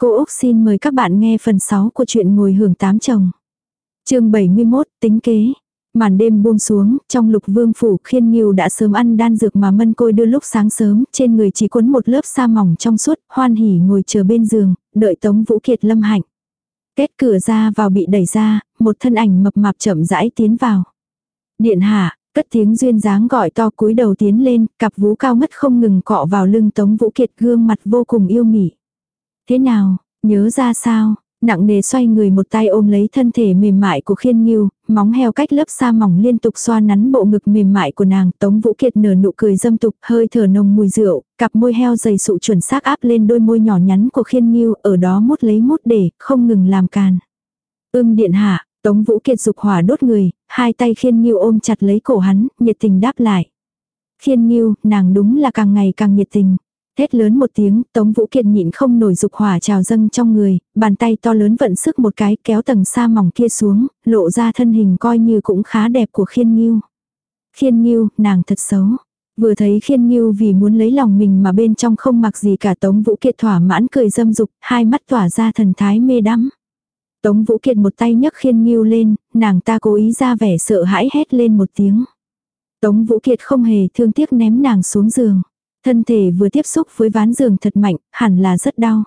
Cô Úc xin mời các bạn nghe phần 6 của truyện ngồi hưởng tám chồng. chương 71, tính kế. Màn đêm buông xuống, trong lục vương phủ khiên nghiêu đã sớm ăn đan dược mà mân côi đưa lúc sáng sớm, trên người chỉ cuốn một lớp sa mỏng trong suốt, hoan hỉ ngồi chờ bên giường, đợi Tống Vũ Kiệt lâm hạnh. Kết cửa ra vào bị đẩy ra, một thân ảnh mập mạp chậm rãi tiến vào. Điện hạ, cất tiếng duyên dáng gọi to cúi đầu tiến lên, cặp vú cao ngất không ngừng cọ vào lưng Tống Vũ Kiệt gương mặt vô cùng yêu mị. Thế nào, nhớ ra sao? Nặng nề xoay người một tay ôm lấy thân thể mềm mại của khiên nghiêu, móng heo cách lớp sa mỏng liên tục xoa nắn bộ ngực mềm mại của nàng. Tống Vũ Kiệt nở nụ cười dâm tục, hơi thở nồng mùi rượu, cặp môi heo dày sụ chuẩn xác áp lên đôi môi nhỏ nhắn của khiên nghiêu, ở đó mút lấy mút để, không ngừng làm càn. Ưm điện hạ, Tống Vũ Kiệt dục hỏa đốt người, hai tay khiên nghiêu ôm chặt lấy cổ hắn, nhiệt tình đáp lại. Khiên nghiêu, nàng đúng là càng ngày càng nhiệt tình. Thét lớn một tiếng, Tống Vũ Kiệt nhịn không nổi dục hỏa trào dâng trong người, bàn tay to lớn vận sức một cái kéo tầng sa mỏng kia xuống, lộ ra thân hình coi như cũng khá đẹp của khiên nghiêu. Khiên nghiêu, nàng thật xấu. Vừa thấy khiên nghiêu vì muốn lấy lòng mình mà bên trong không mặc gì cả Tống Vũ Kiệt thỏa mãn cười dâm dục, hai mắt tỏa ra thần thái mê đắm. Tống Vũ Kiệt một tay nhấc khiên nghiêu lên, nàng ta cố ý ra vẻ sợ hãi hét lên một tiếng. Tống Vũ Kiệt không hề thương tiếc ném nàng xuống giường. Thân thể vừa tiếp xúc với ván giường thật mạnh, hẳn là rất đau.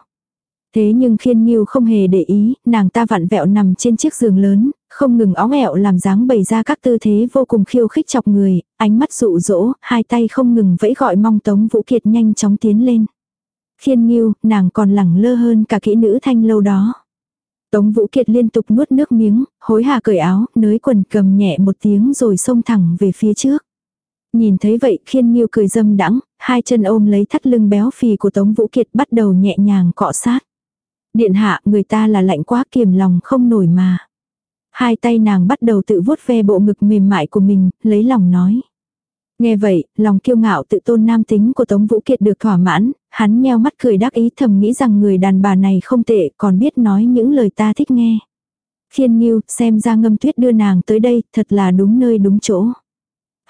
Thế nhưng khiên nghiêu không hề để ý, nàng ta vặn vẹo nằm trên chiếc giường lớn, không ngừng óng ẹo làm dáng bày ra các tư thế vô cùng khiêu khích chọc người, ánh mắt dụ dỗ, hai tay không ngừng vẫy gọi mong Tống Vũ Kiệt nhanh chóng tiến lên. Khiên nghiêu, nàng còn lẳng lơ hơn cả kỹ nữ thanh lâu đó. Tống Vũ Kiệt liên tục nuốt nước miếng, hối hả cởi áo, nới quần cầm nhẹ một tiếng rồi xông thẳng về phía trước. Nhìn thấy vậy khiên nghiêu cười dâm đắng, hai chân ôm lấy thắt lưng béo phì của Tống Vũ Kiệt bắt đầu nhẹ nhàng cọ sát. Điện hạ người ta là lạnh quá kiềm lòng không nổi mà. Hai tay nàng bắt đầu tự vuốt ve bộ ngực mềm mại của mình, lấy lòng nói. Nghe vậy, lòng kiêu ngạo tự tôn nam tính của Tống Vũ Kiệt được thỏa mãn, hắn nheo mắt cười đắc ý thầm nghĩ rằng người đàn bà này không tệ còn biết nói những lời ta thích nghe. Khiên nghiêu, xem ra ngâm tuyết đưa nàng tới đây, thật là đúng nơi đúng chỗ.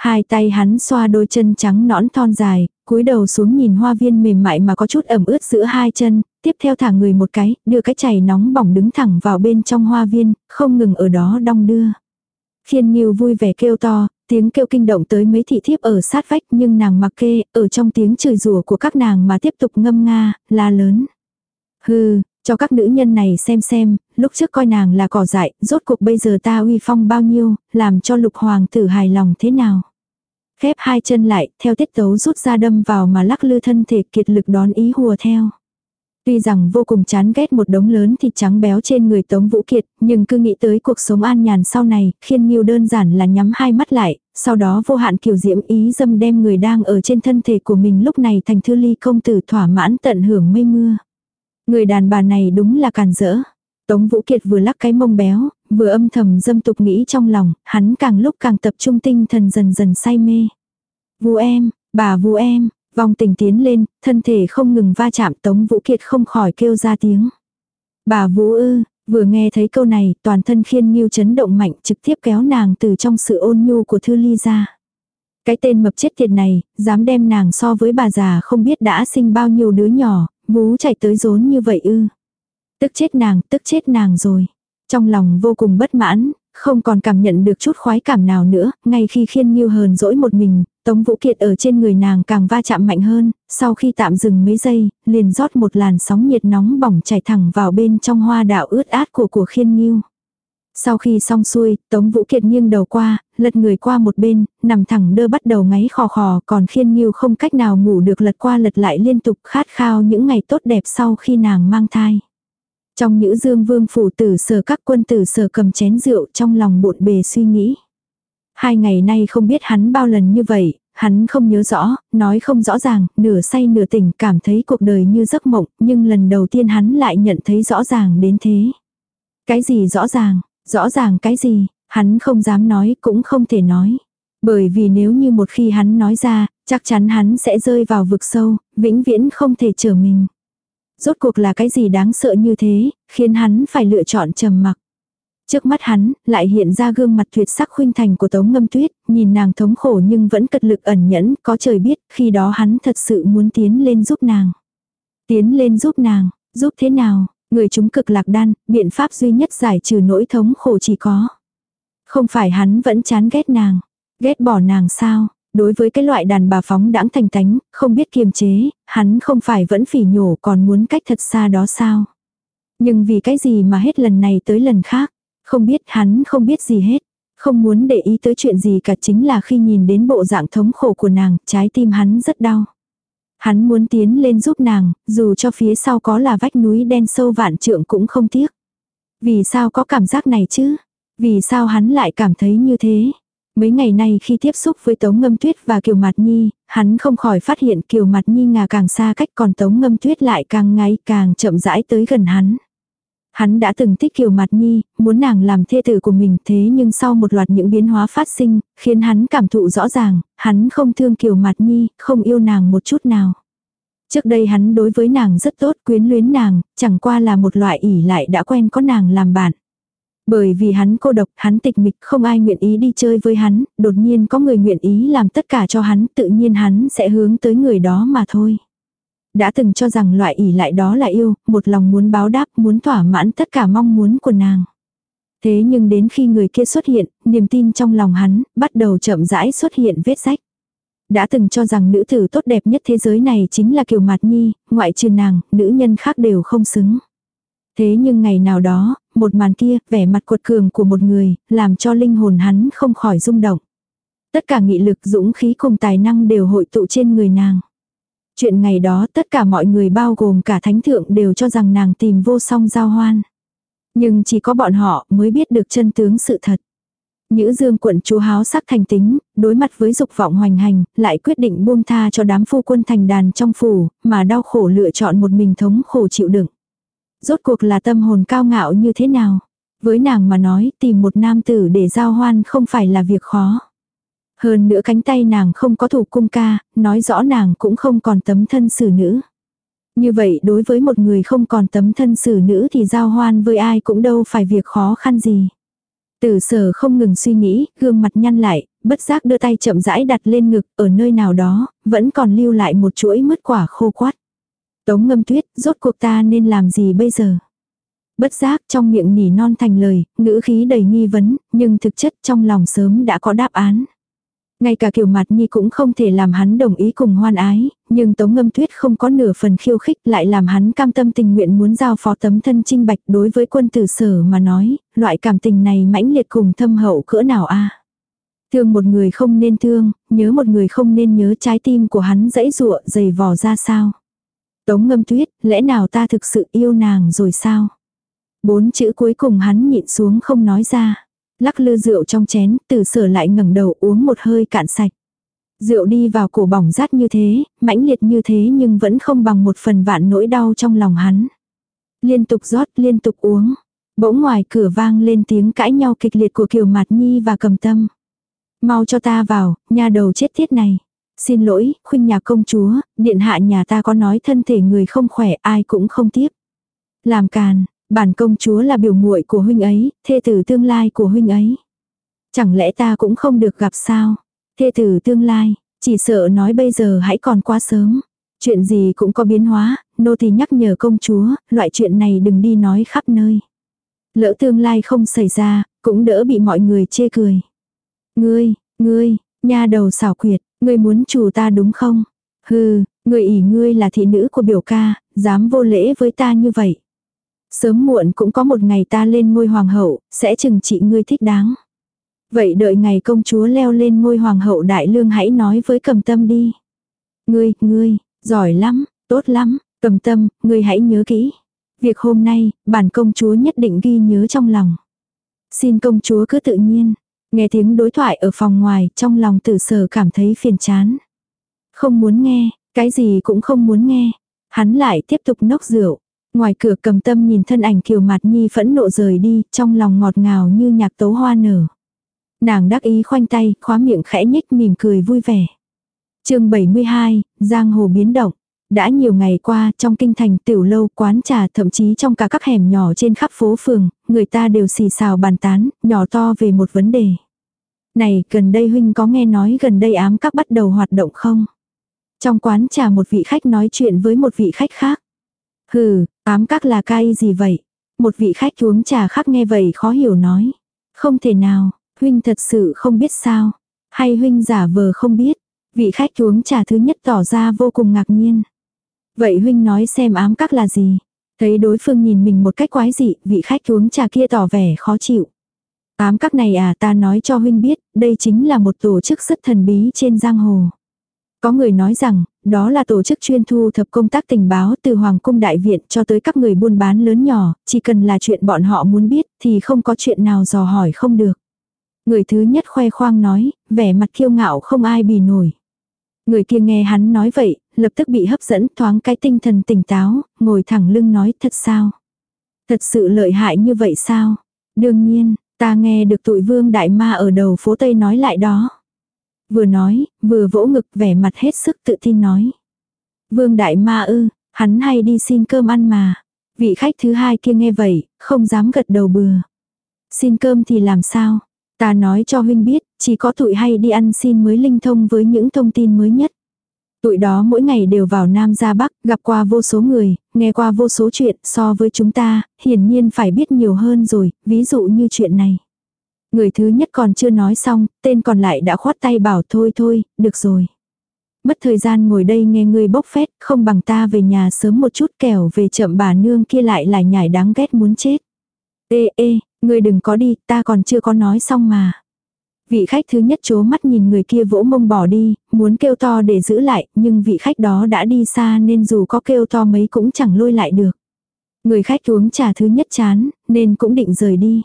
Hai tay hắn xoa đôi chân trắng nõn thon dài, cúi đầu xuống nhìn hoa viên mềm mại mà có chút ẩm ướt giữa hai chân, tiếp theo thả người một cái, đưa cái chảy nóng bỏng đứng thẳng vào bên trong hoa viên, không ngừng ở đó đong đưa. Khiên Nhiêu vui vẻ kêu to, tiếng kêu kinh động tới mấy thị thiếp ở sát vách nhưng nàng mặc kê, ở trong tiếng chửi rủa của các nàng mà tiếp tục ngâm nga, la lớn. Hừ, cho các nữ nhân này xem xem, lúc trước coi nàng là cỏ dại, rốt cuộc bây giờ ta uy phong bao nhiêu, làm cho lục hoàng tử hài lòng thế nào. Khép hai chân lại, theo tiết tấu rút ra đâm vào mà lắc lư thân thể kiệt lực đón ý hùa theo. Tuy rằng vô cùng chán ghét một đống lớn thịt trắng béo trên người Tống Vũ Kiệt, nhưng cứ nghĩ tới cuộc sống an nhàn sau này, khiên nghiêu đơn giản là nhắm hai mắt lại, sau đó vô hạn kiều diễm ý dâm đem người đang ở trên thân thể của mình lúc này thành thư ly công tử thỏa mãn tận hưởng mây mưa. Người đàn bà này đúng là càn rỡ. Tống Vũ Kiệt vừa lắc cái mông béo, vừa âm thầm dâm tục nghĩ trong lòng, hắn càng lúc càng tập trung tinh thần dần dần say mê. Vu em, bà vu em, vòng tình tiến lên, thân thể không ngừng va chạm Tống Vũ Kiệt không khỏi kêu ra tiếng. Bà Vũ ư, vừa nghe thấy câu này, toàn thân khiên nghiêu chấn động mạnh trực tiếp kéo nàng từ trong sự ôn nhu của Thư Ly ra. Cái tên mập chết tiệt này, dám đem nàng so với bà già không biết đã sinh bao nhiêu đứa nhỏ, vú chạy tới rốn như vậy ư. Tức chết nàng, tức chết nàng rồi. Trong lòng vô cùng bất mãn, không còn cảm nhận được chút khoái cảm nào nữa, ngay khi khiên nghiêu hờn dỗi một mình, Tống Vũ Kiệt ở trên người nàng càng va chạm mạnh hơn, sau khi tạm dừng mấy giây, liền rót một làn sóng nhiệt nóng bỏng chảy thẳng vào bên trong hoa đạo ướt át của của khiên nghiêu. Sau khi xong xuôi, Tống Vũ Kiệt nghiêng đầu qua, lật người qua một bên, nằm thẳng đơ bắt đầu ngáy khò khò, còn khiên nghiêu không cách nào ngủ được lật qua lật lại liên tục khát khao những ngày tốt đẹp sau khi nàng mang thai. Trong những dương vương phủ tử sở các quân tử sở cầm chén rượu trong lòng bộn bề suy nghĩ. Hai ngày nay không biết hắn bao lần như vậy, hắn không nhớ rõ, nói không rõ ràng, nửa say nửa tỉnh cảm thấy cuộc đời như giấc mộng, nhưng lần đầu tiên hắn lại nhận thấy rõ ràng đến thế. Cái gì rõ ràng, rõ ràng cái gì, hắn không dám nói cũng không thể nói. Bởi vì nếu như một khi hắn nói ra, chắc chắn hắn sẽ rơi vào vực sâu, vĩnh viễn không thể trở mình. Rốt cuộc là cái gì đáng sợ như thế, khiến hắn phải lựa chọn trầm mặc. Trước mắt hắn, lại hiện ra gương mặt tuyệt sắc khuynh thành của Tống Ngâm Tuyết, nhìn nàng thống khổ nhưng vẫn cật lực ẩn nhẫn, có trời biết, khi đó hắn thật sự muốn tiến lên giúp nàng. Tiến lên giúp nàng, Giúp thế nào, người chúng cực lạc đan, biện pháp duy nhất giải trừ nỗi thống khổ chỉ có. Không phải hắn vẫn chán ghét nàng, ghét bỏ nàng sao, đối với cái loại đàn bà phóng đãng thành tánh, không biết kiềm chế, hắn không phải vẫn phỉ nhổ còn muốn cách thật xa đó sao. Nhưng vì cái gì mà hết lần này tới lần khác, không biết hắn không biết gì hết. Không muốn để ý tới chuyện gì cả chính là khi nhìn đến bộ dạng thống khổ của nàng, trái tim hắn rất đau. Hắn muốn tiến lên giúp nàng, dù cho phía sau có là vách núi đen sâu vạn trượng cũng không tiếc. Vì sao có cảm giác này chứ? Vì sao hắn lại cảm thấy như thế? Mấy ngày nay khi tiếp xúc với Tống Ngâm Tuyết và Kiều Mạt Nhi, hắn không khỏi phát hiện Kiều Mạt Nhi ngà càng xa cách còn Tống Ngâm Tuyết lại càng ngày càng chậm rãi tới gần hắn. Hắn đã từng thích Kiều Mạt Nhi, muốn nàng làm thê tử của mình thế nhưng sau một loạt những biến hóa phát sinh, khiến hắn cảm thụ rõ ràng, hắn không thương Kiều Mạt Nhi, không yêu nàng một chút nào. Trước đây hắn đối với nàng rất tốt, quyến luyến nàng, chẳng qua là một loại ỉ lại đã quen có nàng làm bạn. Bởi vì hắn cô độc, hắn tịch mịch, không ai nguyện ý đi chơi với hắn, đột nhiên có người nguyện ý làm tất cả cho hắn, tự nhiên hắn sẽ hướng tới người đó mà thôi. Đã từng cho rằng loại ỉ lại đó là yêu, một lòng muốn báo đáp, muốn thỏa mãn tất cả mong muốn của nàng. Thế nhưng đến khi người kia xuất hiện, niềm tin trong lòng hắn, bắt đầu chậm rãi xuất hiện vết rách. Đã từng cho rằng nữ tử tốt đẹp nhất thế giới này chính là Kiều Mạt Nhi, ngoại trừ nàng, nữ nhân khác đều không xứng. Thế nhưng ngày nào đó, một màn kia, vẻ mặt cuột cường của một người, làm cho linh hồn hắn không khỏi rung động. Tất cả nghị lực dũng khí cùng tài năng đều hội tụ trên người nàng. Chuyện ngày đó tất cả mọi người bao gồm cả thánh thượng đều cho rằng nàng tìm vô song giao hoan. Nhưng chỉ có bọn họ mới biết được chân tướng sự thật. Nhữ dương quận chúa háo sắc thành tính, đối mặt với dục vọng hoành hành, lại quyết định buông tha cho đám phu quân thành đàn trong phủ, mà đau khổ lựa chọn một mình thống khổ chịu đựng. Rốt cuộc là tâm hồn cao ngạo như thế nào? Với nàng mà nói tìm một nam tử để giao hoan không phải là việc khó. Hơn nữa cánh tay nàng không có thủ cung ca, nói rõ nàng cũng không còn tấm thân xử nữ. Như vậy đối với một người không còn tấm thân xử nữ thì giao hoan với ai cũng đâu phải việc khó khăn gì. Tử sở không ngừng suy nghĩ, gương mặt nhăn lại, bất giác đưa tay chậm rãi đặt lên ngực, ở nơi nào đó, vẫn còn lưu lại một chuỗi mứt quả khô quát. Tống ngâm tuyết, rốt cuộc ta nên làm gì bây giờ? Bất giác trong miệng nỉ non thành lời, ngữ khí đầy nghi vấn, nhưng thực chất trong lòng sớm đã có đáp án. Ngay cả kiểu mặt nhi cũng không thể làm hắn đồng ý cùng hoan ái, nhưng tống ngâm tuyết không có nửa phần khiêu khích lại làm hắn cam tâm tình nguyện muốn giao phó tấm thân trinh bạch đối với quân tử sở mà nói, loại cảm tình này mãnh liệt cùng thâm hậu cỡ nào a Thương một người không nên thương, nhớ một người không nên nhớ trái tim của hắn dãy ruộng dày vò ra sao. Tống ngâm tuyết, lẽ nào ta thực sự yêu nàng rồi sao? Bốn chữ cuối cùng hắn nhịn xuống không nói ra. Lắc lư rượu trong chén, từ sở lại ngẩng đầu uống một hơi cạn sạch. Rượu đi vào cổ bỏng rát như thế, mãnh liệt như thế nhưng vẫn không bằng một phần vạn nỗi đau trong lòng hắn. Liên tục rót, liên tục uống. Bỗng ngoài cửa vang lên tiếng cãi nhau kịch liệt của Kiều Mạt Nhi và Cầm Tâm. Mau cho ta vào, nhà đầu chết tiết này. Xin lỗi, khuynh nhà công chúa, điện hạ nhà ta có nói thân thể người không khỏe ai cũng không tiếp. Làm càn, bản công chúa là biểu muội của huynh ấy, thê tử tương lai của huynh ấy. Chẳng lẽ ta cũng không được gặp sao? Thê tử tương lai, chỉ sợ nói bây giờ hãy còn quá sớm. Chuyện gì cũng có biến hóa, nô tỳ nhắc nhở công chúa, loại chuyện này đừng đi nói khắp nơi. Lỡ tương lai không xảy ra, cũng đỡ bị mọi người chê cười. Ngươi, ngươi, nha đầu xảo quyệt, ngươi muốn chủ ta đúng không? Hừ, ngươi ỷ ngươi là thị nữ của biểu ca, dám vô lễ với ta như vậy. Sớm muộn cũng có một ngày ta lên ngôi hoàng hậu, sẽ chừng trị ngươi thích đáng. Vậy đợi ngày công chúa leo lên ngôi hoàng hậu đại lương hãy nói với cầm tâm đi. Ngươi, ngươi, giỏi lắm, tốt lắm, cầm tâm, ngươi hãy nhớ kỹ. Việc hôm nay, bản công chúa nhất định ghi nhớ trong lòng. Xin công chúa cứ tự nhiên. Nghe tiếng đối thoại ở phòng ngoài, trong lòng tử sở cảm thấy phiền chán. Không muốn nghe, cái gì cũng không muốn nghe. Hắn lại tiếp tục nốc rượu. Ngoài cửa cầm tâm nhìn thân ảnh kiều mặt nhi phẫn nộ rời đi, trong lòng ngọt ngào như nhạc tấu hoa nở. Nàng đắc ý khoanh tay, khóa miệng khẽ nhích mỉm cười vui vẻ. chương 72, Giang Hồ biến động. Đã nhiều ngày qua, trong kinh thành tiểu lâu, quán trà, thậm chí trong cả các hẻm nhỏ trên khắp phố phường, người ta đều xì xào bàn tán, nhỏ to về một vấn đề. Này, gần đây huynh có nghe nói gần đây ám các bắt đầu hoạt động không? Trong quán trà một vị khách nói chuyện với một vị khách khác. Hừ, ám các là cay gì vậy? Một vị khách uống trà khác nghe vậy khó hiểu nói. Không thể nào, huynh thật sự không biết sao. Hay huynh giả vờ không biết. Vị khách uống trà thứ nhất tỏ ra vô cùng ngạc nhiên. Vậy huynh nói xem ám các là gì? Thấy đối phương nhìn mình một cách quái dị, vị khách uống trà kia tỏ vẻ khó chịu. Ám các này à ta nói cho huynh biết, đây chính là một tổ chức rất thần bí trên giang hồ. Có người nói rằng, đó là tổ chức chuyên thu thập công tác tình báo từ Hoàng cung Đại Viện cho tới các người buôn bán lớn nhỏ, chỉ cần là chuyện bọn họ muốn biết thì không có chuyện nào dò hỏi không được. Người thứ nhất khoe khoang nói, vẻ mặt kiêu ngạo không ai bì nổi. Người kia nghe hắn nói vậy, lập tức bị hấp dẫn thoáng cái tinh thần tỉnh táo, ngồi thẳng lưng nói thật sao? Thật sự lợi hại như vậy sao? Đương nhiên, ta nghe được tụi vương đại ma ở đầu phố Tây nói lại đó. Vừa nói, vừa vỗ ngực vẻ mặt hết sức tự tin nói. Vương đại ma ư, hắn hay đi xin cơm ăn mà. Vị khách thứ hai kia nghe vậy, không dám gật đầu bừa. Xin cơm thì làm sao? Ta nói cho huynh biết, chỉ có tụi hay đi ăn xin mới linh thông với những thông tin mới nhất. Tụi đó mỗi ngày đều vào Nam ra Bắc, gặp qua vô số người, nghe qua vô số chuyện, so với chúng ta, hiển nhiên phải biết nhiều hơn rồi, ví dụ như chuyện này. Người thứ nhất còn chưa nói xong, tên còn lại đã khoát tay bảo thôi thôi, được rồi. Mất thời gian ngồi đây nghe người bốc phét, không bằng ta về nhà sớm một chút kẻo về chậm bà nương kia lại lại nhảy đáng ghét muốn chết. Ê ê, người đừng có đi, ta còn chưa có nói xong mà. Vị khách thứ nhất chố mắt nhìn người kia vỗ mông bỏ đi, muốn kêu to để giữ lại, nhưng vị khách đó đã đi xa nên dù có kêu to mấy cũng chẳng lôi lại được. Người khách uống trà thứ nhất chán, nên cũng định rời đi.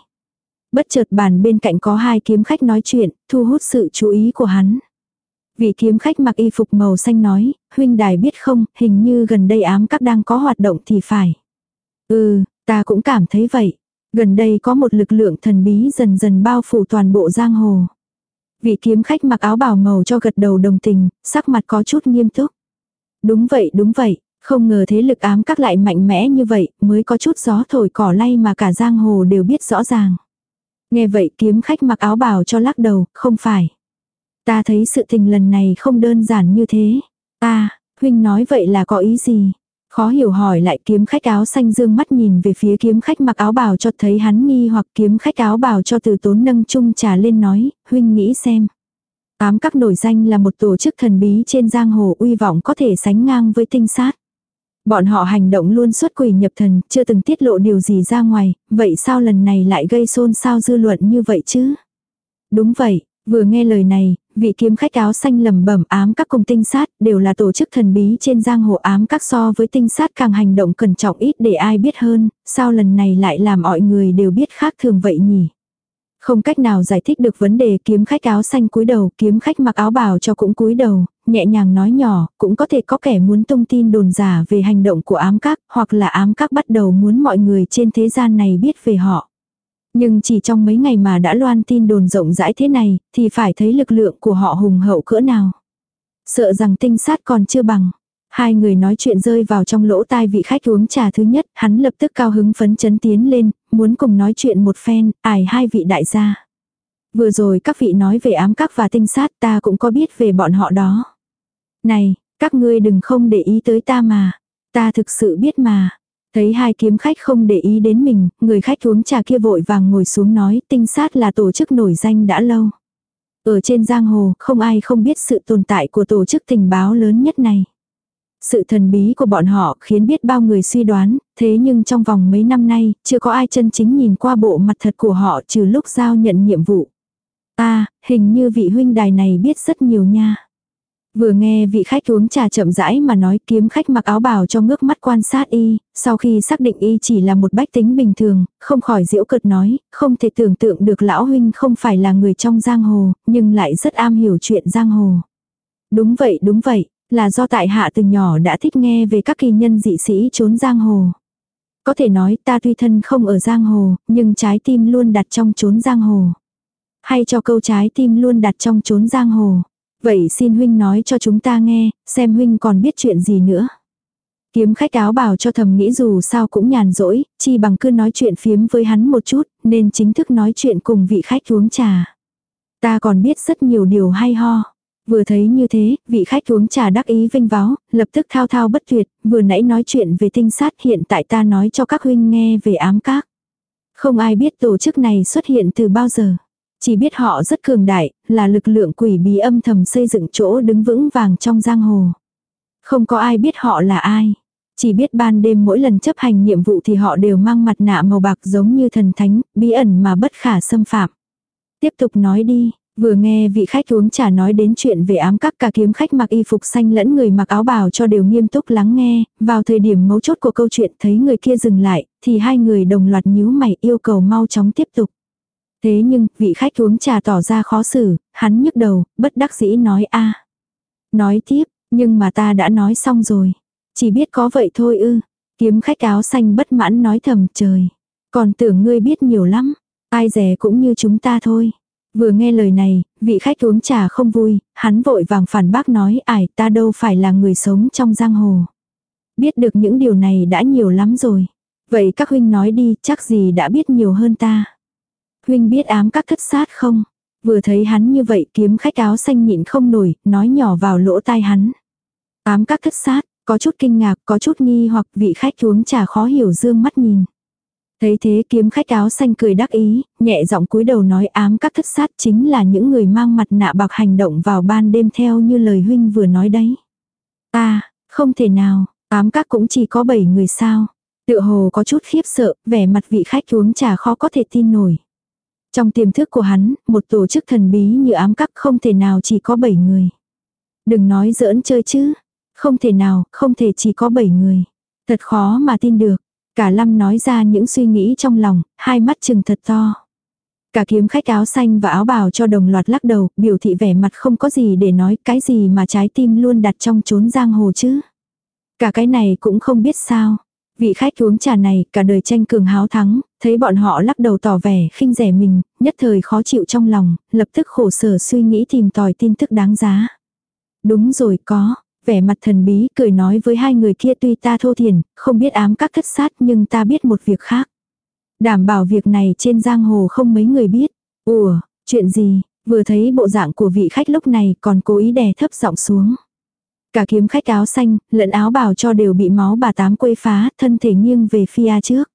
Bất chợt bàn bên cạnh có hai kiếm khách nói chuyện, thu hút sự chú ý của hắn. Vị kiếm khách mặc y phục màu xanh nói, huynh đài biết không, hình như gần đây ám các đang có hoạt động thì phải. Ừ, ta cũng cảm thấy vậy. Gần đây có một lực lượng thần bí dần dần bao phủ toàn bộ giang hồ. Vị kiếm khách mặc áo bào màu cho gật đầu đồng tình, sắc mặt có chút nghiêm túc. Đúng vậy, đúng vậy, không ngờ thế lực ám các lại mạnh mẽ như vậy, mới có chút gió thổi cỏ lay mà cả giang hồ đều biết rõ ràng. Nghe vậy kiếm khách mặc áo bào cho lắc đầu, không phải. Ta thấy sự tình lần này không đơn giản như thế. Ta, huynh nói vậy là có ý gì? Khó hiểu hỏi lại kiếm khách áo xanh dương mắt nhìn về phía kiếm khách mặc áo bào cho thấy hắn nghi hoặc kiếm khách áo bào cho từ tốn nâng chung trà lên nói, huynh nghĩ xem. Tám các nổi danh là một tổ chức thần bí trên giang hồ uy vọng có thể sánh ngang với tinh sát. Bọn họ hành động luôn xuất quỷ nhập thần, chưa từng tiết lộ điều gì ra ngoài, vậy sao lần này lại gây xôn xao dư luận như vậy chứ? Đúng vậy, vừa nghe lời này, vị kiếm khách áo xanh lầm bẩm ám các cùng tinh sát đều là tổ chức thần bí trên giang hồ ám các so với tinh sát càng hành động cẩn trọng ít để ai biết hơn, sao lần này lại làm mọi người đều biết khác thường vậy nhỉ? Không cách nào giải thích được vấn đề kiếm khách áo xanh cúi đầu, kiếm khách mặc áo bào cho cũng cúi đầu, nhẹ nhàng nói nhỏ, cũng có thể có kẻ muốn tung tin đồn giả về hành động của ám các, hoặc là ám các bắt đầu muốn mọi người trên thế gian này biết về họ. Nhưng chỉ trong mấy ngày mà đã loan tin đồn rộng rãi thế này, thì phải thấy lực lượng của họ hùng hậu cỡ nào. Sợ rằng tinh sát còn chưa bằng. Hai người nói chuyện rơi vào trong lỗ tai vị khách uống trà thứ nhất, hắn lập tức cao hứng phấn chấn tiến lên, muốn cùng nói chuyện một phen, ải hai vị đại gia. Vừa rồi các vị nói về ám các và tinh sát ta cũng có biết về bọn họ đó. Này, các ngươi đừng không để ý tới ta mà. Ta thực sự biết mà. Thấy hai kiếm khách không để ý đến mình, người khách uống trà kia vội vàng ngồi xuống nói tinh sát là tổ chức nổi danh đã lâu. Ở trên giang hồ, không ai không biết sự tồn tại của tổ chức tình báo lớn nhất này. Sự thần bí của bọn họ khiến biết bao người suy đoán, thế nhưng trong vòng mấy năm nay, chưa có ai chân chính nhìn qua bộ mặt thật của họ trừ lúc giao nhận nhiệm vụ. Ta, hình như vị huynh đài này biết rất nhiều nha. Vừa nghe vị khách uống trà chậm rãi mà nói kiếm khách mặc áo bào cho ngước mắt quan sát y, sau khi xác định y chỉ là một bách tính bình thường, không khỏi diễu cợt nói, không thể tưởng tượng được lão huynh không phải là người trong giang hồ, nhưng lại rất am hiểu chuyện giang hồ. Đúng vậy đúng vậy, là do tại hạ từ nhỏ đã thích nghe về các kỳ nhân dị sĩ trốn giang hồ. Có thể nói ta tuy thân không ở giang hồ, nhưng trái tim luôn đặt trong trốn giang hồ. Hay cho câu trái tim luôn đặt trong trốn giang hồ. Vậy xin huynh nói cho chúng ta nghe, xem huynh còn biết chuyện gì nữa. Kiếm khách áo bảo cho thầm nghĩ dù sao cũng nhàn rỗi, chi bằng cứ nói chuyện phiếm với hắn một chút, nên chính thức nói chuyện cùng vị khách uống trà. Ta còn biết rất nhiều điều hay ho. Vừa thấy như thế, vị khách uống trà đắc ý vinh váo, lập tức thao thao bất tuyệt, vừa nãy nói chuyện về tinh sát hiện tại ta nói cho các huynh nghe về ám các. Không ai biết tổ chức này xuất hiện từ bao giờ. Chỉ biết họ rất cường đại, là lực lượng quỷ bí âm thầm xây dựng chỗ đứng vững vàng trong giang hồ. Không có ai biết họ là ai. Chỉ biết ban đêm mỗi lần chấp hành nhiệm vụ thì họ đều mang mặt nạ màu bạc giống như thần thánh, bí ẩn mà bất khả xâm phạm. Tiếp tục nói đi, vừa nghe vị khách uống trà nói đến chuyện về ám các cả kiếm khách mặc y phục xanh lẫn người mặc áo bào cho đều nghiêm túc lắng nghe, vào thời điểm mấu chốt của câu chuyện thấy người kia dừng lại, thì hai người đồng loạt nhíu mày yêu cầu mau chóng tiếp tục. Thế nhưng, vị khách uống trà tỏ ra khó xử, hắn nhức đầu, bất đắc dĩ nói a Nói tiếp, nhưng mà ta đã nói xong rồi. Chỉ biết có vậy thôi ư. Kiếm khách áo xanh bất mãn nói thầm trời. Còn tưởng ngươi biết nhiều lắm. Ai rẻ cũng như chúng ta thôi. Vừa nghe lời này, vị khách uống trà không vui, hắn vội vàng phản bác nói ải ta đâu phải là người sống trong giang hồ. Biết được những điều này đã nhiều lắm rồi. Vậy các huynh nói đi chắc gì đã biết nhiều hơn ta. Huynh biết ám các thất sát không? Vừa thấy hắn như vậy kiếm khách áo xanh nhịn không nổi, nói nhỏ vào lỗ tai hắn. Ám các thất sát, có chút kinh ngạc, có chút nghi hoặc vị khách uống trà khó hiểu dương mắt nhìn. Thấy thế kiếm khách áo xanh cười đắc ý, nhẹ giọng cúi đầu nói ám các thất sát chính là những người mang mặt nạ bạc hành động vào ban đêm theo như lời huynh vừa nói đấy. Ta, không thể nào, ám các cũng chỉ có 7 người sao. Tựa hồ có chút khiếp sợ, vẻ mặt vị khách uống trà khó có thể tin nổi. Trong tiềm thức của hắn, một tổ chức thần bí như ám cắp không thể nào chỉ có 7 người. Đừng nói giỡn chơi chứ. Không thể nào, không thể chỉ có 7 người. Thật khó mà tin được. Cả Lâm nói ra những suy nghĩ trong lòng, hai mắt chừng thật to. Cả kiếm khách áo xanh và áo bào cho đồng loạt lắc đầu, biểu thị vẻ mặt không có gì để nói, cái gì mà trái tim luôn đặt trong chốn giang hồ chứ. Cả cái này cũng không biết sao. Vị khách uống trà này, cả đời tranh cường háo thắng, thấy bọn họ lắc đầu tỏ vẻ khinh rẻ mình, nhất thời khó chịu trong lòng, lập tức khổ sở suy nghĩ tìm tòi tin tức đáng giá. Đúng rồi có, vẻ mặt thần bí cười nói với hai người kia tuy ta thô thiền, không biết ám các thất sát nhưng ta biết một việc khác. Đảm bảo việc này trên giang hồ không mấy người biết. Ủa, chuyện gì, vừa thấy bộ dạng của vị khách lúc này còn cố ý đè thấp giọng xuống. Cả kiếm khách áo xanh, lẫn áo bào cho đều bị máu bà tám quây phá, thân thể nghiêng về phía trước.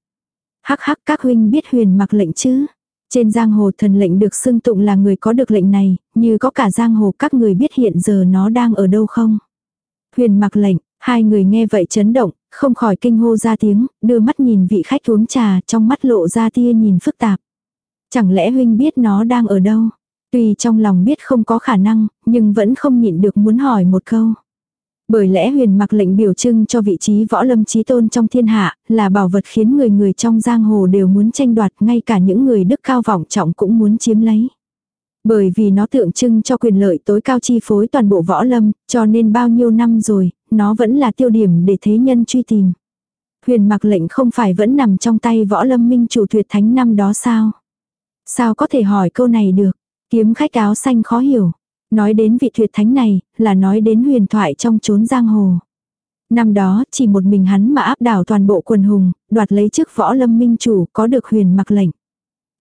Hắc hắc các huynh biết huyền mặc lệnh chứ. Trên giang hồ thần lệnh được xưng tụng là người có được lệnh này, như có cả giang hồ các người biết hiện giờ nó đang ở đâu không. Huyền mặc lệnh, hai người nghe vậy chấn động, không khỏi kinh hô ra tiếng, đưa mắt nhìn vị khách uống trà trong mắt lộ ra tia nhìn phức tạp. Chẳng lẽ huynh biết nó đang ở đâu? Tuy trong lòng biết không có khả năng, nhưng vẫn không nhịn được muốn hỏi một câu. Bởi lẽ huyền mặc lệnh biểu trưng cho vị trí võ lâm trí tôn trong thiên hạ, là bảo vật khiến người người trong giang hồ đều muốn tranh đoạt, ngay cả những người đức cao vọng trọng cũng muốn chiếm lấy. Bởi vì nó tượng trưng cho quyền lợi tối cao chi phối toàn bộ võ lâm, cho nên bao nhiêu năm rồi, nó vẫn là tiêu điểm để thế nhân truy tìm. Huyền mặc lệnh không phải vẫn nằm trong tay võ lâm minh chủ tuyệt thánh năm đó sao? Sao có thể hỏi câu này được? Kiếm khách áo xanh khó hiểu. Nói đến vị tuyệt thánh này, là nói đến huyền thoại trong chốn giang hồ. Năm đó, chỉ một mình hắn mà áp đảo toàn bộ quần hùng, đoạt lấy chức võ lâm minh chủ, có được huyền mặc lệnh.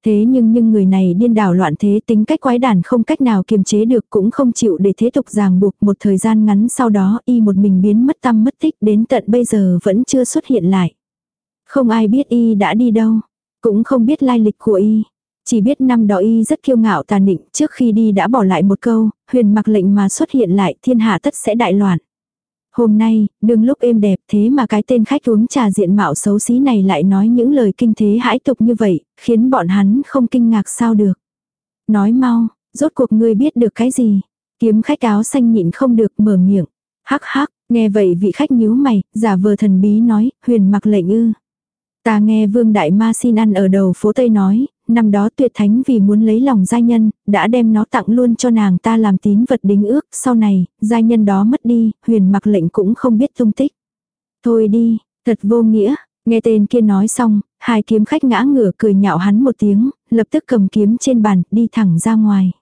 Thế nhưng nhưng người này điên đảo loạn thế tính cách quái đản không cách nào kiềm chế được cũng không chịu để thế tục ràng buộc một thời gian ngắn sau đó y một mình biến mất tâm mất tích đến tận bây giờ vẫn chưa xuất hiện lại. Không ai biết y đã đi đâu, cũng không biết lai lịch của y. Chỉ biết năm đó y rất kiêu ngạo tà nịnh trước khi đi đã bỏ lại một câu, huyền mặc lệnh mà xuất hiện lại thiên hạ tất sẽ đại loạn. Hôm nay, đừng lúc êm đẹp thế mà cái tên khách uống trà diện mạo xấu xí này lại nói những lời kinh thế hãi tục như vậy, khiến bọn hắn không kinh ngạc sao được. Nói mau, rốt cuộc ngươi biết được cái gì? Kiếm khách áo xanh nhịn không được mở miệng. Hắc hắc, nghe vậy vị khách nhíu mày, giả vờ thần bí nói, huyền mặc lệnh ư. Ta nghe vương đại ma xin ăn ở đầu phố Tây nói, năm đó tuyệt thánh vì muốn lấy lòng giai nhân, đã đem nó tặng luôn cho nàng ta làm tín vật đính ước, sau này, giai nhân đó mất đi, huyền mặc lệnh cũng không biết tung tích. Thôi đi, thật vô nghĩa, nghe tên kia nói xong, hai kiếm khách ngã ngửa cười nhạo hắn một tiếng, lập tức cầm kiếm trên bàn, đi thẳng ra ngoài.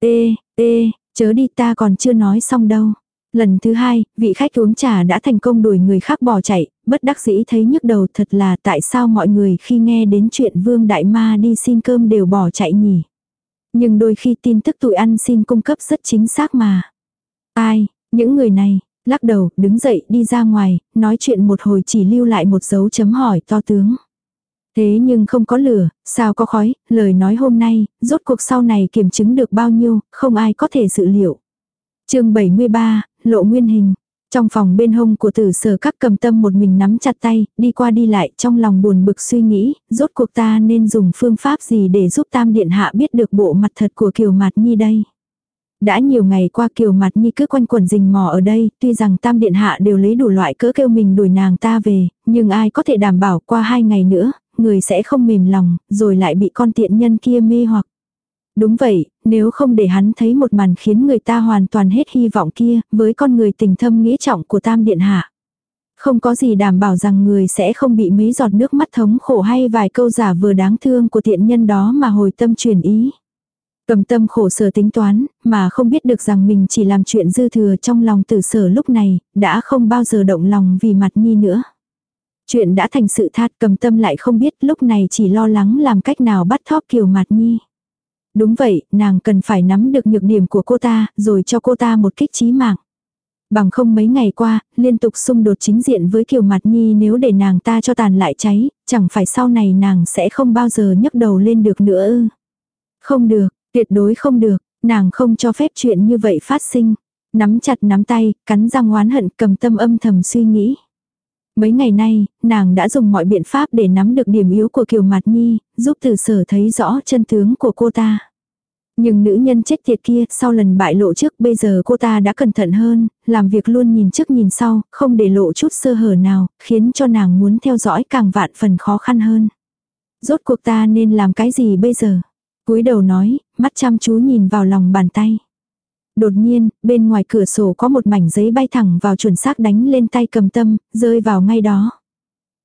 Ê, ê, chớ đi ta còn chưa nói xong đâu. Lần thứ hai, vị khách uống trà đã thành công đuổi người khác bỏ chạy, bất đắc dĩ thấy nhức đầu thật là tại sao mọi người khi nghe đến chuyện Vương Đại Ma đi xin cơm đều bỏ chạy nhỉ. Nhưng đôi khi tin tức tụi ăn xin cung cấp rất chính xác mà. Ai, những người này, lắc đầu, đứng dậy đi ra ngoài, nói chuyện một hồi chỉ lưu lại một dấu chấm hỏi to tướng. Thế nhưng không có lửa, sao có khói, lời nói hôm nay, rốt cuộc sau này kiểm chứng được bao nhiêu, không ai có thể dự liệu chương 73, Lộ Nguyên Hình. Trong phòng bên hông của tử sở các cầm tâm một mình nắm chặt tay, đi qua đi lại trong lòng buồn bực suy nghĩ, rốt cuộc ta nên dùng phương pháp gì để giúp tam điện hạ biết được bộ mặt thật của kiều mạt nhi đây. Đã nhiều ngày qua kiều mặt nhi cứ quanh quẩn rình mò ở đây, tuy rằng tam điện hạ đều lấy đủ loại cỡ kêu mình đuổi nàng ta về, nhưng ai có thể đảm bảo qua hai ngày nữa, người sẽ không mềm lòng, rồi lại bị con tiện nhân kia mê hoặc. Đúng vậy, nếu không để hắn thấy một màn khiến người ta hoàn toàn hết hy vọng kia, với con người tình thâm nghĩa trọng của tam điện hạ. Không có gì đảm bảo rằng người sẽ không bị mấy giọt nước mắt thống khổ hay vài câu giả vừa đáng thương của tiện nhân đó mà hồi tâm truyền ý. Cầm tâm khổ sở tính toán, mà không biết được rằng mình chỉ làm chuyện dư thừa trong lòng tử sở lúc này, đã không bao giờ động lòng vì mặt nhi nữa. Chuyện đã thành sự thát cầm tâm lại không biết lúc này chỉ lo lắng làm cách nào bắt thóp kiều mặt nhi. Đúng vậy, nàng cần phải nắm được nhược điểm của cô ta, rồi cho cô ta một kích trí mạng. Bằng không mấy ngày qua, liên tục xung đột chính diện với Kiều Mạt Nhi nếu để nàng ta cho tàn lại cháy, chẳng phải sau này nàng sẽ không bao giờ nhấc đầu lên được nữa ư. Không được, tuyệt đối không được, nàng không cho phép chuyện như vậy phát sinh. Nắm chặt nắm tay, cắn răng oán hận cầm tâm âm thầm suy nghĩ. Mấy ngày nay, nàng đã dùng mọi biện pháp để nắm được điểm yếu của Kiều Mạt Nhi, giúp từ sở thấy rõ chân tướng của cô ta. Nhưng nữ nhân chết tiệt kia, sau lần bại lộ trước bây giờ cô ta đã cẩn thận hơn, làm việc luôn nhìn trước nhìn sau, không để lộ chút sơ hở nào, khiến cho nàng muốn theo dõi càng vạn phần khó khăn hơn. Rốt cuộc ta nên làm cái gì bây giờ? cúi đầu nói, mắt chăm chú nhìn vào lòng bàn tay. Đột nhiên, bên ngoài cửa sổ có một mảnh giấy bay thẳng vào chuẩn xác đánh lên tay cầm tâm, rơi vào ngay đó.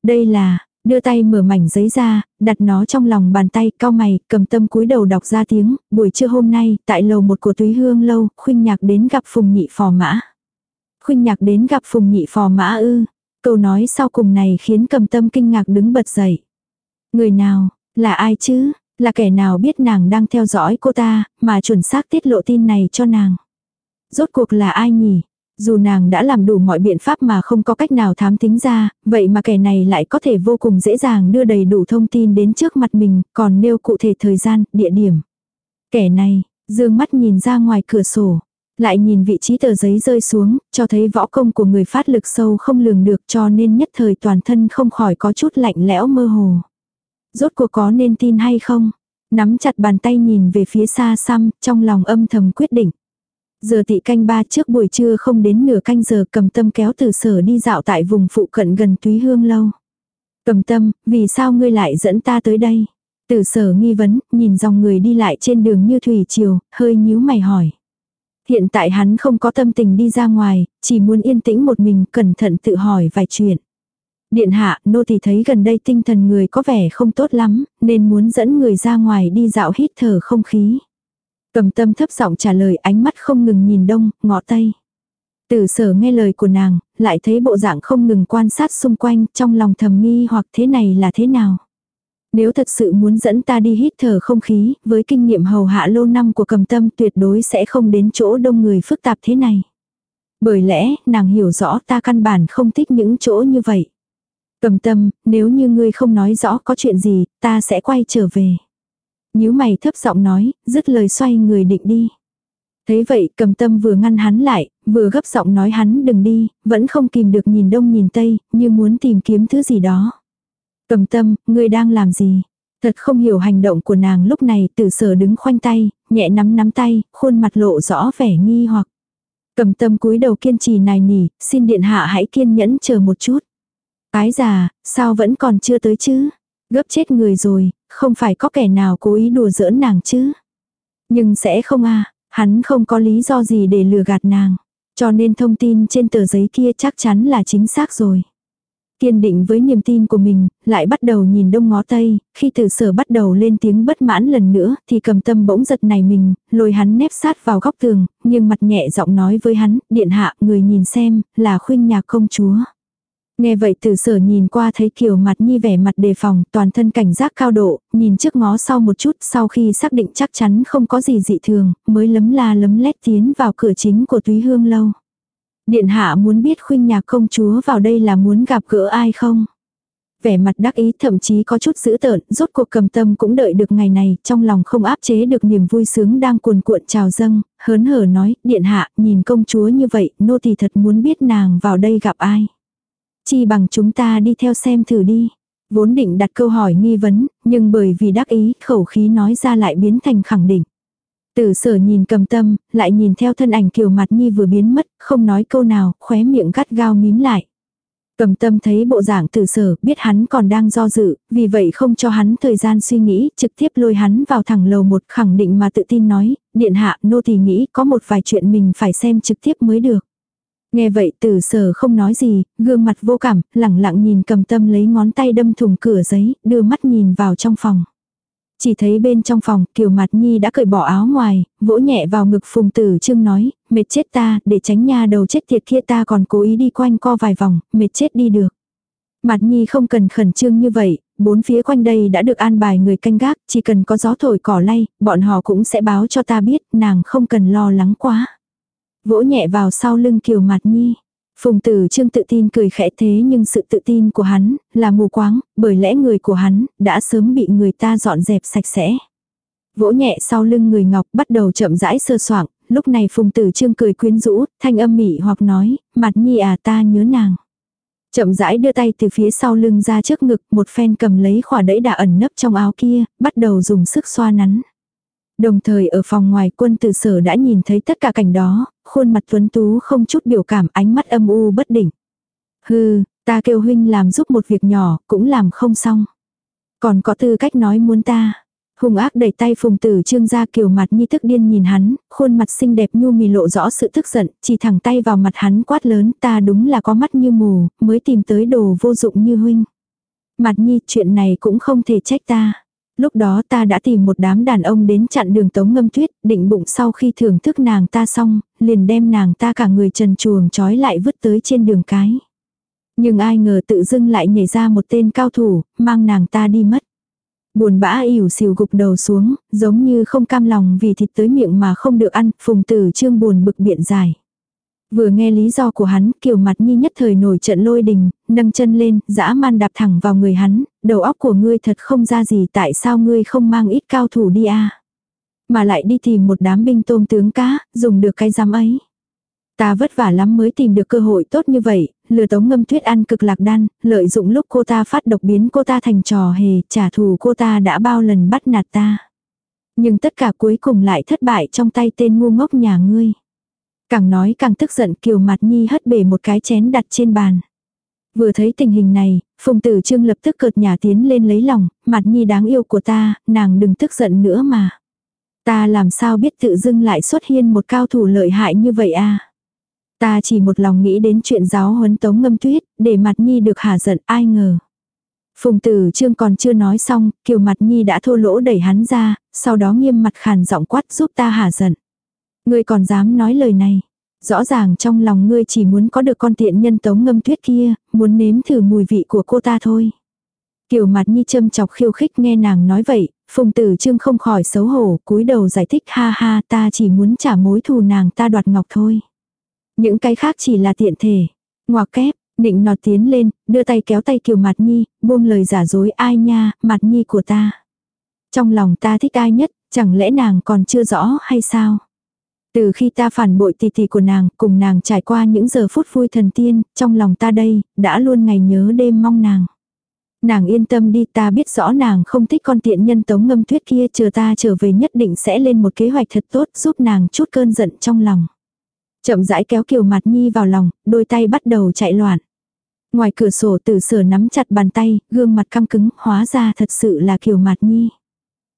Đây là, đưa tay mở mảnh giấy ra, đặt nó trong lòng bàn tay, cao mày, cầm tâm cúi đầu đọc ra tiếng, buổi trưa hôm nay, tại lầu một của túy hương lâu, khuynh nhạc đến gặp phùng nhị phò mã. Khuynh nhạc đến gặp phùng nhị phò mã ư. Câu nói sau cùng này khiến cầm tâm kinh ngạc đứng bật dậy. Người nào, là ai chứ, là kẻ nào biết nàng đang theo dõi cô ta, mà chuẩn xác tiết lộ tin này cho nàng. Rốt cuộc là ai nhỉ? Dù nàng đã làm đủ mọi biện pháp mà không có cách nào thám tính ra, vậy mà kẻ này lại có thể vô cùng dễ dàng đưa đầy đủ thông tin đến trước mặt mình, còn nêu cụ thể thời gian, địa điểm. Kẻ này, dương mắt nhìn ra ngoài cửa sổ, lại nhìn vị trí tờ giấy rơi xuống, cho thấy võ công của người phát lực sâu không lường được cho nên nhất thời toàn thân không khỏi có chút lạnh lẽo mơ hồ. Rốt cuộc có nên tin hay không? Nắm chặt bàn tay nhìn về phía xa xăm, trong lòng âm thầm quyết định. Giờ tị canh ba trước buổi trưa không đến nửa canh giờ cầm tâm kéo từ sở đi dạo tại vùng phụ cận gần túy hương lâu. Cầm tâm, vì sao ngươi lại dẫn ta tới đây? Từ sở nghi vấn, nhìn dòng người đi lại trên đường như thủy triều, hơi nhíu mày hỏi. Hiện tại hắn không có tâm tình đi ra ngoài, chỉ muốn yên tĩnh một mình cẩn thận tự hỏi vài chuyện. Điện hạ, nô thì thấy gần đây tinh thần người có vẻ không tốt lắm, nên muốn dẫn người ra ngoài đi dạo hít thở không khí. Cầm tâm thấp giọng trả lời ánh mắt không ngừng nhìn đông, ngọ tây. Tử sở nghe lời của nàng, lại thấy bộ dạng không ngừng quan sát xung quanh, trong lòng thầm nghi hoặc thế này là thế nào. Nếu thật sự muốn dẫn ta đi hít thở không khí, với kinh nghiệm hầu hạ lâu năm của cầm tâm tuyệt đối sẽ không đến chỗ đông người phức tạp thế này. Bởi lẽ, nàng hiểu rõ ta căn bản không thích những chỗ như vậy. Cầm tâm, nếu như ngươi không nói rõ có chuyện gì, ta sẽ quay trở về. nhíu mày thấp giọng nói, dứt lời xoay người định đi. Thế vậy cầm tâm vừa ngăn hắn lại, vừa gấp giọng nói hắn đừng đi, vẫn không kìm được nhìn đông nhìn tây, như muốn tìm kiếm thứ gì đó. Cầm tâm, ngươi đang làm gì? Thật không hiểu hành động của nàng lúc này tử sở đứng khoanh tay, nhẹ nắm nắm tay, khuôn mặt lộ rõ vẻ nghi hoặc. Cầm tâm cúi đầu kiên trì nài nỉ, xin điện hạ hãy kiên nhẫn chờ một chút. Cái già, sao vẫn còn chưa tới chứ? Gấp chết người rồi, không phải có kẻ nào cố ý đùa giỡn nàng chứ? Nhưng sẽ không à, hắn không có lý do gì để lừa gạt nàng. Cho nên thông tin trên tờ giấy kia chắc chắn là chính xác rồi. Kiên định với niềm tin của mình, lại bắt đầu nhìn đông ngó tây, khi từ sở bắt đầu lên tiếng bất mãn lần nữa, thì cầm tâm bỗng giật này mình, lôi hắn nép sát vào góc tường, nhưng mặt nhẹ giọng nói với hắn, điện hạ, người nhìn xem, là khuyên nhà công chúa. Nghe vậy từ sở nhìn qua thấy kiều mặt nhi vẻ mặt đề phòng, toàn thân cảnh giác cao độ, nhìn trước ngó sau một chút sau khi xác định chắc chắn không có gì dị thường, mới lấm la lấm lét tiến vào cửa chính của túy hương lâu. Điện hạ muốn biết khuynh nhạc công chúa vào đây là muốn gặp gỡ ai không? Vẻ mặt đắc ý thậm chí có chút dữ tợn, rốt cuộc cầm tâm cũng đợi được ngày này, trong lòng không áp chế được niềm vui sướng đang cuồn cuộn trào dâng, hớn hở nói, điện hạ, nhìn công chúa như vậy, nô tỳ thật muốn biết nàng vào đây gặp ai. Chi bằng chúng ta đi theo xem thử đi. Vốn định đặt câu hỏi nghi vấn, nhưng bởi vì đắc ý, khẩu khí nói ra lại biến thành khẳng định. Tử sở nhìn cầm tâm, lại nhìn theo thân ảnh kiều mặt nhi vừa biến mất, không nói câu nào, khóe miệng gắt gao mím lại. Cầm tâm thấy bộ dạng tử sở, biết hắn còn đang do dự, vì vậy không cho hắn thời gian suy nghĩ, trực tiếp lôi hắn vào thẳng lầu một khẳng định mà tự tin nói, điện hạ, nô thì nghĩ có một vài chuyện mình phải xem trực tiếp mới được. Nghe vậy tử sở không nói gì, gương mặt vô cảm, lẳng lặng nhìn cầm tâm lấy ngón tay đâm thùng cửa giấy, đưa mắt nhìn vào trong phòng. Chỉ thấy bên trong phòng, Kiều mặt Nhi đã cởi bỏ áo ngoài, vỗ nhẹ vào ngực Phùng Tử Trương nói, mệt chết ta, để tránh nha đầu chết thiệt kia ta còn cố ý đi quanh co vài vòng, mệt chết đi được. mặt Nhi không cần khẩn trương như vậy, bốn phía quanh đây đã được an bài người canh gác, chỉ cần có gió thổi cỏ lay, bọn họ cũng sẽ báo cho ta biết, nàng không cần lo lắng quá. Vỗ nhẹ vào sau lưng Kiều Mạt Nhi. Phùng tử trương tự tin cười khẽ thế nhưng sự tự tin của hắn là mù quáng, bởi lẽ người của hắn đã sớm bị người ta dọn dẹp sạch sẽ. Vỗ nhẹ sau lưng người ngọc bắt đầu chậm rãi sơ soạng, lúc này phùng tử trương cười quyến rũ, thanh âm mỉ hoặc nói, mặt nhi à ta nhớ nàng. Chậm rãi đưa tay từ phía sau lưng ra trước ngực, một phen cầm lấy khỏa đẫy đã ẩn nấp trong áo kia, bắt đầu dùng sức xoa nắn. Đồng thời ở phòng ngoài quân tử sở đã nhìn thấy tất cả cảnh đó, khuôn mặt tuấn tú không chút biểu cảm ánh mắt âm u bất định. Hừ, ta kêu huynh làm giúp một việc nhỏ, cũng làm không xong. Còn có tư cách nói muốn ta. Hùng ác đẩy tay phùng tử trương ra kiều mặt nhi tức điên nhìn hắn, khuôn mặt xinh đẹp nhu mì lộ rõ sự tức giận, chỉ thẳng tay vào mặt hắn quát lớn ta đúng là có mắt như mù, mới tìm tới đồ vô dụng như huynh. Mặt nhi chuyện này cũng không thể trách ta. Lúc đó ta đã tìm một đám đàn ông đến chặn đường tống ngâm tuyết, định bụng sau khi thưởng thức nàng ta xong, liền đem nàng ta cả người trần chuồng trói lại vứt tới trên đường cái. Nhưng ai ngờ tự dưng lại nhảy ra một tên cao thủ, mang nàng ta đi mất. Buồn bã ỉu xìu gục đầu xuống, giống như không cam lòng vì thịt tới miệng mà không được ăn, phùng tử trương buồn bực biện dài. Vừa nghe lý do của hắn, kiều mặt nhi nhất thời nổi trận lôi đình, nâng chân lên, dã man đạp thẳng vào người hắn, đầu óc của ngươi thật không ra gì tại sao ngươi không mang ít cao thủ đi a Mà lại đi tìm một đám binh tôm tướng cá, dùng được cái giám ấy. Ta vất vả lắm mới tìm được cơ hội tốt như vậy, lừa tống ngâm tuyết ăn cực lạc đan, lợi dụng lúc cô ta phát độc biến cô ta thành trò hề, trả thù cô ta đã bao lần bắt nạt ta. Nhưng tất cả cuối cùng lại thất bại trong tay tên ngu ngốc nhà ngươi. Càng nói càng tức giận kiều mặt nhi hất bể một cái chén đặt trên bàn. Vừa thấy tình hình này, Phùng Tử Trương lập tức cợt nhà tiến lên lấy lòng, mặt nhi đáng yêu của ta, nàng đừng tức giận nữa mà. Ta làm sao biết tự dưng lại xuất hiện một cao thủ lợi hại như vậy à? Ta chỉ một lòng nghĩ đến chuyện giáo huấn tống ngâm tuyết, để mặt nhi được hả giận ai ngờ. Phùng tử trương còn chưa nói xong, kiều mặt nhi đã thô lỗ đẩy hắn ra, sau đó nghiêm mặt khàn giọng quát giúp ta hả giận. Ngươi còn dám nói lời này. Rõ ràng trong lòng ngươi chỉ muốn có được con tiện nhân tống ngâm tuyết kia, muốn nếm thử mùi vị của cô ta thôi. Kiều mặt nhi châm chọc khiêu khích nghe nàng nói vậy, phùng tử trương không khỏi xấu hổ, cúi đầu giải thích ha ha ta chỉ muốn trả mối thù nàng ta đoạt ngọc thôi. Những cái khác chỉ là tiện thể. Ngoạc kép, định nọt tiến lên, đưa tay kéo tay kiều mặt nhi, buông lời giả dối ai nha, mặt nhi của ta. Trong lòng ta thích ai nhất, chẳng lẽ nàng còn chưa rõ hay sao? Từ khi ta phản bội tỷ tỷ của nàng, cùng nàng trải qua những giờ phút vui thần tiên, trong lòng ta đây, đã luôn ngày nhớ đêm mong nàng. Nàng yên tâm đi ta biết rõ nàng không thích con tiện nhân tống ngâm tuyết kia chờ ta trở về nhất định sẽ lên một kế hoạch thật tốt giúp nàng chút cơn giận trong lòng. Chậm rãi kéo kiều mặt nhi vào lòng, đôi tay bắt đầu chạy loạn. Ngoài cửa sổ tử sở nắm chặt bàn tay, gương mặt căng cứng, hóa ra thật sự là kiều mặt nhi.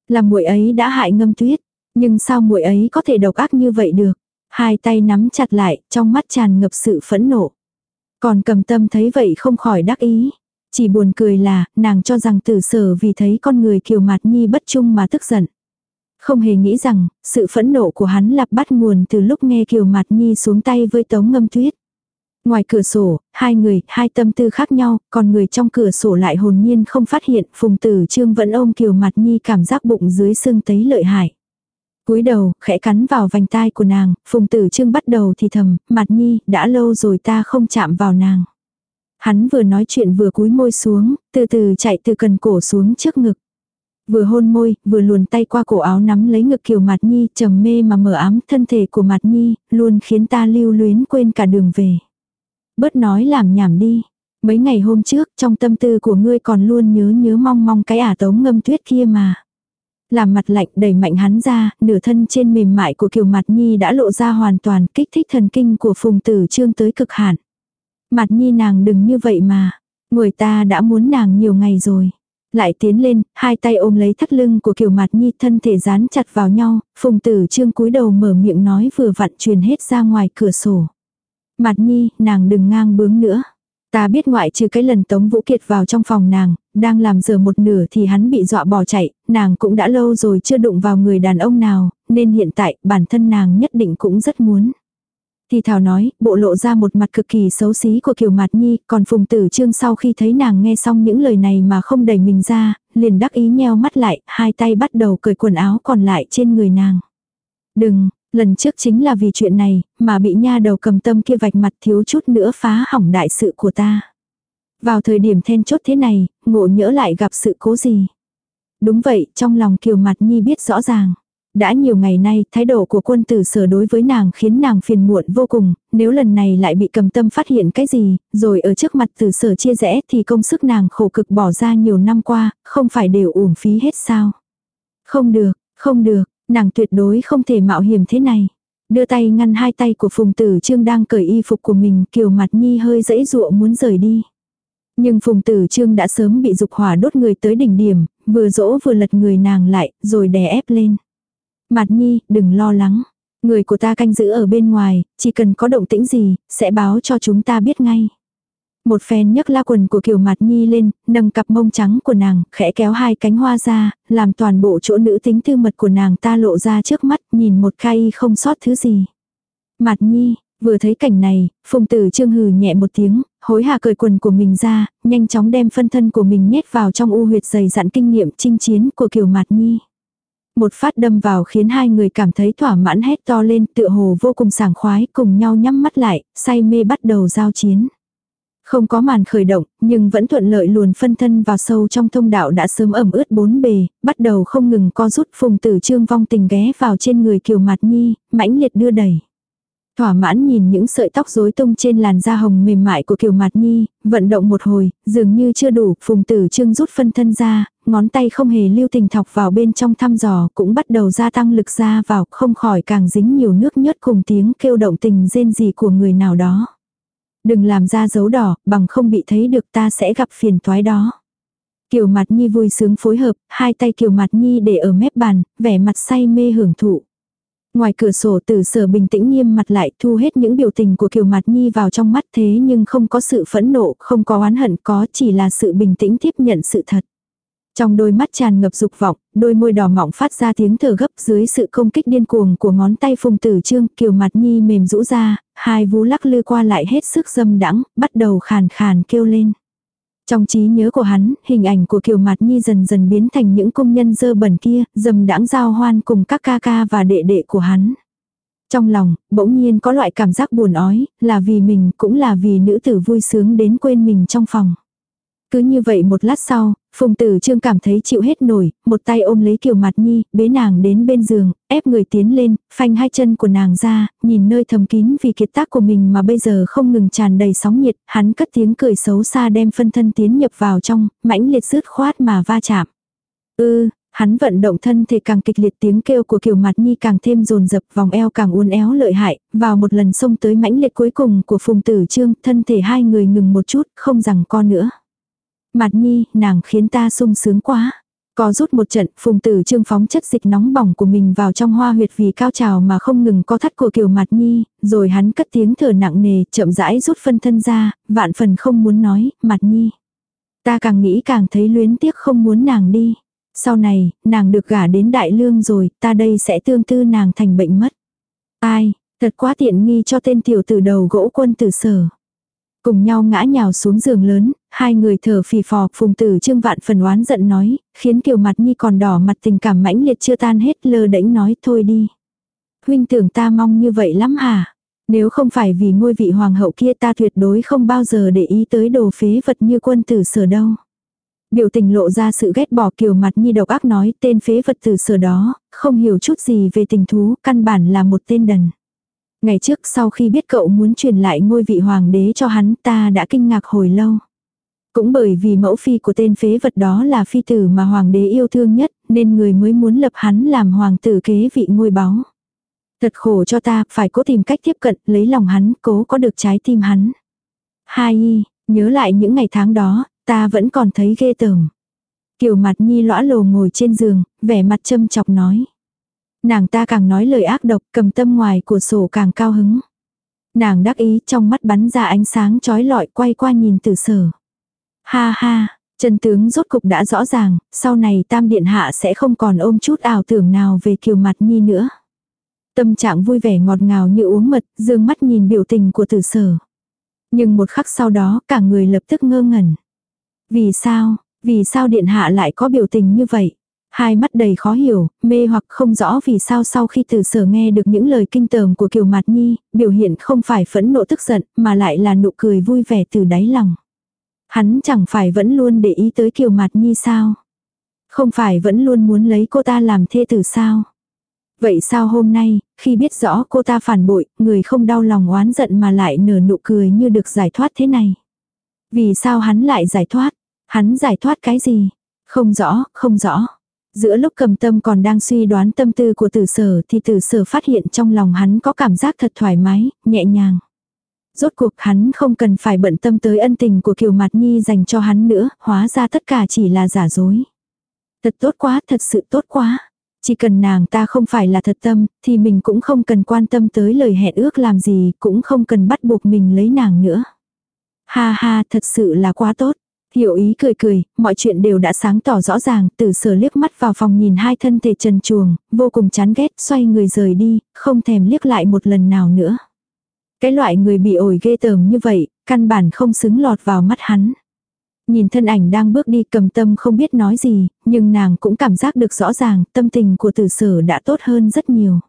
Là muội ấy đã hại ngâm tuyết, nhưng sao muội ấy có thể độc ác như vậy được? Hai tay nắm chặt lại, trong mắt tràn ngập sự phẫn nộ. Còn cầm tâm thấy vậy không khỏi đắc ý. Chỉ buồn cười là, nàng cho rằng tử sở vì thấy con người kiều mạt nhi bất trung mà tức giận. Không hề nghĩ rằng, sự phẫn nộ của hắn lặp bắt nguồn từ lúc nghe kiều mạt nhi xuống tay với tống ngâm tuyết. Ngoài cửa sổ, hai người, hai tâm tư khác nhau, còn người trong cửa sổ lại hồn nhiên không phát hiện, phùng tử trương vẫn ôm kiều mặt nhi cảm giác bụng dưới sưng tấy lợi hại cúi đầu, khẽ cắn vào vành tai của nàng, phùng tử trương bắt đầu thì thầm, mặt nhi, đã lâu rồi ta không chạm vào nàng. Hắn vừa nói chuyện vừa cúi môi xuống, từ từ chạy từ cần cổ xuống trước ngực. Vừa hôn môi, vừa luồn tay qua cổ áo nắm lấy ngực kiều mặt nhi, trầm mê mà mở ám thân thể của mặt nhi, luôn khiến ta lưu luyến quên cả đường về. Bớt nói làm nhảm đi. Mấy ngày hôm trước trong tâm tư của ngươi còn luôn nhớ nhớ mong mong cái ả tống ngâm tuyết kia mà. Làm mặt lạnh đẩy mạnh hắn ra, nửa thân trên mềm mại của kiều mặt nhi đã lộ ra hoàn toàn kích thích thần kinh của phùng tử trương tới cực hạn. Mặt nhi nàng đừng như vậy mà. Người ta đã muốn nàng nhiều ngày rồi. Lại tiến lên, hai tay ôm lấy thắt lưng của kiều mặt nhi thân thể dán chặt vào nhau, phùng tử trương cúi đầu mở miệng nói vừa vặn truyền hết ra ngoài cửa sổ. Mặt nhi, nàng đừng ngang bướng nữa. Ta biết ngoại trừ cái lần Tống Vũ Kiệt vào trong phòng nàng, đang làm giờ một nửa thì hắn bị dọa bỏ chạy, nàng cũng đã lâu rồi chưa đụng vào người đàn ông nào, nên hiện tại bản thân nàng nhất định cũng rất muốn. Thì Thảo nói, bộ lộ ra một mặt cực kỳ xấu xí của Kiều Mạt Nhi, còn Phùng Tử Trương sau khi thấy nàng nghe xong những lời này mà không đẩy mình ra, liền đắc ý nheo mắt lại, hai tay bắt đầu cởi quần áo còn lại trên người nàng. Đừng, lần trước chính là vì chuyện này, mà bị nha đầu cầm tâm kia vạch mặt thiếu chút nữa phá hỏng đại sự của ta. Vào thời điểm then chốt thế này, ngộ nhỡ lại gặp sự cố gì. Đúng vậy, trong lòng Kiều mặt Nhi biết rõ ràng. Đã nhiều ngày nay, thái độ của quân tử sở đối với nàng khiến nàng phiền muộn vô cùng, nếu lần này lại bị cầm tâm phát hiện cái gì, rồi ở trước mặt tử sở chia rẽ thì công sức nàng khổ cực bỏ ra nhiều năm qua, không phải đều uổng phí hết sao. Không được, không được, nàng tuyệt đối không thể mạo hiểm thế này. Đưa tay ngăn hai tay của Phùng Tử Trương đang cởi y phục của mình, kiều mặt nhi hơi dãy dụa muốn rời đi. Nhưng Phùng Tử Trương đã sớm bị dục hỏa đốt người tới đỉnh điểm, vừa dỗ vừa lật người nàng lại, rồi đè ép lên. Mặt nhi, đừng lo lắng. Người của ta canh giữ ở bên ngoài, chỉ cần có động tĩnh gì, sẽ báo cho chúng ta biết ngay. Một phen nhấc la quần của Kiều Mạt Nhi lên, nâng cặp mông trắng của nàng, khẽ kéo hai cánh hoa ra, làm toàn bộ chỗ nữ tính tư mật của nàng ta lộ ra trước mắt, nhìn một khai không sót thứ gì. Mạt Nhi, vừa thấy cảnh này, phùng tử trương hừ nhẹ một tiếng, hối hà cởi quần của mình ra, nhanh chóng đem phân thân của mình nhét vào trong u huyệt dày dặn kinh nghiệm chinh chiến của Kiều Mạt Nhi. Một phát đâm vào khiến hai người cảm thấy thỏa mãn hét to lên tựa hồ vô cùng sảng khoái cùng nhau nhắm mắt lại, say mê bắt đầu giao chiến. Không có màn khởi động, nhưng vẫn thuận lợi luồn phân thân vào sâu trong thông đạo đã sớm ẩm ướt bốn bề, bắt đầu không ngừng co rút phùng tử trương vong tình ghé vào trên người kiều mặt nhi, mãnh liệt đưa đẩy. Thỏa mãn nhìn những sợi tóc rối tung trên làn da hồng mềm mại của Kiều Mạt Nhi, vận động một hồi, dường như chưa đủ, Phùng Tử Trương rút phân thân ra, ngón tay không hề lưu tình thọc vào bên trong thăm dò, cũng bắt đầu gia tăng lực ra vào, không khỏi càng dính nhiều nước nhất cùng tiếng kêu động tình rên gì của người nào đó. Đừng làm ra dấu đỏ, bằng không bị thấy được ta sẽ gặp phiền toái đó. Kiều Mạt Nhi vui sướng phối hợp, hai tay Kiều Mạt Nhi để ở mép bàn, vẻ mặt say mê hưởng thụ. Ngoài cửa sổ tử sở bình tĩnh nghiêm mặt lại thu hết những biểu tình của Kiều Mạt Nhi vào trong mắt thế nhưng không có sự phẫn nộ, không có oán hận có chỉ là sự bình tĩnh tiếp nhận sự thật. Trong đôi mắt tràn ngập dục vọng, đôi môi đỏ mọng phát ra tiếng thở gấp dưới sự công kích điên cuồng của ngón tay phùng tử trương, kiều mặt nhi mềm rũ ra, hai vú lắc lư qua lại hết sức dâm đãng bắt đầu khàn khàn kêu lên. Trong trí nhớ của hắn, hình ảnh của Kiều Mạt Nhi dần dần biến thành những công nhân dơ bẩn kia, dầm đãng giao hoan cùng các ca ca và đệ đệ của hắn. Trong lòng, bỗng nhiên có loại cảm giác buồn ói, là vì mình cũng là vì nữ tử vui sướng đến quên mình trong phòng. Cứ như vậy một lát sau, Phùng Tử Trương cảm thấy chịu hết nổi, một tay ôm lấy Kiều mặt Nhi, bế nàng đến bên giường, ép người tiến lên, phanh hai chân của nàng ra, nhìn nơi thầm kín vì kiệt tác của mình mà bây giờ không ngừng tràn đầy sóng nhiệt, hắn cất tiếng cười xấu xa đem phân thân tiến nhập vào trong, mãnh liệt rứt khoát mà va chạm. Ư, hắn vận động thân thể càng kịch liệt tiếng kêu của Kiều mặt Nhi càng thêm rồn rập vòng eo càng uốn éo lợi hại, vào một lần xông tới mãnh liệt cuối cùng của Phùng Tử Trương, thân thể hai người ngừng một chút, không rằng con nữa. Mạt nhi, nàng khiến ta sung sướng quá. Có rút một trận, phùng tử trương phóng chất dịch nóng bỏng của mình vào trong hoa huyệt vì cao trào mà không ngừng co thắt của kiều mạt nhi, rồi hắn cất tiếng thở nặng nề, chậm rãi rút phân thân ra, vạn phần không muốn nói, mạt nhi. Ta càng nghĩ càng thấy luyến tiếc không muốn nàng đi. Sau này, nàng được gả đến đại lương rồi, ta đây sẽ tương tư nàng thành bệnh mất. Ai, thật quá tiện nghi cho tên tiểu tử đầu gỗ quân tử sở. Cùng nhau ngã nhào xuống giường lớn, hai người thở phì phò, phùng tử trương vạn phần oán giận nói, khiến kiều mặt nhi còn đỏ mặt tình cảm mãnh liệt chưa tan hết lơ đễnh nói thôi đi. Huynh tưởng ta mong như vậy lắm hả? Nếu không phải vì ngôi vị hoàng hậu kia ta tuyệt đối không bao giờ để ý tới đồ phế vật như quân tử sở đâu. Biểu tình lộ ra sự ghét bỏ kiều mặt nhi độc ác nói tên phế vật tử sở đó, không hiểu chút gì về tình thú, căn bản là một tên đần. Ngày trước sau khi biết cậu muốn truyền lại ngôi vị hoàng đế cho hắn ta đã kinh ngạc hồi lâu. Cũng bởi vì mẫu phi của tên phế vật đó là phi tử mà hoàng đế yêu thương nhất, nên người mới muốn lập hắn làm hoàng tử kế vị ngôi báu. Thật khổ cho ta, phải cố tìm cách tiếp cận, lấy lòng hắn, cố có được trái tim hắn. Hai y, nhớ lại những ngày tháng đó, ta vẫn còn thấy ghê tởm. Kiều mặt nhi lõa lồ ngồi trên giường, vẻ mặt châm chọc nói. Nàng ta càng nói lời ác độc, cầm tâm ngoài của sổ càng cao hứng. Nàng đắc ý trong mắt bắn ra ánh sáng chói lọi quay qua nhìn tử sở. Ha ha, chân tướng rốt cục đã rõ ràng, sau này tam điện hạ sẽ không còn ôm chút ảo tưởng nào về kiều mặt nhi nữa. Tâm trạng vui vẻ ngọt ngào như uống mật, dương mắt nhìn biểu tình của tử sở. Nhưng một khắc sau đó cả người lập tức ngơ ngẩn. Vì sao, vì sao điện hạ lại có biểu tình như vậy? Hai mắt đầy khó hiểu, mê hoặc không rõ vì sao sau khi từ sở nghe được những lời kinh tởm của Kiều Mạt Nhi, biểu hiện không phải phẫn nộ tức giận, mà lại là nụ cười vui vẻ từ đáy lòng. Hắn chẳng phải vẫn luôn để ý tới Kiều Mạt Nhi sao? Không phải vẫn luôn muốn lấy cô ta làm thê tử sao? Vậy sao hôm nay, khi biết rõ cô ta phản bội, người không đau lòng oán giận mà lại nở nụ cười như được giải thoát thế này? Vì sao hắn lại giải thoát? Hắn giải thoát cái gì? Không rõ, không rõ. Giữa lúc cầm tâm còn đang suy đoán tâm tư của tử sở thì tử sở phát hiện trong lòng hắn có cảm giác thật thoải mái, nhẹ nhàng. Rốt cuộc hắn không cần phải bận tâm tới ân tình của Kiều Mạt Nhi dành cho hắn nữa, hóa ra tất cả chỉ là giả dối. Thật tốt quá, thật sự tốt quá. Chỉ cần nàng ta không phải là thật tâm, thì mình cũng không cần quan tâm tới lời hẹn ước làm gì, cũng không cần bắt buộc mình lấy nàng nữa. Ha ha, thật sự là quá tốt. Hiểu ý cười cười, mọi chuyện đều đã sáng tỏ rõ ràng, từ sở liếc mắt vào phòng nhìn hai thân thể trần chuồng, vô cùng chán ghét, xoay người rời đi, không thèm liếc lại một lần nào nữa. Cái loại người bị ổi ghê tởm như vậy, căn bản không xứng lọt vào mắt hắn. Nhìn thân ảnh đang bước đi cầm tâm không biết nói gì, nhưng nàng cũng cảm giác được rõ ràng tâm tình của tử sở đã tốt hơn rất nhiều.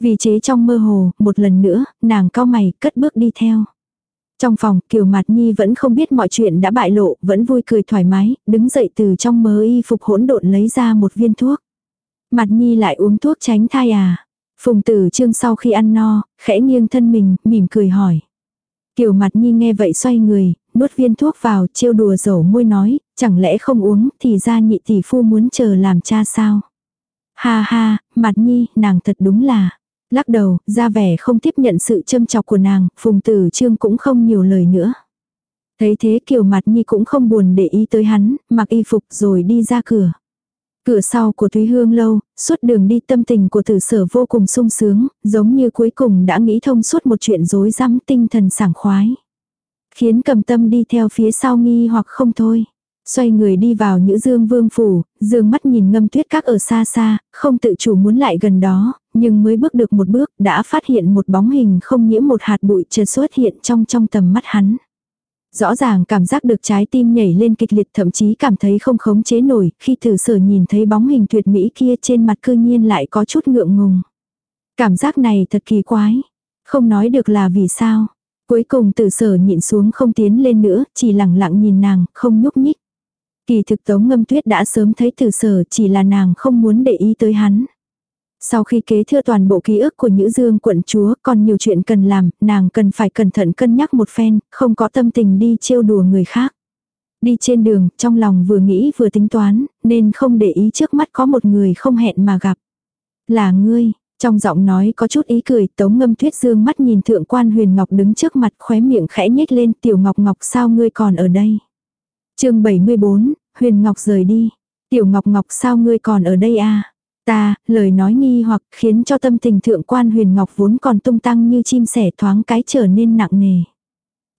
Vì chế trong mơ hồ, một lần nữa, nàng cao mày, cất bước đi theo. Trong phòng, Kiều Mạt Nhi vẫn không biết mọi chuyện đã bại lộ, vẫn vui cười thoải mái, đứng dậy từ trong mớ y phục hỗn độn lấy ra một viên thuốc. Mạt Nhi lại uống thuốc tránh thai à? Phùng tử trương sau khi ăn no, khẽ nghiêng thân mình, mỉm cười hỏi. Kiều Mặt Nhi nghe vậy xoay người, nuốt viên thuốc vào, trêu đùa dầu môi nói, chẳng lẽ không uống thì ra nhị tỷ phu muốn chờ làm cha sao? Ha ha, Mặt Nhi, nàng thật đúng là. Lắc đầu, ra vẻ không tiếp nhận sự châm chọc của nàng, phùng tử trương cũng không nhiều lời nữa. Thấy thế kiều mặt nhi cũng không buồn để ý tới hắn, mặc y phục rồi đi ra cửa. Cửa sau của Thúy Hương lâu, suốt đường đi tâm tình của tử sở vô cùng sung sướng, giống như cuối cùng đã nghĩ thông suốt một chuyện rối rắm tinh thần sảng khoái. Khiến cầm tâm đi theo phía sau nghi hoặc không thôi. Xoay người đi vào những dương vương phủ, dương mắt nhìn ngâm tuyết các ở xa xa, không tự chủ muốn lại gần đó, nhưng mới bước được một bước đã phát hiện một bóng hình không nhiễm một hạt bụi chợt xuất hiện trong trong tầm mắt hắn. Rõ ràng cảm giác được trái tim nhảy lên kịch liệt thậm chí cảm thấy không khống chế nổi khi thử sở nhìn thấy bóng hình tuyệt mỹ kia trên mặt cư nhiên lại có chút ngượng ngùng. Cảm giác này thật kỳ quái. Không nói được là vì sao. Cuối cùng tử sở nhịn xuống không tiến lên nữa, chỉ lặng lặng nhìn nàng, không nhúc nhích. Kỳ thực tống ngâm tuyết đã sớm thấy tử sở chỉ là nàng không muốn để ý tới hắn. Sau khi kế thừa toàn bộ ký ức của Nhữ Dương quận chúa còn nhiều chuyện cần làm, nàng cần phải cẩn thận cân nhắc một phen, không có tâm tình đi trêu đùa người khác. Đi trên đường, trong lòng vừa nghĩ vừa tính toán, nên không để ý trước mắt có một người không hẹn mà gặp. Là ngươi, trong giọng nói có chút ý cười, tống ngâm tuyết dương mắt nhìn thượng quan huyền ngọc đứng trước mặt khóe miệng khẽ nhếch lên tiểu ngọc ngọc sao ngươi còn ở đây. chương 74, huyền ngọc rời đi. Tiểu ngọc ngọc sao ngươi còn ở đây a Ta, lời nói nghi hoặc khiến cho tâm tình thượng quan huyền ngọc vốn còn tung tăng như chim sẻ thoáng cái trở nên nặng nề.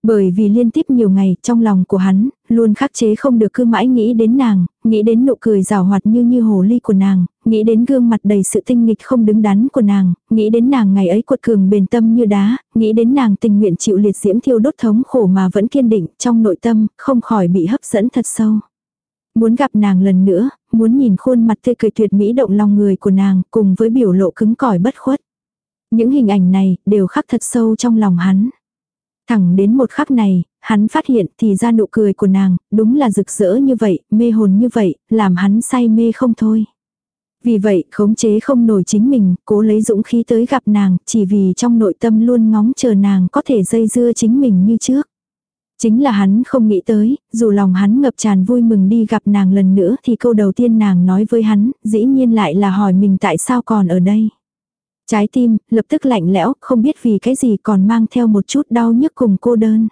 Bởi vì liên tiếp nhiều ngày trong lòng của hắn, luôn khắc chế không được cứ mãi nghĩ đến nàng, nghĩ đến nụ cười rào hoạt như như hồ ly của nàng, nghĩ đến gương mặt đầy sự tinh nghịch không đứng đắn của nàng, nghĩ đến nàng ngày ấy cuột cường bền tâm như đá, nghĩ đến nàng tình nguyện chịu liệt diễm thiêu đốt thống khổ mà vẫn kiên định trong nội tâm, không khỏi bị hấp dẫn thật sâu. Muốn gặp nàng lần nữa, muốn nhìn khuôn mặt tươi cười tuyệt mỹ động lòng người của nàng cùng với biểu lộ cứng cỏi bất khuất. Những hình ảnh này đều khắc thật sâu trong lòng hắn. Thẳng đến một khắc này, hắn phát hiện thì ra nụ cười của nàng, đúng là rực rỡ như vậy, mê hồn như vậy, làm hắn say mê không thôi. Vì vậy, khống chế không nổi chính mình, cố lấy dũng khí tới gặp nàng, chỉ vì trong nội tâm luôn ngóng chờ nàng có thể dây dưa chính mình như trước. Chính là hắn không nghĩ tới, dù lòng hắn ngập tràn vui mừng đi gặp nàng lần nữa thì câu đầu tiên nàng nói với hắn, dĩ nhiên lại là hỏi mình tại sao còn ở đây. Trái tim, lập tức lạnh lẽo, không biết vì cái gì còn mang theo một chút đau nhức cùng cô đơn.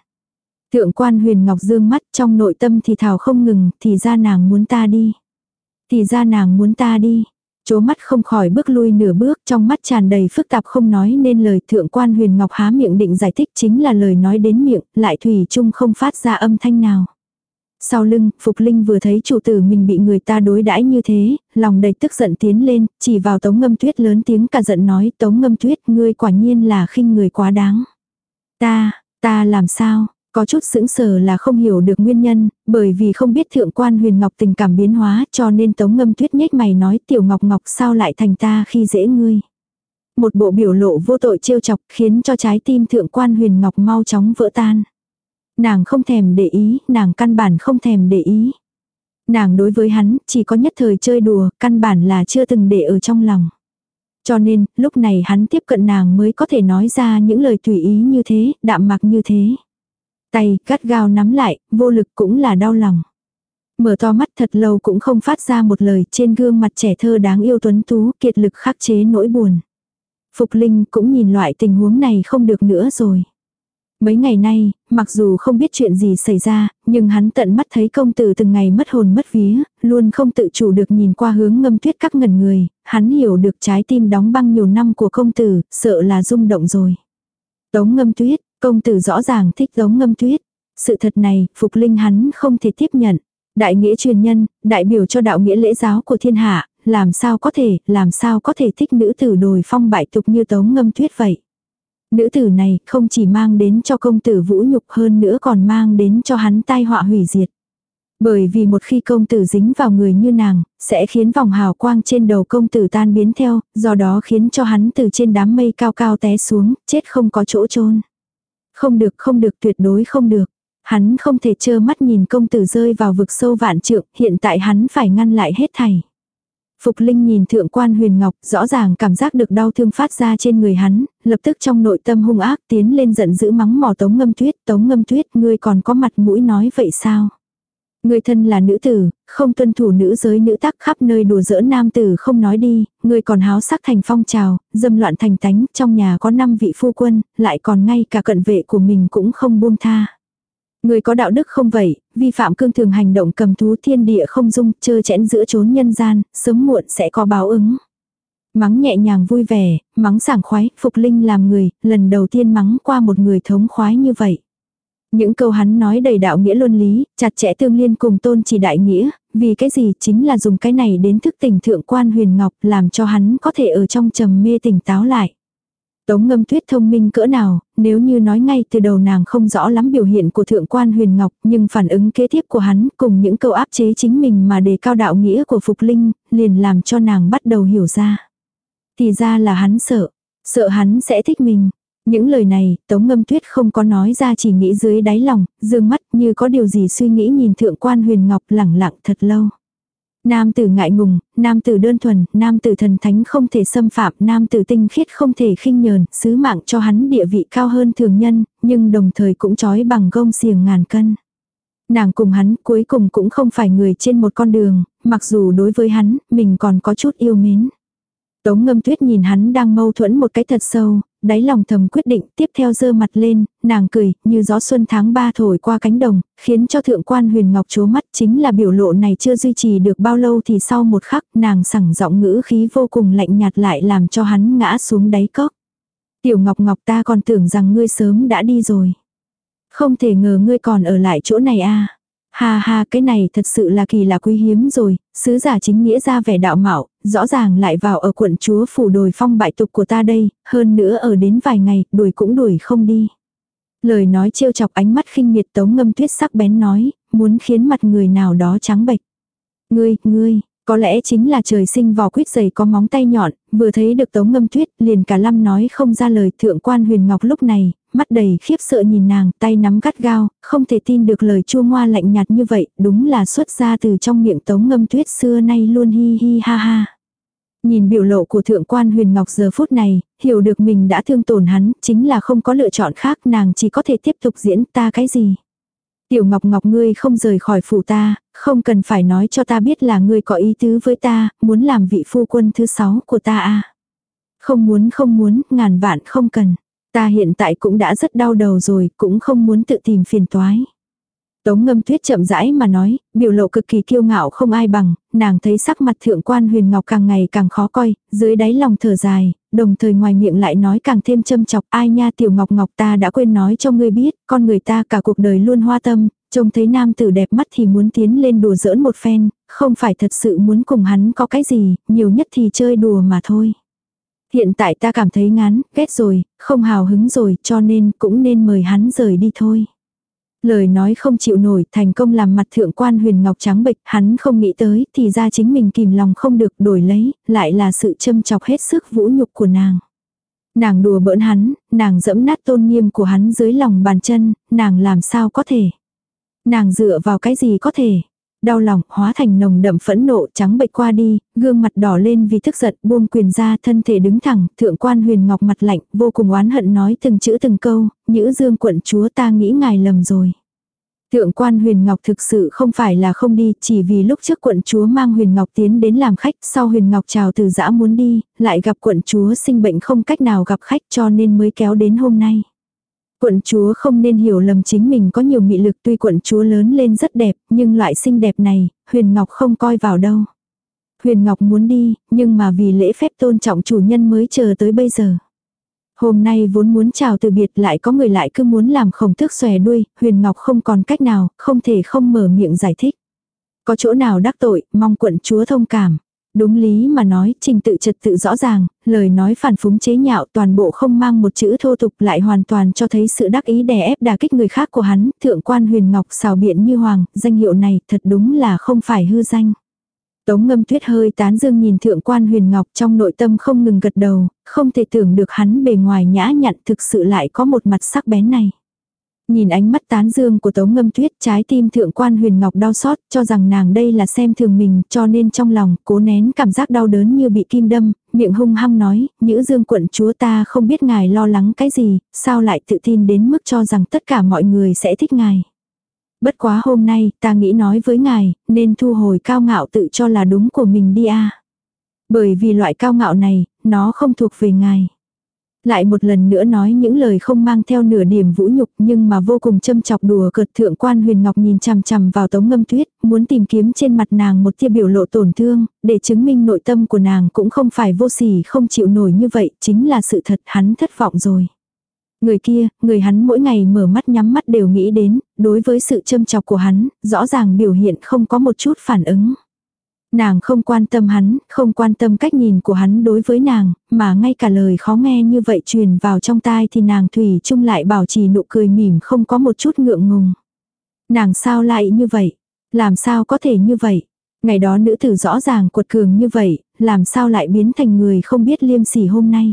Thượng quan huyền ngọc dương mắt trong nội tâm thì thảo không ngừng, thì ra nàng muốn ta đi. Thì ra nàng muốn ta đi. Chố mắt không khỏi bước lui nửa bước trong mắt tràn đầy phức tạp không nói nên lời thượng quan huyền ngọc há miệng định giải thích chính là lời nói đến miệng, lại thủy chung không phát ra âm thanh nào. Sau lưng, Phục Linh vừa thấy chủ tử mình bị người ta đối đãi như thế, lòng đầy tức giận tiến lên, chỉ vào tống ngâm tuyết lớn tiếng cả giận nói tống ngâm tuyết ngươi quả nhiên là khinh người quá đáng. Ta, ta làm sao, có chút sững sờ là không hiểu được nguyên nhân, bởi vì không biết thượng quan huyền ngọc tình cảm biến hóa cho nên tống ngâm tuyết nhếch mày nói tiểu ngọc ngọc sao lại thành ta khi dễ ngươi. Một bộ biểu lộ vô tội trêu chọc khiến cho trái tim thượng quan huyền ngọc mau chóng vỡ tan. Nàng không thèm để ý, nàng căn bản không thèm để ý. Nàng đối với hắn chỉ có nhất thời chơi đùa, căn bản là chưa từng để ở trong lòng. Cho nên, lúc này hắn tiếp cận nàng mới có thể nói ra những lời tùy ý như thế, đạm mặc như thế. Tay, gắt gao nắm lại, vô lực cũng là đau lòng. Mở to mắt thật lâu cũng không phát ra một lời trên gương mặt trẻ thơ đáng yêu tuấn tú, kiệt lực khắc chế nỗi buồn. Phục Linh cũng nhìn loại tình huống này không được nữa rồi. Mấy ngày nay, mặc dù không biết chuyện gì xảy ra, nhưng hắn tận mắt thấy công tử từng ngày mất hồn mất vía, luôn không tự chủ được nhìn qua hướng ngâm tuyết các ngần người, hắn hiểu được trái tim đóng băng nhiều năm của công tử, sợ là rung động rồi. Tống ngâm tuyết, công tử rõ ràng thích giống ngâm tuyết. Sự thật này, Phục Linh hắn không thể tiếp nhận. Đại nghĩa truyền nhân, đại biểu cho đạo nghĩa lễ giáo của thiên hạ, làm sao có thể, làm sao có thể thích nữ tử đồi phong bại tục như tống ngâm tuyết vậy. Nữ tử này không chỉ mang đến cho công tử vũ nhục hơn nữa còn mang đến cho hắn tai họa hủy diệt. Bởi vì một khi công tử dính vào người như nàng, sẽ khiến vòng hào quang trên đầu công tử tan biến theo, do đó khiến cho hắn từ trên đám mây cao cao té xuống, chết không có chỗ chôn không được không được tuyệt đối không được. Hắn không thể trơ mắt nhìn công tử rơi vào vực sâu vạn trượng, hiện tại hắn phải ngăn lại hết thảy. Phục Linh nhìn thượng quan huyền ngọc, rõ ràng cảm giác được đau thương phát ra trên người hắn, lập tức trong nội tâm hung ác tiến lên giận dữ mắng mỏ tống ngâm tuyết, tống ngâm tuyết, ngươi còn có mặt mũi nói vậy sao? Người thân là nữ tử, không tuân thủ nữ giới nữ tắc khắp nơi đùa giỡn nam tử không nói đi, người còn háo sắc thành phong trào, dâm loạn thành tánh, trong nhà có năm vị phu quân, lại còn ngay cả cận vệ của mình cũng không buông tha. Người có đạo đức không vậy, vi phạm cương thường hành động cầm thú thiên địa không dung, chơ chẽn giữa chốn nhân gian, sớm muộn sẽ có báo ứng. Mắng nhẹ nhàng vui vẻ, mắng sảng khoái, Phục Linh làm người, lần đầu tiên mắng qua một người thống khoái như vậy. Những câu hắn nói đầy đạo nghĩa luân lý, chặt chẽ tương liên cùng tôn chỉ đại nghĩa, vì cái gì chính là dùng cái này đến thức tỉnh thượng quan huyền ngọc làm cho hắn có thể ở trong trầm mê tỉnh táo lại. Tống ngâm tuyết thông minh cỡ nào, nếu như nói ngay từ đầu nàng không rõ lắm biểu hiện của thượng quan huyền ngọc, nhưng phản ứng kế tiếp của hắn cùng những câu áp chế chính mình mà đề cao đạo nghĩa của Phục Linh, liền làm cho nàng bắt đầu hiểu ra. Thì ra là hắn sợ, sợ hắn sẽ thích mình. Những lời này, Tống Ngâm Tuyết không có nói ra chỉ nghĩ dưới đáy lòng, dương mắt như có điều gì suy nghĩ nhìn thượng quan huyền ngọc lẳng lặng thật lâu. Nam tử ngại ngùng, nam tử đơn thuần, nam tử thần thánh không thể xâm phạm, nam tử tinh khiết không thể khinh nhờn, sứ mạng cho hắn địa vị cao hơn thường nhân, nhưng đồng thời cũng trói bằng gông xiềng ngàn cân. Nàng cùng hắn cuối cùng cũng không phải người trên một con đường, mặc dù đối với hắn, mình còn có chút yêu mến. Tống ngâm tuyết nhìn hắn đang mâu thuẫn một cái thật sâu, đáy lòng thầm quyết định tiếp theo dơ mặt lên, nàng cười, như gió xuân tháng ba thổi qua cánh đồng, khiến cho thượng quan huyền ngọc chố mắt chính là biểu lộ này chưa duy trì được bao lâu thì sau một khắc nàng sẳng giọng ngữ khí vô cùng lạnh nhạt lại làm cho hắn ngã xuống đáy cốc. Tiểu ngọc ngọc ta còn tưởng rằng ngươi sớm đã đi rồi. Không thể ngờ ngươi còn ở lại chỗ này a Ha ha cái này thật sự là kỳ lạ quý hiếm rồi, sứ giả chính nghĩa ra vẻ đạo mạo, rõ ràng lại vào ở quận chúa phủ đồi phong bại tục của ta đây, hơn nữa ở đến vài ngày, đuổi cũng đuổi không đi. Lời nói trêu chọc ánh mắt khinh miệt tống ngâm tuyết sắc bén nói, muốn khiến mặt người nào đó trắng bệch. Ngươi, ngươi, có lẽ chính là trời sinh vò quyết giày có móng tay nhọn, vừa thấy được tống ngâm tuyết, liền cả lâm nói không ra lời thượng quan huyền ngọc lúc này, mắt đầy khiếp sợ nhìn nàng, tay nắm gắt gao, không thể tin được lời chua ngoa lạnh nhạt như vậy, đúng là xuất ra từ trong miệng tống ngâm tuyết xưa nay luôn hi hi ha ha. Nhìn biểu lộ của thượng quan huyền ngọc giờ phút này, hiểu được mình đã thương tổn hắn, chính là không có lựa chọn khác nàng chỉ có thể tiếp tục diễn ta cái gì. Tiểu Ngọc Ngọc ngươi không rời khỏi phủ ta, không cần phải nói cho ta biết là ngươi có ý tứ với ta, muốn làm vị phu quân thứ sáu của ta à. Không muốn không muốn, ngàn vạn không cần. Ta hiện tại cũng đã rất đau đầu rồi, cũng không muốn tự tìm phiền toái. Tống ngâm tuyết chậm rãi mà nói, biểu lộ cực kỳ kiêu ngạo không ai bằng, nàng thấy sắc mặt thượng quan huyền ngọc càng ngày càng khó coi, dưới đáy lòng thở dài, đồng thời ngoài miệng lại nói càng thêm châm chọc ai nha tiểu ngọc ngọc ta đã quên nói cho ngươi biết, con người ta cả cuộc đời luôn hoa tâm, trông thấy nam tử đẹp mắt thì muốn tiến lên đùa giỡn một phen, không phải thật sự muốn cùng hắn có cái gì, nhiều nhất thì chơi đùa mà thôi. Hiện tại ta cảm thấy ngán, ghét rồi, không hào hứng rồi cho nên cũng nên mời hắn rời đi thôi. Lời nói không chịu nổi thành công làm mặt thượng quan huyền ngọc trắng bệch, hắn không nghĩ tới thì ra chính mình kìm lòng không được đổi lấy, lại là sự châm chọc hết sức vũ nhục của nàng. Nàng đùa bỡn hắn, nàng dẫm nát tôn nghiêm của hắn dưới lòng bàn chân, nàng làm sao có thể. Nàng dựa vào cái gì có thể. Đau lòng hóa thành nồng đậm phẫn nộ trắng bệch qua đi, gương mặt đỏ lên vì tức giận buông quyền ra thân thể đứng thẳng, thượng quan huyền ngọc mặt lạnh, vô cùng oán hận nói từng chữ từng câu, nhữ dương quận chúa ta nghĩ ngài lầm rồi. Thượng quan huyền ngọc thực sự không phải là không đi, chỉ vì lúc trước quận chúa mang huyền ngọc tiến đến làm khách, sau huyền ngọc chào từ dã muốn đi, lại gặp quận chúa sinh bệnh không cách nào gặp khách cho nên mới kéo đến hôm nay. Quận chúa không nên hiểu lầm chính mình có nhiều mị lực tuy quận chúa lớn lên rất đẹp, nhưng loại xinh đẹp này, huyền ngọc không coi vào đâu. Huyền ngọc muốn đi, nhưng mà vì lễ phép tôn trọng chủ nhân mới chờ tới bây giờ. Hôm nay vốn muốn chào từ biệt lại có người lại cứ muốn làm khổng tước xòe đuôi, huyền ngọc không còn cách nào, không thể không mở miệng giải thích. Có chỗ nào đắc tội, mong quận chúa thông cảm. Đúng lý mà nói, trình tự trật tự rõ ràng, lời nói phản phúng chế nhạo toàn bộ không mang một chữ thô tục lại hoàn toàn cho thấy sự đắc ý đè ép đà kích người khác của hắn, thượng quan huyền ngọc xào biện như hoàng, danh hiệu này thật đúng là không phải hư danh. Tống ngâm tuyết hơi tán dương nhìn thượng quan huyền ngọc trong nội tâm không ngừng gật đầu, không thể tưởng được hắn bề ngoài nhã nhặn thực sự lại có một mặt sắc bén này. Nhìn ánh mắt tán dương của Tống Ngâm Tuyết trái tim thượng quan huyền ngọc đau xót cho rằng nàng đây là xem thường mình cho nên trong lòng cố nén cảm giác đau đớn như bị kim đâm, miệng hung hăng nói, nữ dương quận chúa ta không biết ngài lo lắng cái gì, sao lại tự tin đến mức cho rằng tất cả mọi người sẽ thích ngài. Bất quá hôm nay ta nghĩ nói với ngài, nên thu hồi cao ngạo tự cho là đúng của mình đi a Bởi vì loại cao ngạo này, nó không thuộc về ngài lại một lần nữa nói những lời không mang theo nửa điểm vũ nhục nhưng mà vô cùng châm chọc đùa cợt thượng quan huyền ngọc nhìn chằm chằm vào tống ngâm tuyết, muốn tìm kiếm trên mặt nàng một tia biểu lộ tổn thương, để chứng minh nội tâm của nàng cũng không phải vô sỉ không chịu nổi như vậy, chính là sự thật hắn thất vọng rồi. Người kia, người hắn mỗi ngày mở mắt nhắm mắt đều nghĩ đến, đối với sự châm chọc của hắn, rõ ràng biểu hiện không có một chút phản ứng. Nàng không quan tâm hắn, không quan tâm cách nhìn của hắn đối với nàng, mà ngay cả lời khó nghe như vậy truyền vào trong tai thì nàng thủy chung lại bảo trì nụ cười mỉm không có một chút ngượng ngùng. Nàng sao lại như vậy? Làm sao có thể như vậy? Ngày đó nữ tử rõ ràng cuột cường như vậy, làm sao lại biến thành người không biết liêm sỉ hôm nay?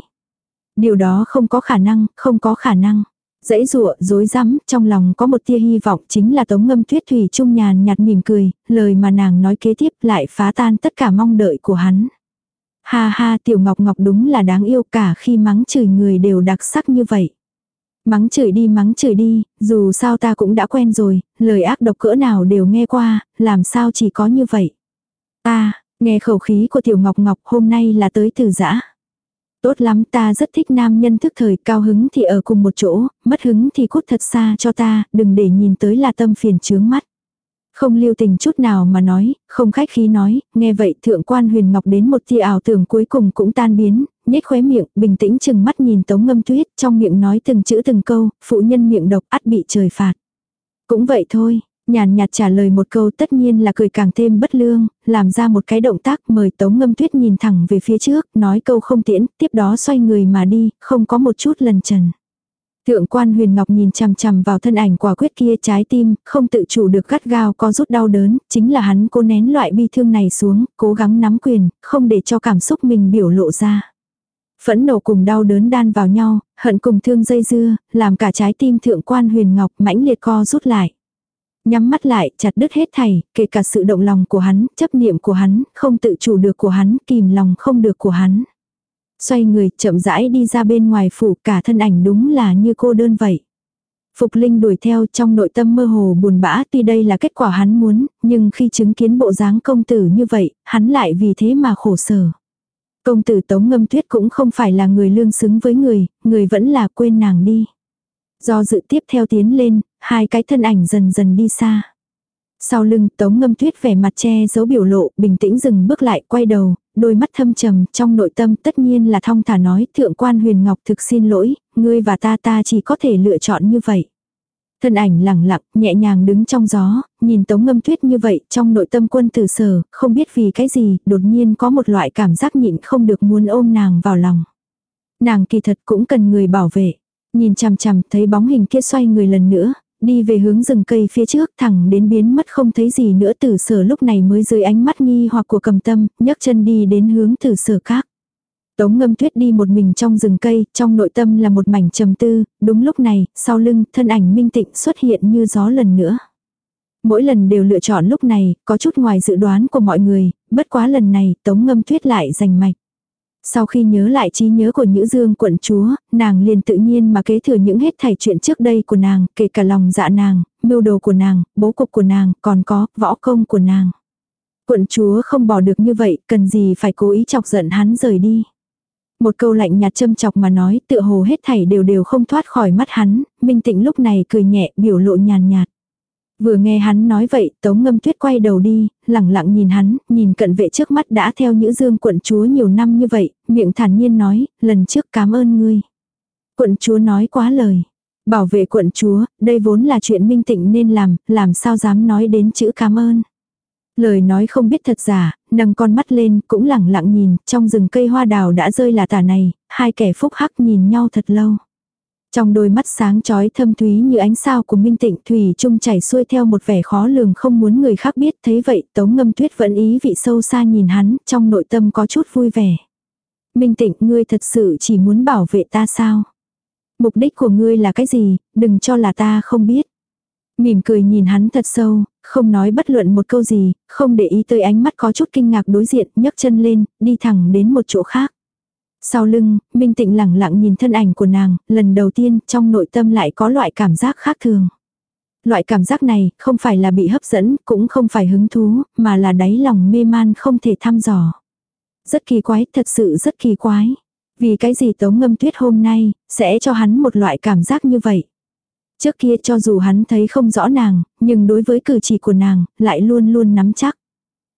Điều đó không có khả năng, không có khả năng dãy rụa, dối rắm trong lòng có một tia hy vọng chính là tống ngâm tuyết thủy trung nhàn nhạt mỉm cười, lời mà nàng nói kế tiếp lại phá tan tất cả mong đợi của hắn. Ha ha tiểu ngọc ngọc đúng là đáng yêu cả khi mắng chửi người đều đặc sắc như vậy. Mắng chửi đi mắng chửi đi, dù sao ta cũng đã quen rồi, lời ác độc cỡ nào đều nghe qua, làm sao chỉ có như vậy. Ta, nghe khẩu khí của tiểu ngọc ngọc hôm nay là tới từ giã. Tốt lắm ta rất thích nam nhân thức thời cao hứng thì ở cùng một chỗ, mất hứng thì cút thật xa cho ta, đừng để nhìn tới là tâm phiền chướng mắt. Không lưu tình chút nào mà nói, không khách khí nói, nghe vậy thượng quan huyền ngọc đến một tia ảo tưởng cuối cùng cũng tan biến, nhếch khóe miệng, bình tĩnh chừng mắt nhìn Tống Ngâm Tuyết, trong miệng nói từng chữ từng câu, phụ nhân miệng độc ắt bị trời phạt. Cũng vậy thôi, nhàn nhạt trả lời một câu tất nhiên là cười càng thêm bất lương, làm ra một cái động tác mời Tống Ngâm Tuyết nhìn thẳng về phía trước, nói câu không tiễn, tiếp đó xoay người mà đi, không có một chút lần trần. Thượng quan huyền ngọc nhìn chằm chằm vào thân ảnh quả quyết kia trái tim, không tự chủ được gắt gao có rút đau đớn, chính là hắn cố nén loại bi thương này xuống, cố gắng nắm quyền, không để cho cảm xúc mình biểu lộ ra. Phẫn nộ cùng đau đớn đan vào nhau, hận cùng thương dây dưa, làm cả trái tim thượng quan huyền ngọc mãnh liệt co rút lại. Nhắm mắt lại, chặt đứt hết thảy, kể cả sự động lòng của hắn, chấp niệm của hắn, không tự chủ được của hắn, kìm lòng không được của hắn. Xoay người, chậm rãi đi ra bên ngoài phủ, cả thân ảnh đúng là như cô đơn vậy. Phục Linh đuổi theo trong nội tâm mơ hồ buồn bã tuy đây là kết quả hắn muốn, nhưng khi chứng kiến bộ dáng công tử như vậy, hắn lại vì thế mà khổ sở. Công tử Tống Ngâm Tuyết cũng không phải là người lương xứng với người, người vẫn là quên nàng đi. Do dự tiếp theo tiến lên, hai cái thân ảnh dần dần đi xa. Sau lưng Tống Ngâm Tuyết vẻ mặt che giấu biểu lộ, bình tĩnh dừng bước lại, quay đầu, đôi mắt thâm trầm, trong nội tâm tất nhiên là thong thả nói, thượng quan huyền ngọc thực xin lỗi, ngươi và ta ta chỉ có thể lựa chọn như vậy. Thân ảnh lẳng lặng, nhẹ nhàng đứng trong gió, nhìn tống ngâm tuyết như vậy, trong nội tâm quân tử sở, không biết vì cái gì, đột nhiên có một loại cảm giác nhịn không được muốn ôm nàng vào lòng. Nàng kỳ thật cũng cần người bảo vệ. Nhìn chằm chằm thấy bóng hình kia xoay người lần nữa, đi về hướng rừng cây phía trước thẳng đến biến mất không thấy gì nữa tử sở lúc này mới dưới ánh mắt nghi hoặc của cầm tâm, nhấc chân đi đến hướng tử sở khác. Tống ngâm tuyết đi một mình trong rừng cây, trong nội tâm là một mảnh trầm tư, đúng lúc này, sau lưng, thân ảnh minh tịnh xuất hiện như gió lần nữa. Mỗi lần đều lựa chọn lúc này, có chút ngoài dự đoán của mọi người, bất quá lần này, tống ngâm tuyết lại giành mạch. Sau khi nhớ lại trí nhớ của Nhữ Dương quận chúa, nàng liền tự nhiên mà kế thừa những hết thảy chuyện trước đây của nàng, kể cả lòng dạ nàng, mưu đồ của nàng, bố cục của nàng, còn có võ công của nàng. Quận chúa không bỏ được như vậy, cần gì phải cố ý chọc giận hắn rời đi. Một câu lạnh nhạt châm chọc mà nói tựa hồ hết thảy đều đều không thoát khỏi mắt hắn, minh tịnh lúc này cười nhẹ biểu lộ nhàn nhạt. Vừa nghe hắn nói vậy, Tống Ngâm Tuyết quay đầu đi, lẳng lặng nhìn hắn, nhìn cận vệ trước mắt đã theo Nhữ Dương quận chúa nhiều năm như vậy, miệng thản nhiên nói, lần trước cảm ơn ngươi. Quận chúa nói quá lời. Bảo vệ quận chúa, đây vốn là chuyện minh tịnh nên làm, làm sao dám nói đến chữ cảm ơn. Lời nói không biết thật giả, nâng con mắt lên, cũng lẳng lặng nhìn, trong rừng cây hoa đào đã rơi là tả này, hai kẻ phúc hắc nhìn nhau thật lâu. Trong đôi mắt sáng chói thâm thúy như ánh sao của Minh Tịnh Thủy Trung chảy xuôi theo một vẻ khó lường không muốn người khác biết. Thấy vậy Tống Ngâm Tuyết vẫn ý vị sâu xa nhìn hắn, trong nội tâm có chút vui vẻ. Minh Tịnh ngươi thật sự chỉ muốn bảo vệ ta sao? Mục đích của ngươi là cái gì, đừng cho là ta không biết. Mỉm cười nhìn hắn thật sâu, không nói bất luận một câu gì, không để ý tới ánh mắt có chút kinh ngạc đối diện, nhấc chân lên, đi thẳng đến một chỗ khác. Sau lưng, Minh Tịnh lẳng lặng nhìn thân ảnh của nàng, lần đầu tiên trong nội tâm lại có loại cảm giác khác thường. Loại cảm giác này không phải là bị hấp dẫn, cũng không phải hứng thú, mà là đáy lòng mê man không thể thăm dò. Rất kỳ quái, thật sự rất kỳ quái. Vì cái gì tống ngâm tuyết hôm nay, sẽ cho hắn một loại cảm giác như vậy. Trước kia cho dù hắn thấy không rõ nàng, nhưng đối với cử chỉ của nàng, lại luôn luôn nắm chắc.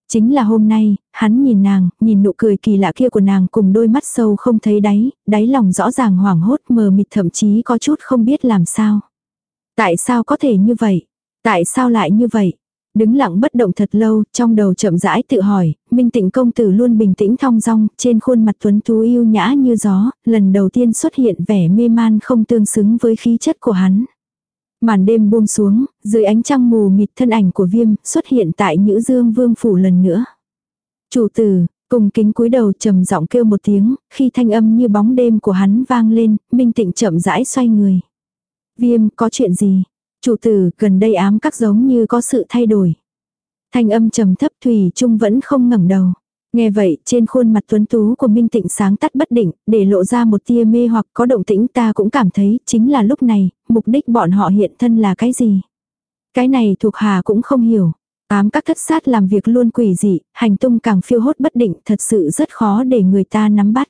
Chính là hôm nay, hắn nhìn nàng, nhìn nụ cười kỳ lạ kia của nàng cùng đôi mắt sâu không thấy đáy, đáy lòng rõ ràng hoảng hốt mờ mịt thậm chí có chút không biết làm sao. Tại sao có thể như vậy? Tại sao lại như vậy? Đứng lặng bất động thật lâu, trong đầu chậm rãi tự hỏi, Minh Tịnh công tử luôn bình tĩnh thong dong, trên khuôn mặt tuấn tú yêu nhã như gió, lần đầu tiên xuất hiện vẻ mê man không tương xứng với khí chất của hắn. Màn đêm buông xuống, dưới ánh trăng mù mịt thân ảnh của viêm xuất hiện tại Nhữ Dương Vương phủ lần nữa. Chủ tử, cùng kính cúi đầu trầm giọng kêu một tiếng, khi thanh âm như bóng đêm của hắn vang lên, Minh Tịnh chậm rãi xoay người. Viêm, có chuyện gì? Chủ tử, gần đây ám các giống như có sự thay đổi. Thanh âm trầm thấp thủy trung vẫn không ngẩng đầu. Nghe vậy, trên khuôn mặt tuấn tú của Minh Tịnh sáng tắt bất định, để lộ ra một tia mê hoặc có động tĩnh ta cũng cảm thấy, chính là lúc này, mục đích bọn họ hiện thân là cái gì. Cái này thuộc hà cũng không hiểu. Ám các thất sát làm việc luôn quỷ dị, hành tung càng phiêu hốt bất định, thật sự rất khó để người ta nắm bắt.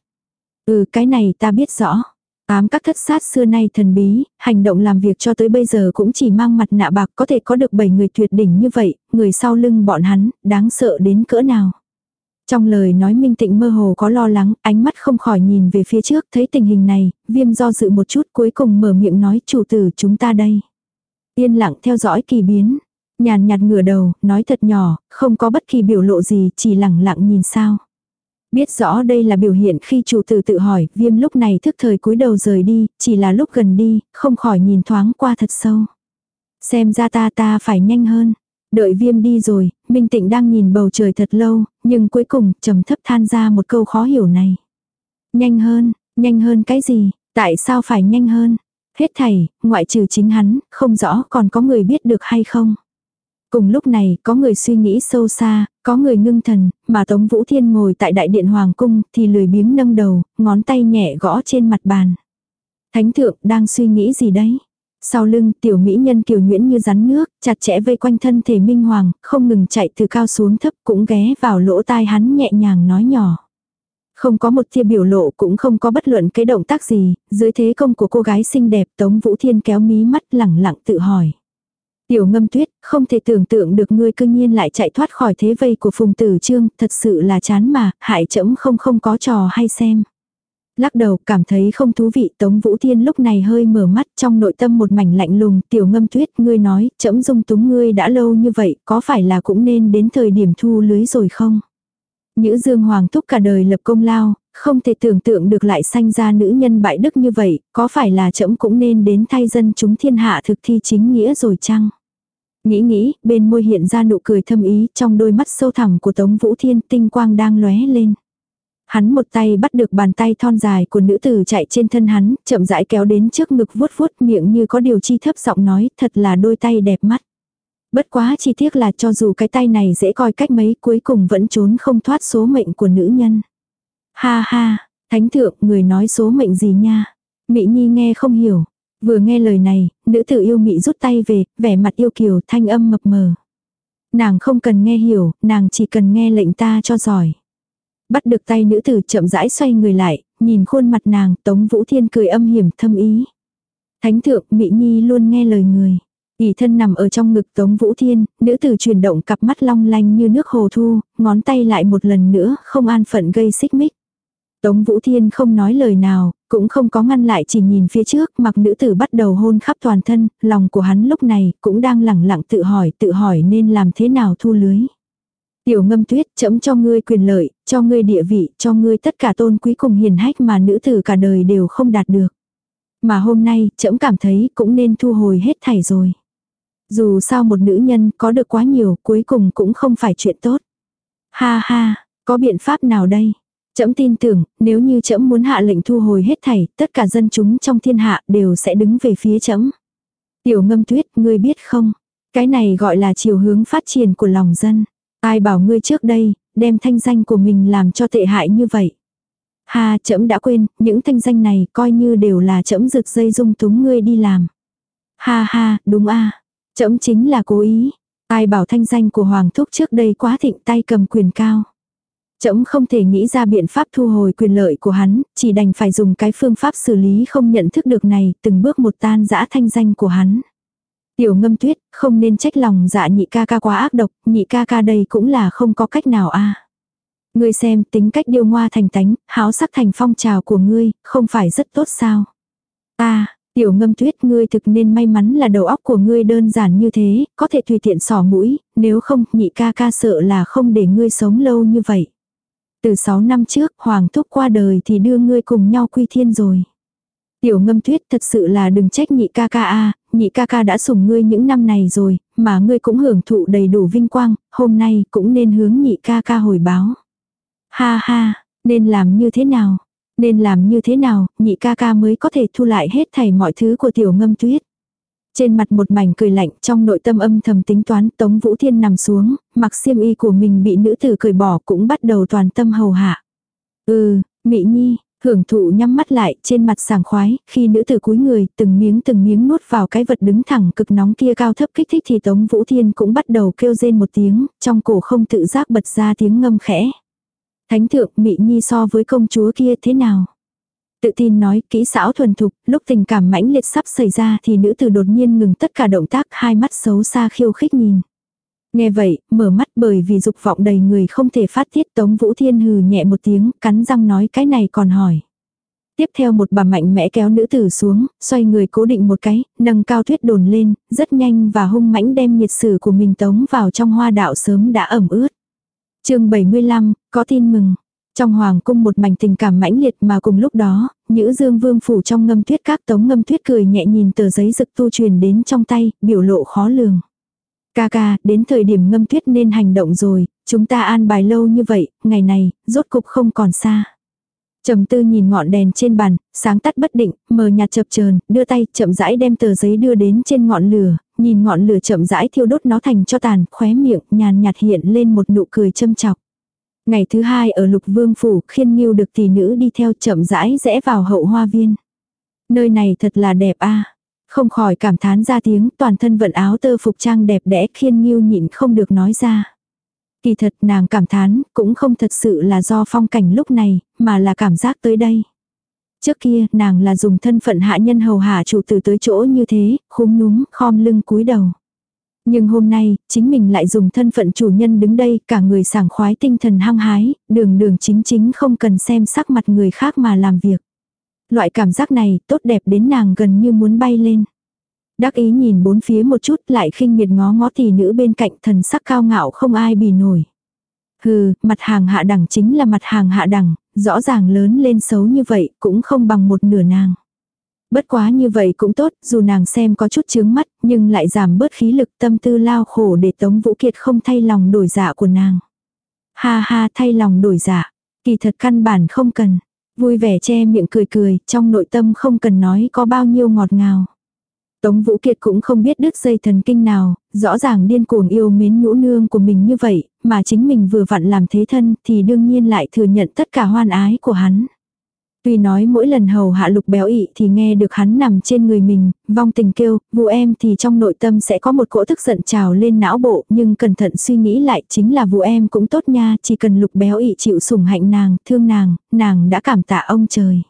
Ừ, cái này ta biết rõ. Ám các thất sát xưa nay thần bí, hành động làm việc cho tới bây giờ cũng chỉ mang mặt nạ bạc có thể có được 7 người tuyệt đỉnh như vậy, người sau lưng bọn hắn, đáng sợ đến cỡ nào. Trong lời nói minh tịnh mơ hồ có lo lắng, ánh mắt không khỏi nhìn về phía trước, thấy tình hình này, viêm do dự một chút cuối cùng mở miệng nói chủ tử chúng ta đây. Yên lặng theo dõi kỳ biến, nhàn nhạt ngửa đầu, nói thật nhỏ, không có bất kỳ biểu lộ gì, chỉ lặng lặng nhìn sao. Biết rõ đây là biểu hiện khi chủ tử tự hỏi, viêm lúc này thức thời cúi đầu rời đi, chỉ là lúc gần đi, không khỏi nhìn thoáng qua thật sâu. Xem ra ta ta phải nhanh hơn. Đợi viêm đi rồi, Minh Tịnh đang nhìn bầu trời thật lâu, nhưng cuối cùng trầm thấp than ra một câu khó hiểu này. Nhanh hơn, nhanh hơn cái gì, tại sao phải nhanh hơn? Hết thảy, ngoại trừ chính hắn, không rõ còn có người biết được hay không. Cùng lúc này, có người suy nghĩ sâu xa, có người ngưng thần, mà Tống Vũ Thiên ngồi tại đại điện Hoàng Cung thì lười biếng nâng đầu, ngón tay nhẹ gõ trên mặt bàn. Thánh thượng đang suy nghĩ gì đấy? Sau lưng tiểu mỹ nhân kiều nhuyễn như rắn nước, chặt chẽ vây quanh thân thể minh hoàng, không ngừng chạy từ cao xuống thấp cũng ghé vào lỗ tai hắn nhẹ nhàng nói nhỏ. Không có một tia biểu lộ cũng không có bất luận cái động tác gì, dưới thế công của cô gái xinh đẹp Tống Vũ Thiên kéo mí mắt lẳng lặng tự hỏi. Tiểu ngâm tuyết, không thể tưởng tượng được ngươi cương nhiên lại chạy thoát khỏi thế vây của phùng tử trương, thật sự là chán mà, hại chấm không không có trò hay xem. Lắc đầu cảm thấy không thú vị Tống Vũ Thiên lúc này hơi mở mắt trong nội tâm một mảnh lạnh lùng tiểu ngâm tuyết ngươi nói chấm dung túng ngươi đã lâu như vậy có phải là cũng nên đến thời điểm thu lưới rồi không? Nhữ Dương Hoàng thúc cả đời lập công lao, không thể tưởng tượng được lại sanh ra nữ nhân bại đức như vậy, có phải là trẫm cũng nên đến thay dân chúng thiên hạ thực thi chính nghĩa rồi chăng? Nghĩ nghĩ, bên môi hiện ra nụ cười thâm ý, trong đôi mắt sâu thẳm của Tống Vũ Thiên tinh quang đang lóe lên. Hắn một tay bắt được bàn tay thon dài của nữ tử chạy trên thân hắn, chậm rãi kéo đến trước ngực vuốt vuốt miệng như có điều chi thấp giọng nói, thật là đôi tay đẹp mắt. Bất quá chi tiết là cho dù cái tay này dễ coi cách mấy cuối cùng vẫn trốn không thoát số mệnh của nữ nhân. Ha ha, thánh thượng, người nói số mệnh gì nha. mỹ Nhi nghe không hiểu. Vừa nghe lời này, nữ tử yêu mỹ rút tay về, vẻ mặt yêu kiều thanh âm mập mờ. Nàng không cần nghe hiểu, nàng chỉ cần nghe lệnh ta cho giỏi. Bắt được tay nữ tử chậm rãi xoay người lại, nhìn khuôn mặt nàng, Tống Vũ Thiên cười âm hiểm thâm ý. Thánh thượng, mỹ Nhi luôn nghe lời người. ỉ thân nằm ở trong ngực Tống Vũ Thiên, nữ tử chuyển động cặp mắt long lanh như nước hồ thu, ngón tay lại một lần nữa, không an phận gây xích mích. Tống Vũ Thiên không nói lời nào, cũng không có ngăn lại chỉ nhìn phía trước, mặc nữ tử bắt đầu hôn khắp toàn thân, lòng của hắn lúc này cũng đang lẳng lặng tự hỏi, tự hỏi nên làm thế nào thu lưới. Tiểu ngâm tuyết chấm cho ngươi quyền lợi, cho ngươi địa vị, cho ngươi tất cả tôn quý cùng hiền hách mà nữ tử cả đời đều không đạt được. Mà hôm nay, chấm cảm thấy cũng nên thu hồi hết thảy rồi. Dù sao một nữ nhân có được quá nhiều, cuối cùng cũng không phải chuyện tốt. Ha ha, có biện pháp nào đây? Chấm tin tưởng, nếu như chấm muốn hạ lệnh thu hồi hết thảy, tất cả dân chúng trong thiên hạ đều sẽ đứng về phía chấm. Tiểu ngâm tuyết, ngươi biết không? Cái này gọi là chiều hướng phát triển của lòng dân. Ai bảo ngươi trước đây, đem thanh danh của mình làm cho tệ hại như vậy. Ha, chấm đã quên, những thanh danh này coi như đều là chấm rực dây dung túng ngươi đi làm. Ha ha, đúng a à. Chấm chính là cố ý. Ai bảo thanh danh của Hoàng Thúc trước đây quá thịnh tay cầm quyền cao. Chấm không thể nghĩ ra biện pháp thu hồi quyền lợi của hắn, chỉ đành phải dùng cái phương pháp xử lý không nhận thức được này, từng bước một tan dã thanh danh của hắn. Tiểu ngâm tuyết, không nên trách lòng dạ nhị ca ca quá ác độc, nhị ca ca đây cũng là không có cách nào a. Ngươi xem tính cách điêu ngoa thành tánh, háo sắc thành phong trào của ngươi, không phải rất tốt sao. Ta, tiểu ngâm tuyết ngươi thực nên may mắn là đầu óc của ngươi đơn giản như thế, có thể tùy tiện sỏ mũi, nếu không nhị ca ca sợ là không để ngươi sống lâu như vậy. Từ 6 năm trước, Hoàng Thúc qua đời thì đưa ngươi cùng nhau quy thiên rồi. Tiểu ngâm tuyết thật sự là đừng trách nhị ca ca a nhị ca ca đã sủng ngươi những năm này rồi, mà ngươi cũng hưởng thụ đầy đủ vinh quang, hôm nay cũng nên hướng nhị ca ca hồi báo. Ha ha, nên làm như thế nào? Nên làm như thế nào, nhị ca ca mới có thể thu lại hết thảy mọi thứ của tiểu ngâm tuyết. Trên mặt một mảnh cười lạnh trong nội tâm âm thầm tính toán Tống Vũ Thiên nằm xuống, mặc xiêm y của mình bị nữ tử cười bỏ cũng bắt đầu toàn tâm hầu hạ. Ừ, mỹ Nhi, hưởng thụ nhắm mắt lại trên mặt sảng khoái, khi nữ tử cúi người từng miếng từng miếng nuốt vào cái vật đứng thẳng cực nóng kia cao thấp kích thích thì Tống Vũ Thiên cũng bắt đầu kêu rên một tiếng, trong cổ không tự giác bật ra tiếng ngâm khẽ. Thánh thượng Mị Nhi so với công chúa kia thế nào? Tự tin nói kỹ xảo thuần thục, lúc tình cảm mãnh liệt sắp xảy ra thì nữ tử đột nhiên ngừng tất cả động tác hai mắt xấu xa khiêu khích nhìn. Nghe vậy, mở mắt bởi vì dục vọng đầy người không thể phát tiết Tống Vũ Thiên hừ nhẹ một tiếng, cắn răng nói cái này còn hỏi. Tiếp theo một bà mạnh mẽ kéo nữ tử xuống, xoay người cố định một cái, nâng cao thuyết đồn lên, rất nhanh và hung mãnh đem nhiệt sử của mình tống vào trong hoa đạo sớm đã ẩm ướt. chương 75, có tin mừng. Trong hoàng cung một mảnh tình cảm mãnh liệt mà cùng lúc đó, Nhữ Dương Vương phủ trong ngâm tuyết các tống ngâm tuyết cười nhẹ nhìn tờ giấy rực tu truyền đến trong tay, biểu lộ khó lường. Ca ca, đến thời điểm ngâm tuyết nên hành động rồi, chúng ta an bài lâu như vậy, ngày này, rốt cục không còn xa. Trầm tư nhìn ngọn đèn trên bàn, sáng tắt bất định, mờ nhạt chập chờn, đưa tay chậm rãi đem tờ giấy đưa đến trên ngọn lửa, nhìn ngọn lửa chậm rãi thiêu đốt nó thành cho tàn, khóe miệng nhàn nhạt hiện lên một nụ cười châm chọc. Ngày thứ hai ở lục vương phủ, khiên nghiêu được tỷ nữ đi theo chậm rãi rẽ vào hậu hoa viên. Nơi này thật là đẹp a không khỏi cảm thán ra tiếng, toàn thân vận áo tơ phục trang đẹp đẽ khiên nghiêu nhịn không được nói ra. Kỳ thật nàng cảm thán, cũng không thật sự là do phong cảnh lúc này, mà là cảm giác tới đây. Trước kia, nàng là dùng thân phận hạ nhân hầu hạ chủ tử tới chỗ như thế, khúm núm, khom lưng cúi đầu. Nhưng hôm nay, chính mình lại dùng thân phận chủ nhân đứng đây, cả người sảng khoái tinh thần hăng hái, đường đường chính chính không cần xem sắc mặt người khác mà làm việc. Loại cảm giác này tốt đẹp đến nàng gần như muốn bay lên. Đắc ý nhìn bốn phía một chút lại khinh miệt ngó ngó tỷ nữ bên cạnh thần sắc cao ngạo không ai bì nổi. Hừ, mặt hàng hạ đẳng chính là mặt hàng hạ đẳng, rõ ràng lớn lên xấu như vậy cũng không bằng một nửa nàng. Bất quá như vậy cũng tốt, dù nàng xem có chút chướng mắt, nhưng lại giảm bớt khí lực tâm tư lao khổ để Tống Vũ Kiệt không thay lòng đổi dạ của nàng. Ha ha thay lòng đổi dạ, kỳ thật căn bản không cần. Vui vẻ che miệng cười cười, trong nội tâm không cần nói có bao nhiêu ngọt ngào. Tống Vũ Kiệt cũng không biết đứt dây thần kinh nào, rõ ràng điên cuồng yêu mến nhũ nương của mình như vậy, mà chính mình vừa vặn làm thế thân thì đương nhiên lại thừa nhận tất cả hoan ái của hắn. Tuy nói mỗi lần hầu hạ lục béo ị thì nghe được hắn nằm trên người mình, vong tình kêu, vụ em thì trong nội tâm sẽ có một cỗ tức giận trào lên não bộ, nhưng cẩn thận suy nghĩ lại chính là vụ em cũng tốt nha, chỉ cần lục béo ị chịu sủng hạnh nàng, thương nàng, nàng đã cảm tạ ông trời.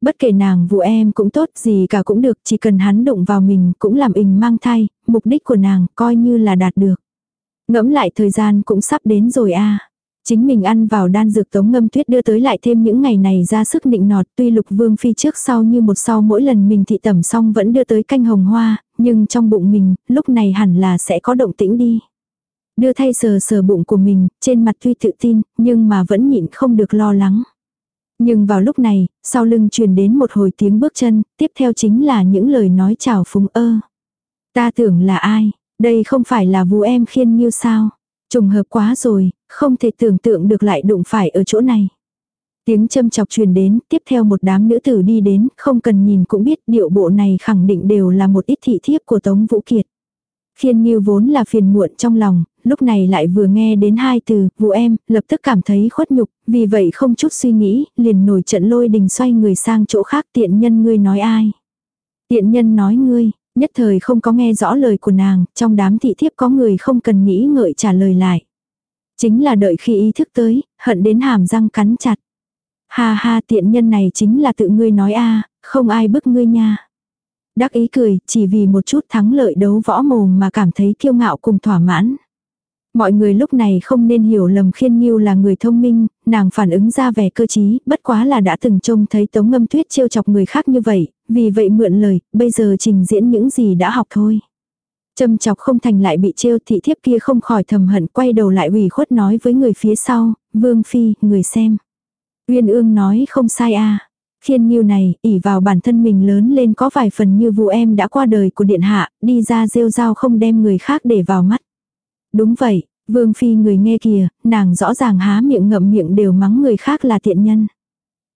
Bất kể nàng vụ em cũng tốt gì cả cũng được, chỉ cần hắn đụng vào mình cũng làm ình mang thai, mục đích của nàng coi như là đạt được. Ngẫm lại thời gian cũng sắp đến rồi a Chính mình ăn vào đan dược tống ngâm tuyết đưa tới lại thêm những ngày này ra sức nịnh nọt tuy lục vương phi trước sau như một sau mỗi lần mình thị tẩm xong vẫn đưa tới canh hồng hoa, nhưng trong bụng mình, lúc này hẳn là sẽ có động tĩnh đi. Đưa thay sờ sờ bụng của mình, trên mặt tuy tự tin, nhưng mà vẫn nhịn không được lo lắng. Nhưng vào lúc này, sau lưng truyền đến một hồi tiếng bước chân, tiếp theo chính là những lời nói chào phúng ơ. Ta tưởng là ai, đây không phải là vú em khiên như sao. Trùng hợp quá rồi, không thể tưởng tượng được lại đụng phải ở chỗ này. Tiếng châm chọc truyền đến, tiếp theo một đám nữ tử đi đến, không cần nhìn cũng biết điệu bộ này khẳng định đều là một ít thị thiếp của Tống Vũ Kiệt. Khiên Nghiêu vốn là phiền muộn trong lòng, lúc này lại vừa nghe đến hai từ, vụ em, lập tức cảm thấy khuất nhục, vì vậy không chút suy nghĩ, liền nổi trận lôi đình xoay người sang chỗ khác tiện nhân ngươi nói ai. Tiện nhân nói ngươi, nhất thời không có nghe rõ lời của nàng, trong đám thị thiếp có người không cần nghĩ ngợi trả lời lại. Chính là đợi khi ý thức tới, hận đến hàm răng cắn chặt. Ha ha tiện nhân này chính là tự ngươi nói a không ai bức ngươi nha. Đắc ý cười, chỉ vì một chút thắng lợi đấu võ mồm mà cảm thấy kiêu ngạo cùng thỏa mãn. Mọi người lúc này không nên hiểu lầm khiên nghiêu là người thông minh, nàng phản ứng ra vẻ cơ trí, bất quá là đã từng trông thấy tống ngâm tuyết trêu chọc người khác như vậy, vì vậy mượn lời, bây giờ trình diễn những gì đã học thôi. Châm chọc không thành lại bị trêu thị thiếp kia không khỏi thầm hận quay đầu lại ủy khuất nói với người phía sau, vương phi, người xem. Uyên ương nói không sai a à. Khiên nghiêu này, ỉ vào bản thân mình lớn lên có vài phần như vụ em đã qua đời của điện hạ, đi ra rêu rao không đem người khác để vào mắt. Đúng vậy, vương phi người nghe kìa, nàng rõ ràng há miệng ngậm miệng đều mắng người khác là thiện nhân.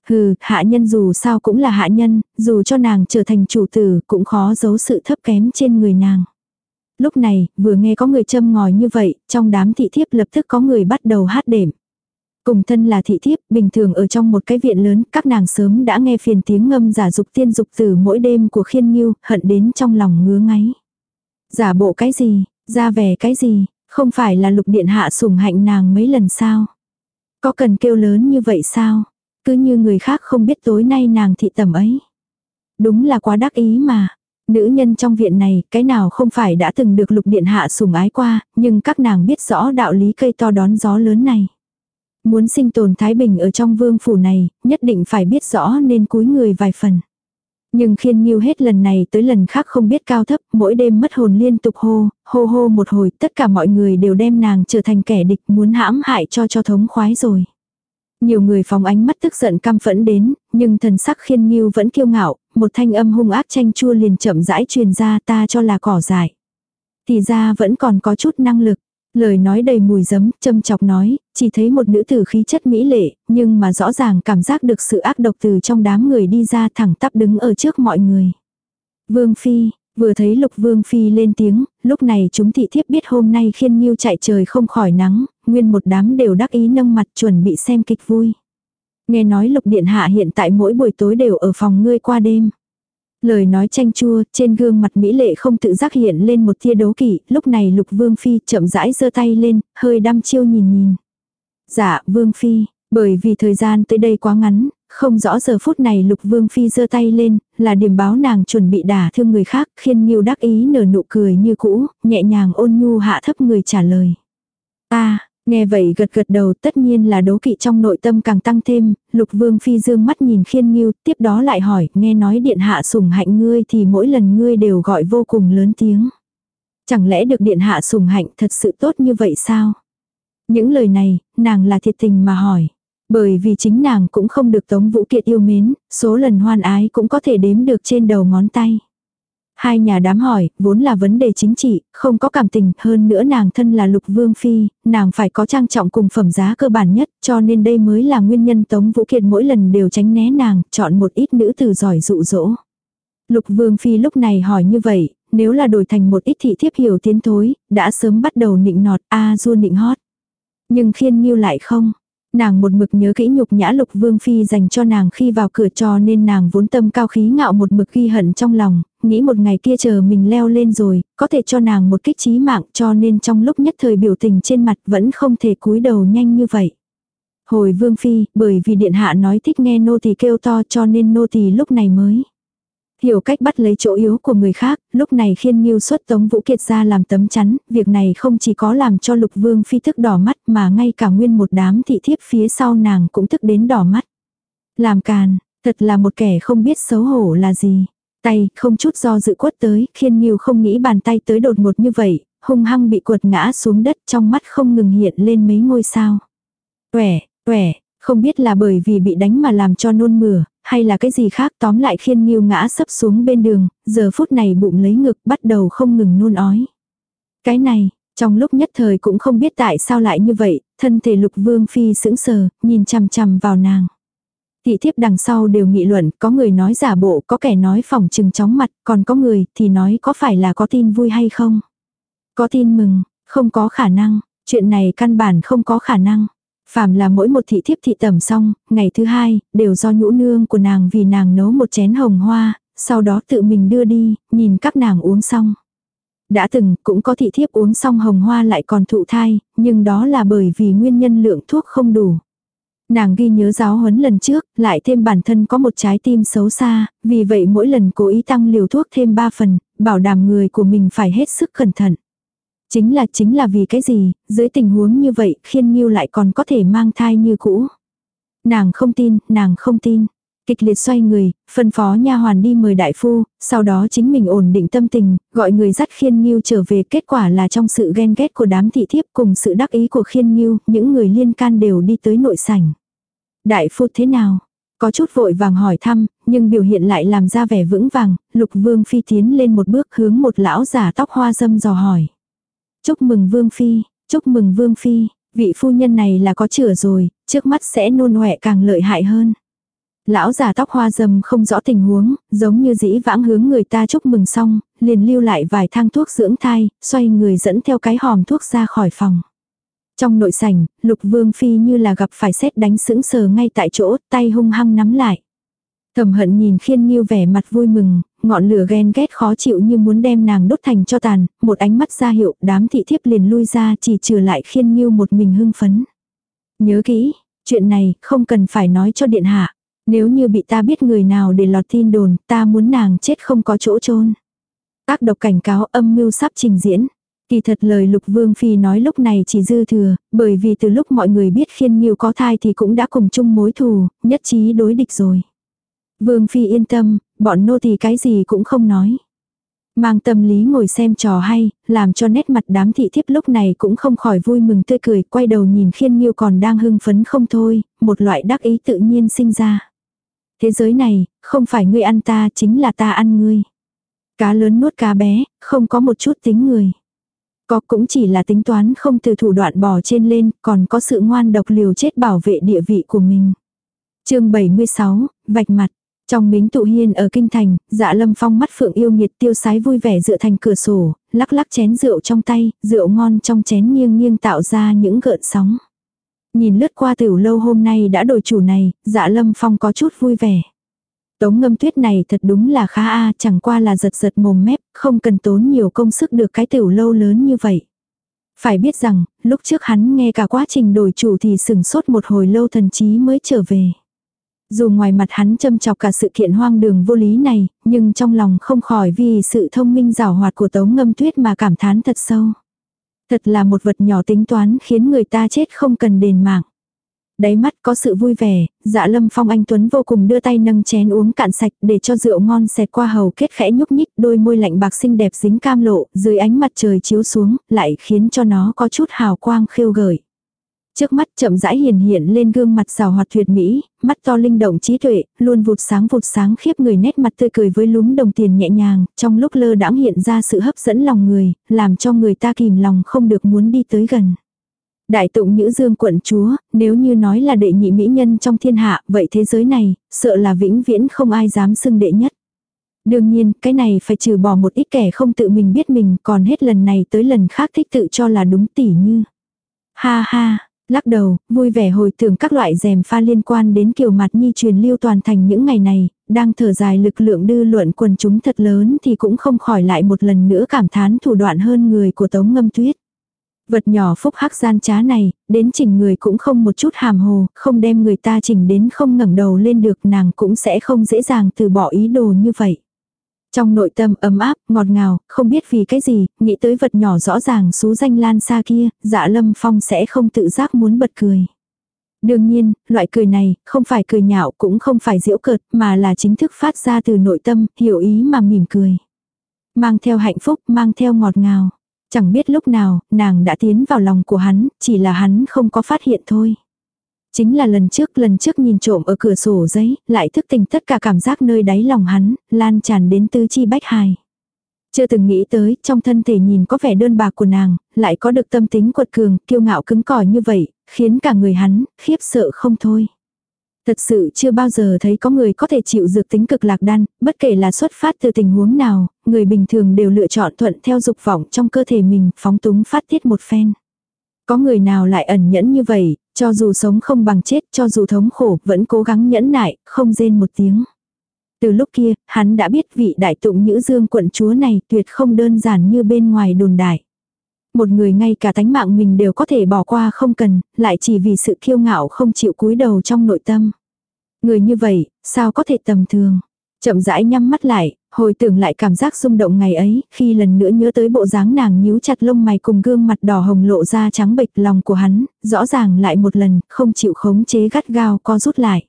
Hừ, hạ nhân dù sao cũng là hạ nhân, dù cho nàng trở thành chủ tử cũng khó giấu sự thấp kém trên người nàng. Lúc này, vừa nghe có người châm ngòi như vậy, trong đám thị thiếp lập tức có người bắt đầu hát đệm. Cùng thân là thị thiếp, bình thường ở trong một cái viện lớn, các nàng sớm đã nghe phiền tiếng ngâm giả dục tiên dục từ mỗi đêm của khiên nghiêu, hận đến trong lòng ngứa ngáy. Giả bộ cái gì, ra vẻ cái gì, không phải là lục điện hạ sủng hạnh nàng mấy lần sao? Có cần kêu lớn như vậy sao? Cứ như người khác không biết tối nay nàng thị tầm ấy. Đúng là quá đắc ý mà. Nữ nhân trong viện này, cái nào không phải đã từng được lục điện hạ sủng ái qua, nhưng các nàng biết rõ đạo lý cây to đón gió lớn này. Muốn sinh tồn thái bình ở trong vương phủ này, nhất định phải biết rõ nên cúi người vài phần. Nhưng khiên nghiêu hết lần này tới lần khác không biết cao thấp, mỗi đêm mất hồn liên tục hô, hô hô một hồi, tất cả mọi người đều đem nàng trở thành kẻ địch muốn hãm hại cho cho thống khoái rồi. Nhiều người phóng ánh mắt tức giận căm phẫn đến, nhưng thần sắc khiên nghiêu vẫn kiêu ngạo, một thanh âm hung ác chanh chua liền chậm rãi truyền ra ta cho là cỏ dại. Thì ra vẫn còn có chút năng lực. Lời nói đầy mùi giấm, châm chọc nói, chỉ thấy một nữ tử khí chất mỹ lệ, nhưng mà rõ ràng cảm giác được sự ác độc từ trong đám người đi ra thẳng tắp đứng ở trước mọi người. Vương Phi, vừa thấy lục Vương Phi lên tiếng, lúc này chúng thị thiếp biết hôm nay khiên nghiêu chạy trời không khỏi nắng, nguyên một đám đều đắc ý nâng mặt chuẩn bị xem kịch vui. Nghe nói lục điện hạ hiện tại mỗi buổi tối đều ở phòng ngươi qua đêm. Lời nói chanh chua, trên gương mặt mỹ lệ không tự giác hiện lên một tia đố kỵ, lúc này lục vương phi chậm rãi giơ tay lên, hơi đăm chiêu nhìn nhìn. Dạ, vương phi, bởi vì thời gian tới đây quá ngắn, không rõ giờ phút này lục vương phi giơ tay lên, là điểm báo nàng chuẩn bị đả thương người khác, khiên nghiêu đắc ý nở nụ cười như cũ, nhẹ nhàng ôn nhu hạ thấp người trả lời. Ta, Nghe vậy gật gật đầu tất nhiên là đố kỵ trong nội tâm càng tăng thêm, lục vương phi dương mắt nhìn khiên nghiêu, tiếp đó lại hỏi, nghe nói điện hạ sủng hạnh ngươi thì mỗi lần ngươi đều gọi vô cùng lớn tiếng. Chẳng lẽ được điện hạ sủng hạnh thật sự tốt như vậy sao? Những lời này, nàng là thiệt tình mà hỏi. Bởi vì chính nàng cũng không được Tống Vũ Kiệt yêu mến, số lần hoan ái cũng có thể đếm được trên đầu ngón tay. Hai nhà đám hỏi, vốn là vấn đề chính trị, không có cảm tình, hơn nữa nàng thân là lục vương phi, nàng phải có trang trọng cùng phẩm giá cơ bản nhất, cho nên đây mới là nguyên nhân Tống Vũ Kiệt mỗi lần đều tránh né nàng, chọn một ít nữ từ giỏi dụ dỗ. Lục vương phi lúc này hỏi như vậy, nếu là đổi thành một ít thị thiếp hiểu tiến thối, đã sớm bắt đầu nịnh nọt, a à, du nịnh hót. Nhưng khiên nghiêu lại không. Nàng một mực nhớ kỹ nhục nhã lục vương phi dành cho nàng khi vào cửa cho nên nàng vốn tâm cao khí ngạo một mực ghi hận trong lòng, nghĩ một ngày kia chờ mình leo lên rồi, có thể cho nàng một kích trí mạng cho nên trong lúc nhất thời biểu tình trên mặt vẫn không thể cúi đầu nhanh như vậy. Hồi vương phi, bởi vì điện hạ nói thích nghe nô tỳ kêu to cho nên nô tỳ lúc này mới. Hiểu cách bắt lấy chỗ yếu của người khác, lúc này khiên nghiêu xuất Tống Vũ Kiệt ra làm tấm chắn, việc này không chỉ có làm cho lục vương phi thức đỏ mắt mà ngay cả nguyên một đám thị thiếp phía sau nàng cũng thức đến đỏ mắt. Làm càn, thật là một kẻ không biết xấu hổ là gì. Tay, không chút do dự quất tới, khiên nghiêu không nghĩ bàn tay tới đột ngột như vậy, hung hăng bị quật ngã xuống đất trong mắt không ngừng hiện lên mấy ngôi sao. Quẻ, quẻ, không biết là bởi vì bị đánh mà làm cho nôn mửa, hay là cái gì khác tóm lại khiên nghiêu ngã sấp xuống bên đường, giờ phút này bụng lấy ngực bắt đầu không ngừng nôn ói. Cái này, trong lúc nhất thời cũng không biết tại sao lại như vậy, thân thể lục vương phi sững sờ, nhìn chằm chằm vào nàng. Thị thiếp đằng sau đều nghị luận, có người nói giả bộ, có kẻ nói phỏng trừng chóng mặt, còn có người thì nói có phải là có tin vui hay không. Có tin mừng, không có khả năng, chuyện này căn bản không có khả năng. Phàm là mỗi một thị thiếp thị tẩm xong, ngày thứ hai, đều do nhũ nương của nàng vì nàng nấu một chén hồng hoa, sau đó tự mình đưa đi, nhìn các nàng uống xong. Đã từng, cũng có thị thiếp uống xong hồng hoa lại còn thụ thai, nhưng đó là bởi vì nguyên nhân lượng thuốc không đủ. Nàng ghi nhớ giáo huấn lần trước, lại thêm bản thân có một trái tim xấu xa, vì vậy mỗi lần cố ý tăng liều thuốc thêm 3 phần, bảo đảm người của mình phải hết sức cẩn thận. Chính là chính là vì cái gì, dưới tình huống như vậy, khiên nghiêu lại còn có thể mang thai như cũ. Nàng không tin, nàng không tin. Kịch liệt xoay người, phân phó nha hoàn đi mời đại phu, sau đó chính mình ổn định tâm tình, gọi người dắt khiên nghiêu trở về kết quả là trong sự ghen ghét của đám thị thiếp cùng sự đắc ý của khiên nghiêu, những người liên can đều đi tới nội sảnh. Đại phu thế nào? Có chút vội vàng hỏi thăm, nhưng biểu hiện lại làm ra vẻ vững vàng, lục vương phi tiến lên một bước hướng một lão giả tóc hoa dâm dò hỏi. Chúc mừng Vương Phi, chúc mừng Vương Phi, vị phu nhân này là có chữa rồi, trước mắt sẽ nôn ọe càng lợi hại hơn. Lão già tóc hoa dầm không rõ tình huống, giống như dĩ vãng hướng người ta chúc mừng xong, liền lưu lại vài thang thuốc dưỡng thai, xoay người dẫn theo cái hòm thuốc ra khỏi phòng. Trong nội sảnh, lục vương phi như là gặp phải xét đánh sững sờ ngay tại chỗ, tay hung hăng nắm lại thầm hận nhìn khiên nghiêu vẻ mặt vui mừng, ngọn lửa ghen ghét khó chịu như muốn đem nàng đốt thành cho tàn, một ánh mắt ra hiệu, đám thị thiếp liền lui ra chỉ trừ lại khiên nghiêu một mình hưng phấn. Nhớ kỹ, chuyện này không cần phải nói cho điện hạ. Nếu như bị ta biết người nào để lọt tin đồn, ta muốn nàng chết không có chỗ chôn Ác độc cảnh cáo âm mưu sắp trình diễn. Kỳ thật lời Lục Vương Phi nói lúc này chỉ dư thừa, bởi vì từ lúc mọi người biết khiên nghiêu có thai thì cũng đã cùng chung mối thù, nhất trí đối địch rồi. Vương Phi yên tâm, bọn nô thì cái gì cũng không nói. Mang tâm lý ngồi xem trò hay, làm cho nét mặt đám thị thiếp lúc này cũng không khỏi vui mừng tươi cười, quay đầu nhìn khiên nghiêu còn đang hưng phấn không thôi, một loại đắc ý tự nhiên sinh ra. Thế giới này, không phải ngươi ăn ta, chính là ta ăn ngươi. Cá lớn nuốt cá bé, không có một chút tính người. Có cũng chỉ là tính toán không từ thủ đoạn bò trên lên, còn có sự ngoan độc liều chết bảo vệ địa vị của mình. chương 76, vạch mặt. Trong mính tụ hiên ở kinh thành, dạ lâm phong mắt phượng yêu nghiệt tiêu sái vui vẻ dựa thành cửa sổ, lắc lắc chén rượu trong tay, rượu ngon trong chén nghiêng nghiêng tạo ra những gợn sóng. Nhìn lướt qua tiểu lâu hôm nay đã đổi chủ này, dạ lâm phong có chút vui vẻ. Tống ngâm tuyết này thật đúng là khá a chẳng qua là giật giật mồm mép, không cần tốn nhiều công sức được cái tiểu lâu lớn như vậy. Phải biết rằng, lúc trước hắn nghe cả quá trình đổi chủ thì sừng sốt một hồi lâu thần chí mới trở về. Dù ngoài mặt hắn châm chọc cả sự kiện hoang đường vô lý này, nhưng trong lòng không khỏi vì sự thông minh rào hoạt của tống ngâm tuyết mà cảm thán thật sâu. Thật là một vật nhỏ tính toán khiến người ta chết không cần đền mạng. Đáy mắt có sự vui vẻ, dạ lâm phong anh Tuấn vô cùng đưa tay nâng chén uống cạn sạch để cho rượu ngon xẹt qua hầu kết khẽ nhúc nhích đôi môi lạnh bạc xinh đẹp dính cam lộ dưới ánh mặt trời chiếu xuống lại khiến cho nó có chút hào quang khêu gợi. Trước mắt chậm rãi hiền hiện lên gương mặt rào hoạt tuyệt mỹ, mắt to linh động trí tuệ, luôn vụt sáng vụt sáng khiếp người nét mặt tươi cười với lúm đồng tiền nhẹ nhàng, trong lúc lơ đãng hiện ra sự hấp dẫn lòng người, làm cho người ta kìm lòng không được muốn đi tới gần. Đại tụng nữ Dương quận chúa, nếu như nói là đệ nhị mỹ nhân trong thiên hạ, vậy thế giới này, sợ là vĩnh viễn không ai dám xưng đệ nhất. Đương nhiên, cái này phải trừ bỏ một ít kẻ không tự mình biết mình, còn hết lần này tới lần khác thích tự cho là đúng tỉ như. Ha ha, lắc đầu, vui vẻ hồi tưởng các loại rèm pha liên quan đến kiều mặt nhi truyền lưu toàn thành những ngày này, đang thở dài lực lượng đư luận quần chúng thật lớn thì cũng không khỏi lại một lần nữa cảm thán thủ đoạn hơn người của tống ngâm tuyết. Vật nhỏ phúc hắc gian trá này, đến chỉnh người cũng không một chút hàm hồ, không đem người ta chỉnh đến không ngẩng đầu lên được nàng cũng sẽ không dễ dàng từ bỏ ý đồ như vậy. Trong nội tâm ấm áp, ngọt ngào, không biết vì cái gì, nghĩ tới vật nhỏ rõ ràng xú danh lan xa kia, dạ lâm phong sẽ không tự giác muốn bật cười. Đương nhiên, loại cười này, không phải cười nhạo cũng không phải giễu cợt, mà là chính thức phát ra từ nội tâm, hiểu ý mà mỉm cười. Mang theo hạnh phúc, mang theo ngọt ngào. Chẳng biết lúc nào, nàng đã tiến vào lòng của hắn, chỉ là hắn không có phát hiện thôi. Chính là lần trước, lần trước nhìn trộm ở cửa sổ giấy, lại thức tỉnh tất cả cảm giác nơi đáy lòng hắn, lan tràn đến tứ chi bách hài. Chưa từng nghĩ tới, trong thân thể nhìn có vẻ đơn bạc của nàng, lại có được tâm tính quật cường, kiêu ngạo cứng cỏi như vậy, khiến cả người hắn, khiếp sợ không thôi. Thật sự chưa bao giờ thấy có người có thể chịu dược tính cực lạc đan, bất kể là xuất phát từ tình huống nào, người bình thường đều lựa chọn thuận theo dục vọng trong cơ thể mình, phóng túng phát tiết một phen. Có người nào lại ẩn nhẫn như vậy, cho dù sống không bằng chết, cho dù thống khổ, vẫn cố gắng nhẫn nại, không rên một tiếng. Từ lúc kia, hắn đã biết vị đại tụng nữ dương quận chúa này tuyệt không đơn giản như bên ngoài đồn đại. Một người ngay cả tánh mạng mình đều có thể bỏ qua không cần, lại chỉ vì sự kiêu ngạo không chịu cúi đầu trong nội tâm. Người như vậy, sao có thể tầm thường. Chậm rãi nhắm mắt lại, hồi tưởng lại cảm giác rung động ngày ấy, khi lần nữa nhớ tới bộ dáng nàng nhíu chặt lông mày cùng gương mặt đỏ hồng lộ ra trắng bệch lòng của hắn, rõ ràng lại một lần, không chịu khống chế gắt gao co rút lại.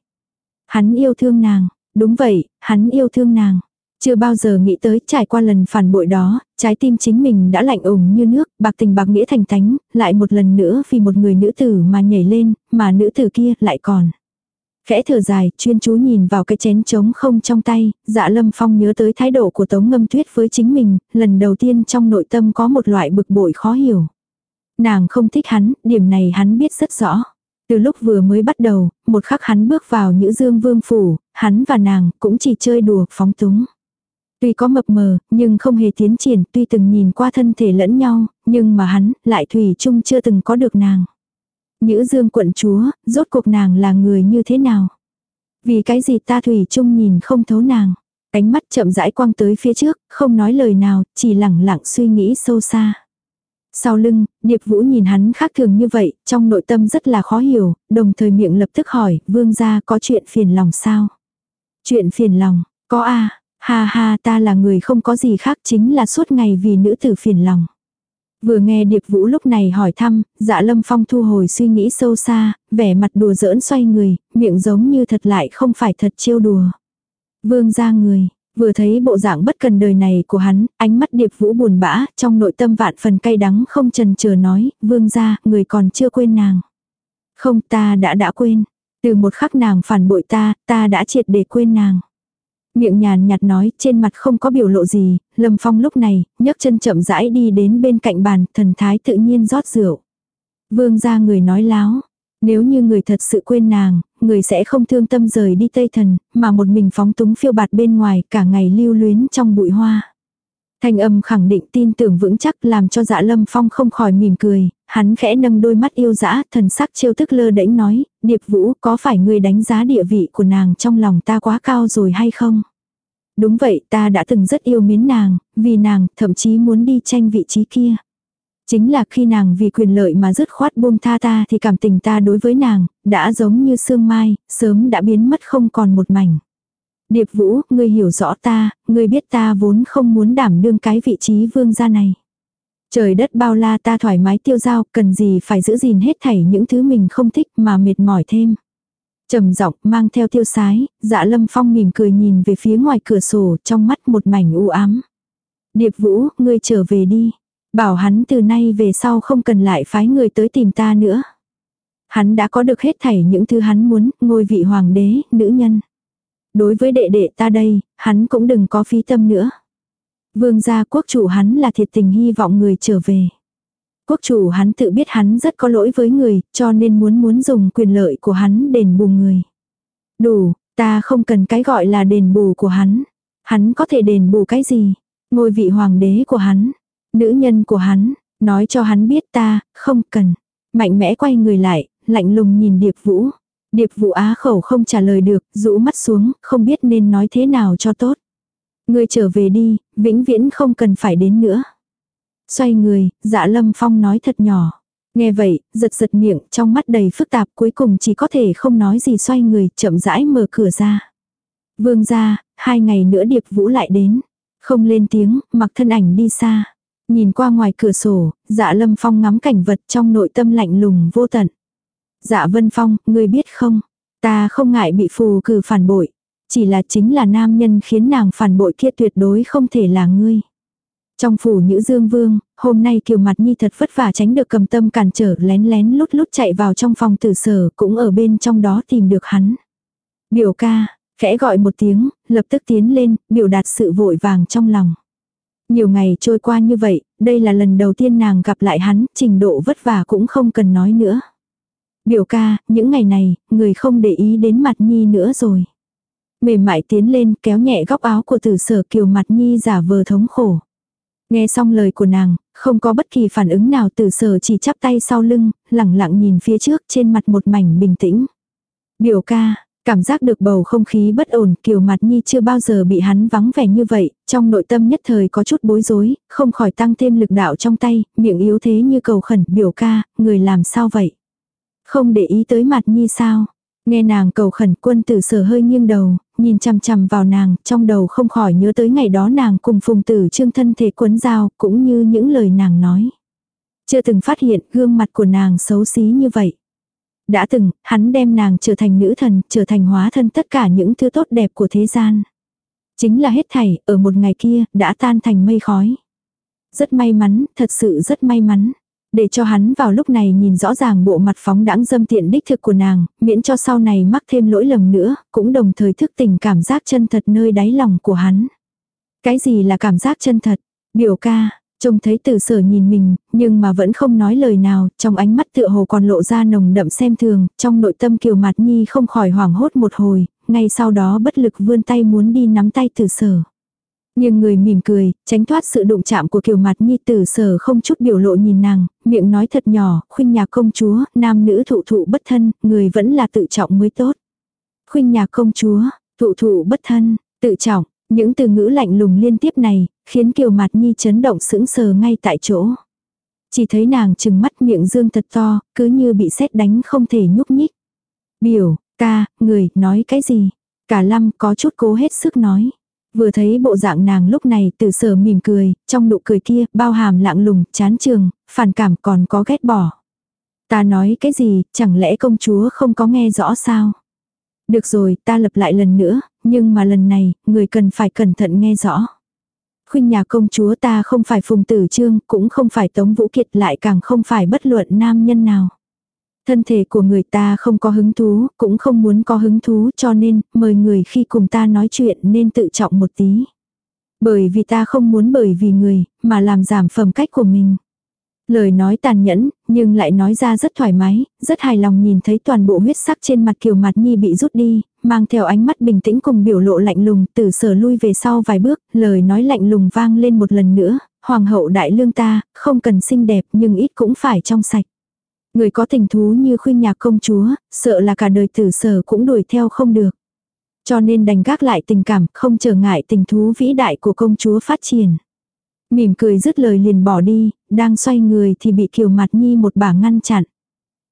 Hắn yêu thương nàng, đúng vậy, hắn yêu thương nàng. Chưa bao giờ nghĩ tới trải qua lần phản bội đó, trái tim chính mình đã lạnh ủng như nước, bạc tình bạc nghĩa thành thánh, lại một lần nữa vì một người nữ tử mà nhảy lên, mà nữ tử kia lại còn. Khẽ thở dài, chuyên chú nhìn vào cái chén trống không trong tay, dạ lâm phong nhớ tới thái độ của tống ngâm tuyết với chính mình, lần đầu tiên trong nội tâm có một loại bực bội khó hiểu. Nàng không thích hắn, điểm này hắn biết rất rõ. Từ lúc vừa mới bắt đầu, một khắc hắn bước vào Nhữ Dương Vương Phủ, hắn và nàng cũng chỉ chơi đùa phóng túng. Tuy có mập mờ, nhưng không hề tiến triển, tuy từng nhìn qua thân thể lẫn nhau, nhưng mà hắn lại thủy chung chưa từng có được nàng. Nhữ dương quận chúa, rốt cuộc nàng là người như thế nào? Vì cái gì ta thủy chung nhìn không thấu nàng? Ánh mắt chậm rãi quang tới phía trước, không nói lời nào, chỉ lẳng lặng suy nghĩ sâu xa. Sau lưng, Điệp Vũ nhìn hắn khác thường như vậy, trong nội tâm rất là khó hiểu, đồng thời miệng lập tức hỏi, vương gia có chuyện phiền lòng sao? Chuyện phiền lòng, có a Ha ha ta là người không có gì khác chính là suốt ngày vì nữ tử phiền lòng. Vừa nghe Điệp Vũ lúc này hỏi thăm, dạ lâm phong thu hồi suy nghĩ sâu xa, vẻ mặt đùa giỡn xoay người, miệng giống như thật lại không phải thật chiêu đùa. Vương ra người, vừa thấy bộ dạng bất cần đời này của hắn, ánh mắt Điệp Vũ buồn bã, trong nội tâm vạn phần cay đắng không trần chờ nói, vương ra, người còn chưa quên nàng. Không ta đã đã quên, từ một khắc nàng phản bội ta, ta đã triệt để quên nàng. Miệng nhàn nhạt nói, trên mặt không có biểu lộ gì, Lâm Phong lúc này, nhấc chân chậm rãi đi đến bên cạnh bàn, thần thái tự nhiên rót rượu. Vương ra người nói láo, nếu như người thật sự quên nàng, người sẽ không thương tâm rời đi Tây Thần, mà một mình phóng túng phiêu bạt bên ngoài cả ngày lưu luyến trong bụi hoa. Thanh âm khẳng định tin tưởng vững chắc làm cho dạ lâm phong không khỏi mỉm cười, hắn khẽ nâng đôi mắt yêu dã thần sắc trêu tức lơ đễnh nói, điệp vũ có phải người đánh giá địa vị của nàng trong lòng ta quá cao rồi hay không? Đúng vậy ta đã từng rất yêu mến nàng, vì nàng thậm chí muốn đi tranh vị trí kia. Chính là khi nàng vì quyền lợi mà dứt khoát buông tha ta thì cảm tình ta đối với nàng, đã giống như sương mai, sớm đã biến mất không còn một mảnh. Điệp Vũ, ngươi hiểu rõ ta, ngươi biết ta vốn không muốn đảm đương cái vị trí vương gia này. Trời đất bao la ta thoải mái tiêu dao cần gì phải giữ gìn hết thảy những thứ mình không thích mà mệt mỏi thêm. trầm giọng mang theo tiêu sái, dạ lâm phong mỉm cười nhìn về phía ngoài cửa sổ trong mắt một mảnh u ám. Điệp Vũ, ngươi trở về đi. Bảo hắn từ nay về sau không cần lại phái người tới tìm ta nữa. Hắn đã có được hết thảy những thứ hắn muốn, ngôi vị hoàng đế, nữ nhân. Đối với đệ đệ ta đây, hắn cũng đừng có phí tâm nữa. Vương gia quốc chủ hắn là thiệt tình hy vọng người trở về. Quốc chủ hắn tự biết hắn rất có lỗi với người, cho nên muốn muốn dùng quyền lợi của hắn đền bù người. Đủ, ta không cần cái gọi là đền bù của hắn. Hắn có thể đền bù cái gì? Ngôi vị hoàng đế của hắn, nữ nhân của hắn, nói cho hắn biết ta, không cần. Mạnh mẽ quay người lại, lạnh lùng nhìn Điệp Vũ. Điệp Vũ á khẩu không trả lời được, rũ mắt xuống, không biết nên nói thế nào cho tốt. Ngươi trở về đi, vĩnh viễn không cần phải đến nữa. Xoay người, dạ lâm phong nói thật nhỏ. Nghe vậy, giật giật miệng, trong mắt đầy phức tạp cuối cùng chỉ có thể không nói gì xoay người, chậm rãi mở cửa ra. Vương ra, hai ngày nữa điệp vũ lại đến. Không lên tiếng, mặc thân ảnh đi xa. Nhìn qua ngoài cửa sổ, dạ lâm phong ngắm cảnh vật trong nội tâm lạnh lùng vô tận. Dạ vân phong, ngươi biết không? Ta không ngại bị phù cử phản bội. Chỉ là chính là nam nhân khiến nàng phản bội kia tuyệt đối không thể là ngươi. Trong phủ nữ dương vương, hôm nay kiều mặt nhi thật vất vả tránh được cầm tâm cản trở lén lén lút lút chạy vào trong phòng tử sở cũng ở bên trong đó tìm được hắn. Biểu ca, khẽ gọi một tiếng, lập tức tiến lên, biểu đạt sự vội vàng trong lòng. Nhiều ngày trôi qua như vậy, đây là lần đầu tiên nàng gặp lại hắn, trình độ vất vả cũng không cần nói nữa. Biểu ca, những ngày này, người không để ý đến mặt nhi nữa rồi. Mềm mại tiến lên kéo nhẹ góc áo của tử sở kiều mặt nhi giả vờ thống khổ. Nghe xong lời của nàng, không có bất kỳ phản ứng nào tử sở chỉ chắp tay sau lưng, lẳng lặng nhìn phía trước trên mặt một mảnh bình tĩnh. Biểu ca, cảm giác được bầu không khí bất ổn kiều mặt nhi chưa bao giờ bị hắn vắng vẻ như vậy, trong nội tâm nhất thời có chút bối rối, không khỏi tăng thêm lực đạo trong tay, miệng yếu thế như cầu khẩn biểu ca, người làm sao vậy? Không để ý tới mặt nhi sao? Nghe nàng cầu khẩn quân tử sở hơi nghiêng đầu, nhìn chằm chằm vào nàng, trong đầu không khỏi nhớ tới ngày đó nàng cùng phùng tử trương thân thể quấn dao, cũng như những lời nàng nói. Chưa từng phát hiện gương mặt của nàng xấu xí như vậy. Đã từng, hắn đem nàng trở thành nữ thần, trở thành hóa thân tất cả những thứ tốt đẹp của thế gian. Chính là hết thảy, ở một ngày kia, đã tan thành mây khói. Rất may mắn, thật sự rất may mắn. Để cho hắn vào lúc này nhìn rõ ràng bộ mặt phóng đãng dâm tiện đích thực của nàng, miễn cho sau này mắc thêm lỗi lầm nữa, cũng đồng thời thức tỉnh cảm giác chân thật nơi đáy lòng của hắn. Cái gì là cảm giác chân thật? Biểu ca, trông thấy tử sở nhìn mình, nhưng mà vẫn không nói lời nào, trong ánh mắt tựa hồ còn lộ ra nồng đậm xem thường, trong nội tâm kiều mặt nhi không khỏi hoảng hốt một hồi, ngay sau đó bất lực vươn tay muốn đi nắm tay tử sở. Nhưng người mỉm cười, tránh thoát sự đụng chạm của kiều mặt nhi tử sở không chút biểu lộ nhìn nàng, miệng nói thật nhỏ, khuynh nhà công chúa, nam nữ thụ thụ bất thân, người vẫn là tự trọng mới tốt. Khuynh nhà công chúa, thụ thụ bất thân, tự trọng, những từ ngữ lạnh lùng liên tiếp này, khiến kiều mặt nhi chấn động sững sờ ngay tại chỗ. Chỉ thấy nàng trừng mắt miệng dương thật to, cứ như bị sét đánh không thể nhúc nhích. Biểu, ca, người, nói cái gì? Cả lâm có chút cố hết sức nói. Vừa thấy bộ dạng nàng lúc này từ sở mỉm cười, trong nụ cười kia bao hàm lạng lùng, chán trường, phản cảm còn có ghét bỏ. Ta nói cái gì, chẳng lẽ công chúa không có nghe rõ sao? Được rồi, ta lập lại lần nữa, nhưng mà lần này, người cần phải cẩn thận nghe rõ. Khuynh nhà công chúa ta không phải phùng tử trương, cũng không phải tống vũ kiệt lại càng không phải bất luận nam nhân nào. Thân thể của người ta không có hứng thú, cũng không muốn có hứng thú cho nên, mời người khi cùng ta nói chuyện nên tự trọng một tí. Bởi vì ta không muốn bởi vì người, mà làm giảm phẩm cách của mình. Lời nói tàn nhẫn, nhưng lại nói ra rất thoải mái, rất hài lòng nhìn thấy toàn bộ huyết sắc trên mặt kiều mặt nhi bị rút đi, mang theo ánh mắt bình tĩnh cùng biểu lộ lạnh lùng, từ sở lui về sau vài bước, lời nói lạnh lùng vang lên một lần nữa, hoàng hậu đại lương ta, không cần xinh đẹp nhưng ít cũng phải trong sạch. Người có tình thú như khuyên nhạc công chúa, sợ là cả đời tử sở cũng đuổi theo không được. Cho nên đành gác lại tình cảm, không trở ngại tình thú vĩ đại của công chúa phát triển. Mỉm cười dứt lời liền bỏ đi, đang xoay người thì bị kiều mặt nhi một bà ngăn chặn.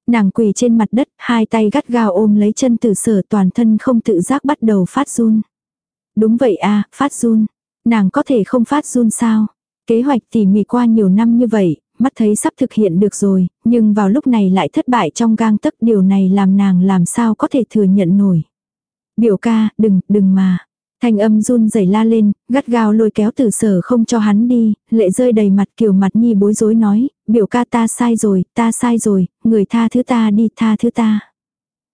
Nàng quỳ trên mặt đất, hai tay gắt gao ôm lấy chân tử sở toàn thân không tự giác bắt đầu phát run. Đúng vậy a phát run. Nàng có thể không phát run sao? Kế hoạch tỉ mỉ qua nhiều năm như vậy, mắt thấy sắp thực hiện được rồi, nhưng vào lúc này lại thất bại trong gang tấc điều này làm nàng làm sao có thể thừa nhận nổi. Biểu ca, đừng, đừng mà. Thanh âm run rẩy la lên, gắt gao lôi kéo từ sở không cho hắn đi, lệ rơi đầy mặt kiều mặt nhi bối rối nói, biểu ca ta sai rồi, ta sai rồi, người tha thứ ta đi, tha thứ ta.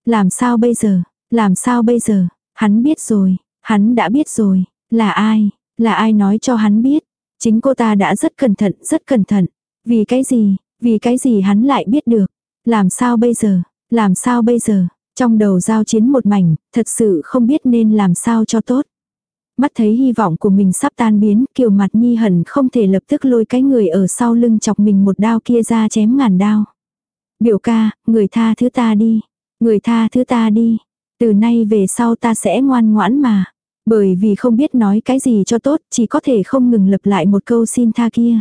Làm sao bây giờ, làm sao bây giờ, hắn biết rồi, hắn đã biết rồi, là ai, là ai nói cho hắn biết. Chính cô ta đã rất cẩn thận, rất cẩn thận. Vì cái gì, vì cái gì hắn lại biết được. Làm sao bây giờ, làm sao bây giờ. Trong đầu giao chiến một mảnh, thật sự không biết nên làm sao cho tốt. Mắt thấy hy vọng của mình sắp tan biến, kiều mặt nhi hẳn không thể lập tức lôi cái người ở sau lưng chọc mình một đao kia ra chém ngàn đao. Biểu ca, người tha thứ ta đi. Người tha thứ ta đi. Từ nay về sau ta sẽ ngoan ngoãn mà. Bởi vì không biết nói cái gì cho tốt, chỉ có thể không ngừng lặp lại một câu xin tha kia.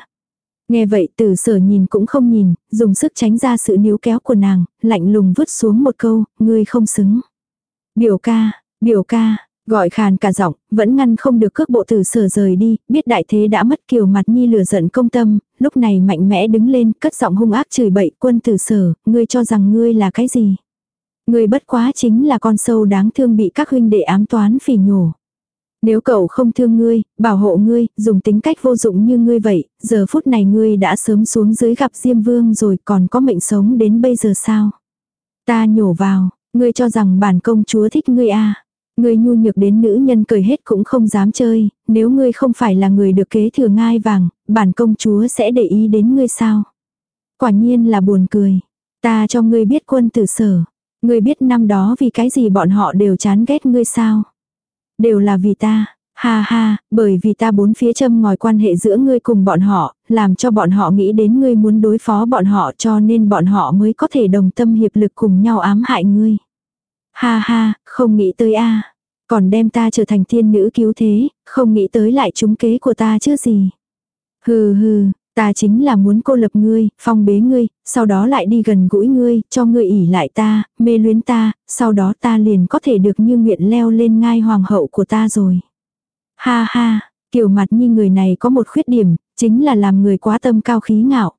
Nghe vậy tử sở nhìn cũng không nhìn, dùng sức tránh ra sự níu kéo của nàng, lạnh lùng vứt xuống một câu, ngươi không xứng. Biểu ca, biểu ca, gọi khàn cả giọng, vẫn ngăn không được cước bộ tử sở rời đi, biết đại thế đã mất kiều mặt nhi lửa giận công tâm, lúc này mạnh mẽ đứng lên, cất giọng hung ác chửi bậy quân tử sở, ngươi cho rằng ngươi là cái gì. Ngươi bất quá chính là con sâu đáng thương bị các huynh đệ ám toán phỉ nhổ. Nếu cậu không thương ngươi, bảo hộ ngươi, dùng tính cách vô dụng như ngươi vậy, giờ phút này ngươi đã sớm xuống dưới gặp Diêm Vương rồi còn có mệnh sống đến bây giờ sao? Ta nhổ vào, ngươi cho rằng bản công chúa thích ngươi à? Ngươi nhu nhược đến nữ nhân cười hết cũng không dám chơi, nếu ngươi không phải là người được kế thừa ngai vàng, bản công chúa sẽ để ý đến ngươi sao? Quả nhiên là buồn cười. Ta cho ngươi biết quân tử sở. Ngươi biết năm đó vì cái gì bọn họ đều chán ghét ngươi sao? Đều là vì ta. Ha ha, bởi vì ta bốn phía châm ngòi quan hệ giữa ngươi cùng bọn họ, làm cho bọn họ nghĩ đến ngươi muốn đối phó bọn họ cho nên bọn họ mới có thể đồng tâm hiệp lực cùng nhau ám hại ngươi. Ha ha, không nghĩ tới a Còn đem ta trở thành thiên nữ cứu thế, không nghĩ tới lại trúng kế của ta chứ gì. Hừ hừ, Ta chính là muốn cô lập ngươi, phong bế ngươi, sau đó lại đi gần gũi ngươi, cho ngươi ỉ lại ta, mê luyến ta, sau đó ta liền có thể được như nguyện leo lên ngai hoàng hậu của ta rồi. Ha ha, kiểu mặt như người này có một khuyết điểm, chính là làm người quá tâm cao khí ngạo.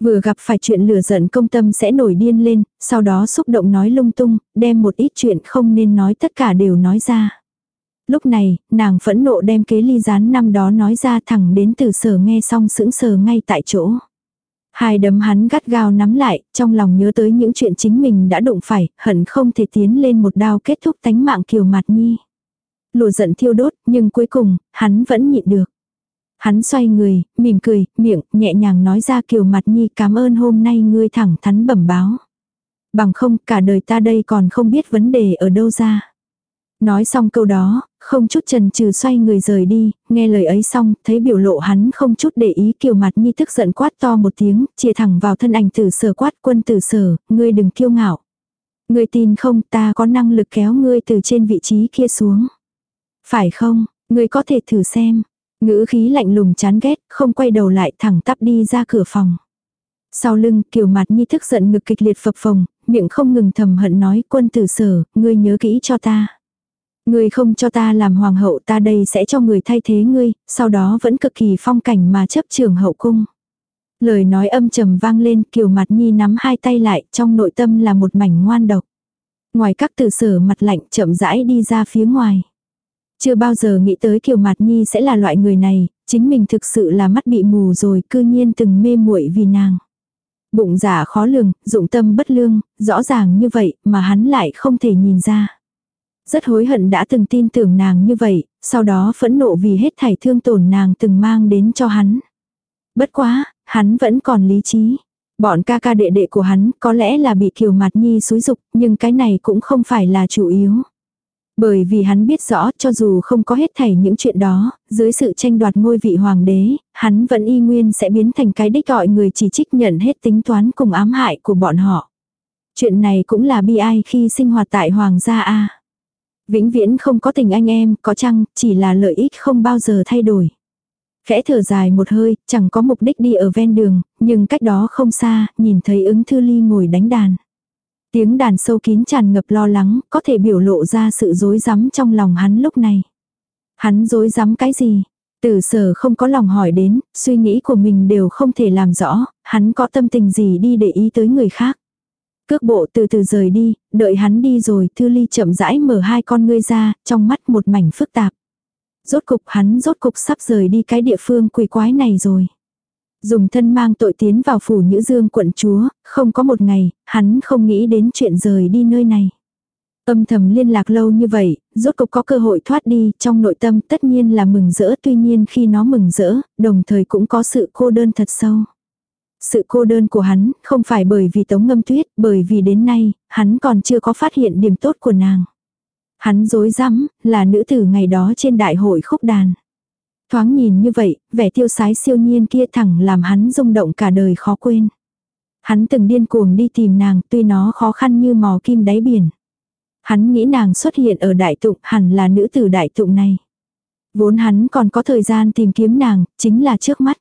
Vừa gặp phải chuyện lửa giận công tâm sẽ nổi điên lên, sau đó xúc động nói lung tung, đem một ít chuyện không nên nói tất cả đều nói ra. Lúc này, nàng phẫn nộ đem kế ly gián năm đó nói ra thẳng đến từ sở nghe xong sững sờ ngay tại chỗ. Hai đấm hắn gắt gao nắm lại, trong lòng nhớ tới những chuyện chính mình đã đụng phải, hận không thể tiến lên một đao kết thúc tánh mạng kiều mặt nhi. Lùa giận thiêu đốt, nhưng cuối cùng, hắn vẫn nhịn được. Hắn xoay người, mỉm cười, miệng, nhẹ nhàng nói ra kiều mặt nhi cảm ơn hôm nay ngươi thẳng thắn bẩm báo. Bằng không, cả đời ta đây còn không biết vấn đề ở đâu ra. Nói xong câu đó, không chút trần trừ xoay người rời đi, nghe lời ấy xong, thấy biểu lộ hắn không chút để ý kiều mặt nhi tức giận quát to một tiếng, chia thẳng vào thân ảnh tử sở quát quân tử sở, ngươi đừng kiêu ngạo. Ngươi tin không ta có năng lực kéo ngươi từ trên vị trí kia xuống. Phải không, ngươi có thể thử xem. Ngữ khí lạnh lùng chán ghét, không quay đầu lại thẳng tắp đi ra cửa phòng. Sau lưng, kiều mặt nhi tức giận ngực kịch liệt phập phồng, miệng không ngừng thầm hận nói quân tử sở, ngươi nhớ kỹ cho ta. Ngươi không cho ta làm hoàng hậu ta đây sẽ cho người thay thế ngươi, sau đó vẫn cực kỳ phong cảnh mà chấp trường hậu cung. Lời nói âm trầm vang lên kiều mặt nhi nắm hai tay lại trong nội tâm là một mảnh ngoan độc. Ngoài các từ sở mặt lạnh chậm rãi đi ra phía ngoài. Chưa bao giờ nghĩ tới kiều mặt nhi sẽ là loại người này, chính mình thực sự là mắt bị mù rồi cư nhiên từng mê muội vì nàng. Bụng giả khó lường, dụng tâm bất lương, rõ ràng như vậy mà hắn lại không thể nhìn ra. Rất hối hận đã từng tin tưởng nàng như vậy, sau đó phẫn nộ vì hết thảy thương tổn nàng từng mang đến cho hắn. Bất quá, hắn vẫn còn lý trí. Bọn ca ca đệ đệ của hắn có lẽ là bị kiều mặt nhi xúi dục nhưng cái này cũng không phải là chủ yếu. Bởi vì hắn biết rõ cho dù không có hết thảy những chuyện đó, dưới sự tranh đoạt ngôi vị hoàng đế, hắn vẫn y nguyên sẽ biến thành cái đích gọi người chỉ trích nhận hết tính toán cùng ám hại của bọn họ. Chuyện này cũng là bi ai khi sinh hoạt tại hoàng gia A. Vĩnh viễn không có tình anh em, có chăng, chỉ là lợi ích không bao giờ thay đổi. Khẽ thở dài một hơi, chẳng có mục đích đi ở ven đường, nhưng cách đó không xa, nhìn thấy ứng thư ly ngồi đánh đàn. Tiếng đàn sâu kín tràn ngập lo lắng, có thể biểu lộ ra sự dối rắm trong lòng hắn lúc này. Hắn dối rắm cái gì? Tử sở không có lòng hỏi đến, suy nghĩ của mình đều không thể làm rõ, hắn có tâm tình gì đi để ý tới người khác. Cước bộ từ từ rời đi, đợi hắn đi rồi, Thư Ly chậm rãi mở hai con ngươi ra, trong mắt một mảnh phức tạp. Rốt cục hắn rốt cục sắp rời đi cái địa phương quỷ quái này rồi. Dùng thân mang tội tiến vào phủ Nhữ Dương quận chúa, không có một ngày, hắn không nghĩ đến chuyện rời đi nơi này. Âm thầm liên lạc lâu như vậy, rốt cục có cơ hội thoát đi, trong nội tâm tất nhiên là mừng rỡ tuy nhiên khi nó mừng rỡ, đồng thời cũng có sự cô đơn thật sâu. Sự cô đơn của hắn không phải bởi vì tống ngâm tuyết, bởi vì đến nay, hắn còn chưa có phát hiện điểm tốt của nàng. Hắn dối rắm là nữ tử ngày đó trên đại hội khúc đàn. Thoáng nhìn như vậy, vẻ tiêu sái siêu nhiên kia thẳng làm hắn rung động cả đời khó quên. Hắn từng điên cuồng đi tìm nàng tuy nó khó khăn như mò kim đáy biển. Hắn nghĩ nàng xuất hiện ở đại tụng hẳn là nữ tử đại tụng này. Vốn hắn còn có thời gian tìm kiếm nàng, chính là trước mắt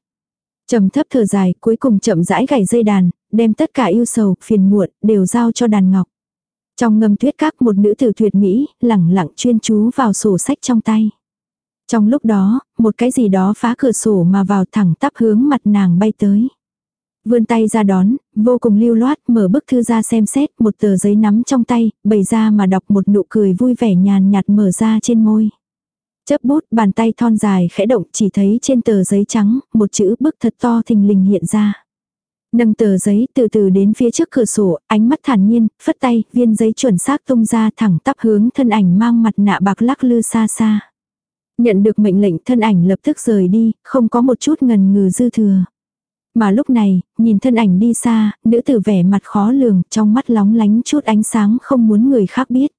trầm thấp thở dài, cuối cùng chậm rãi gảy dây đàn, đem tất cả yêu sầu, phiền muộn, đều giao cho đàn ngọc. Trong ngâm tuyết các một nữ tử tuyệt mỹ, lẳng lặng chuyên chú vào sổ sách trong tay. Trong lúc đó, một cái gì đó phá cửa sổ mà vào thẳng tắp hướng mặt nàng bay tới. Vươn tay ra đón, vô cùng lưu loát, mở bức thư ra xem xét, một tờ giấy nắm trong tay, bày ra mà đọc một nụ cười vui vẻ nhàn nhạt mở ra trên môi. Chấp bút, bàn tay thon dài khẽ động chỉ thấy trên tờ giấy trắng, một chữ bức thật to thình lình hiện ra. Nâng tờ giấy từ từ đến phía trước cửa sổ, ánh mắt thản nhiên, phất tay, viên giấy chuẩn xác tung ra thẳng tắp hướng thân ảnh mang mặt nạ bạc lắc lư xa xa. Nhận được mệnh lệnh thân ảnh lập tức rời đi, không có một chút ngần ngừ dư thừa. Mà lúc này, nhìn thân ảnh đi xa, nữ tử vẻ mặt khó lường, trong mắt lóng lánh chút ánh sáng không muốn người khác biết.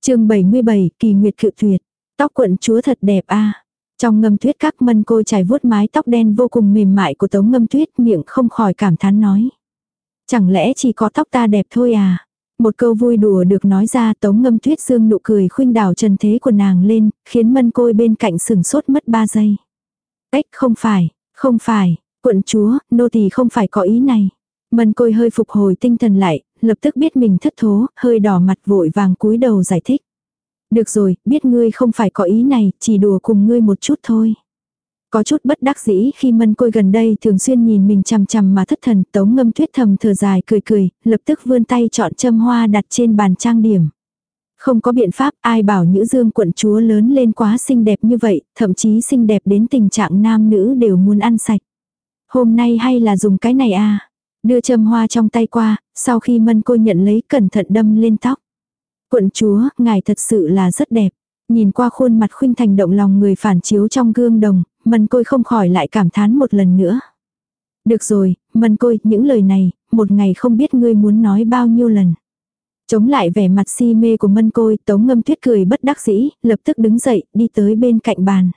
chương 77, kỳ nguyệt cự tuyệt. Tóc quận chúa thật đẹp a Trong ngâm tuyết các mân côi trải vuốt mái tóc đen vô cùng mềm mại của tống ngâm tuyết miệng không khỏi cảm thán nói. Chẳng lẽ chỉ có tóc ta đẹp thôi à? Một câu vui đùa được nói ra tống ngâm tuyết dương nụ cười khuynh đảo trần thế của nàng lên, khiến mân côi bên cạnh sừng sốt mất ba giây. Ếch không phải, không phải, quận chúa, nô tỳ không phải có ý này. Mân côi hơi phục hồi tinh thần lại, lập tức biết mình thất thố, hơi đỏ mặt vội vàng cúi đầu giải thích. Được rồi, biết ngươi không phải có ý này, chỉ đùa cùng ngươi một chút thôi. Có chút bất đắc dĩ khi mân côi gần đây thường xuyên nhìn mình chằm chằm mà thất thần tống ngâm tuyết thầm thở dài cười cười, lập tức vươn tay chọn châm hoa đặt trên bàn trang điểm. Không có biện pháp ai bảo nữ dương quận chúa lớn lên quá xinh đẹp như vậy, thậm chí xinh đẹp đến tình trạng nam nữ đều muốn ăn sạch. Hôm nay hay là dùng cái này à? Đưa châm hoa trong tay qua, sau khi mân côi nhận lấy cẩn thận đâm lên tóc. Quận chúa, ngài thật sự là rất đẹp. Nhìn qua khuôn mặt khuynh thành động lòng người phản chiếu trong gương đồng, mân côi không khỏi lại cảm thán một lần nữa. Được rồi, mân côi, những lời này, một ngày không biết ngươi muốn nói bao nhiêu lần. Chống lại vẻ mặt si mê của mân côi, tống ngâm tuyết cười bất đắc dĩ, lập tức đứng dậy, đi tới bên cạnh bàn.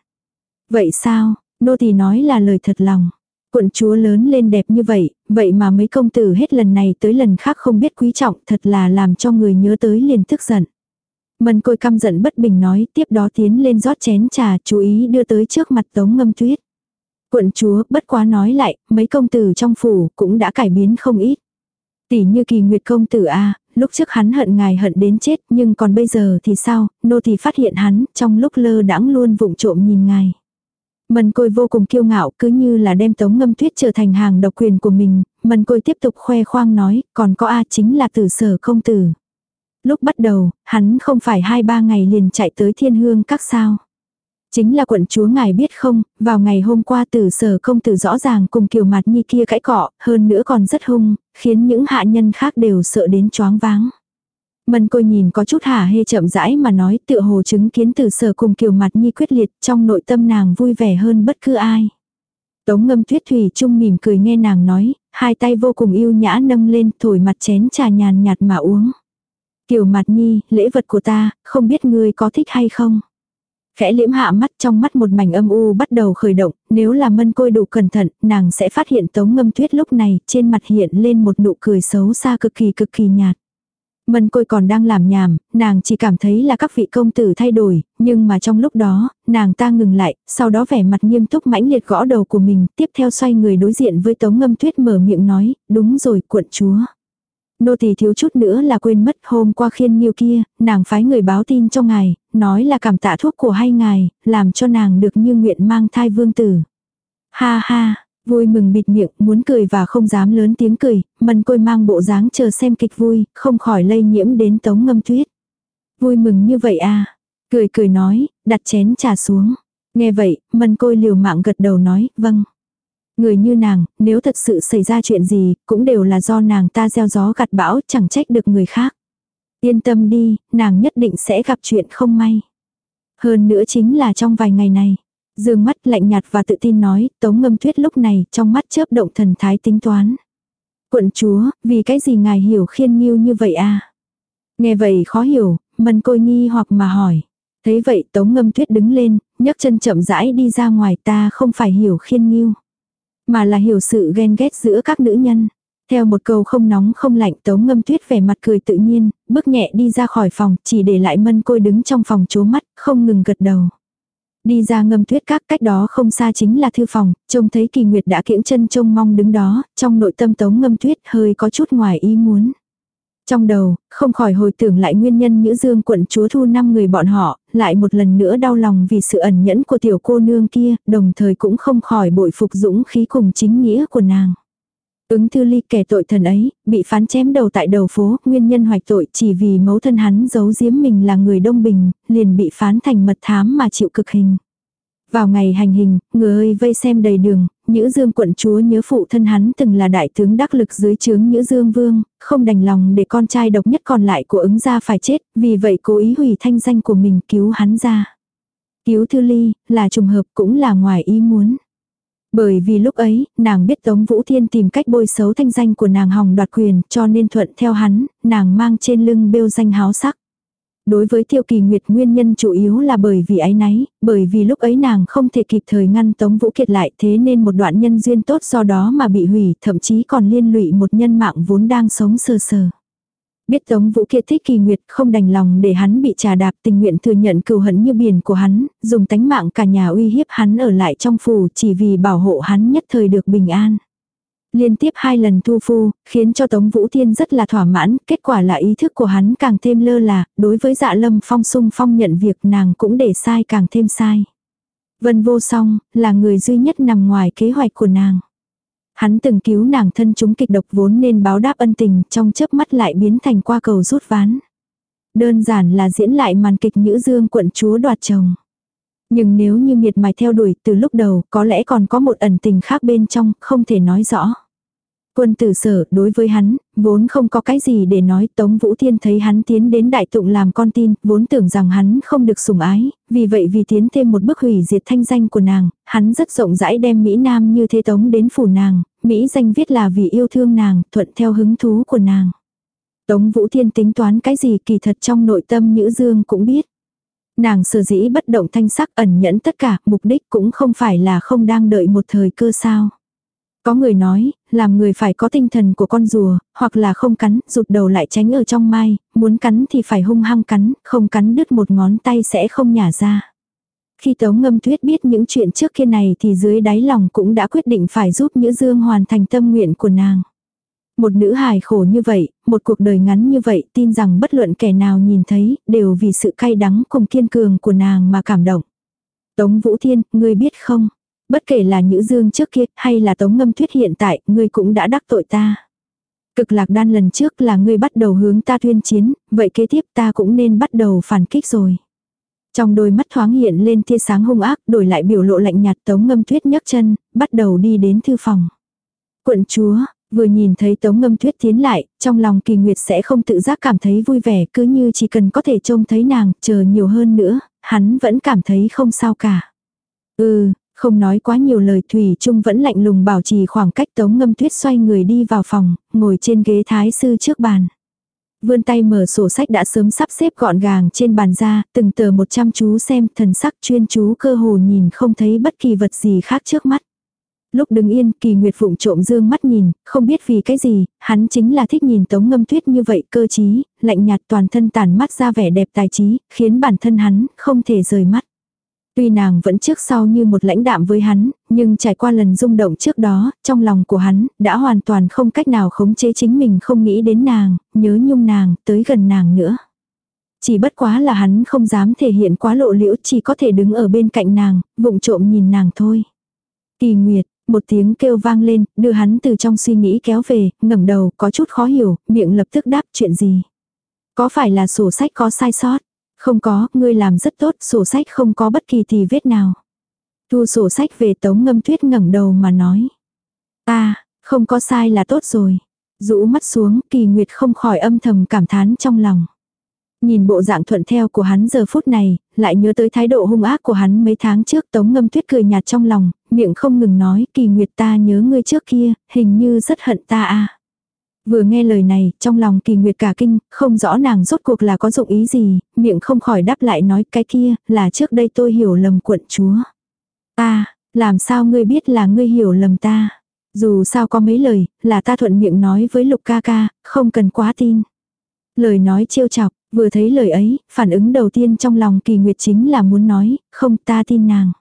Vậy sao, nô tỳ nói là lời thật lòng. Quận chúa lớn lên đẹp như vậy, vậy mà mấy công tử hết lần này tới lần khác không biết quý trọng thật là làm cho người nhớ tới liền tức giận. Mân côi căm giận bất bình nói tiếp đó tiến lên rót chén trà chú ý đưa tới trước mặt tống ngâm tuyết. Quận chúa bất quá nói lại, mấy công tử trong phủ cũng đã cải biến không ít. Tỷ như kỳ nguyệt công tử A, lúc trước hắn hận ngài hận đến chết, nhưng còn bây giờ thì sao, nô thì phát hiện hắn, trong lúc lơ đãng luôn vụng trộm nhìn ngài mần côi vô cùng kiêu ngạo cứ như là đem tống ngâm tuyết trở thành hàng độc quyền của mình, mần côi tiếp tục khoe khoang nói, còn có A chính là tử sở không tử. Lúc bắt đầu, hắn không phải hai ba ngày liền chạy tới thiên hương các sao. Chính là quận chúa ngài biết không, vào ngày hôm qua tử sở không tử rõ ràng cùng kiều mặt nhi kia cãi cọ, hơn nữa còn rất hung, khiến những hạ nhân khác đều sợ đến choáng váng. Mân côi nhìn có chút hả hê chậm rãi mà nói tựa hồ chứng kiến từ sở cùng kiều mặt nhi quyết liệt trong nội tâm nàng vui vẻ hơn bất cứ ai. Tống ngâm tuyết thủy trung mỉm cười nghe nàng nói, hai tay vô cùng yêu nhã nâng lên thổi mặt chén trà nhàn nhạt mà uống. Kiều mặt nhi, lễ vật của ta, không biết ngươi có thích hay không? Khẽ liễm hạ mắt trong mắt một mảnh âm u bắt đầu khởi động, nếu là mân côi đủ cẩn thận, nàng sẽ phát hiện tống ngâm tuyết lúc này trên mặt hiện lên một nụ cười xấu xa cực kỳ cực kỳ nhạt. Mân côi còn đang làm nhảm, nàng chỉ cảm thấy là các vị công tử thay đổi, nhưng mà trong lúc đó, nàng ta ngừng lại, sau đó vẻ mặt nghiêm túc mãnh liệt gõ đầu của mình, tiếp theo xoay người đối diện với tống ngâm tuyết mở miệng nói, đúng rồi quận chúa. Nô tỳ thiếu chút nữa là quên mất hôm qua khiên nhiêu kia, nàng phái người báo tin cho ngài, nói là cảm tạ thuốc của hai ngài, làm cho nàng được như nguyện mang thai vương tử. Ha ha, vui mừng bịt miệng, muốn cười và không dám lớn tiếng cười, mần côi mang bộ dáng chờ xem kịch vui, không khỏi lây nhiễm đến tống ngâm tuyết. Vui mừng như vậy à? Cười cười nói, đặt chén trà xuống. Nghe vậy, mần côi liều mạng gật đầu nói, vâng. Người như nàng, nếu thật sự xảy ra chuyện gì, cũng đều là do nàng ta gieo gió gặt bão, chẳng trách được người khác. Yên tâm đi, nàng nhất định sẽ gặp chuyện không may. Hơn nữa chính là trong vài ngày này. Dương mắt lạnh nhạt và tự tin nói, tống ngâm tuyết lúc này trong mắt chớp động thần thái tính toán. Quận chúa, vì cái gì ngài hiểu khiên nghiêu như vậy à? Nghe vậy khó hiểu, mần côi nghi hoặc mà hỏi. Thấy vậy tống ngâm tuyết đứng lên, nhấc chân chậm rãi đi ra ngoài ta không phải hiểu khiên nghiêu. Mà là hiểu sự ghen ghét giữa các nữ nhân. Theo một câu không nóng không lạnh tống ngâm tuyết vẻ mặt cười tự nhiên, bước nhẹ đi ra khỏi phòng, chỉ để lại mân côi đứng trong phòng chố mắt, không ngừng gật đầu. Đi ra ngâm tuyết các cách đó không xa chính là thư phòng, trông thấy kỳ nguyệt đã kiễng chân trông mong đứng đó, trong nội tâm tống ngâm tuyết hơi có chút ngoài ý muốn. Trong đầu, không khỏi hồi tưởng lại nguyên nhân Nhữ Dương quận chúa thu năm người bọn họ, lại một lần nữa đau lòng vì sự ẩn nhẫn của tiểu cô nương kia, đồng thời cũng không khỏi bội phục dũng khí cùng chính nghĩa của nàng. Ứng thư ly kẻ tội thần ấy, bị phán chém đầu tại đầu phố, nguyên nhân hoạch tội chỉ vì mẫu thân hắn giấu giếm mình là người Đông Bình, liền bị phán thành mật thám mà chịu cực hình. Vào ngày hành hình, người vây xem đầy đường, Nhữ Dương quận chúa nhớ phụ thân hắn từng là đại tướng đắc lực dưới trướng Nhữ Dương vương, không đành lòng để con trai độc nhất còn lại của ứng gia phải chết, vì vậy cố ý hủy thanh danh của mình cứu hắn ra. Cứu Thư Ly, là trùng hợp cũng là ngoài ý muốn. Bởi vì lúc ấy, nàng biết Tống Vũ Thiên tìm cách bôi xấu thanh danh của nàng hòng đoạt quyền cho nên thuận theo hắn, nàng mang trên lưng bêu danh háo sắc. Đối với Tiêu Kỳ Nguyệt nguyên nhân chủ yếu là bởi vì ái náy, bởi vì lúc ấy nàng không thể kịp thời ngăn Tống Vũ Kiệt lại thế nên một đoạn nhân duyên tốt do đó mà bị hủy, thậm chí còn liên lụy một nhân mạng vốn đang sống sờ sờ. Biết Tống Vũ kia thích Kỳ Nguyệt không đành lòng để hắn bị trà đạp tình nguyện thừa nhận cừu hận như biển của hắn, dùng tánh mạng cả nhà uy hiếp hắn ở lại trong phủ chỉ vì bảo hộ hắn nhất thời được bình an. Liên tiếp hai lần thu phu, khiến cho Tống Vũ Thiên rất là thỏa mãn, kết quả là ý thức của hắn càng thêm lơ là, đối với dạ lâm phong sung phong nhận việc nàng cũng để sai càng thêm sai. Vân vô song, là người duy nhất nằm ngoài kế hoạch của nàng. Hắn từng cứu nàng thân chúng kịch độc vốn nên báo đáp ân tình, trong chớp mắt lại biến thành qua cầu rút ván. Đơn giản là diễn lại màn kịch Nhữ Dương quận chúa đoạt chồng. Nhưng nếu như miệt mài theo đuổi từ lúc đầu có lẽ còn có một ẩn tình khác bên trong, không thể nói rõ. Quân tử sở đối với hắn, vốn không có cái gì để nói Tống Vũ Thiên thấy hắn tiến đến đại tụng làm con tin, vốn tưởng rằng hắn không được sủng ái, vì vậy vì tiến thêm một bước hủy diệt thanh danh của nàng, hắn rất rộng rãi đem Mỹ Nam như thế Tống đến phủ nàng, Mỹ danh viết là vì yêu thương nàng, thuận theo hứng thú của nàng. Tống Vũ Thiên tính toán cái gì kỳ thật trong nội tâm Nhữ Dương cũng biết. Nàng sở dĩ bất động thanh sắc ẩn nhẫn tất cả, mục đích cũng không phải là không đang đợi một thời cơ sao. Có người nói, làm người phải có tinh thần của con rùa, hoặc là không cắn, rụt đầu lại tránh ở trong mai, muốn cắn thì phải hung hăng cắn, không cắn đứt một ngón tay sẽ không nhả ra. Khi Tống Ngâm Tuyết biết những chuyện trước kia này thì dưới đáy lòng cũng đã quyết định phải giúp Nhữ Dương hoàn thành tâm nguyện của nàng. Một nữ hài khổ như vậy, một cuộc đời ngắn như vậy tin rằng bất luận kẻ nào nhìn thấy đều vì sự cay đắng cùng kiên cường của nàng mà cảm động. Tống Vũ Thiên, ngươi biết không? Bất kể là Nhữ Dương trước kia hay là Tống Ngâm Tuyết hiện tại, ngươi cũng đã đắc tội ta. Cực lạc đan lần trước là ngươi bắt đầu hướng ta tuyên chiến, vậy kế tiếp ta cũng nên bắt đầu phản kích rồi. Trong đôi mắt thoáng hiện lên tia sáng hung ác, đổi lại biểu lộ lạnh nhạt Tống Ngâm Tuyết nhấc chân, bắt đầu đi đến thư phòng. Quận chúa, vừa nhìn thấy Tống Ngâm Tuyết tiến lại, trong lòng Kỳ Nguyệt sẽ không tự giác cảm thấy vui vẻ, cứ như chỉ cần có thể trông thấy nàng, chờ nhiều hơn nữa, hắn vẫn cảm thấy không sao cả. Ừ, không nói quá nhiều lời Thủy Trung vẫn lạnh lùng bảo trì khoảng cách Tống Ngâm Tuyết xoay người đi vào phòng, ngồi trên ghế thái sư trước bàn. Vươn tay mở sổ sách đã sớm sắp xếp gọn gàng trên bàn ra, từng tờ một chăm chú xem thần sắc chuyên chú cơ hồ nhìn không thấy bất kỳ vật gì khác trước mắt. Lúc đứng yên, kỳ nguyệt phụng trộm dương mắt nhìn, không biết vì cái gì, hắn chính là thích nhìn tống ngâm tuyết như vậy cơ trí, lạnh nhạt toàn thân tàn mắt ra vẻ đẹp tài trí, khiến bản thân hắn không thể rời mắt. Tuy nàng vẫn trước sau như một lãnh đạm với hắn, nhưng trải qua lần rung động trước đó, trong lòng của hắn, đã hoàn toàn không cách nào khống chế chính mình không nghĩ đến nàng, nhớ nhung nàng, tới gần nàng nữa. Chỉ bất quá là hắn không dám thể hiện quá lộ liễu, chỉ có thể đứng ở bên cạnh nàng, vụng trộm nhìn nàng thôi. Kỳ Nguyệt, một tiếng kêu vang lên, đưa hắn từ trong suy nghĩ kéo về, ngẩng đầu, có chút khó hiểu, miệng lập tức đáp chuyện gì. Có phải là sổ sách có sai sót? Không có, ngươi làm rất tốt, sổ sách không có bất kỳ tì vết nào. Thu sổ sách về tống ngâm tuyết ngẩng đầu mà nói. Ta, không có sai là tốt rồi. rũ mắt xuống, kỳ nguyệt không khỏi âm thầm cảm thán trong lòng. Nhìn bộ dạng thuận theo của hắn giờ phút này, lại nhớ tới thái độ hung ác của hắn mấy tháng trước tống ngâm tuyết cười nhạt trong lòng, miệng không ngừng nói kỳ nguyệt ta nhớ ngươi trước kia, hình như rất hận ta à. Vừa nghe lời này, trong lòng kỳ nguyệt cả kinh, không rõ nàng rốt cuộc là có dụng ý gì, miệng không khỏi đáp lại nói cái kia, là trước đây tôi hiểu lầm quận chúa. Ta, làm sao ngươi biết là ngươi hiểu lầm ta? Dù sao có mấy lời, là ta thuận miệng nói với lục ca ca, không cần quá tin. Lời nói trêu chọc, vừa thấy lời ấy, phản ứng đầu tiên trong lòng kỳ nguyệt chính là muốn nói, không ta tin nàng.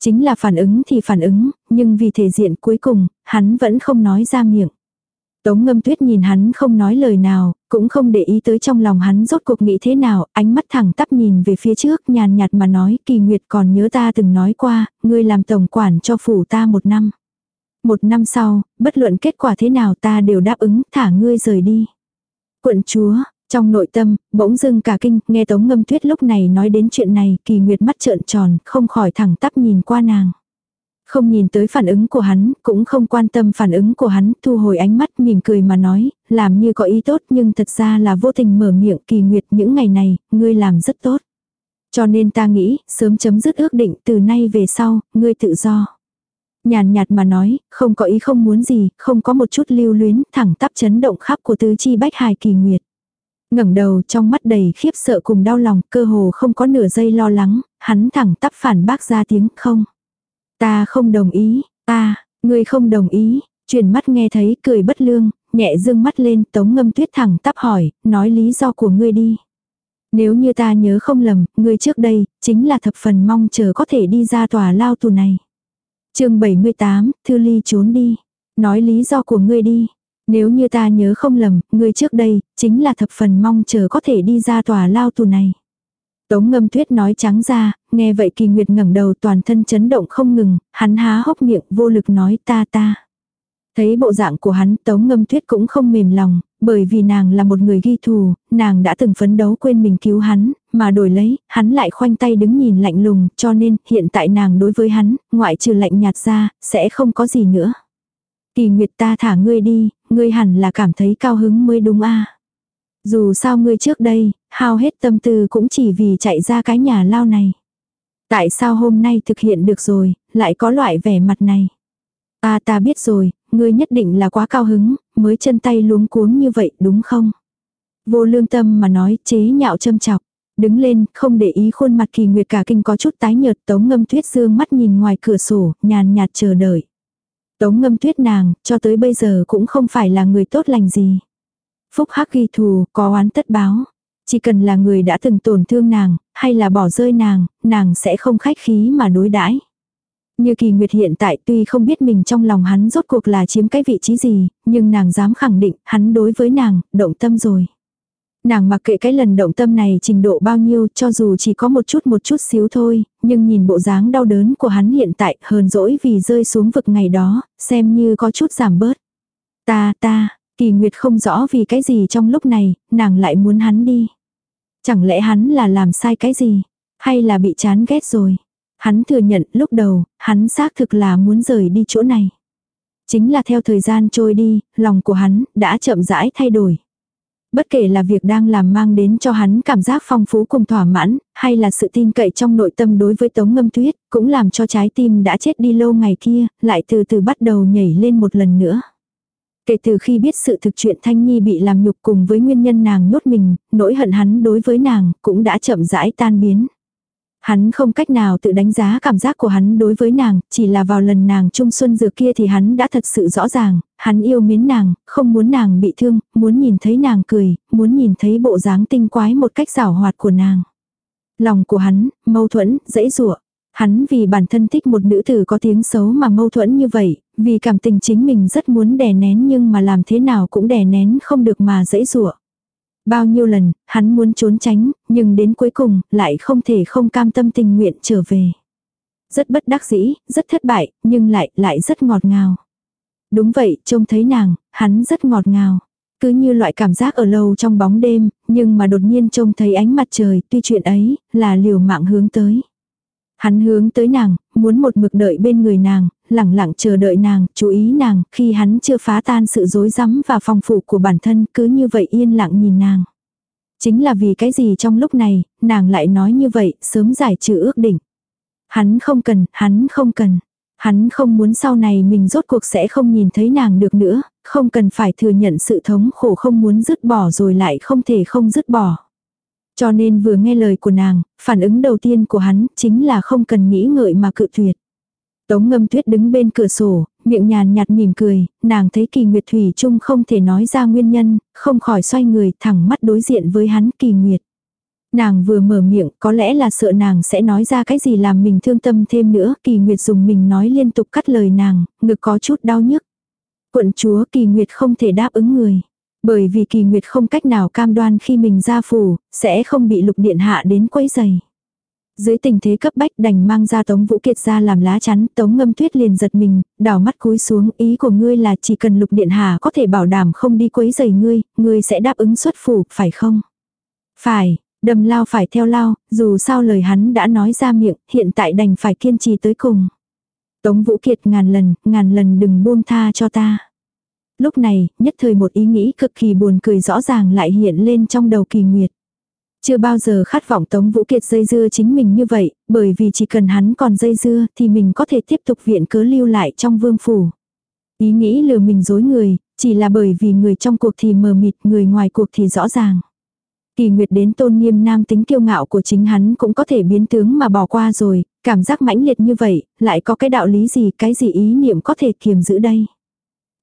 Chính là phản ứng thì phản ứng, nhưng vì thể diện cuối cùng, hắn vẫn không nói ra miệng. Tống ngâm tuyết nhìn hắn không nói lời nào, cũng không để ý tới trong lòng hắn rốt cuộc nghĩ thế nào, ánh mắt thẳng tắp nhìn về phía trước nhàn nhạt mà nói kỳ nguyệt còn nhớ ta từng nói qua, ngươi làm tổng quản cho phủ ta một năm. Một năm sau, bất luận kết quả thế nào ta đều đáp ứng thả ngươi rời đi. Quận chúa, trong nội tâm, bỗng dưng cả kinh, nghe Tống Ngâm Tuyết lúc này nói đến chuyện này, kỳ nguyệt mắt trợn tròn, không khỏi thẳng tắp nhìn qua nàng. Không nhìn tới phản ứng của hắn, cũng không quan tâm phản ứng của hắn, thu hồi ánh mắt mỉm cười mà nói, làm như có ý tốt nhưng thật ra là vô tình mở miệng kỳ nguyệt những ngày này, ngươi làm rất tốt. Cho nên ta nghĩ, sớm chấm dứt ước định từ nay về sau, ngươi tự do. Nhàn nhạt mà nói, không có ý không muốn gì, không có một chút lưu luyến, thẳng tắp chấn động khắp của tứ chi bách hài kỳ nguyệt ngẩng đầu trong mắt đầy khiếp sợ cùng đau lòng, cơ hồ không có nửa giây lo lắng, hắn thẳng tắp phản bác ra tiếng không. Ta không đồng ý, ta, ngươi không đồng ý, chuyển mắt nghe thấy cười bất lương, nhẹ dương mắt lên tống ngâm tuyết thẳng tắp hỏi, nói lý do của ngươi đi. Nếu như ta nhớ không lầm, ngươi trước đây, chính là thập phần mong chờ có thể đi ra tòa lao tù này. chương 78, Thư Ly trốn đi. Nói lý do của ngươi đi. Nếu như ta nhớ không lầm, ngươi trước đây, chính là thập phần mong chờ có thể đi ra tòa lao tù này. Tống ngâm tuyết nói trắng ra, nghe vậy kỳ nguyệt ngẩng đầu toàn thân chấn động không ngừng, hắn há hốc miệng vô lực nói ta ta. Thấy bộ dạng của hắn tống ngâm tuyết cũng không mềm lòng, bởi vì nàng là một người ghi thù, nàng đã từng phấn đấu quên mình cứu hắn, mà đổi lấy, hắn lại khoanh tay đứng nhìn lạnh lùng, cho nên hiện tại nàng đối với hắn, ngoại trừ lạnh nhạt ra, sẽ không có gì nữa. Kỳ Nguyệt ta thả ngươi đi, ngươi hẳn là cảm thấy cao hứng mới đúng a. Dù sao ngươi trước đây, hao hết tâm tư cũng chỉ vì chạy ra cái nhà lao này. Tại sao hôm nay thực hiện được rồi, lại có loại vẻ mặt này? Ta ta biết rồi, ngươi nhất định là quá cao hứng, mới chân tay luống cuống như vậy đúng không? Vô lương tâm mà nói chế nhạo châm chọc. Đứng lên, không để ý khuôn mặt kỳ nguyệt cả kinh có chút tái nhợt tống ngâm tuyết dương mắt nhìn ngoài cửa sổ, nhàn nhạt chờ đợi. Tống ngâm tuyết nàng, cho tới bây giờ cũng không phải là người tốt lành gì. Phúc hắc ghi thù, có oán tất báo. Chỉ cần là người đã từng tổn thương nàng, hay là bỏ rơi nàng, nàng sẽ không khách khí mà đối đãi. Như kỳ nguyệt hiện tại tuy không biết mình trong lòng hắn rốt cuộc là chiếm cái vị trí gì, nhưng nàng dám khẳng định hắn đối với nàng, động tâm rồi. Nàng mặc kệ cái lần động tâm này trình độ bao nhiêu cho dù chỉ có một chút một chút xíu thôi, nhưng nhìn bộ dáng đau đớn của hắn hiện tại hờn dỗi vì rơi xuống vực ngày đó, xem như có chút giảm bớt. Ta, ta, kỳ nguyệt không rõ vì cái gì trong lúc này, nàng lại muốn hắn đi. Chẳng lẽ hắn là làm sai cái gì, hay là bị chán ghét rồi. Hắn thừa nhận lúc đầu, hắn xác thực là muốn rời đi chỗ này. Chính là theo thời gian trôi đi, lòng của hắn đã chậm rãi thay đổi. Bất kể là việc đang làm mang đến cho hắn cảm giác phong phú cùng thỏa mãn, hay là sự tin cậy trong nội tâm đối với tống ngâm tuyết, cũng làm cho trái tim đã chết đi lâu ngày kia, lại từ từ bắt đầu nhảy lên một lần nữa. Kể từ khi biết sự thực chuyện Thanh Nhi bị làm nhục cùng với nguyên nhân nàng nhốt mình, nỗi hận hắn đối với nàng cũng đã chậm rãi tan biến. Hắn không cách nào tự đánh giá cảm giác của hắn đối với nàng, chỉ là vào lần nàng trung xuân dược kia thì hắn đã thật sự rõ ràng, hắn yêu mến nàng, không muốn nàng bị thương, muốn nhìn thấy nàng cười, muốn nhìn thấy bộ dáng tinh quái một cách rảo hoạt của nàng. Lòng của hắn, mâu thuẫn, dễ dụa. Hắn vì bản thân thích một nữ tử có tiếng xấu mà mâu thuẫn như vậy, vì cảm tình chính mình rất muốn đè nén nhưng mà làm thế nào cũng đè nén không được mà dễ dụa. Bao nhiêu lần, hắn muốn trốn tránh, nhưng đến cuối cùng, lại không thể không cam tâm tình nguyện trở về. Rất bất đắc dĩ, rất thất bại, nhưng lại, lại rất ngọt ngào. Đúng vậy, trông thấy nàng, hắn rất ngọt ngào. Cứ như loại cảm giác ở lâu trong bóng đêm, nhưng mà đột nhiên trông thấy ánh mặt trời, tuy chuyện ấy, là liều mạng hướng tới. Hắn hướng tới nàng, muốn một mực đợi bên người nàng, lẳng lặng chờ đợi nàng, chú ý nàng, khi hắn chưa phá tan sự dối rắm và phong phủ của bản thân, cứ như vậy yên lặng nhìn nàng. Chính là vì cái gì trong lúc này, nàng lại nói như vậy, sớm giải trừ ước định. Hắn không cần, hắn không cần. Hắn không muốn sau này mình rốt cuộc sẽ không nhìn thấy nàng được nữa, không cần phải thừa nhận sự thống khổ không muốn dứt bỏ rồi lại không thể không dứt bỏ. Cho nên vừa nghe lời của nàng, phản ứng đầu tiên của hắn chính là không cần nghĩ ngợi mà cự tuyệt. Tống ngâm tuyết đứng bên cửa sổ, miệng nhàn nhạt mỉm cười, nàng thấy kỳ nguyệt thủy chung không thể nói ra nguyên nhân, không khỏi xoay người thẳng mắt đối diện với hắn kỳ nguyệt. Nàng vừa mở miệng, có lẽ là sợ nàng sẽ nói ra cái gì làm mình thương tâm thêm nữa, kỳ nguyệt dùng mình nói liên tục cắt lời nàng, ngực có chút đau nhức. Quận chúa kỳ nguyệt không thể đáp ứng người. Bởi vì kỳ nguyệt không cách nào cam đoan khi mình ra phủ, sẽ không bị lục điện hạ đến quấy giày. Dưới tình thế cấp bách đành mang ra Tống Vũ Kiệt ra làm lá chắn, Tống Ngâm Tuyết liền giật mình, đảo mắt cúi xuống, ý của ngươi là chỉ cần Lục Điện Hà có thể bảo đảm không đi quấy rầy ngươi, ngươi sẽ đáp ứng xuất phủ, phải không? Phải, đầm lao phải theo lao, dù sao lời hắn đã nói ra miệng, hiện tại đành phải kiên trì tới cùng. Tống Vũ Kiệt ngàn lần, ngàn lần đừng buông tha cho ta. Lúc này, nhất thời một ý nghĩ cực kỳ buồn cười rõ ràng lại hiện lên trong đầu kỳ nguyệt. Chưa bao giờ khát vọng Tống Vũ Kiệt dây dưa chính mình như vậy, bởi vì chỉ cần hắn còn dây dưa thì mình có thể tiếp tục viện cớ lưu lại trong vương phủ. Ý nghĩ lừa mình dối người, chỉ là bởi vì người trong cuộc thì mờ mịt, người ngoài cuộc thì rõ ràng. Kỳ Nguyệt đến tôn nghiêm nam tính kiêu ngạo của chính hắn cũng có thể biến tướng mà bỏ qua rồi, cảm giác mãnh liệt như vậy, lại có cái đạo lý gì, cái gì ý niệm có thể kiềm giữ đây.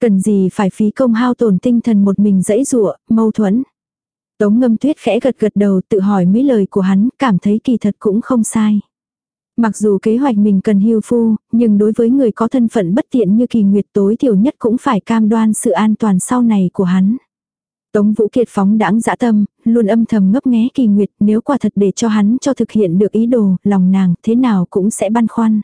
Cần gì phải phí công hao tổn tinh thần một mình dẫy dụa, mâu thuẫn. Tống ngâm tuyết khẽ gật gật đầu tự hỏi mấy lời của hắn, cảm thấy kỳ thật cũng không sai. Mặc dù kế hoạch mình cần hưu phu, nhưng đối với người có thân phận bất tiện như kỳ nguyệt tối thiểu nhất cũng phải cam đoan sự an toàn sau này của hắn. Tống Vũ Kiệt phóng đãng dã tâm, luôn âm thầm ngấp nghé kỳ nguyệt nếu quả thật để cho hắn cho thực hiện được ý đồ, lòng nàng thế nào cũng sẽ băn khoăn.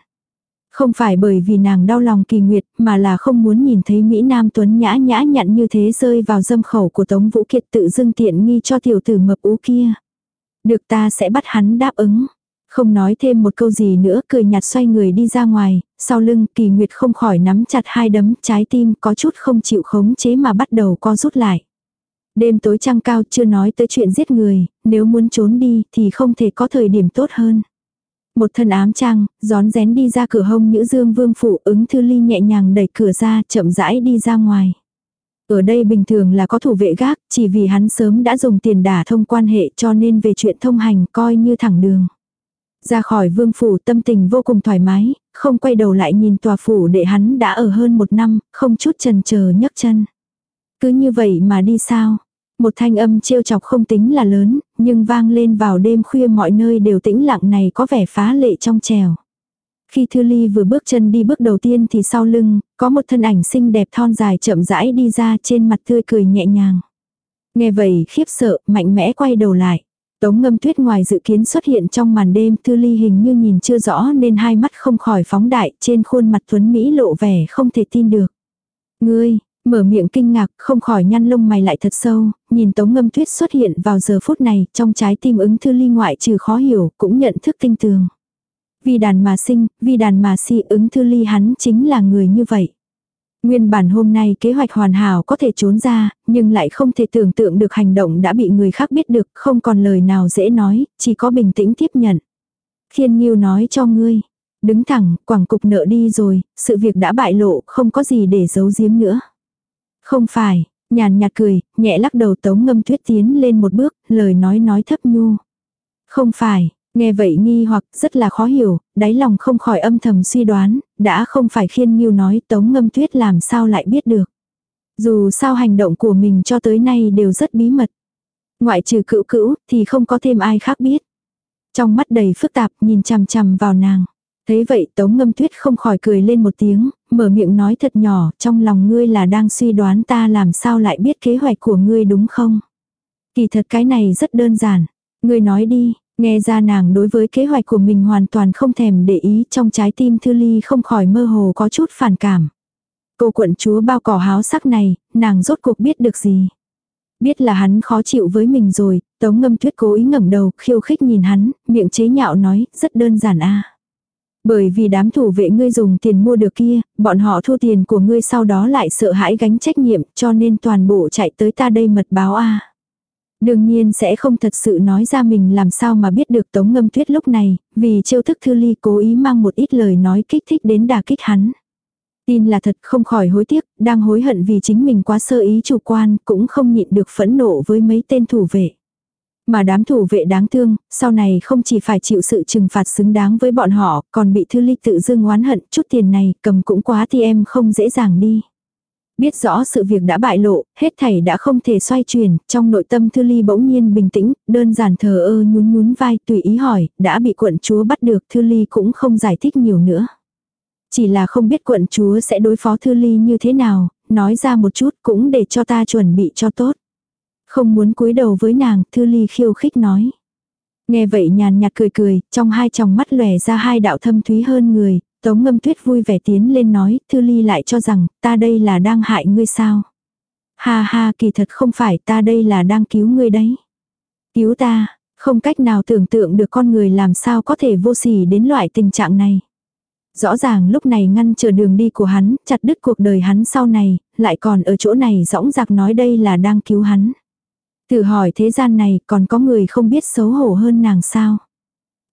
Không phải bởi vì nàng đau lòng kỳ nguyệt, mà là không muốn nhìn thấy Mỹ Nam Tuấn nhã nhã nhặn như thế rơi vào dâm khẩu của Tống Vũ Kiệt tự dưng tiện nghi cho tiểu tử mập ú kia. Được ta sẽ bắt hắn đáp ứng. Không nói thêm một câu gì nữa cười nhạt xoay người đi ra ngoài, sau lưng kỳ nguyệt không khỏi nắm chặt hai đấm trái tim có chút không chịu khống chế mà bắt đầu co rút lại. Đêm tối trăng cao chưa nói tới chuyện giết người, nếu muốn trốn đi thì không thể có thời điểm tốt hơn. Một thân ám trang, gión rén đi ra cửa hông Nhữ Dương Vương phủ ứng thư ly nhẹ nhàng đẩy cửa ra, chậm rãi đi ra ngoài. Ở đây bình thường là có thủ vệ gác, chỉ vì hắn sớm đã dùng tiền đả thông quan hệ cho nên về chuyện thông hành coi như thẳng đường. Ra khỏi vương phủ tâm tình vô cùng thoải mái, không quay đầu lại nhìn tòa phủ để hắn đã ở hơn một năm, không chút trần chờ nhấc chân. Cứ như vậy mà đi sao? Một thanh âm trêu chọc không tính là lớn, nhưng vang lên vào đêm khuya mọi nơi đều tĩnh lặng này có vẻ phá lệ trong trèo. Khi Thư Ly vừa bước chân đi bước đầu tiên thì sau lưng, có một thân ảnh xinh đẹp thon dài chậm rãi đi ra trên mặt tươi cười nhẹ nhàng. Nghe vậy khiếp sợ, mạnh mẽ quay đầu lại. Tống ngâm tuyết ngoài dự kiến xuất hiện trong màn đêm Thư Ly hình như nhìn chưa rõ nên hai mắt không khỏi phóng đại trên khuôn mặt tuấn Mỹ lộ vẻ không thể tin được. Ngươi, mở miệng kinh ngạc không khỏi nhăn lông mày lại thật sâu, nhìn tống ngâm tuyết xuất hiện vào giờ phút này trong trái tim ứng Thư Ly ngoại trừ khó hiểu cũng nhận thức tinh tường. Vì đàn mà sinh, vì đàn mà si ứng Thư Ly hắn chính là người như vậy. Nguyên bản hôm nay kế hoạch hoàn hảo có thể trốn ra, nhưng lại không thể tưởng tượng được hành động đã bị người khác biết được, không còn lời nào dễ nói, chỉ có bình tĩnh tiếp nhận. thiên Nhiêu nói cho ngươi, đứng thẳng, quảng cục nợ đi rồi, sự việc đã bại lộ, không có gì để giấu giếm nữa. Không phải, nhàn nhạt cười, nhẹ lắc đầu tống ngâm tuyết tiến lên một bước, lời nói nói thấp nhu. Không phải, Nghe vậy nghi hoặc rất là khó hiểu, đáy lòng không khỏi âm thầm suy đoán, đã không phải khiên nghiêu nói tống ngâm tuyết làm sao lại biết được. Dù sao hành động của mình cho tới nay đều rất bí mật. Ngoại trừ cữu cữu thì không có thêm ai khác biết. Trong mắt đầy phức tạp nhìn chằm chằm vào nàng. Thế vậy tống ngâm tuyết không khỏi cười lên một tiếng, mở miệng nói thật nhỏ trong lòng ngươi là đang suy đoán ta làm sao lại biết kế hoạch của ngươi đúng không? Kỳ thật cái này rất đơn giản. Ngươi nói đi, Nghe ra nàng đối với kế hoạch của mình hoàn toàn không thèm để ý trong trái tim Thư Ly không khỏi mơ hồ có chút phản cảm. Cô quận chúa bao cỏ háo sắc này, nàng rốt cuộc biết được gì. Biết là hắn khó chịu với mình rồi, tống ngâm tuyết cố ý ngẩng đầu khiêu khích nhìn hắn, miệng chế nhạo nói, rất đơn giản a bởi vì đám thủ vệ ngươi dùng tiền mua được kia, bọn họ thu tiền của ngươi sau đó lại sợ hãi gánh trách nhiệm cho nên toàn bộ chạy tới ta đây mật báo a Đương nhiên sẽ không thật sự nói ra mình làm sao mà biết được tống ngâm tuyết lúc này, vì chiêu thức thư ly cố ý mang một ít lời nói kích thích đến đà kích hắn. Tin là thật không khỏi hối tiếc, đang hối hận vì chính mình quá sơ ý chủ quan, cũng không nhịn được phẫn nộ với mấy tên thủ vệ. Mà đám thủ vệ đáng thương, sau này không chỉ phải chịu sự trừng phạt xứng đáng với bọn họ, còn bị thư ly tự dưng oán hận, chút tiền này cầm cũng quá thì em không dễ dàng đi. Biết rõ sự việc đã bại lộ, hết thảy đã không thể xoay chuyển, trong nội tâm Thư Ly bỗng nhiên bình tĩnh, đơn giản thờ ơ nhún nhún vai tùy ý hỏi, đã bị quận chúa bắt được Thư Ly cũng không giải thích nhiều nữa. Chỉ là không biết quận chúa sẽ đối phó Thư Ly như thế nào, nói ra một chút cũng để cho ta chuẩn bị cho tốt. Không muốn cúi đầu với nàng, Thư Ly khiêu khích nói. Nghe vậy nhàn nhạt cười cười, trong hai tròng mắt lòe ra hai đạo thâm thúy hơn người, Tống ngâm tuyết vui vẻ tiến lên nói, Thư Ly lại cho rằng, ta đây là đang hại ngươi sao. Ha ha kỳ thật không phải ta đây là đang cứu ngươi đấy. Cứu ta, không cách nào tưởng tượng được con người làm sao có thể vô sỉ đến loại tình trạng này. Rõ ràng lúc này ngăn trở đường đi của hắn, chặt đứt cuộc đời hắn sau này, lại còn ở chỗ này rõng rạc nói đây là đang cứu hắn. Thử hỏi thế gian này còn có người không biết xấu hổ hơn nàng sao.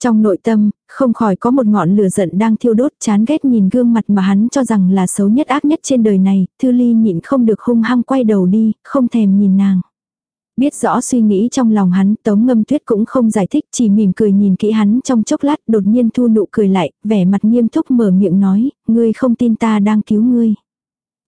Trong nội tâm, không khỏi có một ngọn lửa giận đang thiêu đốt chán ghét nhìn gương mặt mà hắn cho rằng là xấu nhất ác nhất trên đời này, Thư Ly nhịn không được hung hăng quay đầu đi, không thèm nhìn nàng. Biết rõ suy nghĩ trong lòng hắn, Tống Ngâm Tuyết cũng không giải thích, chỉ mỉm cười nhìn kỹ hắn trong chốc lát, đột nhiên thu nụ cười lại, vẻ mặt nghiêm túc mở miệng nói, ngươi không tin ta đang cứu ngươi.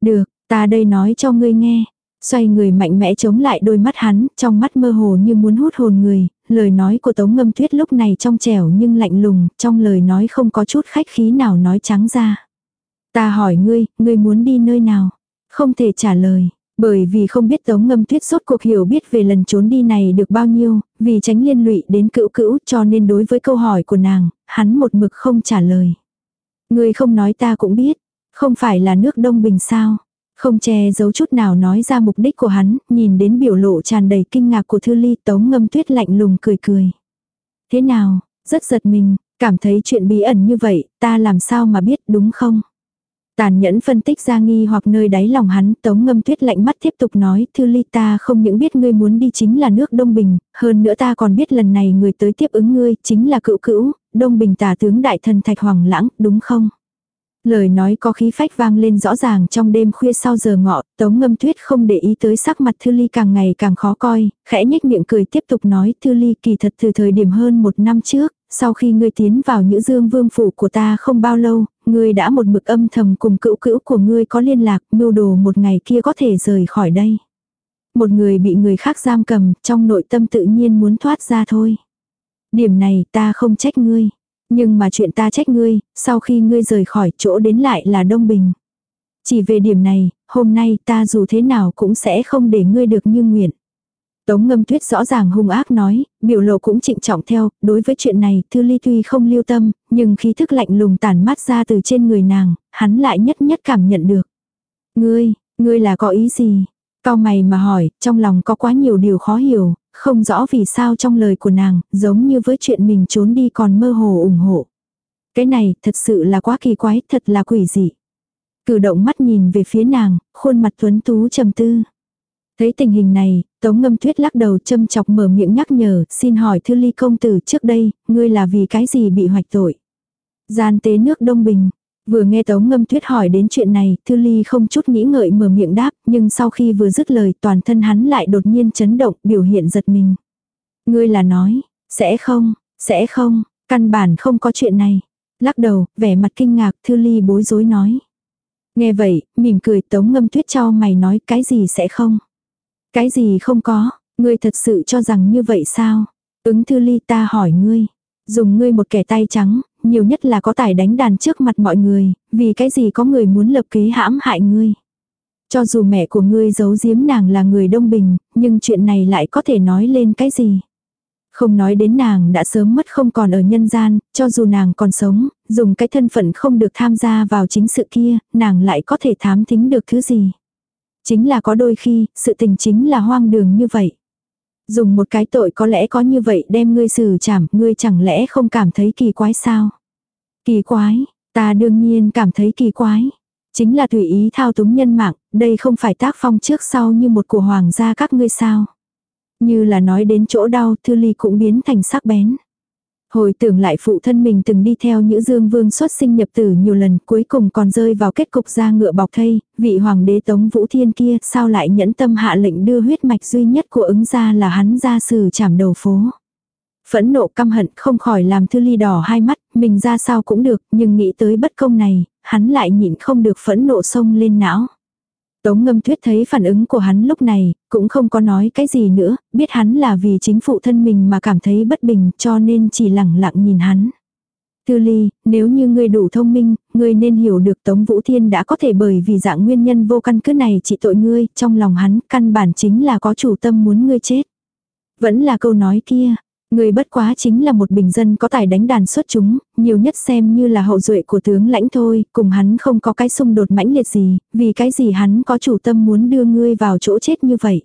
Được, ta đây nói cho ngươi nghe. Xoay người mạnh mẽ chống lại đôi mắt hắn, trong mắt mơ hồ như muốn hút hồn người, lời nói của Tống Ngâm Tuyết lúc này trong trẻo nhưng lạnh lùng, trong lời nói không có chút khách khí nào nói trắng ra. Ta hỏi ngươi, ngươi muốn đi nơi nào? Không thể trả lời, bởi vì không biết Tống Ngâm Tuyết suốt cuộc hiểu biết về lần trốn đi này được bao nhiêu, vì tránh liên lụy đến cữu cữu cho nên đối với câu hỏi của nàng, hắn một mực không trả lời. Ngươi không nói ta cũng biết, không phải là nước Đông Bình sao? Không che giấu chút nào nói ra mục đích của hắn, nhìn đến biểu lộ tràn đầy kinh ngạc của Thư Ly tống ngâm tuyết lạnh lùng cười cười. Thế nào, rất giật mình, cảm thấy chuyện bí ẩn như vậy, ta làm sao mà biết đúng không? Tàn nhẫn phân tích ra nghi hoặc nơi đáy lòng hắn, tống ngâm tuyết lạnh mắt tiếp tục nói, Thư Ly ta không những biết ngươi muốn đi chính là nước Đông Bình, hơn nữa ta còn biết lần này người tới tiếp ứng ngươi, chính là cựu cữu, Đông Bình tả tướng đại thần Thạch Hoàng Lãng, đúng không? Lời nói có khí phách vang lên rõ ràng trong đêm khuya sau giờ ngọ, tống ngâm tuyết không để ý tới sắc mặt Thư Ly càng ngày càng khó coi, khẽ nhếch miệng cười tiếp tục nói Thư Ly kỳ thật từ thời điểm hơn một năm trước, sau khi ngươi tiến vào những dương vương phủ của ta không bao lâu, ngươi đã một mực âm thầm cùng cữu cữu của ngươi có liên lạc, mưu đồ một ngày kia có thể rời khỏi đây. Một người bị người khác giam cầm, trong nội tâm tự nhiên muốn thoát ra thôi. Điểm này ta không trách ngươi. Nhưng mà chuyện ta trách ngươi, sau khi ngươi rời khỏi chỗ đến lại là Đông Bình. Chỉ về điểm này, hôm nay ta dù thế nào cũng sẽ không để ngươi được như nguyện. Tống ngâm tuyết rõ ràng hung ác nói, biểu lộ cũng trịnh trọng theo, đối với chuyện này Thư Ly tuy không lưu tâm, nhưng khí thức lạnh lùng tản mát ra từ trên người nàng, hắn lại nhất nhất cảm nhận được. Ngươi, ngươi là có ý gì? Cao mày mà hỏi, trong lòng có quá nhiều điều khó hiểu, không rõ vì sao trong lời của nàng, giống như với chuyện mình trốn đi còn mơ hồ ủng hộ. Cái này thật sự là quá kỳ quái, thật là quỷ dị. Cử động mắt nhìn về phía nàng, khuôn mặt tuấn tú trầm tư. Thấy tình hình này, Tống Ngâm Tuyết lắc đầu châm chọc mở miệng nhắc nhở, xin hỏi Thư Ly công tử trước đây, ngươi là vì cái gì bị hoạch tội? Gian tế nước Đông Bình. Vừa nghe Tống Ngâm Tuyết hỏi đến chuyện này, Thư Ly không chút nghĩ ngợi mở miệng đáp, nhưng sau khi vừa dứt lời toàn thân hắn lại đột nhiên chấn động, biểu hiện giật mình. Ngươi là nói, sẽ không, sẽ không, căn bản không có chuyện này. Lắc đầu, vẻ mặt kinh ngạc, Thư Ly bối rối nói. Nghe vậy, mỉm cười Tống Ngâm Tuyết cho mày nói cái gì sẽ không. Cái gì không có, ngươi thật sự cho rằng như vậy sao? Ứng thư ly ta hỏi ngươi. Dùng ngươi một kẻ tay trắng, nhiều nhất là có tài đánh đàn trước mặt mọi người, vì cái gì có người muốn lập kế hãm hại ngươi. Cho dù mẹ của ngươi giấu giếm nàng là người Đông Bình, nhưng chuyện này lại có thể nói lên cái gì. Không nói đến nàng đã sớm mất không còn ở nhân gian, cho dù nàng còn sống, dùng cái thân phận không được tham gia vào chính sự kia, nàng lại có thể thám thính được thứ gì. Chính là có đôi khi, sự tình chính là hoang đường như vậy. Dùng một cái tội có lẽ có như vậy đem ngươi xử trảm, ngươi chẳng lẽ không cảm thấy kỳ quái sao? Kỳ quái, ta đương nhiên cảm thấy kỳ quái. Chính là tùy ý thao túng nhân mạng, đây không phải tác phong trước sau như một của hoàng gia các ngươi sao. Như là nói đến chỗ đau, thư ly cũng biến thành sắc bén. Hồi tưởng lại phụ thân mình từng đi theo những dương vương xuất sinh nhập tử nhiều lần cuối cùng còn rơi vào kết cục ra ngựa bọc thây, vị hoàng đế tống vũ thiên kia sao lại nhẫn tâm hạ lệnh đưa huyết mạch duy nhất của ứng gia là hắn ra sử chảm đầu phố. Phẫn nộ căm hận không khỏi làm thư ly đỏ hai mắt, mình ra sao cũng được, nhưng nghĩ tới bất công này, hắn lại nhịn không được phẫn nộ sông lên não. Tống ngâm tuyết thấy phản ứng của hắn lúc này, cũng không có nói cái gì nữa, biết hắn là vì chính phụ thân mình mà cảm thấy bất bình cho nên chỉ lẳng lặng nhìn hắn. Tư ly, nếu như ngươi đủ thông minh, ngươi nên hiểu được Tống Vũ Thiên đã có thể bởi vì dạng nguyên nhân vô căn cứ này chỉ tội ngươi, trong lòng hắn căn bản chính là có chủ tâm muốn ngươi chết. Vẫn là câu nói kia, Người bất quá chính là một bình dân có tài đánh đàn xuất chúng, nhiều nhất xem như là hậu duệ của tướng lãnh thôi, cùng hắn không có cái xung đột mãnh liệt gì, vì cái gì hắn có chủ tâm muốn đưa ngươi vào chỗ chết như vậy.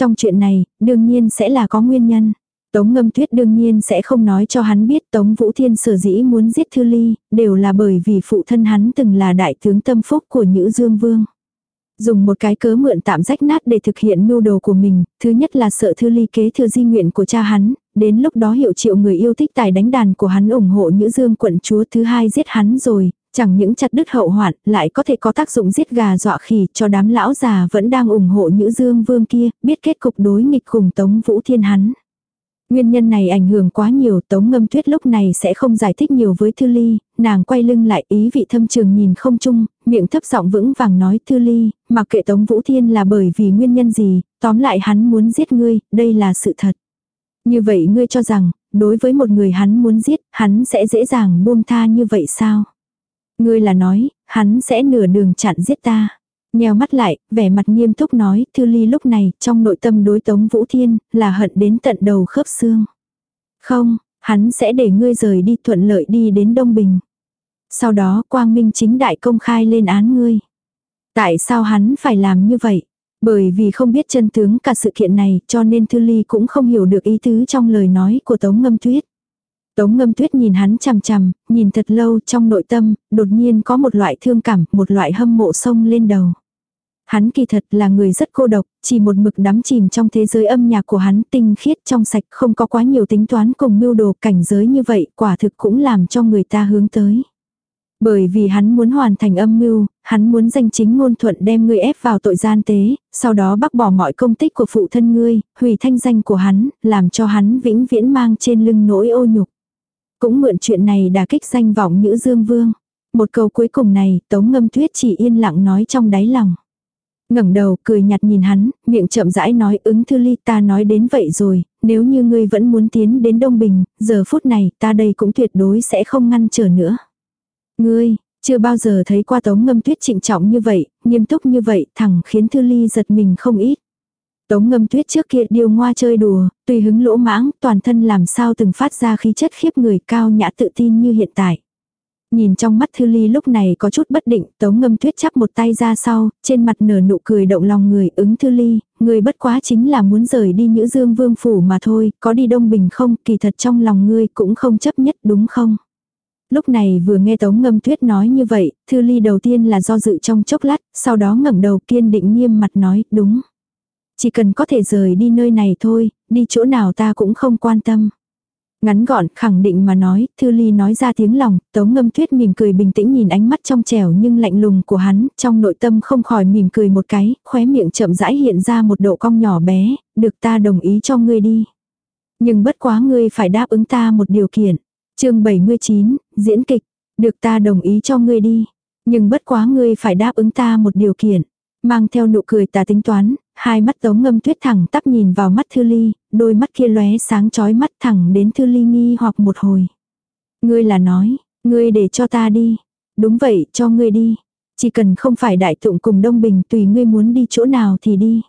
Trong chuyện này, đương nhiên sẽ là có nguyên nhân. Tống ngâm tuyết đương nhiên sẽ không nói cho hắn biết Tống Vũ Thiên sở dĩ muốn giết Thư Ly, đều là bởi vì phụ thân hắn từng là đại tướng tâm phúc của Nhữ Dương Vương. Dùng một cái cớ mượn tạm rách nát để thực hiện mưu đồ của mình, thứ nhất là sợ Thư Ly kế thừa di nguyện của cha hắn, đến lúc đó hiệu triệu người yêu thích tài đánh đàn của hắn ủng hộ Nhữ Dương quận chúa thứ hai giết hắn rồi, chẳng những chặt đứt hậu hoạn, lại có thể có tác dụng giết gà dọa khỉ cho đám lão già vẫn đang ủng hộ Nhữ Dương vương kia, biết kết cục đối nghịch cùng Tống Vũ Thiên hắn. Nguyên nhân này ảnh hưởng quá nhiều, Tống Ngâm Tuyết lúc này sẽ không giải thích nhiều với Thư Ly, nàng quay lưng lại ý vị thâm trường nhìn không chung, miệng thấp giọng vững vàng nói Thư Ly, mặc kệ Tống Vũ Thiên là bởi vì nguyên nhân gì, tóm lại hắn muốn giết ngươi, đây là sự thật. Như vậy ngươi cho rằng, đối với một người hắn muốn giết, hắn sẽ dễ dàng buông tha như vậy sao? Ngươi là nói, hắn sẽ nửa đường chặn giết ta. Nheo mắt lại, vẻ mặt nghiêm túc nói, Thư Ly lúc này, trong nội tâm đối Tống Vũ Thiên, là hận đến tận đầu khớp xương. Không, hắn sẽ để ngươi rời đi thuận lợi đi đến Đông Bình. Sau đó Quang Minh chính đại công khai lên án ngươi. Tại sao hắn phải làm như vậy? Bởi vì không biết chân tướng cả sự kiện này cho nên Thư Ly cũng không hiểu được ý tứ trong lời nói của Tống Ngâm Tuyết. Tống Ngâm Tuyết nhìn hắn chằm chằm, nhìn thật lâu trong nội tâm, đột nhiên có một loại thương cảm, một loại hâm mộ sông lên đầu. Hắn kỳ thật là người rất cô độc, chỉ một mực đắm chìm trong thế giới âm nhạc của hắn tinh khiết trong sạch không có quá nhiều tính toán cùng mưu đồ cảnh giới như vậy quả thực cũng làm cho người ta hướng tới. Bởi vì hắn muốn hoàn thành âm mưu, hắn muốn danh chính ngôn thuận đem ngươi ép vào tội gian tế, sau đó bác bỏ mọi công tích của phụ thân ngươi, hủy thanh danh của hắn, làm cho hắn vĩnh viễn mang trên lưng nỗi ô nhục. Cũng mượn chuyện này đả kích danh vọng Nhữ Dương Vương. Một câu cuối cùng này, Tống Ngâm Tuyết chỉ yên lặng nói trong đáy lòng ngẩng đầu cười nhạt nhìn hắn, miệng chậm rãi nói ứng thư ly ta nói đến vậy rồi, nếu như ngươi vẫn muốn tiến đến Đông Bình, giờ phút này ta đây cũng tuyệt đối sẽ không ngăn trở nữa. Ngươi, chưa bao giờ thấy qua tống ngâm tuyết trịnh trọng như vậy, nghiêm túc như vậy, thẳng khiến thư ly giật mình không ít. Tống ngâm tuyết trước kia điêu ngoa chơi đùa, tùy hứng lỗ mãng, toàn thân làm sao từng phát ra khí chất khiếp người cao nhã tự tin như hiện tại. Nhìn trong mắt Thư Ly lúc này có chút bất định, Tống Ngâm Tuyết chắp một tay ra sau, trên mặt nở nụ cười động lòng người, ứng Thư Ly, người bất quá chính là muốn rời đi Nhữ Dương Vương Phủ mà thôi, có đi Đông Bình không, kỳ thật trong lòng ngươi cũng không chấp nhất đúng không? Lúc này vừa nghe Tống Ngâm Tuyết nói như vậy, Thư Ly đầu tiên là do dự trong chốc lát, sau đó ngẩng đầu kiên định nghiêm mặt nói, đúng. Chỉ cần có thể rời đi nơi này thôi, đi chỗ nào ta cũng không quan tâm. Ngắn gọn, khẳng định mà nói, Thư Ly nói ra tiếng lòng, Tống Ngâm Tuyết mỉm cười bình tĩnh nhìn ánh mắt trong trẻo nhưng lạnh lùng của hắn, trong nội tâm không khỏi mỉm cười một cái, khóe miệng chậm rãi hiện ra một độ cong nhỏ bé, được ta đồng ý cho ngươi đi. Nhưng bất quá ngươi phải đáp ứng ta một điều kiện. chương 79, diễn kịch, được ta đồng ý cho ngươi đi. Nhưng bất quá ngươi phải đáp ứng ta một điều kiện. Mang theo nụ cười ta tính toán, hai mắt tống ngâm tuyết thẳng tắp nhìn vào mắt Thư Ly, đôi mắt kia lóe sáng chói mắt thẳng đến Thư Ly nghi hoặc một hồi. Ngươi là nói, ngươi để cho ta đi. Đúng vậy, cho ngươi đi. Chỉ cần không phải đại tụng cùng Đông Bình tùy ngươi muốn đi chỗ nào thì đi.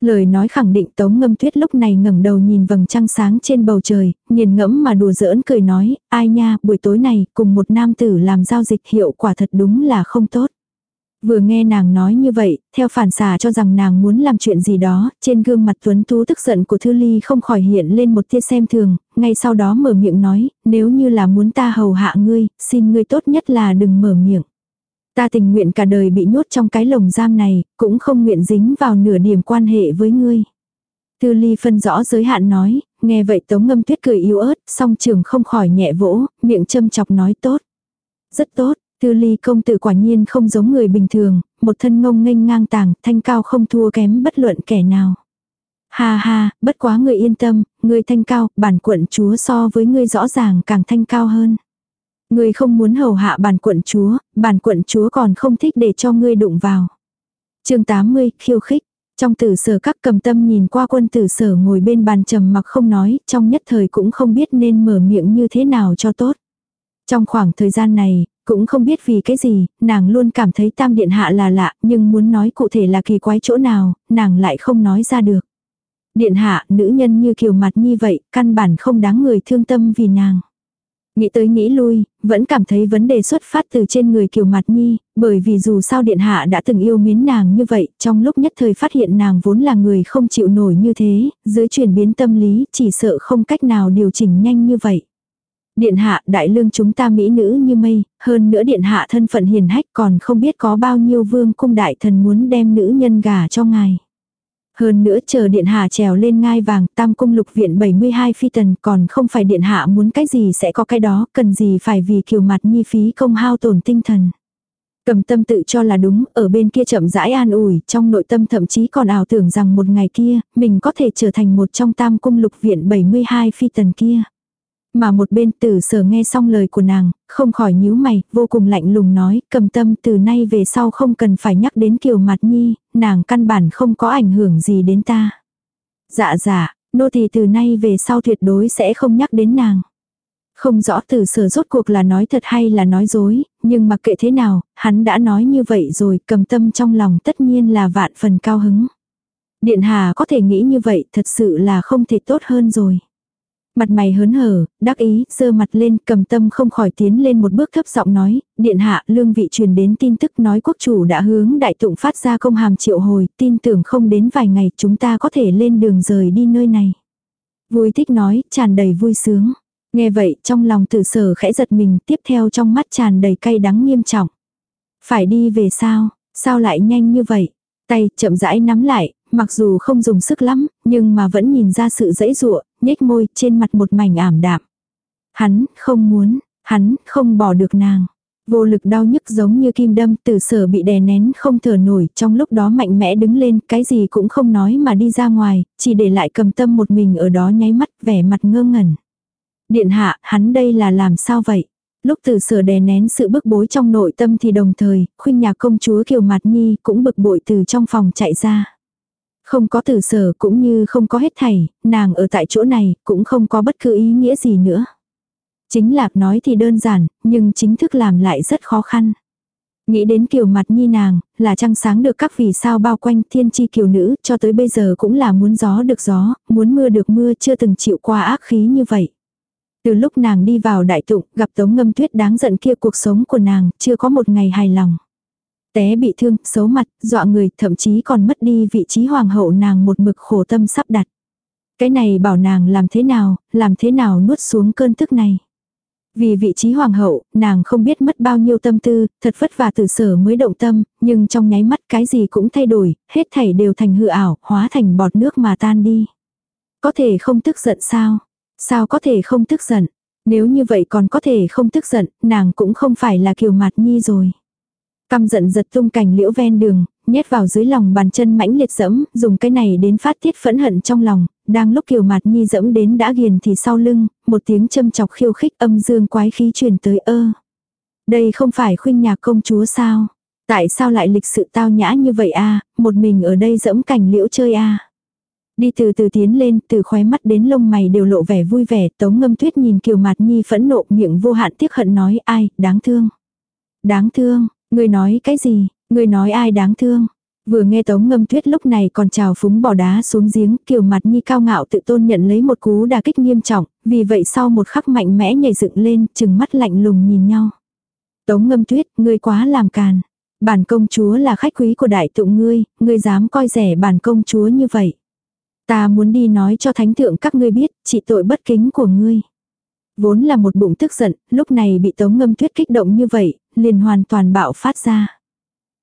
Lời nói khẳng định Tống Ngâm Tuyết lúc này ngẩng đầu nhìn vầng trăng sáng trên bầu trời, nghiền ngẫm mà đùa giỡn cười nói, ai nha, buổi tối này cùng một nam tử làm giao dịch hiệu quả thật đúng là không tốt. Vừa nghe nàng nói như vậy, theo phản xả cho rằng nàng muốn làm chuyện gì đó, trên gương mặt tuấn tú tức giận của Thư Ly không khỏi hiện lên một tia xem thường, ngay sau đó mở miệng nói, nếu như là muốn ta hầu hạ ngươi, xin ngươi tốt nhất là đừng mở miệng. Ta tình nguyện cả đời bị nhốt trong cái lồng giam này, cũng không nguyện dính vào nửa điểm quan hệ với ngươi. Thư Ly phân rõ giới hạn nói, nghe vậy Tống Ngâm Tuyết cười yếu ớt, song trường không khỏi nhẹ vỗ, miệng châm chọc nói tốt. Rất tốt, Tư ly công tử quả nhiên không giống người bình thường, một thân ngông nghênh ngang tàng, thanh cao không thua kém bất luận kẻ nào. Ha ha, bất quá người yên tâm, người thanh cao, bản quận chúa so với ngươi rõ ràng càng thanh cao hơn. Ngươi không muốn hầu hạ bản quận chúa, bản quận chúa còn không thích để cho ngươi đụng vào. chương 80, khiêu khích. Trong tử sở các cầm tâm nhìn qua quân tử sở ngồi bên bàn trầm mặc không nói, trong nhất thời cũng không biết nên mở miệng như thế nào cho tốt. Trong khoảng thời gian này, cũng không biết vì cái gì, nàng luôn cảm thấy tam điện hạ là lạ, nhưng muốn nói cụ thể là kỳ quái chỗ nào, nàng lại không nói ra được. Điện hạ, nữ nhân như kiều mặt như vậy, căn bản không đáng người thương tâm vì nàng. Nghĩ tới nghĩ lui, vẫn cảm thấy vấn đề xuất phát từ trên người kiều mặt nhi, bởi vì dù sao điện hạ đã từng yêu mến nàng như vậy, trong lúc nhất thời phát hiện nàng vốn là người không chịu nổi như thế, dưới chuyển biến tâm lý chỉ sợ không cách nào điều chỉnh nhanh như vậy. Điện hạ đại lương chúng ta mỹ nữ như mây, hơn nữa điện hạ thân phận hiền hách còn không biết có bao nhiêu vương cung đại thần muốn đem nữ nhân gà cho ngài. Hơn nữa chờ điện hạ trèo lên ngai vàng tam cung lục viện 72 phi tần còn không phải điện hạ muốn cái gì sẽ có cái đó cần gì phải vì kiều mặt nhi phí công hao tổn tinh thần. Cầm tâm tự cho là đúng, ở bên kia chậm rãi an ủi, trong nội tâm thậm chí còn ảo tưởng rằng một ngày kia, mình có thể trở thành một trong tam cung lục viện 72 phi tần kia. Mà một bên tử sở nghe xong lời của nàng, không khỏi nhíu mày, vô cùng lạnh lùng nói, cầm tâm từ nay về sau không cần phải nhắc đến kiều mặt nhi, nàng căn bản không có ảnh hưởng gì đến ta. Dạ dạ, nô thì từ nay về sau tuyệt đối sẽ không nhắc đến nàng. Không rõ tử sở rốt cuộc là nói thật hay là nói dối, nhưng mặc kệ thế nào, hắn đã nói như vậy rồi, cầm tâm trong lòng tất nhiên là vạn phần cao hứng. Điện hà có thể nghĩ như vậy thật sự là không thể tốt hơn rồi. Mặt mày hớn hở, đắc ý, giơ mặt lên, cầm tâm không khỏi tiến lên một bước thấp giọng nói, điện hạ, lương vị truyền đến tin tức nói quốc chủ đã hướng đại tụng phát ra công hàm triệu hồi, tin tưởng không đến vài ngày chúng ta có thể lên đường rời đi nơi này. Vui thích nói, tràn đầy vui sướng. Nghe vậy, trong lòng tử sở khẽ giật mình, tiếp theo trong mắt tràn đầy cay đắng nghiêm trọng. Phải đi về sao, sao lại nhanh như vậy? Tay chậm rãi nắm lại, mặc dù không dùng sức lắm, nhưng mà vẫn nhìn ra sự dãy dụa, nhếch môi, trên mặt một mảnh ảm đạm. Hắn không muốn, hắn không bỏ được nàng. Vô lực đau nhức giống như kim đâm từ sở bị đè nén không thở nổi trong lúc đó mạnh mẽ đứng lên cái gì cũng không nói mà đi ra ngoài, chỉ để lại cầm tâm một mình ở đó nháy mắt vẻ mặt ngơ ngẩn. Điện hạ, hắn đây là làm sao vậy? Lúc từ sở đè nén sự bức bối trong nội tâm thì đồng thời, khuynh nhà công chúa Kiều Mạt Nhi cũng bực bội từ trong phòng chạy ra. Không có từ sở cũng như không có hết thảy, nàng ở tại chỗ này cũng không có bất cứ ý nghĩa gì nữa. Chính lạc nói thì đơn giản, nhưng chính thức làm lại rất khó khăn. Nghĩ đến kiều mặt nhi nàng, là trăng sáng được các vì sao bao quanh thiên chi kiều nữ, cho tới bây giờ cũng là muốn gió được gió, muốn mưa được mưa chưa từng chịu qua ác khí như vậy. Từ lúc nàng đi vào đại tụng, gặp tống ngâm tuyết đáng giận kia cuộc sống của nàng, chưa có một ngày hài lòng. Té bị thương, xấu mặt, dọa người, thậm chí còn mất đi vị trí hoàng hậu nàng một mực khổ tâm sắp đặt. Cái này bảo nàng làm thế nào, làm thế nào nuốt xuống cơn tức này. Vì vị trí hoàng hậu, nàng không biết mất bao nhiêu tâm tư, thật vất vả từ sở mới động tâm, nhưng trong nháy mắt cái gì cũng thay đổi, hết thảy đều thành hư ảo, hóa thành bọt nước mà tan đi. Có thể không tức giận sao? Sao có thể không tức giận? Nếu như vậy còn có thể không tức giận, nàng cũng không phải là kiều mạt nhi rồi. Căm giận giật tung cành liễu ven đường, nhét vào dưới lòng bàn chân mãnh liệt dẫm, dùng cái này đến phát tiết phẫn hận trong lòng, đang lúc kiều mạt nhi dẫm đến đã ghiền thì sau lưng, một tiếng châm chọc khiêu khích âm dương quái khí truyền tới ơ. Đây không phải khuynh nhạc công chúa sao? Tại sao lại lịch sự tao nhã như vậy a một mình ở đây dẫm cành liễu chơi a Đi từ từ tiến lên, từ khóe mắt đến lông mày đều lộ vẻ vui vẻ, tống ngâm tuyết nhìn kiều mạt nhi phẫn nộ miệng vô hạn tiếc hận nói ai, đáng thương. Đáng thương, người nói cái gì, người nói ai đáng thương. Vừa nghe tống ngâm tuyết lúc này còn trào phúng bỏ đá xuống giếng, kiều mặt nhi cao ngạo tự tôn nhận lấy một cú đà kích nghiêm trọng, vì vậy sau một khắc mạnh mẽ nhảy dựng lên, chừng mắt lạnh lùng nhìn nhau. Tống ngâm tuyết, ngươi quá làm càn. Bản công chúa là khách quý của đại tụng ngươi, ngươi dám coi rẻ bản công chúa như vậy. Ta muốn đi nói cho thánh thượng các ngươi biết, chỉ tội bất kính của ngươi. Vốn là một bụng tức giận, lúc này bị tống ngâm tuyết kích động như vậy, liền hoàn toàn bạo phát ra.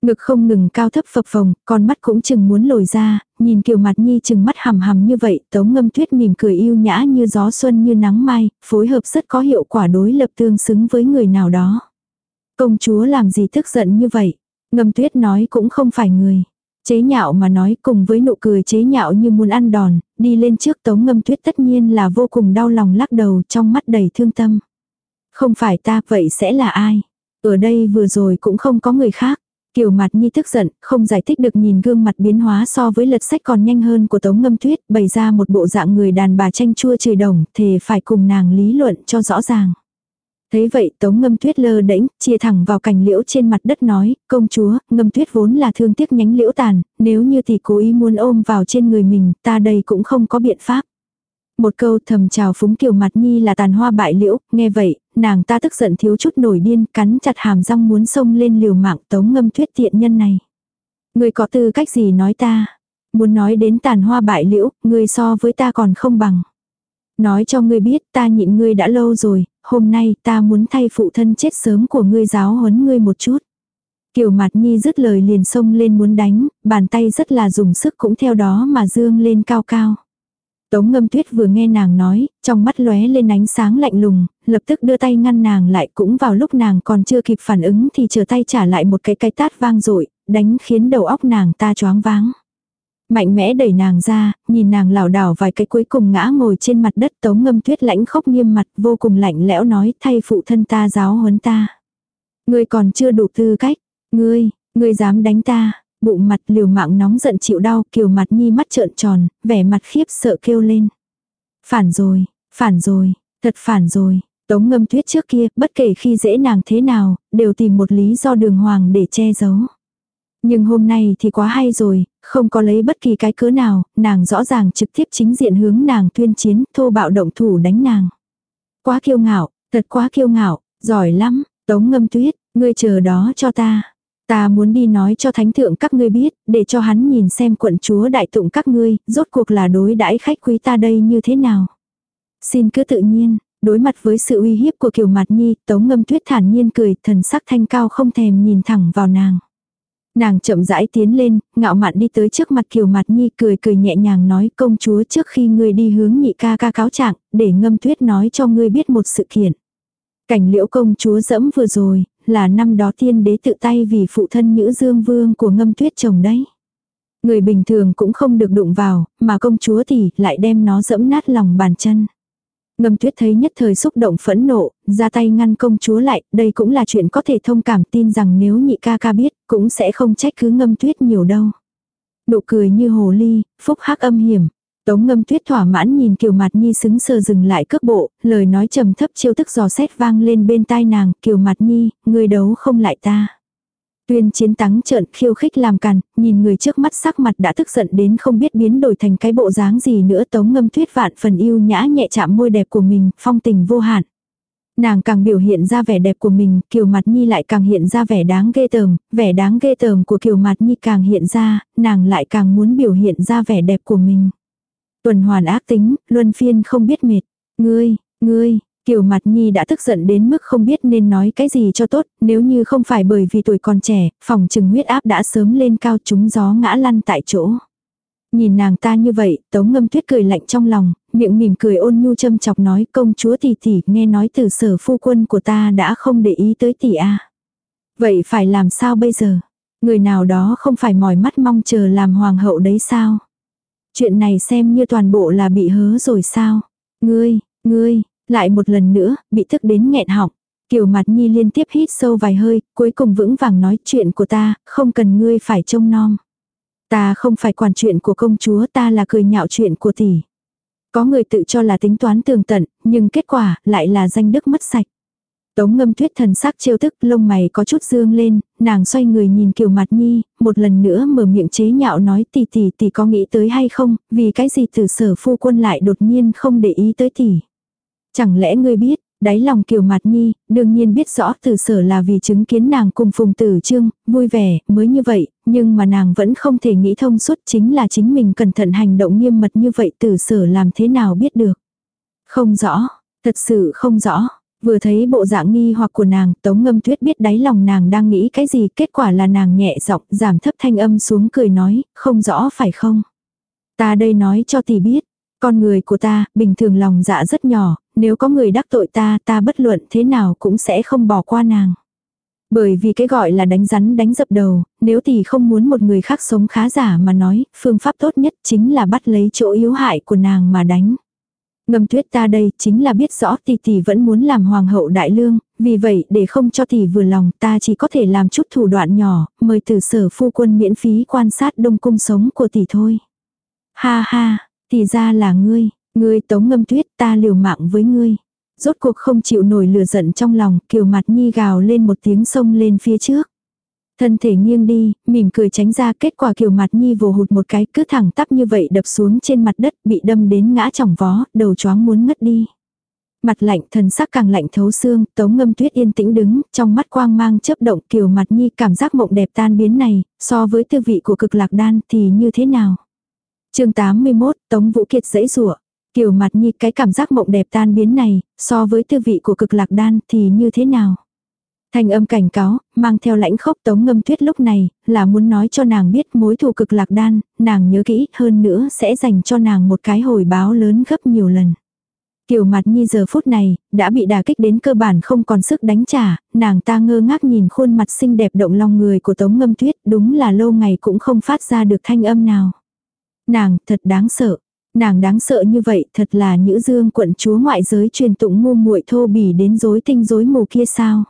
Ngực không ngừng cao thấp phập phồng, con mắt cũng chừng muốn lồi ra, nhìn kiều mặt nhi chừng mắt hầm hầm như vậy, tống ngâm tuyết mỉm cười yêu nhã như gió xuân như nắng mai, phối hợp rất có hiệu quả đối lập tương xứng với người nào đó. Công chúa làm gì tức giận như vậy? Ngâm tuyết nói cũng không phải người. Chế nhạo mà nói cùng với nụ cười chế nhạo như muốn ăn đòn, đi lên trước tống ngâm tuyết tất nhiên là vô cùng đau lòng lắc đầu trong mắt đầy thương tâm. Không phải ta vậy sẽ là ai? Ở đây vừa rồi cũng không có người khác. Kiều mặt nhi tức giận, không giải thích được nhìn gương mặt biến hóa so với lật sách còn nhanh hơn của tống ngâm tuyết, bày ra một bộ dạng người đàn bà tranh chua trời đồng, thề phải cùng nàng lý luận cho rõ ràng. Thấy vậy tống ngâm tuyết lơ đễnh chia thẳng vào cành liễu trên mặt đất nói, công chúa, ngâm tuyết vốn là thương tiếc nhánh liễu tàn, nếu như thì cố ý muốn ôm vào trên người mình, ta đây cũng không có biện pháp. Một câu thầm chào phúng kiều mặt nhi là tàn hoa bại liễu, nghe vậy, nàng ta tức giận thiếu chút nổi điên, cắn chặt hàm răng muốn xông lên liều mạng tống ngâm tuyết tiện nhân này. Người có tư cách gì nói ta? Muốn nói đến tàn hoa bại liễu, người so với ta còn không bằng. Nói cho ngươi biết ta nhịn ngươi đã lâu rồi, hôm nay ta muốn thay phụ thân chết sớm của ngươi giáo huấn ngươi một chút. Kiều Mạt Nhi dứt lời liền xông lên muốn đánh, bàn tay rất là dùng sức cũng theo đó mà dương lên cao cao. Tống ngâm tuyết vừa nghe nàng nói, trong mắt lóe lên ánh sáng lạnh lùng, lập tức đưa tay ngăn nàng lại cũng vào lúc nàng còn chưa kịp phản ứng thì trở tay trả lại một cái cái tát vang dội đánh khiến đầu óc nàng ta choáng váng. Mạnh mẽ đẩy nàng ra, nhìn nàng lảo đảo vài cái cuối cùng ngã ngồi trên mặt đất tống ngâm tuyết lãnh khốc nghiêm mặt vô cùng lạnh lẽo nói thay phụ thân ta giáo huấn ta. Ngươi còn chưa đủ tư cách, ngươi, ngươi dám đánh ta, bụng mặt liều mạng nóng giận chịu đau, kiều mặt nhi mắt trợn tròn, vẻ mặt khiếp sợ kêu lên. Phản rồi, phản rồi, thật phản rồi. Tống ngâm tuyết trước kia, bất kể khi dễ nàng thế nào, đều tìm một lý do đường hoàng để che giấu. Nhưng hôm nay thì quá hay rồi, không có lấy bất kỳ cái cớ nào, nàng rõ ràng trực tiếp chính diện hướng nàng tuyên chiến, thô bạo động thủ đánh nàng. Quá kiêu ngạo, thật quá kiêu ngạo, giỏi lắm, tống ngâm tuyết, ngươi chờ đó cho ta. Ta muốn đi nói cho thánh thượng các ngươi biết, để cho hắn nhìn xem quận chúa đại tụng các ngươi, rốt cuộc là đối đãi khách quý ta đây như thế nào. Xin cứ tự nhiên, đối mặt với sự uy hiếp của kiều mặt nhi, tống ngâm tuyết thản nhiên cười, thần sắc thanh cao không thèm nhìn thẳng vào nàng. Nàng chậm rãi tiến lên, ngạo mạn đi tới trước mặt kiều mặt nhi cười cười nhẹ nhàng nói công chúa trước khi ngươi đi hướng nhị ca ca cáo trạng, để ngâm tuyết nói cho ngươi biết một sự kiện. Cảnh liễu công chúa dẫm vừa rồi, là năm đó tiên đế tự tay vì phụ thân nữ dương vương của ngâm tuyết chồng đấy. Người bình thường cũng không được đụng vào, mà công chúa thì lại đem nó dẫm nát lòng bàn chân. Ngâm tuyết thấy nhất thời xúc động phẫn nộ, ra tay ngăn công chúa lại, đây cũng là chuyện có thể thông cảm tin rằng nếu nhị ca ca biết, cũng sẽ không trách cứ ngâm tuyết nhiều đâu. Nụ cười như hồ ly, phúc hắc âm hiểm. Tống ngâm tuyết thỏa mãn nhìn kiều mặt nhi xứng sờ dừng lại cước bộ, lời nói trầm thấp chiêu thức giò xét vang lên bên tai nàng, kiều mặt nhi, người đấu không lại ta. Tuyên chiến tắng trợn khiêu khích làm càn, nhìn người trước mắt sắc mặt đã tức giận đến không biết biến đổi thành cái bộ dáng gì nữa tống ngâm tuyết vạn phần yêu nhã nhẹ chạm môi đẹp của mình, phong tình vô hạn. Nàng càng biểu hiện ra vẻ đẹp của mình, Kiều Mặt Nhi lại càng hiện ra vẻ đáng ghê tởm, vẻ đáng ghê tởm của Kiều Mặt Nhi càng hiện ra, nàng lại càng muốn biểu hiện ra vẻ đẹp của mình. Tuần hoàn ác tính, luân phiên không biết mệt. Ngươi, ngươi, Kiều Mặt Nhi đã tức giận đến mức không biết nên nói cái gì cho tốt, nếu như không phải bởi vì tuổi còn trẻ, phòng trừng huyết áp đã sớm lên cao trúng gió ngã lăn tại chỗ. Nhìn nàng ta như vậy, tống ngâm tuyết cười lạnh trong lòng, miệng mỉm cười ôn nhu châm chọc nói công chúa tỷ tỷ nghe nói từ sở phu quân của ta đã không để ý tới tỷ a Vậy phải làm sao bây giờ? Người nào đó không phải mỏi mắt mong chờ làm hoàng hậu đấy sao? Chuyện này xem như toàn bộ là bị hớ rồi sao? Ngươi, ngươi, lại một lần nữa, bị thức đến nghẹn họng. Kiều mặt nhi liên tiếp hít sâu vài hơi, cuối cùng vững vàng nói chuyện của ta, không cần ngươi phải trông nom. Ta không phải quản chuyện của công chúa ta là cười nhạo chuyện của tỷ. Có người tự cho là tính toán tường tận, nhưng kết quả lại là danh đức mất sạch. Tống ngâm tuyết thần sắc trêu tức lông mày có chút dương lên, nàng xoay người nhìn kiều mặt nhi, một lần nữa mở miệng chế nhạo nói tỷ tỷ tỷ có nghĩ tới hay không, vì cái gì từ sở phu quân lại đột nhiên không để ý tới tỷ. Chẳng lẽ ngươi biết, đáy lòng kiều mặt nhi, đương nhiên biết rõ từ sở là vì chứng kiến nàng cùng phùng tử trương, vui vẻ, mới như vậy, nhưng mà nàng vẫn không thể nghĩ thông suốt chính là chính mình cẩn thận hành động nghiêm mật như vậy từ sở làm thế nào biết được. Không rõ, thật sự không rõ. Vừa thấy bộ dạng nghi hoặc của nàng, Tống Ngâm Tuyết biết đáy lòng nàng đang nghĩ cái gì, kết quả là nàng nhẹ giọng, giảm thấp thanh âm xuống cười nói, không rõ phải không? Ta đây nói cho tỷ biết, con người của ta, bình thường lòng dạ rất nhỏ, nếu có người đắc tội ta, ta bất luận thế nào cũng sẽ không bỏ qua nàng. Bởi vì cái gọi là đánh rắn đánh dập đầu, nếu tỷ không muốn một người khác sống khá giả mà nói, phương pháp tốt nhất chính là bắt lấy chỗ yếu hại của nàng mà đánh. Ngâm tuyết ta đây chính là biết rõ tỷ tỷ vẫn muốn làm hoàng hậu đại lương, vì vậy để không cho tỷ vừa lòng ta chỉ có thể làm chút thủ đoạn nhỏ, mời từ sở phu quân miễn phí quan sát đông cung sống của tỷ thôi. Ha ha, tỷ ra là ngươi, ngươi tống ngâm tuyết ta liều mạng với ngươi. Rốt cuộc không chịu nổi lửa giận trong lòng, kiều mặt nhi gào lên một tiếng sông lên phía trước. Thân thể nghiêng đi, mỉm cười tránh ra kết quả kiều mặt nhi vồ hụt một cái cứ thẳng tắp như vậy đập xuống trên mặt đất bị đâm đến ngã chỏng vó, đầu choáng muốn ngất đi. Mặt lạnh thần sắc càng lạnh thấu xương, tống ngâm tuyết yên tĩnh đứng, trong mắt quang mang chớp động kiều mặt nhi cảm giác mộng đẹp tan biến này, so với tư vị của cực lạc đan thì như thế nào chương 81, Tống Vũ Kiệt dãy rủa Kiều mặt nhi cái cảm giác mộng đẹp tan biến này, so với tư vị của cực lạc đan thì như thế nào? Thành âm cảnh cáo, mang theo lãnh khốc tống ngâm tuyết lúc này, là muốn nói cho nàng biết mối thù cực lạc đan, nàng nhớ kỹ hơn nữa sẽ dành cho nàng một cái hồi báo lớn gấp nhiều lần. Kiều mặt nhi giờ phút này, đã bị đả kích đến cơ bản không còn sức đánh trả, nàng ta ngơ ngác nhìn khuôn mặt xinh đẹp động lòng người của tống ngâm tuyết đúng là lâu ngày cũng không phát ra được thanh âm nào. Nàng thật đáng sợ. Nàng đáng sợ như vậy thật là nữ dương quận chúa ngoại giới truyền tụng ngu muội thô bỉ đến rối tinh rối mù kia sao.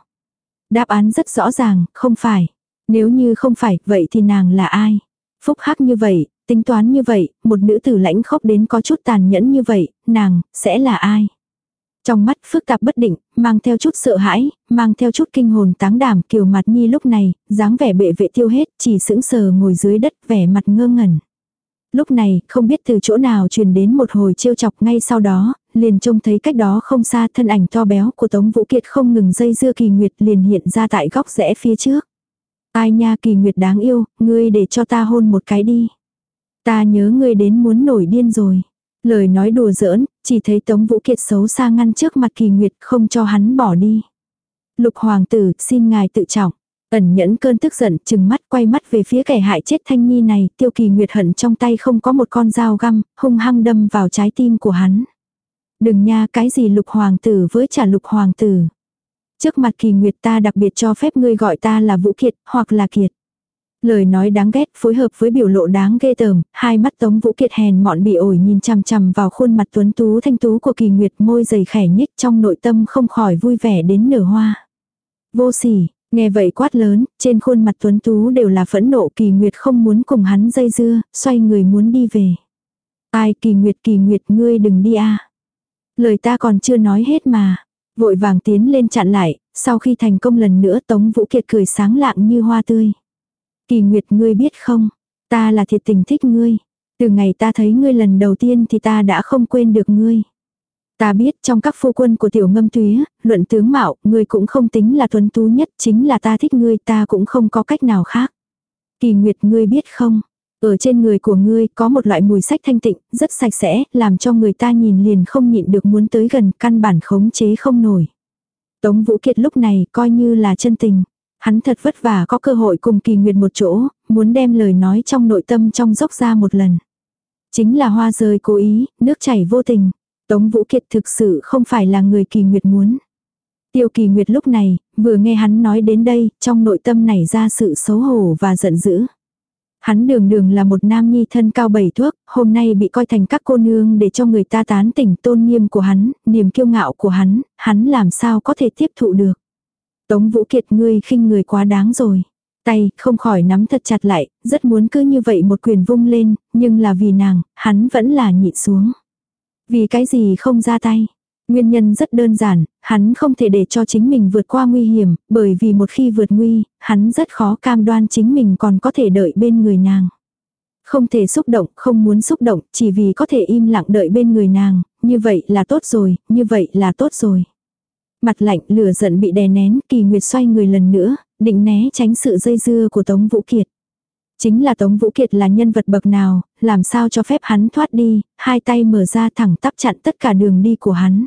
Đáp án rất rõ ràng, không phải. Nếu như không phải, vậy thì nàng là ai? Phúc hắc như vậy, tính toán như vậy, một nữ tử lãnh khốc đến có chút tàn nhẫn như vậy, nàng, sẽ là ai? Trong mắt phức tạp bất định, mang theo chút sợ hãi, mang theo chút kinh hồn táng đảm kiều mặt nhi lúc này, dáng vẻ bệ vệ tiêu hết, chỉ sững sờ ngồi dưới đất vẻ mặt ngơ ngẩn. Lúc này, không biết từ chỗ nào truyền đến một hồi trêu chọc ngay sau đó, liền trông thấy cách đó không xa thân ảnh to béo của Tống Vũ Kiệt không ngừng dây dưa kỳ nguyệt liền hiện ra tại góc rẽ phía trước. Ai nha kỳ nguyệt đáng yêu, ngươi để cho ta hôn một cái đi. Ta nhớ ngươi đến muốn nổi điên rồi. Lời nói đùa giỡn, chỉ thấy Tống Vũ Kiệt xấu xa ngăn trước mặt kỳ nguyệt không cho hắn bỏ đi. Lục hoàng tử, xin ngài tự trọng. Ẩn nhẫn cơn tức giận, chừng mắt quay mắt về phía kẻ hại chết Thanh Nhi này, tiêu kỳ nguyệt hận trong tay không có một con dao găm, hung hăng đâm vào trái tim của hắn. Đừng nha cái gì lục hoàng tử với trả lục hoàng tử. Trước mặt kỳ nguyệt ta đặc biệt cho phép ngươi gọi ta là Vũ Kiệt, hoặc là Kiệt. Lời nói đáng ghét phối hợp với biểu lộ đáng ghê tởm, hai mắt Tống Vũ Kiệt hèn mọn bị ổi nhìn chằm chằm vào khuôn mặt tuấn tú thanh tú của kỳ nguyệt môi dày khẻ nhích trong nội tâm không khỏi vui vẻ đến nở hoa. Vô sỉ, nghe vậy quát lớn, trên khuôn mặt tuấn tú đều là phẫn nộ kỳ nguyệt không muốn cùng hắn dây dưa, xoay người muốn đi về. Ai kỳ nguyệt kỳ nguyệt ngươi đừng đi a Lời ta còn chưa nói hết mà. Vội vàng tiến lên chặn lại, sau khi thành công lần nữa Tống Vũ Kiệt cười sáng lạng như hoa tươi. Kỳ Nguyệt ngươi biết không, ta là thiệt tình thích ngươi. Từ ngày ta thấy ngươi lần đầu tiên thì ta đã không quên được ngươi. Ta biết trong các phu quân của tiểu ngâm túy, luận tướng mạo, ngươi cũng không tính là tuấn tú nhất, chính là ta thích ngươi ta cũng không có cách nào khác. Kỳ Nguyệt ngươi biết không, ở trên người của ngươi có một loại mùi sách thanh tịnh, rất sạch sẽ, làm cho người ta nhìn liền không nhịn được muốn tới gần, căn bản khống chế không nổi. Tống Vũ Kiệt lúc này coi như là chân tình. Hắn thật vất vả có cơ hội cùng kỳ nguyệt một chỗ, muốn đem lời nói trong nội tâm trong dốc ra một lần. Chính là hoa rơi cố ý, nước chảy vô tình. Tống Vũ Kiệt thực sự không phải là người kỳ nguyệt muốn. Tiêu kỳ nguyệt lúc này, vừa nghe hắn nói đến đây, trong nội tâm nảy ra sự xấu hổ và giận dữ. Hắn đường đường là một nam nhi thân cao bảy thước, hôm nay bị coi thành các cô nương để cho người ta tán tỉnh tôn nghiêm của hắn, niềm kiêu ngạo của hắn, hắn làm sao có thể tiếp thụ được. Tống Vũ Kiệt ngươi khinh người quá đáng rồi. Tay không khỏi nắm thật chặt lại, rất muốn cứ như vậy một quyền vung lên, nhưng là vì nàng, hắn vẫn là nhịn xuống. Vì cái gì không ra tay? Nguyên nhân rất đơn giản, hắn không thể để cho chính mình vượt qua nguy hiểm, bởi vì một khi vượt nguy, hắn rất khó cam đoan chính mình còn có thể đợi bên người nàng. Không thể xúc động, không muốn xúc động, chỉ vì có thể im lặng đợi bên người nàng, như vậy là tốt rồi, như vậy là tốt rồi. Mặt lạnh lửa giận bị đè nén, kỳ nguyệt xoay người lần nữa, định né tránh sự dây dưa của Tống Vũ Kiệt. Chính là Tống Vũ Kiệt là nhân vật bậc nào, làm sao cho phép hắn thoát đi, hai tay mở ra thẳng tắp chặn tất cả đường đi của hắn.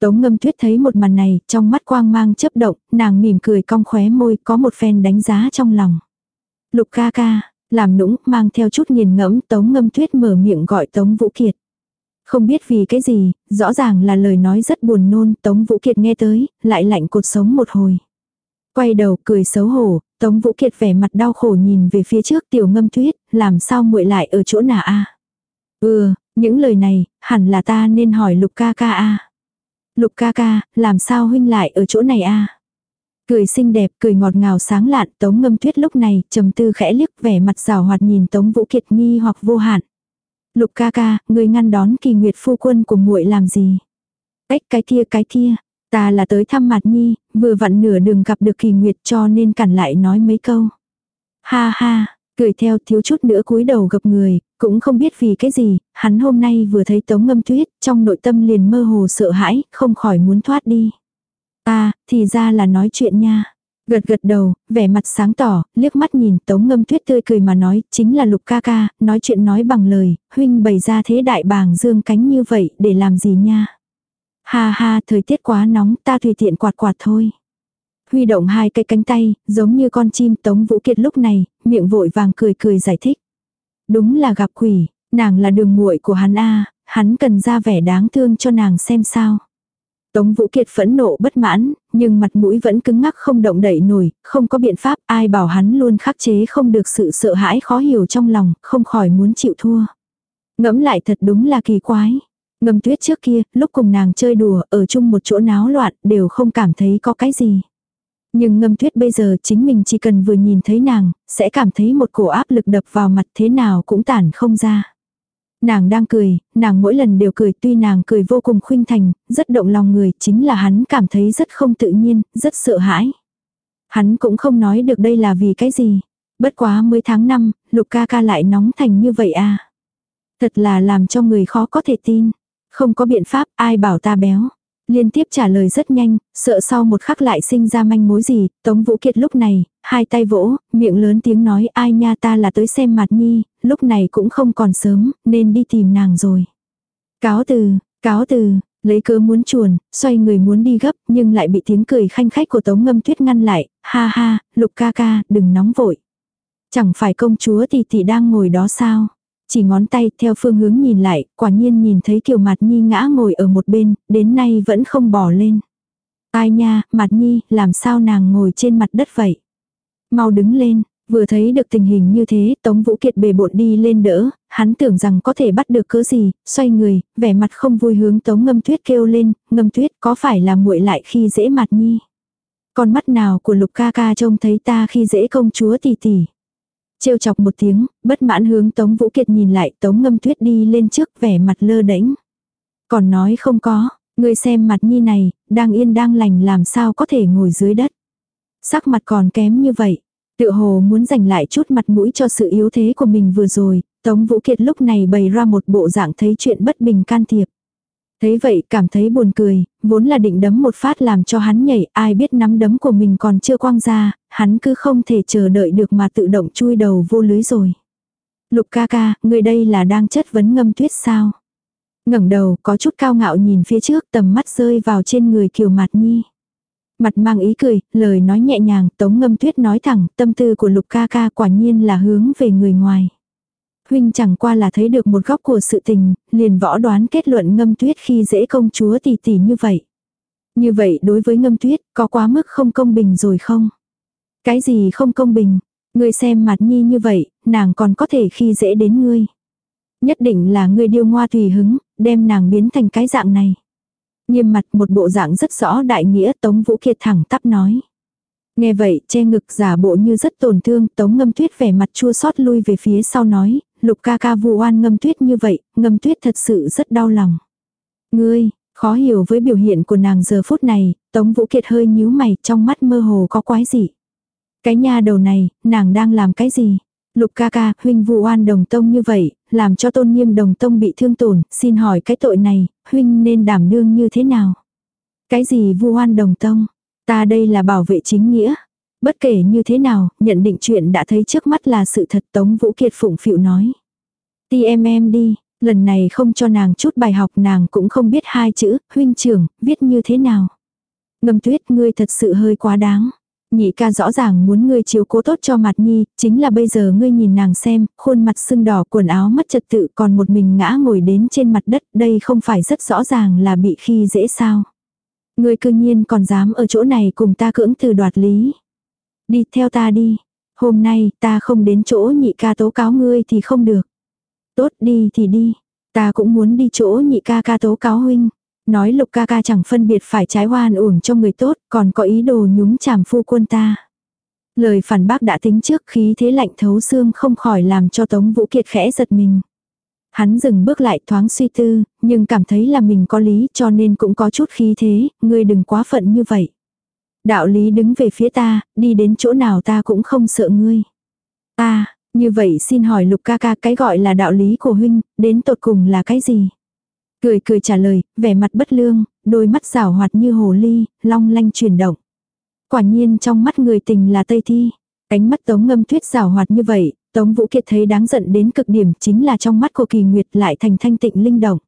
Tống ngâm tuyết thấy một màn này, trong mắt quang mang chớp động, nàng mỉm cười cong khóe môi, có một phen đánh giá trong lòng. Lục ca ca, làm nũng, mang theo chút nghiền ngẫm, tống ngâm tuyết mở miệng gọi tống vũ kiệt. Không biết vì cái gì, rõ ràng là lời nói rất buồn nôn, tống vũ kiệt nghe tới, lại lạnh cột sống một hồi. Quay đầu cười xấu hổ, tống vũ kiệt vẻ mặt đau khổ nhìn về phía trước tiểu ngâm tuyết, làm sao muội lại ở chỗ nào a Ừ, những lời này, hẳn là ta nên hỏi lục ca ca a Lục ca ca, làm sao huynh lại ở chỗ này a? Cười xinh đẹp, cười ngọt ngào sáng lạn, Tống Ngâm Tuyết lúc này, trầm tư khẽ liếc vẻ mặt rào hoạt nhìn Tống Vũ Kiệt nghi hoặc vô hạn. Lục ca ca, người ngăn đón kỳ nguyệt phu quân của muội làm gì? Ếch cái kia cái kia, ta là tới thăm mặt nhi, vừa vặn nửa đường gặp được kỳ nguyệt cho nên cản lại nói mấy câu. Ha ha, cười theo thiếu chút nữa cúi đầu gặp người, cũng không biết vì cái gì, hắn hôm nay vừa thấy tống ngâm tuyết, trong nội tâm liền mơ hồ sợ hãi, không khỏi muốn thoát đi. À, thì ra là nói chuyện nha. Gật gật đầu, vẻ mặt sáng tỏ, liếc mắt nhìn tống ngâm tuyết tươi cười mà nói, chính là lục ca ca, nói chuyện nói bằng lời, huynh bày ra thế đại bàng dương cánh như vậy, để làm gì nha. Ha ha, thời tiết quá nóng, ta tùy tiện quạt quạt thôi. Huy động hai cây cánh tay, giống như con chim tống vũ kiệt lúc này, miệng vội vàng cười cười giải thích. Đúng là gặp quỷ, nàng là đường muội của hắn a, hắn cần ra vẻ đáng thương cho nàng xem sao. Tống Vũ Kiệt phẫn nộ bất mãn, nhưng mặt mũi vẫn cứng ngắc không động đậy nổi, không có biện pháp, ai bảo hắn luôn khắc chế không được sự sợ hãi khó hiểu trong lòng, không khỏi muốn chịu thua. Ngẫm lại thật đúng là kỳ quái. Ngâm tuyết trước kia, lúc cùng nàng chơi đùa, ở chung một chỗ náo loạn, đều không cảm thấy có cái gì. Nhưng ngâm tuyết bây giờ chính mình chỉ cần vừa nhìn thấy nàng, sẽ cảm thấy một cổ áp lực đập vào mặt thế nào cũng tản không ra. Nàng đang cười, nàng mỗi lần đều cười tuy nàng cười vô cùng khuynh thành, rất động lòng người, chính là hắn cảm thấy rất không tự nhiên, rất sợ hãi. Hắn cũng không nói được đây là vì cái gì. Bất quá mới tháng năm, lục ca ca lại nóng thành như vậy à. Thật là làm cho người khó có thể tin. Không có biện pháp ai bảo ta béo. Liên tiếp trả lời rất nhanh, sợ sau một khắc lại sinh ra manh mối gì, Tống Vũ Kiệt lúc này, hai tay vỗ, miệng lớn tiếng nói ai nha ta là tới xem mặt nhi, lúc này cũng không còn sớm, nên đi tìm nàng rồi. Cáo từ, cáo từ, lấy cớ muốn chuồn, xoay người muốn đi gấp, nhưng lại bị tiếng cười khanh khách của Tống Ngâm Tuyết ngăn lại, ha ha, lục ca ca, đừng nóng vội. Chẳng phải công chúa tỷ tỷ đang ngồi đó sao? Chỉ ngón tay theo phương hướng nhìn lại, quả nhiên nhìn thấy Kiều Mạt Nhi ngã ngồi ở một bên, đến nay vẫn không bỏ lên. Ai nha, Mạt Nhi, làm sao nàng ngồi trên mặt đất vậy? Mau đứng lên, Vừa thấy được tình hình như thế, Tống Vũ Kiệt bề bộn đi lên đỡ, hắn tưởng rằng có thể bắt được cớ gì, xoay người, vẻ mặt không vui hướng Tống Ngâm Tuyết kêu lên, Ngâm Tuyết có phải là muội lại khi dễ mặt nhi. Con mắt nào của Lục ca ca trông thấy ta khi dễ công chúa tỷ tỷ. Trêu chọc một tiếng, bất mãn hướng Tống Vũ Kiệt nhìn lại Tống Ngâm Tuyết đi lên trước vẻ mặt lơ đễnh. Còn nói không có, người xem mặt nhi này, đang yên đang lành làm sao có thể ngồi dưới đất. Sắc mặt còn kém như vậy, Tựa hồ muốn giành lại chút mặt mũi cho sự yếu thế của mình vừa rồi, Tống Vũ Kiệt lúc này bày ra một bộ dạng thấy chuyện bất bình can thiệp. Thấy vậy cảm thấy buồn cười, vốn là định đấm một phát làm cho hắn nhảy, ai biết nắm đấm của mình còn chưa quang ra, hắn cứ không thể chờ đợi được mà tự động chui đầu vô lưới rồi. Lục ca ca, người đây là đang chất vấn ngâm tuyết sao? ngẩng đầu có chút cao ngạo nhìn phía trước tầm mắt rơi vào trên người kiều mạt nhi mặt mang ý cười, lời nói nhẹ nhàng, tống ngâm tuyết nói thẳng, tâm tư của lục ca ca quả nhiên là hướng về người ngoài. Huynh chẳng qua là thấy được một góc của sự tình, liền võ đoán kết luận ngâm tuyết khi dễ công chúa tỷ tỷ như vậy. Như vậy đối với ngâm tuyết, có quá mức không công bình rồi không? Cái gì không công bình? Ngươi xem mặt nhi như vậy, nàng còn có thể khi dễ đến ngươi. Nhất định là ngươi điêu ngoa tùy hứng, đem nàng biến thành cái dạng này. Nghiêm mặt một bộ dạng rất rõ đại nghĩa Tống Vũ Kiệt thẳng tắp nói. Nghe vậy, che ngực giả bộ như rất tổn thương, Tống Ngâm Tuyết vẻ mặt chua xót lui về phía sau nói, lục ca ca vu oan Ngâm Tuyết như vậy, Ngâm Tuyết thật sự rất đau lòng. Ngươi, khó hiểu với biểu hiện của nàng giờ phút này, Tống Vũ Kiệt hơi nhíu mày, trong mắt mơ hồ có quái gì. Cái nha đầu này, nàng đang làm cái gì? Lục ca ca, huynh vu oan đồng tông như vậy, làm cho tôn nghiêm đồng tông bị thương tổn, xin hỏi cái tội này, huynh nên đảm đương như thế nào? Cái gì vu oan đồng tông? Ta đây là bảo vệ chính nghĩa. Bất kể như thế nào, nhận định chuyện đã thấy trước mắt là sự thật Tống Vũ Kiệt phụng phịu nói. Ti em em đi, lần này không cho nàng chút bài học nàng cũng không biết hai chữ, huynh trưởng, viết như thế nào. Ngâm tuyết ngươi thật sự hơi quá đáng. Nhị ca rõ ràng muốn ngươi chiếu cố tốt cho mặt nhi, chính là bây giờ ngươi nhìn nàng xem, khuôn mặt sưng đỏ quần áo mất trật tự còn một mình ngã ngồi đến trên mặt đất, đây không phải rất rõ ràng là bị khi dễ sao. Ngươi cư nhiên còn dám ở chỗ này cùng ta cưỡng từ đoạt lý. Đi theo ta đi, hôm nay ta không đến chỗ nhị ca tố cáo ngươi thì không được. Tốt đi thì đi, ta cũng muốn đi chỗ nhị ca ca tố cáo huynh. Nói lục ca ca chẳng phân biệt phải trái hoan uổng cho người tốt, còn có ý đồ nhúng chàm phu quân ta. Lời phản bác đã tính trước khí thế lạnh thấu xương không khỏi làm cho Tống Vũ Kiệt khẽ giật mình. Hắn dừng bước lại thoáng suy tư, nhưng cảm thấy là mình có lý cho nên cũng có chút khí thế, ngươi đừng quá phận như vậy. Đạo lý đứng về phía ta, đi đến chỗ nào ta cũng không sợ ngươi. Ta, như vậy xin hỏi lục ca ca cái gọi là đạo lý của huynh, đến tột cùng là cái gì? Cười cười trả lời, vẻ mặt bất lương, đôi mắt rảo hoạt như hồ ly, long lanh chuyển động. Quả nhiên trong mắt người tình là Tây Thi. cánh mắt Tống Ngâm Tuyết rảo hoạt như vậy, Tống Vũ Kiệt thấy đáng giận đến cực điểm chính là trong mắt của Kỳ Nguyệt lại thành thanh tịnh linh động.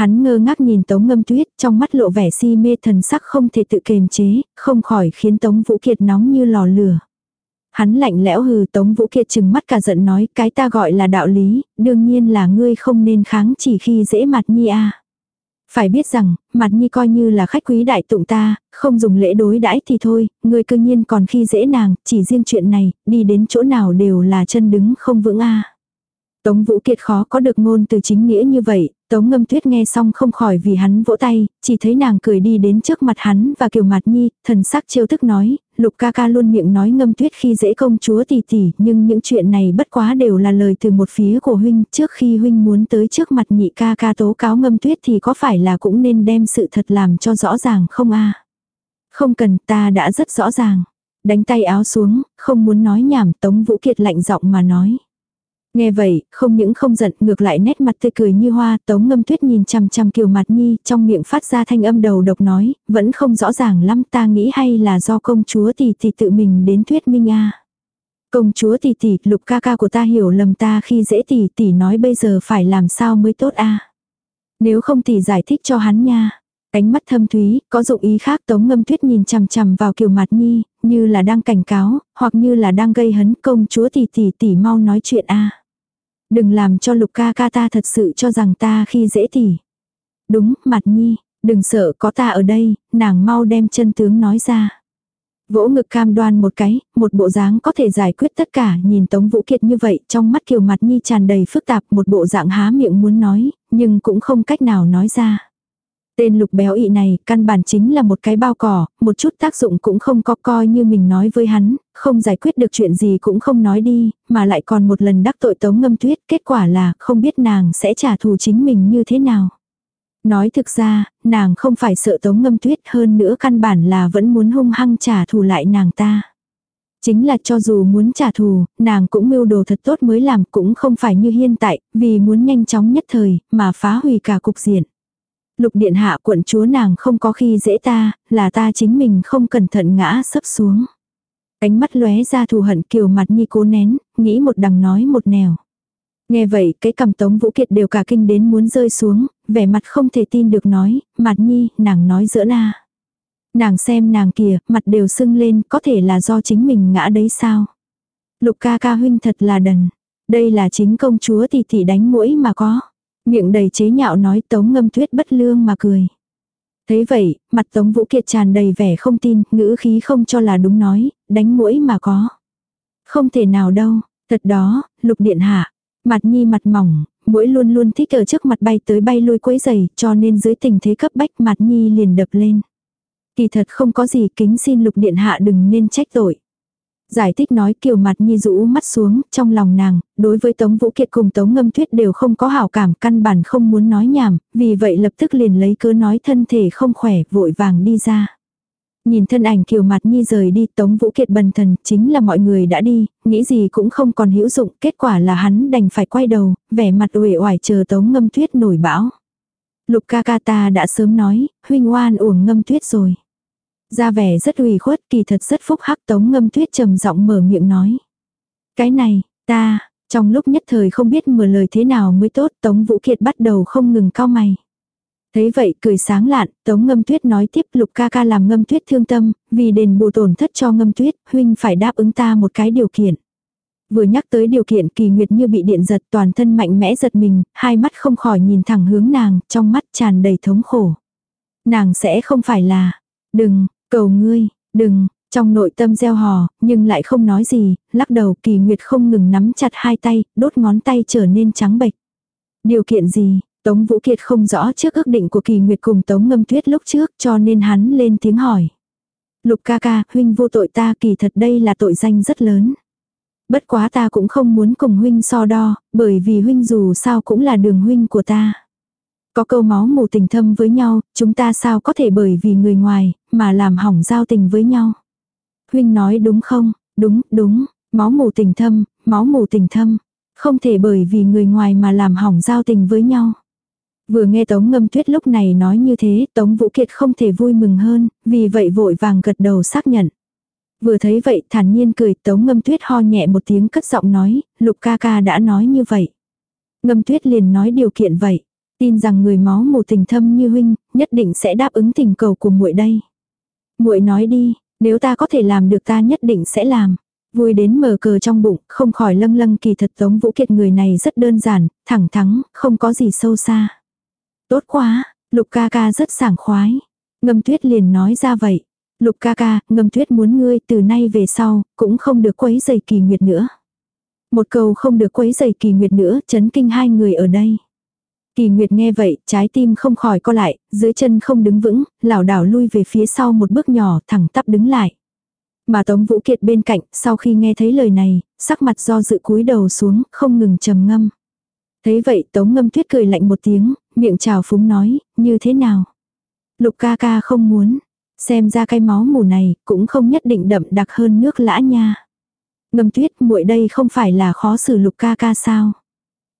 Hắn ngơ ngác nhìn Tống Ngâm Tuyết, trong mắt lộ vẻ si mê thần sắc không thể tự kềm chế, không khỏi khiến Tống Vũ Kiệt nóng như lò lửa. Hắn lạnh lẽo hừ Tống Vũ Kiệt chừng mắt cả giận nói cái ta gọi là đạo lý, đương nhiên là ngươi không nên kháng chỉ khi dễ mặt nhi a. Phải biết rằng, mặt nhi coi như là khách quý đại tụng ta, không dùng lễ đối đãi thì thôi, ngươi cư nhiên còn khi dễ nàng, chỉ riêng chuyện này, đi đến chỗ nào đều là chân đứng không vững a. Tống Vũ Kiệt khó có được ngôn từ chính nghĩa như vậy, Tống Ngâm Tuyết nghe xong không khỏi vì hắn vỗ tay, chỉ thấy nàng cười đi đến trước mặt hắn và Kiều mặt Nhi, thần sắc trêu tức nói, Lục ca ca luôn miệng nói Ngâm Tuyết khi dễ công chúa tỷ tỷ, nhưng những chuyện này bất quá đều là lời từ một phía của huynh, trước khi huynh muốn tới trước mặt nhị ca ca tố cáo Ngâm Tuyết thì có phải là cũng nên đem sự thật làm cho rõ ràng không a? Không cần, ta đã rất rõ ràng. Đánh tay áo xuống, không muốn nói nhảm, Tống Vũ Kiệt lạnh giọng mà nói. Nghe vậy, không những không giận, ngược lại nét mặt tươi cười như hoa, tống ngâm tuyết nhìn chằm chằm kiều mặt nhi, trong miệng phát ra thanh âm đầu độc nói, vẫn không rõ ràng lắm ta nghĩ hay là do công chúa tỷ tỷ tự mình đến thuyết minh a. Công chúa tỷ tỷ, lục ca ca của ta hiểu lầm ta khi dễ tỷ tỷ nói bây giờ phải làm sao mới tốt a? Nếu không tỷ giải thích cho hắn nha. Ánh mắt thâm thúy, có dụng ý khác tống ngâm tuyết nhìn chằm chằm vào kiều mặt nhi, như là đang cảnh cáo, hoặc như là đang gây hấn công chúa tỷ tỷ tỷ mau nói chuyện a. Đừng làm cho lục ca ca ta thật sự cho rằng ta khi dễ tỉ. Đúng, mặt nhi, đừng sợ có ta ở đây, nàng mau đem chân tướng nói ra. Vỗ ngực cam đoan một cái, một bộ dáng có thể giải quyết tất cả, nhìn Tống Vũ Kiệt như vậy, trong mắt Kiều Mặt Nhi tràn đầy phức tạp, một bộ dạng há miệng muốn nói, nhưng cũng không cách nào nói ra. Tên lục béo ị này, căn bản chính là một cái bao cỏ, một chút tác dụng cũng không có coi như mình nói với hắn, không giải quyết được chuyện gì cũng không nói đi, mà lại còn một lần đắc tội tống ngâm tuyết, kết quả là không biết nàng sẽ trả thù chính mình như thế nào. Nói thực ra, nàng không phải sợ tống ngâm tuyết hơn nữa căn bản là vẫn muốn hung hăng trả thù lại nàng ta. Chính là cho dù muốn trả thù, nàng cũng mưu đồ thật tốt mới làm cũng không phải như hiện tại, vì muốn nhanh chóng nhất thời, mà phá hủy cả cục diện. Lục điện hạ quận chúa nàng không có khi dễ ta, là ta chính mình không cẩn thận ngã sấp xuống. Ánh mắt lóe ra thù hận kiều mặt nhi cố nén, nghĩ một đằng nói một nẻo. Nghe vậy, cái cầm tống vũ kiệt đều cả kinh đến muốn rơi xuống, vẻ mặt không thể tin được nói, mặt nhi, nàng nói giữa na. Nàng xem nàng kìa, mặt đều sưng lên, có thể là do chính mình ngã đấy sao. Lục ca ca huynh thật là đần. Đây là chính công chúa thì thì đánh mũi mà có. Miệng đầy chế nhạo nói tống ngâm tuyết bất lương mà cười. Thế vậy, mặt tống vũ kiệt tràn đầy vẻ không tin, ngữ khí không cho là đúng nói, đánh mũi mà có. Không thể nào đâu, thật đó, lục điện hạ. Mặt nhi mặt mỏng, mũi luôn luôn thích ở trước mặt bay tới bay lui quấy giày, cho nên dưới tình thế cấp bách mặt nhi liền đập lên. Kỳ thật không có gì kính xin lục điện hạ đừng nên trách tội. Giải thích nói kiều mặt nhi rũ mắt xuống, trong lòng nàng, đối với Tống Vũ Kiệt cùng Tống Ngâm Tuyết đều không có hảo cảm, căn bản không muốn nói nhảm, vì vậy lập tức liền lấy cớ nói thân thể không khỏe, vội vàng đi ra. Nhìn thân ảnh kiều mặt nhi rời đi, Tống Vũ Kiệt bần thần, chính là mọi người đã đi, nghĩ gì cũng không còn hữu dụng, kết quả là hắn đành phải quay đầu, vẻ mặt uể oải chờ Tống Ngâm Tuyết nổi bão. Lục ca ca ta đã sớm nói, huynh oan uổng ngâm tuyết rồi. Ra vẻ rất ủy khuất kỳ thật rất phúc hắc tống ngâm tuyết trầm giọng mở miệng nói. Cái này, ta, trong lúc nhất thời không biết mở lời thế nào mới tốt tống vũ kiệt bắt đầu không ngừng cao mày. Thấy vậy cười sáng lạn, tống ngâm tuyết nói tiếp lục ca ca làm ngâm tuyết thương tâm, vì đền bù tổn thất cho ngâm tuyết, huynh phải đáp ứng ta một cái điều kiện. Vừa nhắc tới điều kiện kỳ nguyệt như bị điện giật toàn thân mạnh mẽ giật mình, hai mắt không khỏi nhìn thẳng hướng nàng, trong mắt tràn đầy thống khổ. Nàng sẽ không phải là, đừng, Cầu ngươi, đừng, trong nội tâm gieo hò, nhưng lại không nói gì, lắc đầu kỳ nguyệt không ngừng nắm chặt hai tay, đốt ngón tay trở nên trắng bệch. Điều kiện gì, Tống Vũ Kiệt không rõ trước ước định của kỳ nguyệt cùng Tống Ngâm Tuyết lúc trước cho nên hắn lên tiếng hỏi. Lục ca ca, huynh vô tội ta kỳ thật đây là tội danh rất lớn. Bất quá ta cũng không muốn cùng huynh so đo, bởi vì huynh dù sao cũng là đường huynh của ta. Có câu máu mù tình thâm với nhau, chúng ta sao có thể bởi vì người ngoài, mà làm hỏng giao tình với nhau. Huynh nói đúng không? Đúng, đúng, máu mù tình thâm, máu mù tình thâm. Không thể bởi vì người ngoài mà làm hỏng giao tình với nhau. Vừa nghe Tống Ngâm Tuyết lúc này nói như thế, Tống Vũ Kiệt không thể vui mừng hơn, vì vậy vội vàng gật đầu xác nhận. Vừa thấy vậy thản nhiên cười Tống Ngâm Tuyết ho nhẹ một tiếng cất giọng nói, Lục ca ca đã nói như vậy. Ngâm Tuyết liền nói điều kiện vậy. Tin rằng người máu mù tình thâm như huynh, nhất định sẽ đáp ứng tình cầu của muội đây. Muội nói đi, nếu ta có thể làm được ta nhất định sẽ làm. Vui đến mở cờ trong bụng, không khỏi lâng lâng kỳ thật Tống Vũ Kiệt người này rất đơn giản, thẳng thắng, không có gì sâu xa. Tốt quá, Lục ca ca rất sảng khoái. Ngâm tuyết liền nói ra vậy. Lục ca ca, ngâm tuyết muốn ngươi từ nay về sau, cũng không được quấy giày kỳ nguyệt nữa. Một câu không được quấy giày kỳ nguyệt nữa, chấn kinh hai người ở đây. Kỳ Nguyệt nghe vậy, trái tim không khỏi co lại, dưới chân không đứng vững, lảo đảo lui về phía sau một bước nhỏ, thẳng tắp đứng lại. Mà Tống Vũ Kiệt bên cạnh, sau khi nghe thấy lời này, sắc mặt do dự cúi đầu xuống, không ngừng trầm ngâm. Thấy vậy Tống Ngâm Tuyết cười lạnh một tiếng, miệng trào phúng nói, như thế nào? Lục ca ca không muốn, xem ra cái máu mù này cũng không nhất định đậm đặc hơn nước lã nha. Ngâm Tuyết muội đây không phải là khó xử Lục ca ca sao?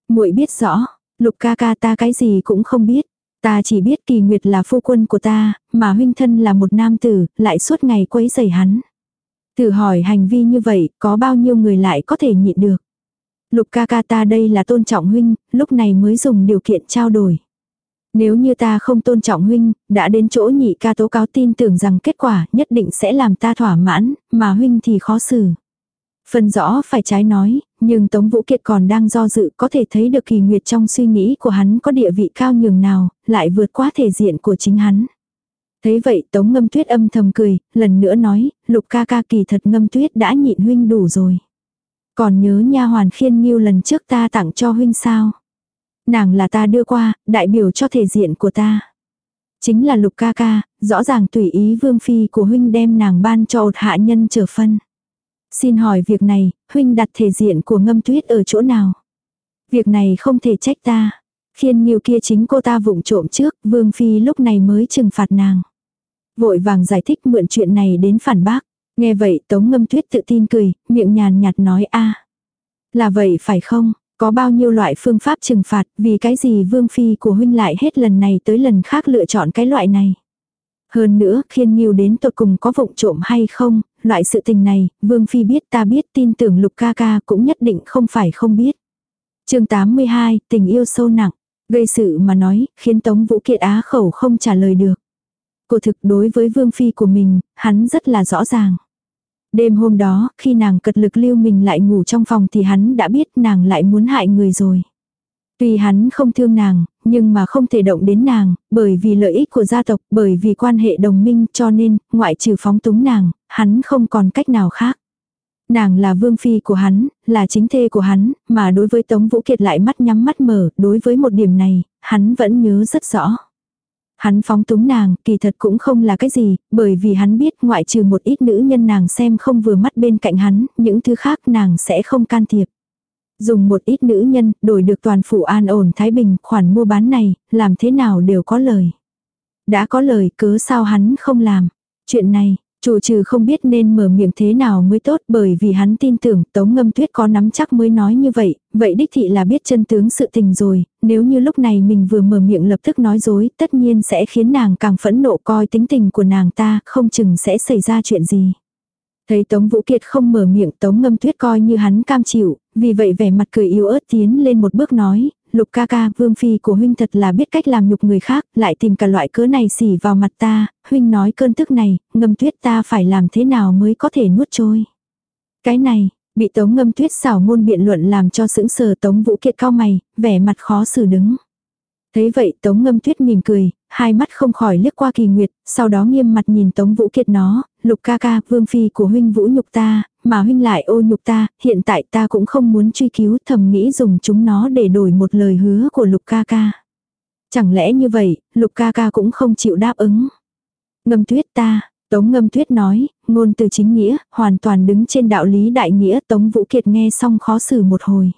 Muội biết rõ, Lục ca ca ta cái gì cũng không biết. Ta chỉ biết kỳ nguyệt là phu quân của ta, mà huynh thân là một nam tử, lại suốt ngày quấy rầy hắn. Thử hỏi hành vi như vậy, có bao nhiêu người lại có thể nhịn được. Lục ca ca ta đây là tôn trọng huynh, lúc này mới dùng điều kiện trao đổi. Nếu như ta không tôn trọng huynh, đã đến chỗ nhị ca tố cáo tin tưởng rằng kết quả nhất định sẽ làm ta thỏa mãn, mà huynh thì khó xử. Phân rõ phải trái nói, nhưng Tống Vũ Kiệt còn đang do dự có thể thấy được kỳ nguyệt trong suy nghĩ của hắn có địa vị cao nhường nào, lại vượt quá thể diện của chính hắn. Thấy vậy Tống Ngâm Tuyết âm thầm cười, lần nữa nói, Lục ca ca kỳ thật Ngâm Tuyết đã nhịn huynh đủ rồi. Còn nhớ nha hoàn khiên nghiêu lần trước ta tặng cho huynh sao? Nàng là ta đưa qua, đại biểu cho thể diện của ta. Chính là lục ca ca, rõ ràng tùy ý vương phi của huynh đem nàng ban cho ột hạ nhân trở phân. Xin hỏi việc này, huynh đặt thể diện của ngâm tuyết ở chỗ nào? Việc này không thể trách ta. Khiên nghiêu kia chính cô ta vụng trộm trước, vương phi lúc này mới trừng phạt nàng. Vội vàng giải thích mượn chuyện này đến phản bác. Nghe vậy tống ngâm tuyết tự tin cười, miệng nhàn nhạt nói a Là vậy phải không? Có bao nhiêu loại phương pháp trừng phạt, vì cái gì vương phi của huynh lại hết lần này tới lần khác lựa chọn cái loại này. Hơn nữa, khiên nghiêu đến tột cùng có vụng trộm hay không, loại sự tình này, vương phi biết ta biết tin tưởng lục ca ca cũng nhất định không phải không biết. chương 82, tình yêu sâu nặng, gây sự mà nói, khiến Tống Vũ Kiệt á khẩu không trả lời được. Cô thực đối với vương phi của mình, hắn rất là rõ ràng. Đêm hôm đó, khi nàng cật lực lưu mình lại ngủ trong phòng thì hắn đã biết nàng lại muốn hại người rồi. Tuy hắn không thương nàng, nhưng mà không thể động đến nàng, bởi vì lợi ích của gia tộc, bởi vì quan hệ đồng minh cho nên, ngoại trừ phóng túng nàng, hắn không còn cách nào khác. Nàng là vương phi của hắn, là chính thê của hắn, mà đối với Tống Vũ Kiệt lại mắt nhắm mắt mở, đối với một điểm này, hắn vẫn nhớ rất rõ. Hắn phóng túng nàng, kỳ thật cũng không là cái gì, bởi vì hắn biết ngoại trừ một ít nữ nhân nàng xem không vừa mắt bên cạnh hắn, những thứ khác nàng sẽ không can thiệp. Dùng một ít nữ nhân, đổi được toàn phủ an ổn Thái Bình, khoản mua bán này, làm thế nào đều có lời. Đã có lời, cớ sao hắn không làm. Chuyện này, Chủ trừ không biết nên mở miệng thế nào mới tốt bởi vì hắn tin tưởng Tống Ngâm Tuyết có nắm chắc mới nói như vậy, vậy đích thị là biết chân tướng sự tình rồi, nếu như lúc này mình vừa mở miệng lập tức nói dối tất nhiên sẽ khiến nàng càng phẫn nộ coi tính tình của nàng ta không chừng sẽ xảy ra chuyện gì. Thấy Tống Vũ Kiệt không mở miệng Tống Ngâm Tuyết coi như hắn cam chịu, vì vậy vẻ mặt cười yếu ớt tiến lên một bước nói, lục ca ca, vương phi của huynh thật là biết cách làm nhục người khác, lại tìm cả loại cớ này xỉ vào mặt ta, huynh nói cơn tức này, ngâm tuyết ta phải làm thế nào mới có thể nuốt trôi. Cái này, bị tống ngâm tuyết xảo ngôn biện luận làm cho sững sờ tống vũ kiệt cao mày, vẻ mặt khó xử đứng. Thấy vậy Tống Ngâm Tuyết mỉm cười, hai mắt không khỏi liếc qua kỳ nguyệt, sau đó nghiêm mặt nhìn Tống Vũ Kiệt nó, lục ca ca, vương phi của huynh vũ nhục ta, mà huynh lại ô nhục ta, hiện tại ta cũng không muốn truy cứu thầm nghĩ dùng chúng nó để đổi một lời hứa của lục ca ca. Chẳng lẽ như vậy, lục ca ca cũng không chịu đáp ứng. Ngâm tuyết ta, Tống ngâm tuyết nói, ngôn từ chính nghĩa, hoàn toàn đứng trên đạo lý đại nghĩa Tống Vũ Kiệt nghe xong khó xử một hồi.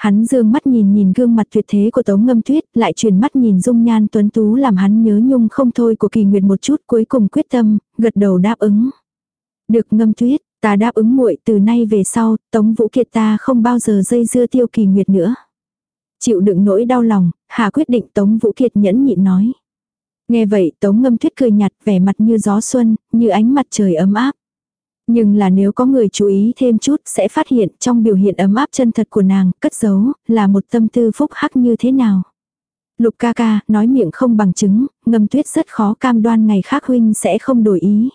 Hắn dương mắt nhìn nhìn gương mặt tuyệt thế của Tống Ngâm Tuyết, lại chuyển mắt nhìn dung nhan tuấn tú làm hắn nhớ nhung không thôi của kỳ nguyệt một chút cuối cùng quyết tâm, gật đầu đáp ứng. Được Ngâm Tuyết, ta đáp ứng muội từ nay về sau, Tống Vũ Kiệt ta không bao giờ dây dưa tiêu kỳ nguyệt nữa. Chịu đựng nỗi đau lòng, Hà quyết định Tống Vũ Kiệt nhẫn nhịn nói. Nghe vậy Tống Ngâm Tuyết cười nhạt vẻ mặt như gió xuân, như ánh mặt trời ấm áp. Nhưng là nếu có người chú ý thêm chút sẽ phát hiện trong biểu hiện ấm áp chân thật của nàng, cất giấu, là một tâm tư phúc hắc như thế nào. Lục ca ca, nói miệng không bằng chứng, ngâm tuyết rất khó cam đoan ngày khác huynh sẽ không đổi ý.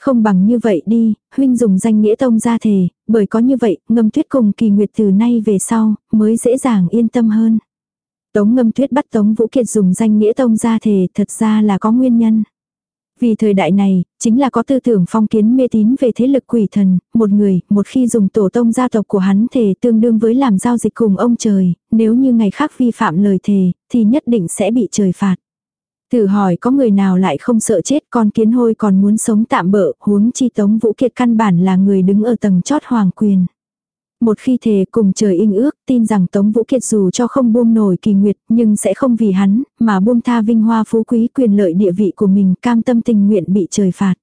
Không bằng như vậy đi, huynh dùng danh nghĩa tông ra thề, bởi có như vậy, ngâm tuyết cùng kỳ nguyệt từ nay về sau, mới dễ dàng yên tâm hơn. Tống ngâm tuyết bắt Tống Vũ Kiệt dùng danh nghĩa tông ra thề thật ra là có nguyên nhân. Vì thời đại này, chính là có tư tưởng phong kiến mê tín về thế lực quỷ thần, một người, một khi dùng tổ tông gia tộc của hắn thề tương đương với làm giao dịch cùng ông trời, nếu như ngày khác vi phạm lời thề, thì nhất định sẽ bị trời phạt. Thử hỏi có người nào lại không sợ chết con kiến hôi còn muốn sống tạm bỡ, huống chi tống vũ kiệt căn bản là người đứng ở tầng chót hoàng quyền. Một khi thề cùng trời in ước, tin rằng Tống Vũ Kiệt dù cho không buông nổi kỳ nguyệt, nhưng sẽ không vì hắn, mà buông tha vinh hoa phú quý quyền lợi địa vị của mình cam tâm tình nguyện bị trời phạt.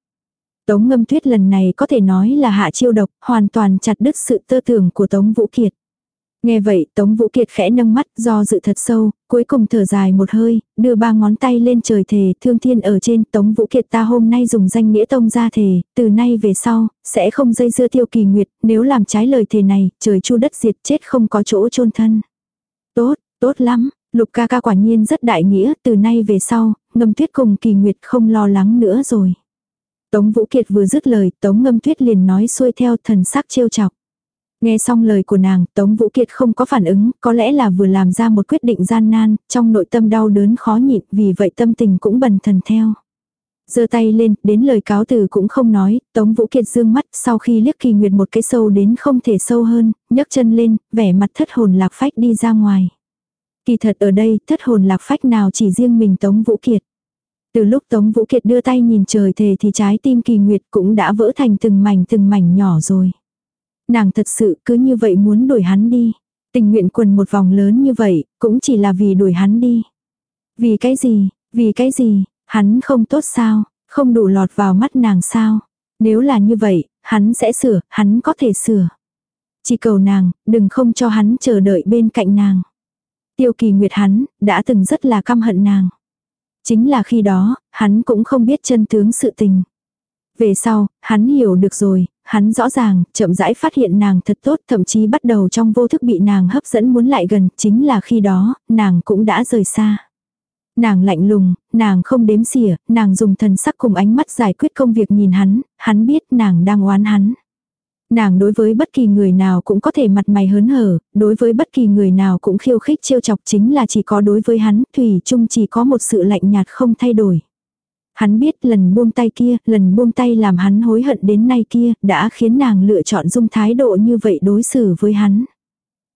Tống ngâm tuyết lần này có thể nói là hạ chiêu độc, hoàn toàn chặt đứt sự tơ tưởng của Tống Vũ Kiệt. Nghe vậy Tống Vũ Kiệt khẽ nâng mắt do dự thật sâu, cuối cùng thở dài một hơi, đưa ba ngón tay lên trời thề thương thiên ở trên Tống Vũ Kiệt ta hôm nay dùng danh nghĩa tông ra thề, từ nay về sau, sẽ không dây dưa tiêu kỳ nguyệt, nếu làm trái lời thề này, trời chu đất diệt chết không có chỗ chôn thân. Tốt, tốt lắm, lục ca ca quả nhiên rất đại nghĩa, từ nay về sau, ngâm tuyết cùng kỳ nguyệt không lo lắng nữa rồi. Tống Vũ Kiệt vừa dứt lời, Tống ngâm tuyết liền nói xuôi theo thần sắc trêu chọc. Nghe xong lời của nàng, Tống Vũ Kiệt không có phản ứng, có lẽ là vừa làm ra một quyết định gian nan, trong nội tâm đau đớn khó nhịn, vì vậy tâm tình cũng bần thần theo. giơ tay lên, đến lời cáo từ cũng không nói, Tống Vũ Kiệt dương mắt, sau khi liếc Kỳ Nguyệt một cái sâu đến không thể sâu hơn, nhấc chân lên, vẻ mặt thất hồn lạc phách đi ra ngoài. Kỳ thật ở đây, thất hồn lạc phách nào chỉ riêng mình Tống Vũ Kiệt. Từ lúc Tống Vũ Kiệt đưa tay nhìn trời thề thì trái tim Kỳ Nguyệt cũng đã vỡ thành từng mảnh từng mảnh nhỏ rồi. Nàng thật sự cứ như vậy muốn đuổi hắn đi. Tình nguyện quần một vòng lớn như vậy, cũng chỉ là vì đuổi hắn đi. Vì cái gì, vì cái gì, hắn không tốt sao, không đủ lọt vào mắt nàng sao. Nếu là như vậy, hắn sẽ sửa, hắn có thể sửa. Chỉ cầu nàng, đừng không cho hắn chờ đợi bên cạnh nàng. Tiêu kỳ nguyệt hắn, đã từng rất là căm hận nàng. Chính là khi đó, hắn cũng không biết chân tướng sự tình. Về sau, hắn hiểu được rồi, hắn rõ ràng, chậm rãi phát hiện nàng thật tốt, thậm chí bắt đầu trong vô thức bị nàng hấp dẫn muốn lại gần, chính là khi đó, nàng cũng đã rời xa. Nàng lạnh lùng, nàng không đếm xỉa, nàng dùng thần sắc cùng ánh mắt giải quyết công việc nhìn hắn, hắn biết nàng đang oán hắn. Nàng đối với bất kỳ người nào cũng có thể mặt mày hớn hở, đối với bất kỳ người nào cũng khiêu khích trêu chọc chính là chỉ có đối với hắn, Thủy chung chỉ có một sự lạnh nhạt không thay đổi. Hắn biết lần buông tay kia, lần buông tay làm hắn hối hận đến nay kia, đã khiến nàng lựa chọn dung thái độ như vậy đối xử với hắn.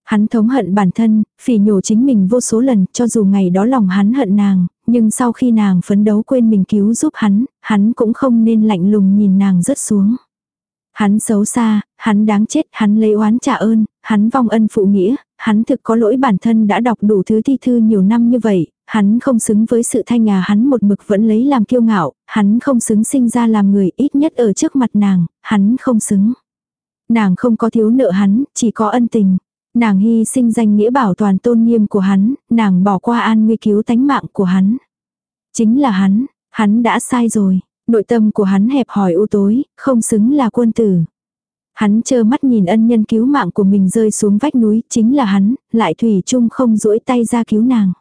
Hắn thống hận bản thân, phỉ nhổ chính mình vô số lần, cho dù ngày đó lòng hắn hận nàng, nhưng sau khi nàng phấn đấu quên mình cứu giúp hắn, hắn cũng không nên lạnh lùng nhìn nàng rớt xuống. Hắn xấu xa, hắn đáng chết, hắn lấy oán trả ơn, hắn vong ân phụ nghĩa, hắn thực có lỗi bản thân đã đọc đủ thứ thi thư nhiều năm như vậy, hắn không xứng với sự thanh nhà hắn một mực vẫn lấy làm kiêu ngạo, hắn không xứng sinh ra làm người ít nhất ở trước mặt nàng, hắn không xứng. Nàng không có thiếu nợ hắn, chỉ có ân tình. Nàng hy sinh danh nghĩa bảo toàn tôn nghiêm của hắn, nàng bỏ qua an nguy cứu tánh mạng của hắn. Chính là hắn, hắn đã sai rồi, nội tâm của hắn hẹp hòi u tối, không xứng là quân tử. Hắn chơ mắt nhìn ân nhân cứu mạng của mình rơi xuống vách núi, chính là hắn, lại thủy chung không duỗi tay ra cứu nàng.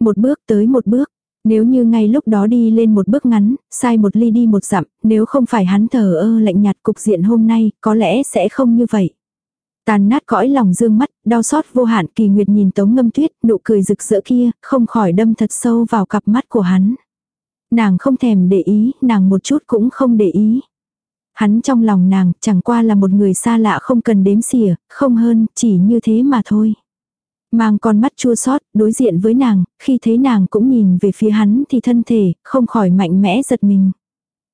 Một bước tới một bước, nếu như ngay lúc đó đi lên một bước ngắn, sai một ly đi một dặm, nếu không phải hắn thờ ơ lạnh nhạt cục diện hôm nay, có lẽ sẽ không như vậy. Tàn nát cõi lòng dương mắt, đau xót vô hạn kỳ nguyệt nhìn tống ngâm tuyết, nụ cười rực rỡ kia, không khỏi đâm thật sâu vào cặp mắt của hắn. Nàng không thèm để ý, nàng một chút cũng không để ý. Hắn trong lòng nàng chẳng qua là một người xa lạ không cần đếm xỉa, không hơn, chỉ như thế mà thôi. Mang con mắt chua xót đối diện với nàng, khi thấy nàng cũng nhìn về phía hắn thì thân thể, không khỏi mạnh mẽ giật mình.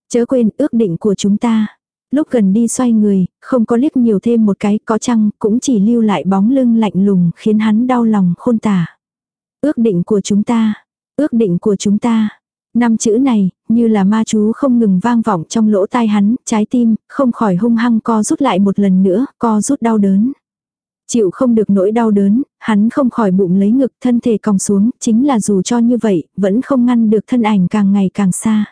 Chớ quên ước định của chúng ta. Lúc gần đi xoay người, không có liếc nhiều thêm một cái, có chăng cũng chỉ lưu lại bóng lưng lạnh lùng khiến hắn đau lòng khôn tả. Ước định của chúng ta, ước định của chúng ta. Năm chữ này, như là ma chú không ngừng vang vọng trong lỗ tai hắn, trái tim, không khỏi hung hăng co rút lại một lần nữa, co rút đau đớn. Chịu không được nỗi đau đớn, hắn không khỏi bụng lấy ngực thân thể còng xuống, chính là dù cho như vậy, vẫn không ngăn được thân ảnh càng ngày càng xa.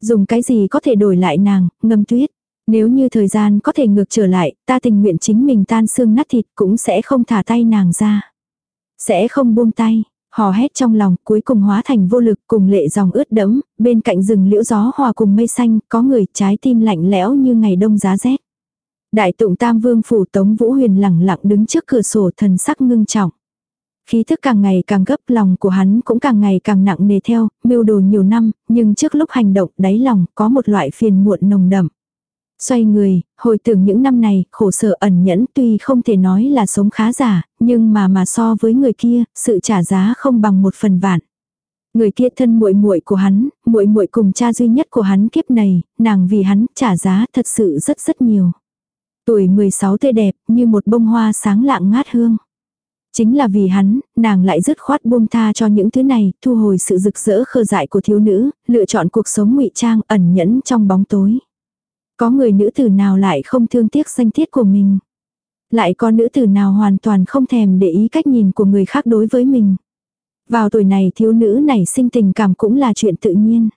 Dùng cái gì có thể đổi lại nàng, ngâm tuyết. Nếu như thời gian có thể ngược trở lại, ta tình nguyện chính mình tan xương nát thịt cũng sẽ không thả tay nàng ra. Sẽ không buông tay, hò hét trong lòng cuối cùng hóa thành vô lực cùng lệ dòng ướt đẫm, bên cạnh rừng liễu gió hòa cùng mây xanh, có người trái tim lạnh lẽo như ngày đông giá rét. Đại tụng tam vương phủ tống vũ huyền lẳng lặng đứng trước cửa sổ thần sắc ngưng trọng. Khí thức càng ngày càng gấp lòng của hắn cũng càng ngày càng nặng nề theo, mưu đồ nhiều năm, nhưng trước lúc hành động đáy lòng có một loại phiền muộn nồng đậm. Xoay người, hồi tưởng những năm này, khổ sở ẩn nhẫn tuy không thể nói là sống khá giả, nhưng mà mà so với người kia, sự trả giá không bằng một phần vạn. Người kia thân muội muội của hắn, muội muội cùng cha duy nhất của hắn kiếp này, nàng vì hắn trả giá thật sự rất rất nhiều. Tuổi 16 tươi đẹp, như một bông hoa sáng lạng ngát hương. Chính là vì hắn, nàng lại dứt khoát buông tha cho những thứ này, thu hồi sự rực rỡ khờ dại của thiếu nữ, lựa chọn cuộc sống ngụy trang ẩn nhẫn trong bóng tối. Có người nữ tử nào lại không thương tiếc danh tiết của mình. Lại có nữ tử nào hoàn toàn không thèm để ý cách nhìn của người khác đối với mình. Vào tuổi này thiếu nữ này sinh tình cảm cũng là chuyện tự nhiên.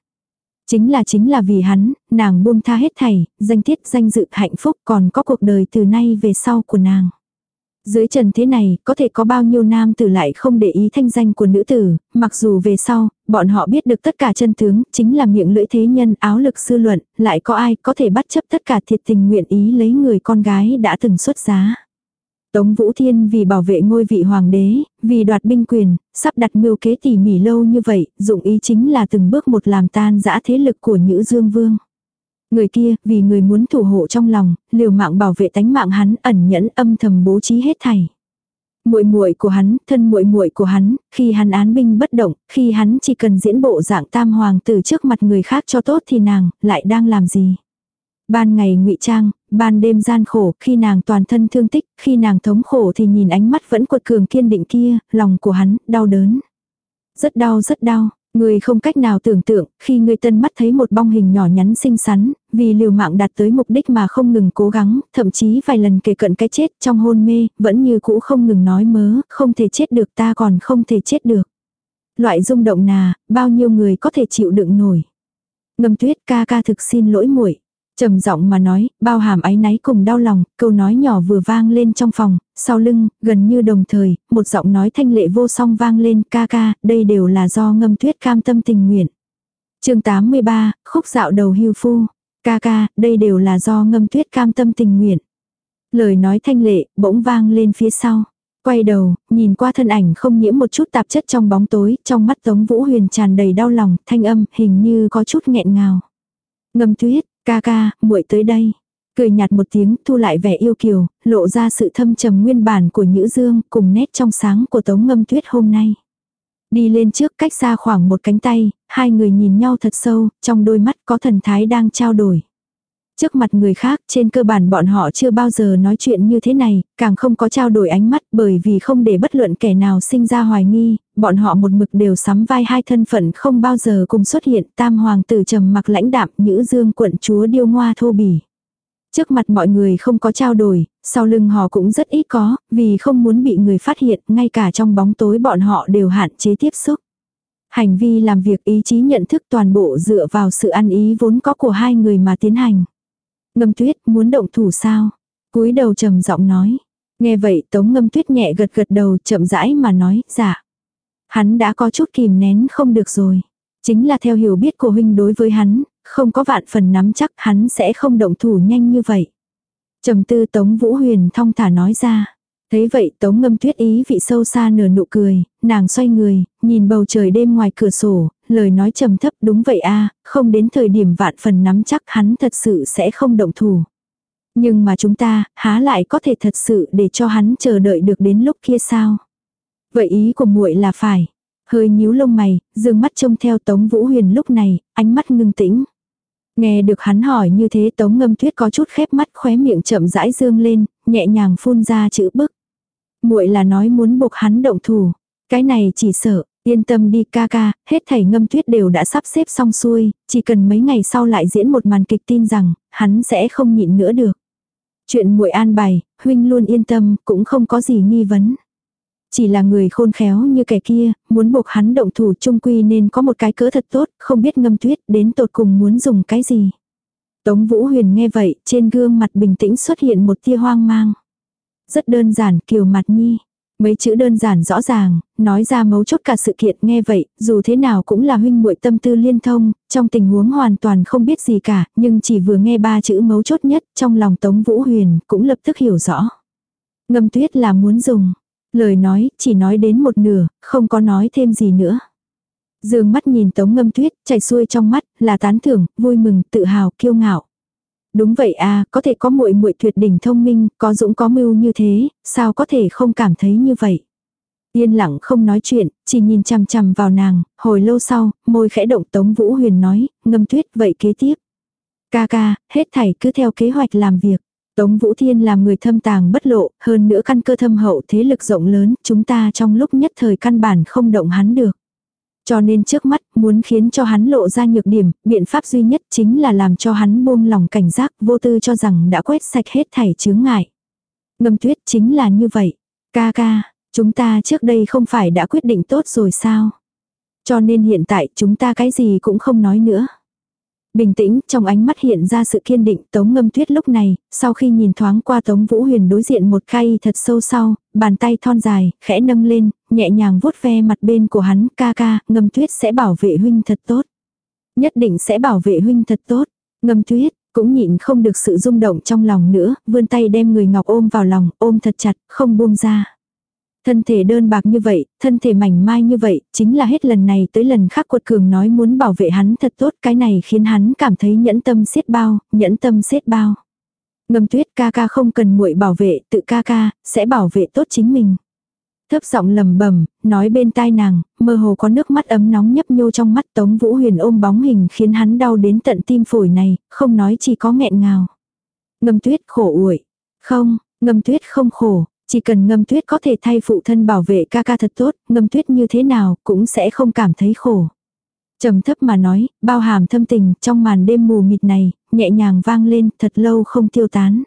Chính là chính là vì hắn, nàng buông tha hết thảy, danh tiết danh dự hạnh phúc còn có cuộc đời từ nay về sau của nàng. Dưới trần thế này, có thể có bao nhiêu nam tử lại không để ý thanh danh của nữ tử, mặc dù về sau, bọn họ biết được tất cả chân tướng, chính là miệng lưỡi thế nhân áo lực sư luận, lại có ai có thể bắt chấp tất cả thiệt tình nguyện ý lấy người con gái đã từng xuất giá. Tống Vũ Thiên vì bảo vệ ngôi vị hoàng đế, vì đoạt binh quyền, sắp đặt mưu kế tỉ mỉ lâu như vậy, dụng ý chính là từng bước một làm tan dã thế lực của Nhữ Dương Vương. Người kia, vì người muốn thủ hộ trong lòng, liều mạng bảo vệ tánh mạng hắn, ẩn nhẫn âm thầm bố trí hết thảy. Muội muội của hắn, thân muội muội của hắn, khi hắn án binh bất động, khi hắn chỉ cần diễn bộ dạng tam hoàng tử trước mặt người khác cho tốt thì nàng lại đang làm gì? Ban ngày ngụy trang, ban đêm gian khổ, khi nàng toàn thân thương tích, khi nàng thống khổ thì nhìn ánh mắt vẫn cuột cường kiên định kia, lòng của hắn đau đớn. Rất đau rất đau, Người không cách nào tưởng tượng, khi người tân mắt thấy một bong hình nhỏ nhắn xinh xắn, vì liều mạng đạt tới mục đích mà không ngừng cố gắng, thậm chí vài lần kể cận cái chết trong hôn mê, vẫn như cũ không ngừng nói mớ, không thể chết được ta còn không thể chết được. Loại rung động nà, bao nhiêu người có thể chịu đựng nổi. Ngâm tuyết ca ca thực xin lỗi muội trầm giọng mà nói, bao hàm áy náy cùng đau lòng, câu nói nhỏ vừa vang lên trong phòng, sau lưng, gần như đồng thời, một giọng nói thanh lệ vô song vang lên ca ca, đây đều là do ngâm tuyết cam tâm tình nguyện. chương 83, khúc dạo đầu hưu phu. Ca ca, đây đều là do ngâm tuyết cam tâm tình nguyện. Lời nói thanh lệ, bỗng vang lên phía sau. Quay đầu, nhìn qua thân ảnh không nhiễm một chút tạp chất trong bóng tối, trong mắt Tống Vũ Huyền tràn đầy đau lòng, thanh âm hình như có chút nghẹn ngào. Ngâm tuyết, Ca ca, muội tới đây. Cười nhạt một tiếng, thu lại vẻ yêu kiều, lộ ra sự thâm trầm nguyên bản của Nhữ Dương, cùng nét trong sáng của Tống Ngâm Tuyết hôm nay. Đi lên trước cách xa khoảng một cánh tay, hai người nhìn nhau thật sâu, trong đôi mắt có thần thái đang trao đổi. Trước mặt người khác, trên cơ bản bọn họ chưa bao giờ nói chuyện như thế này, càng không có trao đổi ánh mắt bởi vì không để bất luận kẻ nào sinh ra hoài nghi, bọn họ một mực đều sắm vai hai thân phận không bao giờ cùng xuất hiện, tam hoàng tử trầm mặc lãnh đạm, nhữ dương quận chúa điêu ngoa thô bỉ. Trước mặt mọi người không có trao đổi, sau lưng họ cũng rất ít có, vì không muốn bị người phát hiện, ngay cả trong bóng tối bọn họ đều hạn chế tiếp xúc. Hành vi làm việc ý chí nhận thức toàn bộ dựa vào sự ăn ý vốn có của hai người mà tiến hành. Ngâm tuyết muốn động thủ sao? cúi đầu trầm giọng nói. Nghe vậy tống ngâm tuyết nhẹ gật gật đầu chậm rãi mà nói, dạ. Hắn đã có chút kìm nén không được rồi. Chính là theo hiểu biết của huynh đối với hắn, không có vạn phần nắm chắc hắn sẽ không động thủ nhanh như vậy. trầm tư Tống Vũ Huyền thong thả nói ra. Thấy vậy Tống ngâm tuyết ý vị sâu xa nửa nụ cười, nàng xoay người, nhìn bầu trời đêm ngoài cửa sổ, lời nói trầm thấp đúng vậy a không đến thời điểm vạn phần nắm chắc hắn thật sự sẽ không động thủ. Nhưng mà chúng ta, há lại có thể thật sự để cho hắn chờ đợi được đến lúc kia sao? Vậy ý của muội là phải. Hơi nhíu lông mày, dương mắt trông theo Tống Vũ Huyền lúc này, ánh mắt ngưng tĩnh. Nghe được hắn hỏi như thế Tống Ngâm Tuyết có chút khép mắt khóe miệng chậm rãi dương lên, nhẹ nhàng phun ra chữ bức. Muội là nói muốn buộc hắn động thủ. Cái này chỉ sợ, yên tâm đi ca ca, hết thảy ngâm tuyết đều đã sắp xếp xong xuôi, chỉ cần mấy ngày sau lại diễn một màn kịch tin rằng, hắn sẽ không nhịn nữa được. Chuyện muội an bài, huynh luôn yên tâm, cũng không có gì nghi vấn. Chỉ là người khôn khéo như kẻ kia, muốn buộc hắn động thủ trung quy nên có một cái cỡ thật tốt, không biết ngâm tuyết đến tột cùng muốn dùng cái gì. Tống Vũ Huyền nghe vậy, trên gương mặt bình tĩnh xuất hiện một tia hoang mang. Rất đơn giản kiều mặt nhi. Mấy chữ đơn giản rõ ràng, nói ra mấu chốt cả sự kiện nghe vậy, dù thế nào cũng là huynh muội tâm tư liên thông, trong tình huống hoàn toàn không biết gì cả, nhưng chỉ vừa nghe ba chữ mấu chốt nhất trong lòng Tống Vũ Huyền cũng lập tức hiểu rõ. Ngâm tuyết là muốn dùng. Lời nói, chỉ nói đến một nửa, không có nói thêm gì nữa. Dương mắt nhìn Tống Ngâm Tuyết, chảy xuôi trong mắt, là tán thưởng, vui mừng, tự hào, kiêu ngạo. Đúng vậy à, có thể có muội muội tuyệt đỉnh thông minh, có dũng có mưu như thế, sao có thể không cảm thấy như vậy. Yên lặng không nói chuyện, chỉ nhìn chằm chằm vào nàng, hồi lâu sau, môi khẽ động Tống Vũ Huyền nói, ngâm tuyết vậy kế tiếp. Ca ca, hết thảy cứ theo kế hoạch làm việc. Tống Vũ Thiên làm người thâm tàng bất lộ, hơn nữa căn cơ thâm hậu thế lực rộng lớn, chúng ta trong lúc nhất thời căn bản không động hắn được. Cho nên trước mắt, muốn khiến cho hắn lộ ra nhược điểm, biện pháp duy nhất chính là làm cho hắn buông lòng cảnh giác, vô tư cho rằng đã quét sạch hết thảy chướng ngại. Ngâm tuyết chính là như vậy. Ca ca, chúng ta trước đây không phải đã quyết định tốt rồi sao? Cho nên hiện tại chúng ta cái gì cũng không nói nữa. Bình tĩnh, trong ánh mắt hiện ra sự kiên định, Tống Ngâm Tuyết lúc này, sau khi nhìn thoáng qua Tống Vũ Huyền đối diện một khay thật sâu sau, bàn tay thon dài, khẽ nâng lên, nhẹ nhàng vuốt ve mặt bên của hắn, ca ca, Ngâm Tuyết sẽ bảo vệ huynh thật tốt. Nhất định sẽ bảo vệ huynh thật tốt. Ngâm Tuyết, Cũng nhịn không được sự rung động trong lòng nữa, vươn tay đem người ngọc ôm vào lòng, ôm thật chặt, không buông ra. Thân thể đơn bạc như vậy, thân thể mảnh mai như vậy, chính là hết lần này tới lần khác quật cường nói muốn bảo vệ hắn thật tốt, cái này khiến hắn cảm thấy nhẫn tâm xiết bao, nhẫn tâm xiết bao. Ngâm tuyết ca ca không cần muội bảo vệ, tự ca ca, sẽ bảo vệ tốt chính mình. Thấp giọng lầm bầm nói bên tai nàng, mơ hồ có nước mắt ấm nóng nhấp nhô trong mắt Tống Vũ Huyền ôm bóng hình khiến hắn đau đến tận tim phổi này, không nói chỉ có nghẹn ngào. Ngâm tuyết khổ uội Không, ngâm tuyết không khổ, chỉ cần ngâm tuyết có thể thay phụ thân bảo vệ ca ca thật tốt, ngâm tuyết như thế nào cũng sẽ không cảm thấy khổ. trầm thấp mà nói, bao hàm thâm tình trong màn đêm mù mịt này, nhẹ nhàng vang lên thật lâu không tiêu tán.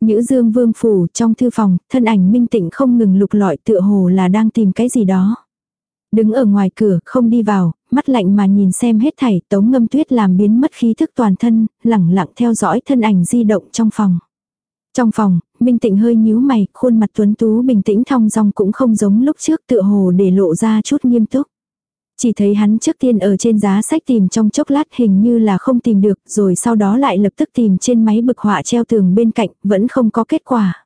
Nhữ dương vương phủ trong thư phòng, thân ảnh minh tịnh không ngừng lục lọi tựa hồ là đang tìm cái gì đó. Đứng ở ngoài cửa, không đi vào, mắt lạnh mà nhìn xem hết thảy, tống ngâm tuyết làm biến mất khí thức toàn thân, lẳng lặng theo dõi thân ảnh di động trong phòng. Trong phòng, Minh Tịnh hơi nhíu mày, khuôn mặt tuấn tú bình tĩnh thong dong cũng không giống lúc trước tựa hồ để lộ ra chút nghiêm túc. Chỉ thấy hắn trước tiên ở trên giá sách tìm trong chốc lát hình như là không tìm được, rồi sau đó lại lập tức tìm trên máy bực họa treo tường bên cạnh, vẫn không có kết quả.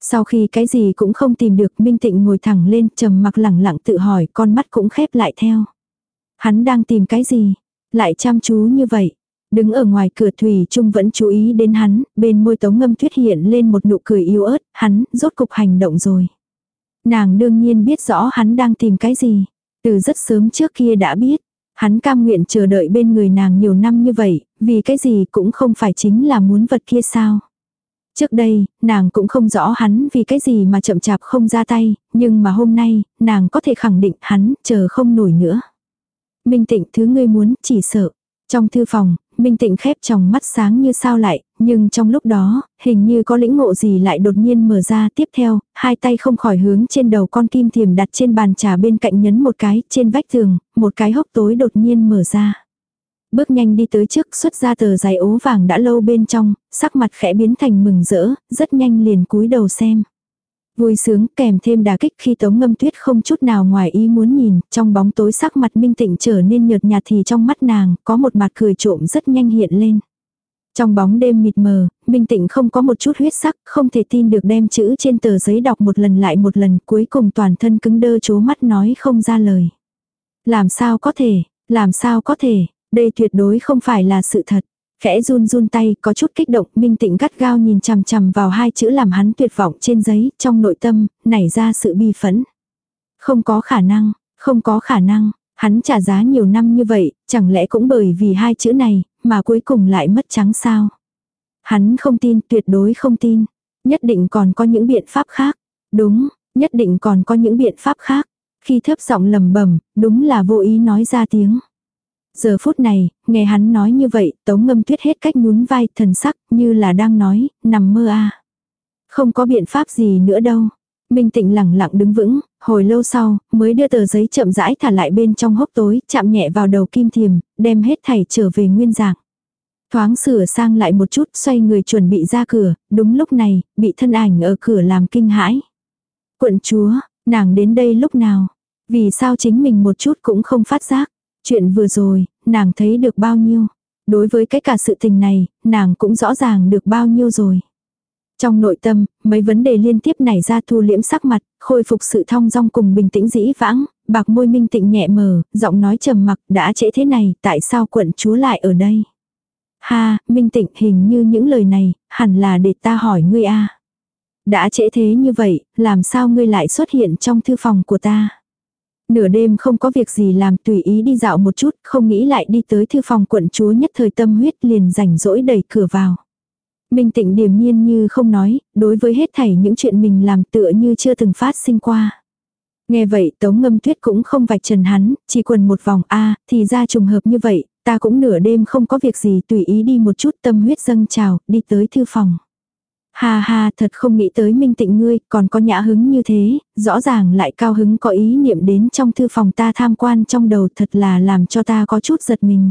Sau khi cái gì cũng không tìm được, Minh Tịnh ngồi thẳng lên, trầm mặc lẳng lặng tự hỏi, con mắt cũng khép lại theo. Hắn đang tìm cái gì? Lại chăm chú như vậy. Đứng ở ngoài cửa Thủy Trung vẫn chú ý đến hắn, bên môi tống ngâm tuyết hiện lên một nụ cười yếu ớt, hắn, rốt cục hành động rồi. Nàng đương nhiên biết rõ hắn đang tìm cái gì. Từ rất sớm trước kia đã biết, hắn cam nguyện chờ đợi bên người nàng nhiều năm như vậy, vì cái gì cũng không phải chính là muốn vật kia sao. Trước đây, nàng cũng không rõ hắn vì cái gì mà chậm chạp không ra tay, nhưng mà hôm nay, nàng có thể khẳng định hắn chờ không nổi nữa. Minh tịnh thứ ngươi muốn, chỉ sợ. Trong thư phòng, Minh Tịnh khép trong mắt sáng như sao lại, nhưng trong lúc đó, hình như có lĩnh ngộ gì lại đột nhiên mở ra tiếp theo, hai tay không khỏi hướng trên đầu con kim thiềm đặt trên bàn trà bên cạnh nhấn một cái, trên vách tường, một cái hốc tối đột nhiên mở ra. Bước nhanh đi tới trước xuất ra tờ giấy ố vàng đã lâu bên trong, sắc mặt khẽ biến thành mừng rỡ, rất nhanh liền cúi đầu xem. Vui sướng kèm thêm đà kích khi tống ngâm tuyết không chút nào ngoài ý muốn nhìn, trong bóng tối sắc mặt minh tịnh trở nên nhợt nhạt thì trong mắt nàng, có một mặt cười trộm rất nhanh hiện lên. Trong bóng đêm mịt mờ, minh tịnh không có một chút huyết sắc, không thể tin được đem chữ trên tờ giấy đọc một lần lại một lần cuối cùng toàn thân cứng đơ chố mắt nói không ra lời. Làm sao có thể, làm sao có thể, đây tuyệt đối không phải là sự thật. Khẽ run run tay, có chút kích động, minh tịnh gắt gao nhìn chằm chằm vào hai chữ làm hắn tuyệt vọng trên giấy, trong nội tâm, nảy ra sự bi phẫn. Không có khả năng, không có khả năng, hắn trả giá nhiều năm như vậy, chẳng lẽ cũng bởi vì hai chữ này, mà cuối cùng lại mất trắng sao? Hắn không tin, tuyệt đối không tin. Nhất định còn có những biện pháp khác. Đúng, nhất định còn có những biện pháp khác. Khi thấp giọng lầm bẩm đúng là vô ý nói ra tiếng. Giờ phút này, nghe hắn nói như vậy, tống ngâm tuyết hết cách nhún vai thần sắc như là đang nói, nằm mơ à. Không có biện pháp gì nữa đâu. Minh tịnh lẳng lặng đứng vững, hồi lâu sau, mới đưa tờ giấy chậm rãi thả lại bên trong hốc tối, chạm nhẹ vào đầu kim thiềm, đem hết thảy trở về nguyên dạng. Thoáng sửa sang lại một chút, xoay người chuẩn bị ra cửa, đúng lúc này, bị thân ảnh ở cửa làm kinh hãi. Quận chúa, nàng đến đây lúc nào? Vì sao chính mình một chút cũng không phát giác? Chuyện vừa rồi, nàng thấy được bao nhiêu. Đối với cái cả sự tình này, nàng cũng rõ ràng được bao nhiêu rồi. Trong nội tâm, mấy vấn đề liên tiếp nảy ra thu liễm sắc mặt, khôi phục sự thong dong cùng bình tĩnh dĩ vãng, bạc môi minh tịnh nhẹ mờ, giọng nói trầm mặc đã trễ thế này, tại sao quận chúa lại ở đây? Ha, minh tịnh hình như những lời này, hẳn là để ta hỏi ngươi a Đã trễ thế như vậy, làm sao ngươi lại xuất hiện trong thư phòng của ta? Nửa đêm không có việc gì làm tùy ý đi dạo một chút, không nghĩ lại đi tới thư phòng quận chúa nhất thời tâm huyết liền rảnh rỗi đẩy cửa vào. Minh tịnh điềm nhiên như không nói, đối với hết thảy những chuyện mình làm tựa như chưa từng phát sinh qua. Nghe vậy tống ngâm tuyết cũng không vạch trần hắn, chỉ quần một vòng a thì ra trùng hợp như vậy, ta cũng nửa đêm không có việc gì tùy ý đi một chút tâm huyết dâng trào, đi tới thư phòng. Ha ha, thật không nghĩ tới minh tịnh ngươi, còn có nhã hứng như thế, rõ ràng lại cao hứng có ý niệm đến trong thư phòng ta tham quan trong đầu thật là làm cho ta có chút giật mình.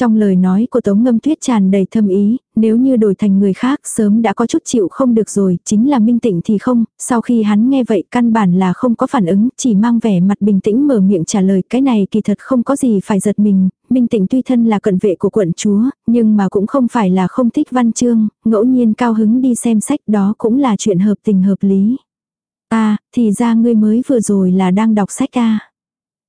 Trong lời nói của Tống Ngâm Tuyết tràn đầy thâm ý, nếu như đổi thành người khác sớm đã có chút chịu không được rồi, chính là Minh Tịnh thì không, sau khi hắn nghe vậy căn bản là không có phản ứng, chỉ mang vẻ mặt bình tĩnh mở miệng trả lời cái này kỳ thật không có gì phải giật mình, Minh Tịnh tuy thân là cận vệ của quận chúa, nhưng mà cũng không phải là không thích văn chương, ngẫu nhiên cao hứng đi xem sách đó cũng là chuyện hợp tình hợp lý. Ta, thì ra ngươi mới vừa rồi là đang đọc sách à.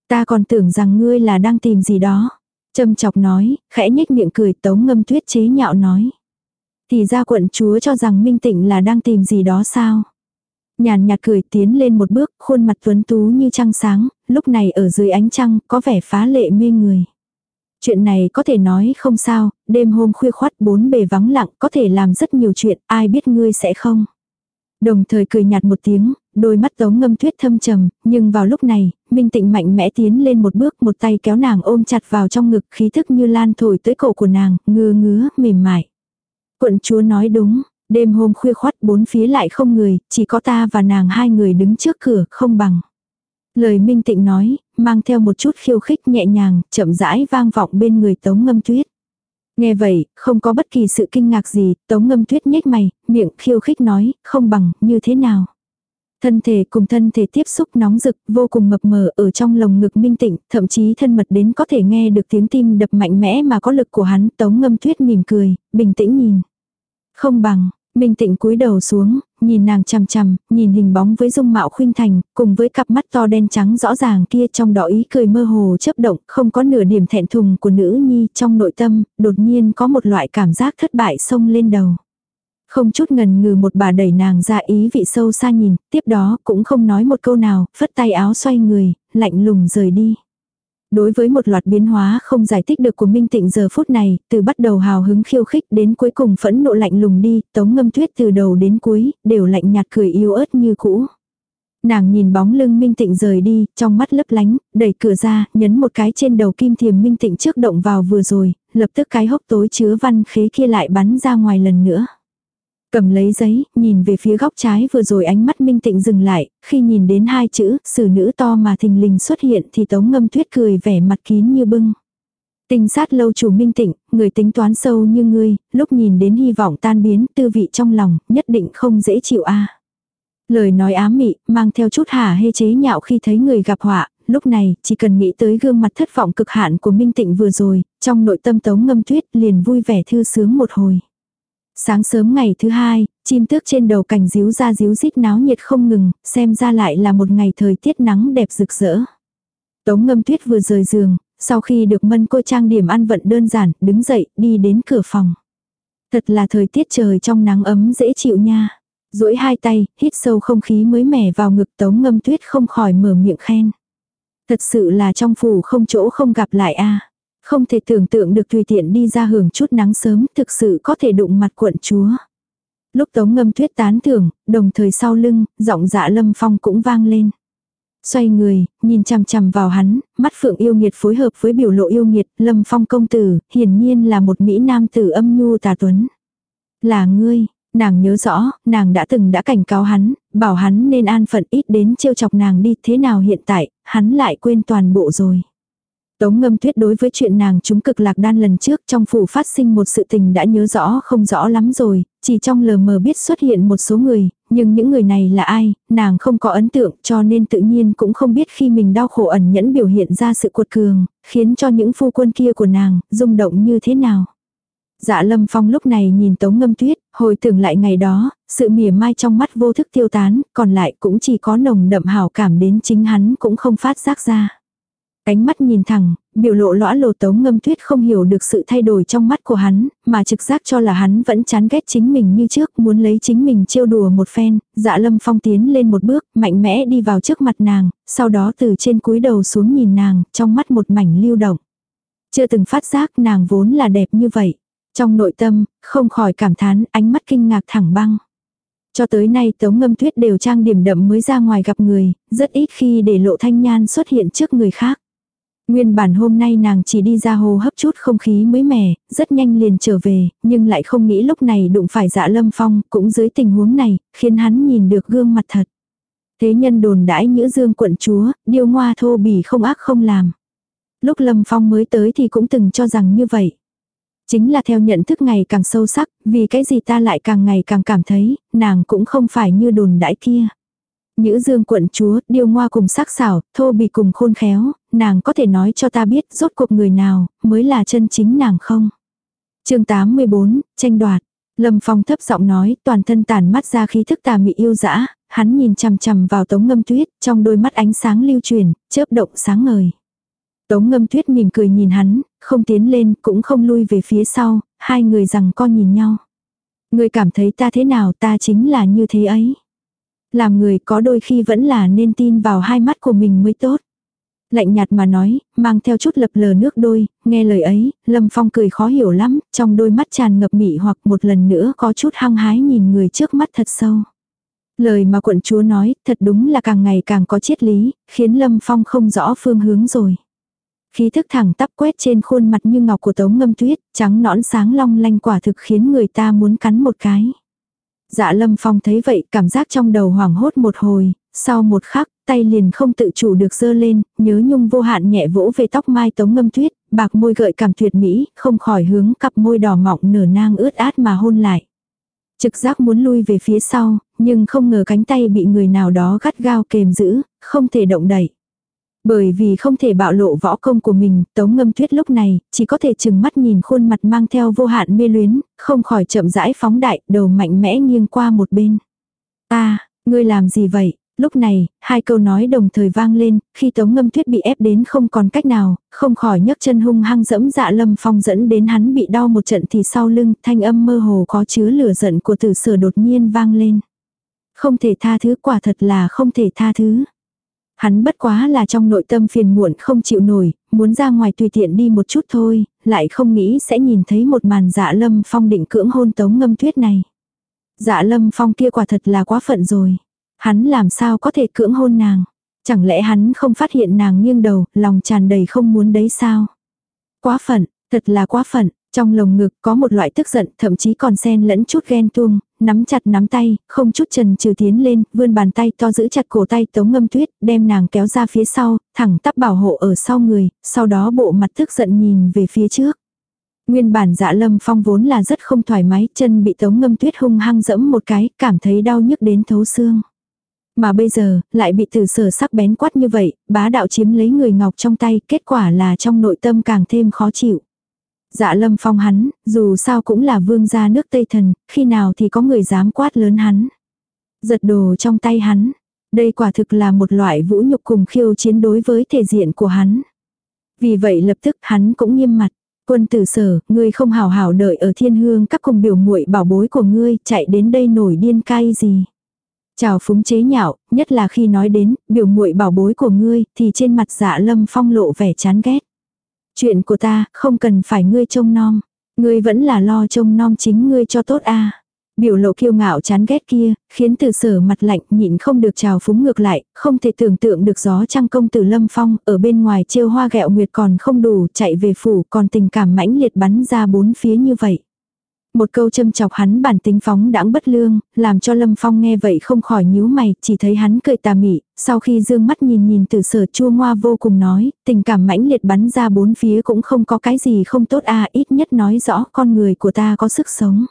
Ta còn tưởng rằng ngươi là đang tìm gì đó. Châm chọc nói, khẽ nhếch miệng cười tống ngâm tuyết chế nhạo nói. Thì ra quận chúa cho rằng Minh Tịnh là đang tìm gì đó sao. Nhàn nhạt cười tiến lên một bước, khuôn mặt tuấn tú như trăng sáng, lúc này ở dưới ánh trăng có vẻ phá lệ mê người. Chuyện này có thể nói không sao, đêm hôm khuya khoát bốn bề vắng lặng có thể làm rất nhiều chuyện, ai biết ngươi sẽ không. Đồng thời cười nhạt một tiếng, đôi mắt tống ngâm tuyết thâm trầm, nhưng vào lúc này, Minh Tịnh mạnh mẽ tiến lên một bước một tay kéo nàng ôm chặt vào trong ngực khí thức như lan thổi tới cổ của nàng, ngứa ngứa, mềm mại. Quận chúa nói đúng, đêm hôm khuya khoắt bốn phía lại không người, chỉ có ta và nàng hai người đứng trước cửa, không bằng. Lời Minh Tịnh nói, mang theo một chút khiêu khích nhẹ nhàng, chậm rãi vang vọng bên người tống ngâm tuyết. Nghe vậy, không có bất kỳ sự kinh ngạc gì, tống ngâm tuyết nhếch mày, miệng khiêu khích nói, không bằng, như thế nào. Thân thể cùng thân thể tiếp xúc nóng rực, vô cùng mập mờ ở trong lồng ngực minh tịnh, thậm chí thân mật đến có thể nghe được tiếng tim đập mạnh mẽ mà có lực của hắn, tống ngâm tuyết mỉm cười, bình tĩnh nhìn. Không bằng, minh tịnh cúi đầu xuống, nhìn nàng chằm chằm, nhìn hình bóng với dung mạo khuynh thành, cùng với cặp mắt to đen trắng rõ ràng kia trong đó ý cười mơ hồ chớp động, không có nửa điểm thẹn thùng của nữ nhi trong nội tâm, đột nhiên có một loại cảm giác thất bại xông lên đầu. Không chút ngần ngừ một bà đẩy nàng ra ý vị sâu xa nhìn, tiếp đó cũng không nói một câu nào, phất tay áo xoay người, lạnh lùng rời đi. Đối với một loạt biến hóa không giải thích được của Minh Tịnh giờ phút này, từ bắt đầu hào hứng khiêu khích đến cuối cùng phẫn nộ lạnh lùng đi, tống ngâm tuyết từ đầu đến cuối, đều lạnh nhạt cười yếu ớt như cũ. Nàng nhìn bóng lưng Minh Tịnh rời đi, trong mắt lấp lánh, đẩy cửa ra, nhấn một cái trên đầu kim thiềm Minh Tịnh trước động vào vừa rồi, lập tức cái hốc tối chứa văn khế kia lại bắn ra ngoài lần nữa. Cầm lấy giấy, nhìn về phía góc trái vừa rồi ánh mắt minh tịnh dừng lại, khi nhìn đến hai chữ, sử nữ to mà thình lình xuất hiện thì tống ngâm tuyết cười vẻ mặt kín như bưng. Tinh sát lâu chủ minh tịnh, người tính toán sâu như ngươi, lúc nhìn đến hy vọng tan biến tư vị trong lòng, nhất định không dễ chịu a Lời nói ám mị, mang theo chút hả hê chế nhạo khi thấy người gặp họa, lúc này, chỉ cần nghĩ tới gương mặt thất vọng cực hạn của Minh Tịnh vừa rồi, trong nội tâm tống ngâm tuyết liền vui vẻ thư sướng một hồi. Sáng sớm ngày thứ hai, chim tước trên đầu cành díu ra díu rít náo nhiệt không ngừng, xem ra lại là một ngày thời tiết nắng đẹp rực rỡ. Tống ngâm tuyết vừa rời giường, sau khi được mân cô trang điểm ăn vận đơn giản, đứng dậy, đi đến cửa phòng. Thật là thời tiết trời trong nắng ấm dễ chịu nha. duỗi hai tay, hít sâu không khí mới mẻ vào ngực tống ngâm tuyết không khỏi mở miệng khen. Thật sự là trong phủ không chỗ không gặp lại a không thể tưởng tượng được tùy tiện đi ra hưởng chút nắng sớm thực sự có thể đụng mặt quận chúa. Lúc tống ngâm tuyết tán thưởng, đồng thời sau lưng, giọng dạ lâm phong cũng vang lên. Xoay người, nhìn chằm chằm vào hắn, mắt phượng yêu nghiệt phối hợp với biểu lộ yêu nghiệt, lâm phong công tử, hiển nhiên là một Mỹ nam tử âm nhu tà tuấn. Là ngươi, nàng nhớ rõ, nàng đã từng đã cảnh cáo hắn, bảo hắn nên an phận ít đến trêu chọc nàng đi, thế nào hiện tại, hắn lại quên toàn bộ rồi. Tống ngâm tuyết đối với chuyện nàng chúng cực lạc đan lần trước trong phủ phát sinh một sự tình đã nhớ rõ không rõ lắm rồi, chỉ trong lờ mờ biết xuất hiện một số người, nhưng những người này là ai, nàng không có ấn tượng cho nên tự nhiên cũng không biết khi mình đau khổ ẩn nhẫn biểu hiện ra sự cuột cường, khiến cho những phu quân kia của nàng rung động như thế nào. Dạ lâm phong lúc này nhìn tống ngâm tuyết, hồi tưởng lại ngày đó, sự mỉa mai trong mắt vô thức tiêu tán, còn lại cũng chỉ có nồng đậm hảo cảm đến chính hắn cũng không phát giác ra. Cánh mắt nhìn thẳng, biểu lộ lõa lồ tống ngâm tuyết không hiểu được sự thay đổi trong mắt của hắn, mà trực giác cho là hắn vẫn chán ghét chính mình như trước, muốn lấy chính mình trêu đùa một phen, dạ lâm phong tiến lên một bước, mạnh mẽ đi vào trước mặt nàng, sau đó từ trên cúi đầu xuống nhìn nàng, trong mắt một mảnh lưu động. Chưa từng phát giác nàng vốn là đẹp như vậy. Trong nội tâm, không khỏi cảm thán, ánh mắt kinh ngạc thẳng băng. Cho tới nay Tống Ngâm Tuyết đều trang điểm đậm mới ra ngoài gặp người, rất ít khi để lộ thanh nhan xuất hiện trước người khác. Nguyên bản hôm nay nàng chỉ đi ra hồ hấp chút không khí mới mẻ, rất nhanh liền trở về, nhưng lại không nghĩ lúc này đụng phải dạ lâm phong, cũng dưới tình huống này, khiến hắn nhìn được gương mặt thật. Thế nhân đồn đãi nhữ dương quận chúa, điêu ngoa thô bỉ không ác không làm. Lúc Lâm Phong mới tới thì cũng từng cho rằng như vậy. Chính là theo nhận thức ngày càng sâu sắc, vì cái gì ta lại càng ngày càng cảm thấy, nàng cũng không phải như đồn đãi kia. Nhữ dương quận chúa, điêu ngoa cùng sắc xảo, thô bì cùng khôn khéo, nàng có thể nói cho ta biết rốt cuộc người nào, mới là chân chính nàng không. chương 84, tranh đoạt. Lâm Phong thấp giọng nói, toàn thân tàn mắt ra khí thức tà mị yêu dã, hắn nhìn chằm chằm vào tống ngâm tuyết, trong đôi mắt ánh sáng lưu truyền, chớp động sáng ngời. Tống ngâm tuyết mỉm cười nhìn hắn, không tiến lên, cũng không lui về phía sau, hai người rằng co nhìn nhau. Người cảm thấy ta thế nào ta chính là như thế ấy. Làm người có đôi khi vẫn là nên tin vào hai mắt của mình mới tốt. Lạnh nhạt mà nói, mang theo chút lập lờ nước đôi, nghe lời ấy, Lâm Phong cười khó hiểu lắm, trong đôi mắt tràn ngập mị hoặc một lần nữa có chút hăng hái nhìn người trước mắt thật sâu. Lời mà quận chúa nói, thật đúng là càng ngày càng có triết lý, khiến Lâm Phong không rõ phương hướng rồi. Khí thức thẳng tắp quét trên khuôn mặt như ngọc của tống ngâm tuyết, trắng nõn sáng long lanh quả thực khiến người ta muốn cắn một cái. Dạ lâm phong thấy vậy cảm giác trong đầu hoảng hốt một hồi, sau một khắc, tay liền không tự chủ được dơ lên, nhớ nhung vô hạn nhẹ vỗ về tóc mai tống ngâm tuyết, bạc môi gợi cảm tuyệt mỹ, không khỏi hướng cặp môi đỏ mọng nở nang ướt át mà hôn lại. Trực giác muốn lui về phía sau, nhưng không ngờ cánh tay bị người nào đó gắt gao kềm giữ, không thể động đậy. Bởi vì không thể bạo lộ võ công của mình, Tống Ngâm Tuyết lúc này, chỉ có thể chừng mắt nhìn khuôn mặt mang theo vô hạn mê luyến, không khỏi chậm rãi phóng đại, đầu mạnh mẽ nghiêng qua một bên. ta ngươi làm gì vậy? Lúc này, hai câu nói đồng thời vang lên, khi Tống Ngâm Tuyết bị ép đến không còn cách nào, không khỏi nhấc chân hung hăng dẫm dạ Lâm Phong dẫn đến hắn bị đau một trận thì sau lưng, thanh âm mơ hồ có chứa lửa giận của tử sở đột nhiên vang lên. Không thể tha thứ quả thật là không thể tha thứ. Hắn bất quá là trong nội tâm phiền muộn không chịu nổi, muốn ra ngoài tùy tiện đi một chút thôi, lại không nghĩ sẽ nhìn thấy một màn dạ lâm phong định cưỡng hôn tống ngâm tuyết này. Dạ lâm phong kia quả thật là quá phận rồi. Hắn làm sao có thể cưỡng hôn nàng. Chẳng lẽ hắn không phát hiện nàng nghiêng đầu, lòng tràn đầy không muốn đấy sao? Quá phận, thật là quá phận, trong lồng ngực có một loại tức giận, thậm chí còn xen lẫn chút ghen tuông, nắm chặt nắm tay, không chút trần trừ tiến lên, vươn bàn tay to giữ chặt cổ tay tống ngâm tuyết, đem nàng kéo ra phía sau, thẳng tắp bảo hộ ở sau người, sau đó bộ mặt tức giận nhìn về phía trước. Nguyên bản dạ lâm phong vốn là rất không thoải mái, chân bị tống ngâm tuyết hung hăng dẫm một cái, cảm thấy đau nhức đến thấu xương. Mà bây giờ, lại bị từ sở sắc bén quát như vậy, bá đạo chiếm lấy người ngọc trong tay, kết quả là trong nội tâm càng thêm khó chịu. Dạ lâm phong hắn, dù sao cũng là vương gia nước Tây Thần, khi nào thì có người dám quát lớn hắn. Giật đồ trong tay hắn. Đây quả thực là một loại vũ nhục cùng khiêu chiến đối với thể diện của hắn. Vì vậy lập tức hắn cũng nghiêm mặt. Quân tử sở, ngươi không hào hào đợi ở thiên hương các cùng biểu muội bảo bối của ngươi, chạy đến đây nổi điên cay gì. Chào phúng chế nhạo, nhất là khi nói đến biểu muội bảo bối của ngươi, thì trên mặt dạ lâm phong lộ vẻ chán ghét. Chuyện của ta, không cần phải ngươi trông nom. Ngươi vẫn là lo trông nom chính ngươi cho tốt a Biểu lộ kiêu ngạo chán ghét kia, khiến từ sở mặt lạnh nhịn không được trào phúng ngược lại, không thể tưởng tượng được gió trăng công tử lâm phong, ở bên ngoài trêu hoa gẹo nguyệt còn không đủ, chạy về phủ, còn tình cảm mãnh liệt bắn ra bốn phía như vậy. Một câu châm chọc hắn bản tính phóng đãng bất lương, làm cho Lâm Phong nghe vậy không khỏi nhíu mày, chỉ thấy hắn cười tà mị, sau khi dương mắt nhìn nhìn từ sở chua ngoa vô cùng nói, tình cảm mãnh liệt bắn ra bốn phía cũng không có cái gì không tốt à ít nhất nói rõ con người của ta có sức sống.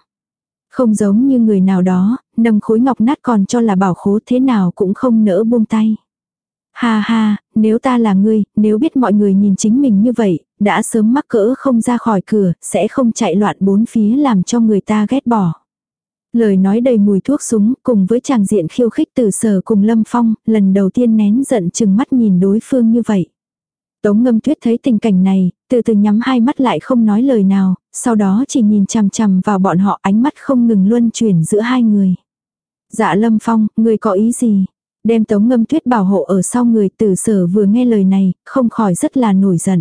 Không giống như người nào đó, nâng khối ngọc nát còn cho là bảo khố thế nào cũng không nỡ buông tay. Ha ha, nếu ta là ngươi, nếu biết mọi người nhìn chính mình như vậy, đã sớm mắc cỡ không ra khỏi cửa, sẽ không chạy loạn bốn phía làm cho người ta ghét bỏ. Lời nói đầy mùi thuốc súng cùng với chàng diện khiêu khích từ sở cùng Lâm Phong, lần đầu tiên nén giận chừng mắt nhìn đối phương như vậy. Tống ngâm tuyết thấy tình cảnh này, từ từ nhắm hai mắt lại không nói lời nào, sau đó chỉ nhìn chằm chằm vào bọn họ ánh mắt không ngừng luân chuyển giữa hai người. Dạ Lâm Phong, người có ý gì? Đem tống ngâm tuyết bảo hộ ở sau người tử sở vừa nghe lời này, không khỏi rất là nổi giận.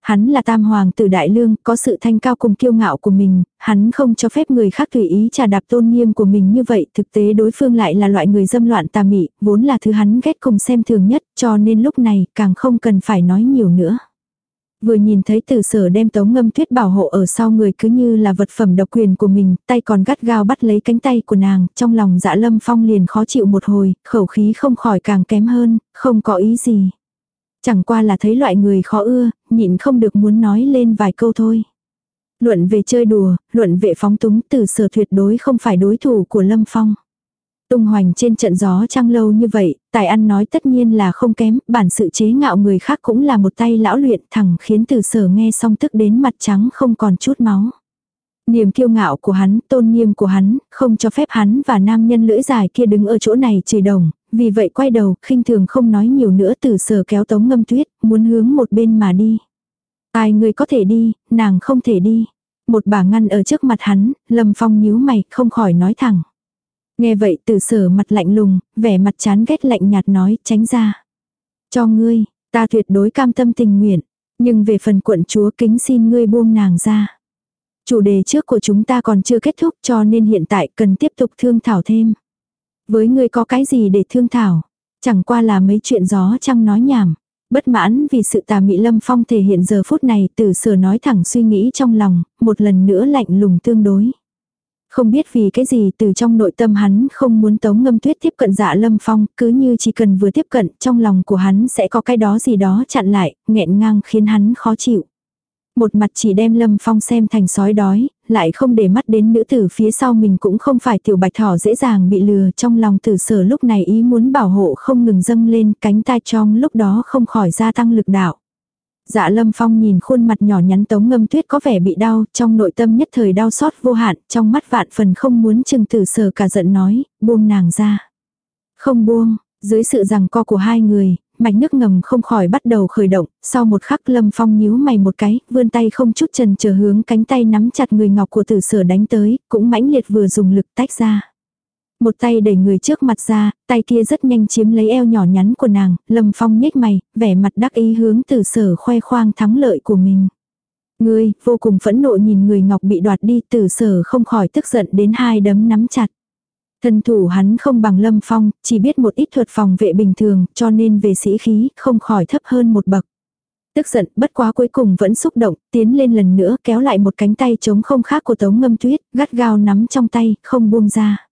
Hắn là tam hoàng tử đại lương, có sự thanh cao cùng kiêu ngạo của mình, hắn không cho phép người khác tùy ý trà đạp tôn nghiêm của mình như vậy, thực tế đối phương lại là loại người dâm loạn tà mị, vốn là thứ hắn ghét cùng xem thường nhất, cho nên lúc này càng không cần phải nói nhiều nữa. Vừa nhìn thấy từ sở đem tống ngâm tuyết bảo hộ ở sau người cứ như là vật phẩm độc quyền của mình, tay còn gắt gao bắt lấy cánh tay của nàng, trong lòng dạ lâm phong liền khó chịu một hồi, khẩu khí không khỏi càng kém hơn, không có ý gì. Chẳng qua là thấy loại người khó ưa, nhịn không được muốn nói lên vài câu thôi. Luận về chơi đùa, luận về phóng túng từ sở tuyệt đối không phải đối thủ của Lâm Phong. Tung hoành trên trận gió trăng lâu như vậy, tài ăn nói tất nhiên là không kém, bản sự chế ngạo người khác cũng là một tay lão luyện thẳng khiến từ sở nghe xong tức đến mặt trắng không còn chút máu. Niềm kiêu ngạo của hắn, tôn nghiêm của hắn, không cho phép hắn và nam nhân lưỡi dài kia đứng ở chỗ này chửi đồng, vì vậy quay đầu, khinh thường không nói nhiều nữa từ sở kéo tống ngâm tuyết, muốn hướng một bên mà đi. Ai người có thể đi, nàng không thể đi. Một bà ngăn ở trước mặt hắn, Lâm Phong nhíu mày, không khỏi nói thẳng. Nghe vậy tử sở mặt lạnh lùng, vẻ mặt chán ghét lạnh nhạt nói, tránh ra. Cho ngươi, ta tuyệt đối cam tâm tình nguyện, nhưng về phần quận chúa kính xin ngươi buông nàng ra. Chủ đề trước của chúng ta còn chưa kết thúc cho nên hiện tại cần tiếp tục thương thảo thêm. Với ngươi có cái gì để thương thảo? Chẳng qua là mấy chuyện gió chăng nói nhảm. Bất mãn vì sự tà mị lâm phong thể hiện giờ phút này từ sở nói thẳng suy nghĩ trong lòng, một lần nữa lạnh lùng tương đối. Không biết vì cái gì từ trong nội tâm hắn không muốn tống ngâm tuyết tiếp cận dạ lâm phong, cứ như chỉ cần vừa tiếp cận trong lòng của hắn sẽ có cái đó gì đó chặn lại, nghẹn ngang khiến hắn khó chịu. Một mặt chỉ đem lâm phong xem thành sói đói, lại không để mắt đến nữ tử phía sau mình cũng không phải tiểu bạch thỏ dễ dàng bị lừa trong lòng tử sở lúc này ý muốn bảo hộ không ngừng dâng lên cánh tai trong lúc đó không khỏi gia tăng lực đạo. Dạ lâm phong nhìn khuôn mặt nhỏ nhắn tống ngâm tuyết có vẻ bị đau, trong nội tâm nhất thời đau xót vô hạn, trong mắt vạn phần không muốn chừng tử sở cả giận nói, buông nàng ra. Không buông, dưới sự rằng co của hai người, mạch nước ngầm không khỏi bắt đầu khởi động, sau một khắc lâm phong nhíu mày một cái, vươn tay không chút trần chờ hướng cánh tay nắm chặt người ngọc của tử sở đánh tới, cũng mãnh liệt vừa dùng lực tách ra. Một tay đẩy người trước mặt ra, tay kia rất nhanh chiếm lấy eo nhỏ nhắn của nàng, lâm phong nhếch mày, vẻ mặt đắc ý hướng từ sở khoe khoang thắng lợi của mình. Ngươi, vô cùng phẫn nộ nhìn người ngọc bị đoạt đi, từ sở không khỏi tức giận đến hai đấm nắm chặt. Thân thủ hắn không bằng lâm phong, chỉ biết một ít thuật phòng vệ bình thường, cho nên về sĩ khí, không khỏi thấp hơn một bậc. Tức giận, bất quá cuối cùng vẫn xúc động, tiến lên lần nữa kéo lại một cánh tay chống không khác của tống ngâm tuyết, gắt gao nắm trong tay, không buông ra.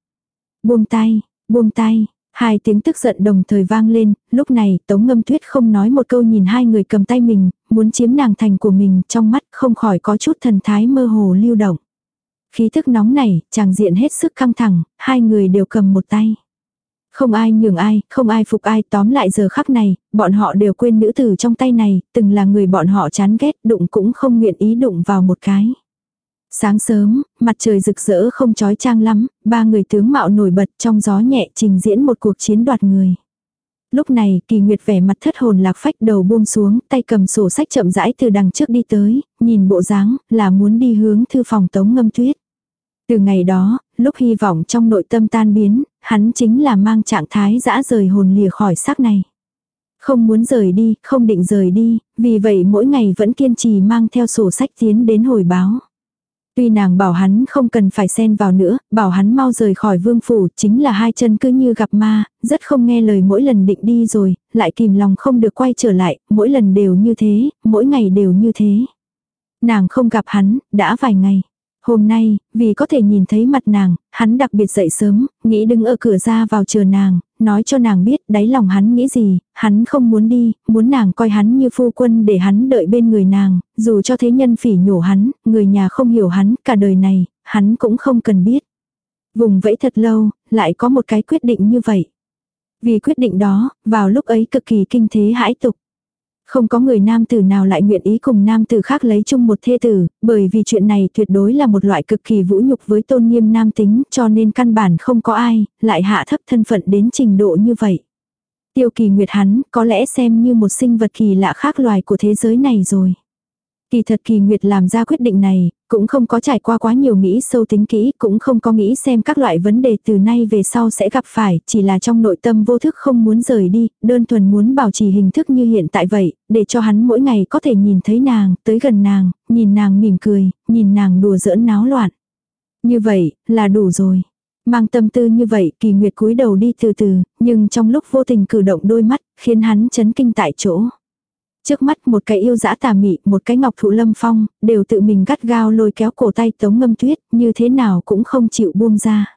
Buông tay, buông tay, hai tiếng tức giận đồng thời vang lên, lúc này tống ngâm tuyết không nói một câu nhìn hai người cầm tay mình, muốn chiếm nàng thành của mình, trong mắt không khỏi có chút thần thái mơ hồ lưu động. Khí thức nóng này, chàng diện hết sức căng thẳng, hai người đều cầm một tay. Không ai nhường ai, không ai phục ai, tóm lại giờ khắc này, bọn họ đều quên nữ tử trong tay này, từng là người bọn họ chán ghét, đụng cũng không nguyện ý đụng vào một cái. Sáng sớm, mặt trời rực rỡ không trói trang lắm, ba người tướng mạo nổi bật trong gió nhẹ trình diễn một cuộc chiến đoạt người. Lúc này, kỳ nguyệt vẻ mặt thất hồn lạc phách đầu buông xuống, tay cầm sổ sách chậm rãi từ đằng trước đi tới, nhìn bộ dáng, là muốn đi hướng thư phòng tống ngâm tuyết. Từ ngày đó, lúc hy vọng trong nội tâm tan biến, hắn chính là mang trạng thái dã rời hồn lìa khỏi xác này. Không muốn rời đi, không định rời đi, vì vậy mỗi ngày vẫn kiên trì mang theo sổ sách tiến đến hồi báo. Tuy nàng bảo hắn không cần phải xen vào nữa, bảo hắn mau rời khỏi vương phủ, chính là hai chân cứ như gặp ma, rất không nghe lời mỗi lần định đi rồi, lại kìm lòng không được quay trở lại, mỗi lần đều như thế, mỗi ngày đều như thế. Nàng không gặp hắn, đã vài ngày. Hôm nay, vì có thể nhìn thấy mặt nàng, hắn đặc biệt dậy sớm, nghĩ đứng ở cửa ra vào chờ nàng, nói cho nàng biết đáy lòng hắn nghĩ gì, hắn không muốn đi, muốn nàng coi hắn như phu quân để hắn đợi bên người nàng, dù cho thế nhân phỉ nhổ hắn, người nhà không hiểu hắn, cả đời này, hắn cũng không cần biết. Vùng vẫy thật lâu, lại có một cái quyết định như vậy. Vì quyết định đó, vào lúc ấy cực kỳ kinh thế hãi tục. Không có người nam tử nào lại nguyện ý cùng nam tử khác lấy chung một thê tử, bởi vì chuyện này tuyệt đối là một loại cực kỳ vũ nhục với tôn nghiêm nam tính, cho nên căn bản không có ai, lại hạ thấp thân phận đến trình độ như vậy. Tiêu kỳ nguyệt hắn, có lẽ xem như một sinh vật kỳ lạ khác loài của thế giới này rồi. Kỳ thật kỳ nguyệt làm ra quyết định này, cũng không có trải qua quá nhiều nghĩ sâu tính kỹ, cũng không có nghĩ xem các loại vấn đề từ nay về sau sẽ gặp phải, chỉ là trong nội tâm vô thức không muốn rời đi, đơn thuần muốn bảo trì hình thức như hiện tại vậy, để cho hắn mỗi ngày có thể nhìn thấy nàng, tới gần nàng, nhìn nàng mỉm cười, nhìn nàng đùa giỡn náo loạn. Như vậy, là đủ rồi. Mang tâm tư như vậy, kỳ nguyệt cúi đầu đi từ từ, nhưng trong lúc vô tình cử động đôi mắt, khiến hắn chấn kinh tại chỗ. Trước mắt một cái yêu dã tà mị, một cái ngọc thụ lâm phong, đều tự mình gắt gao lôi kéo cổ tay tống ngâm tuyết, như thế nào cũng không chịu buông ra.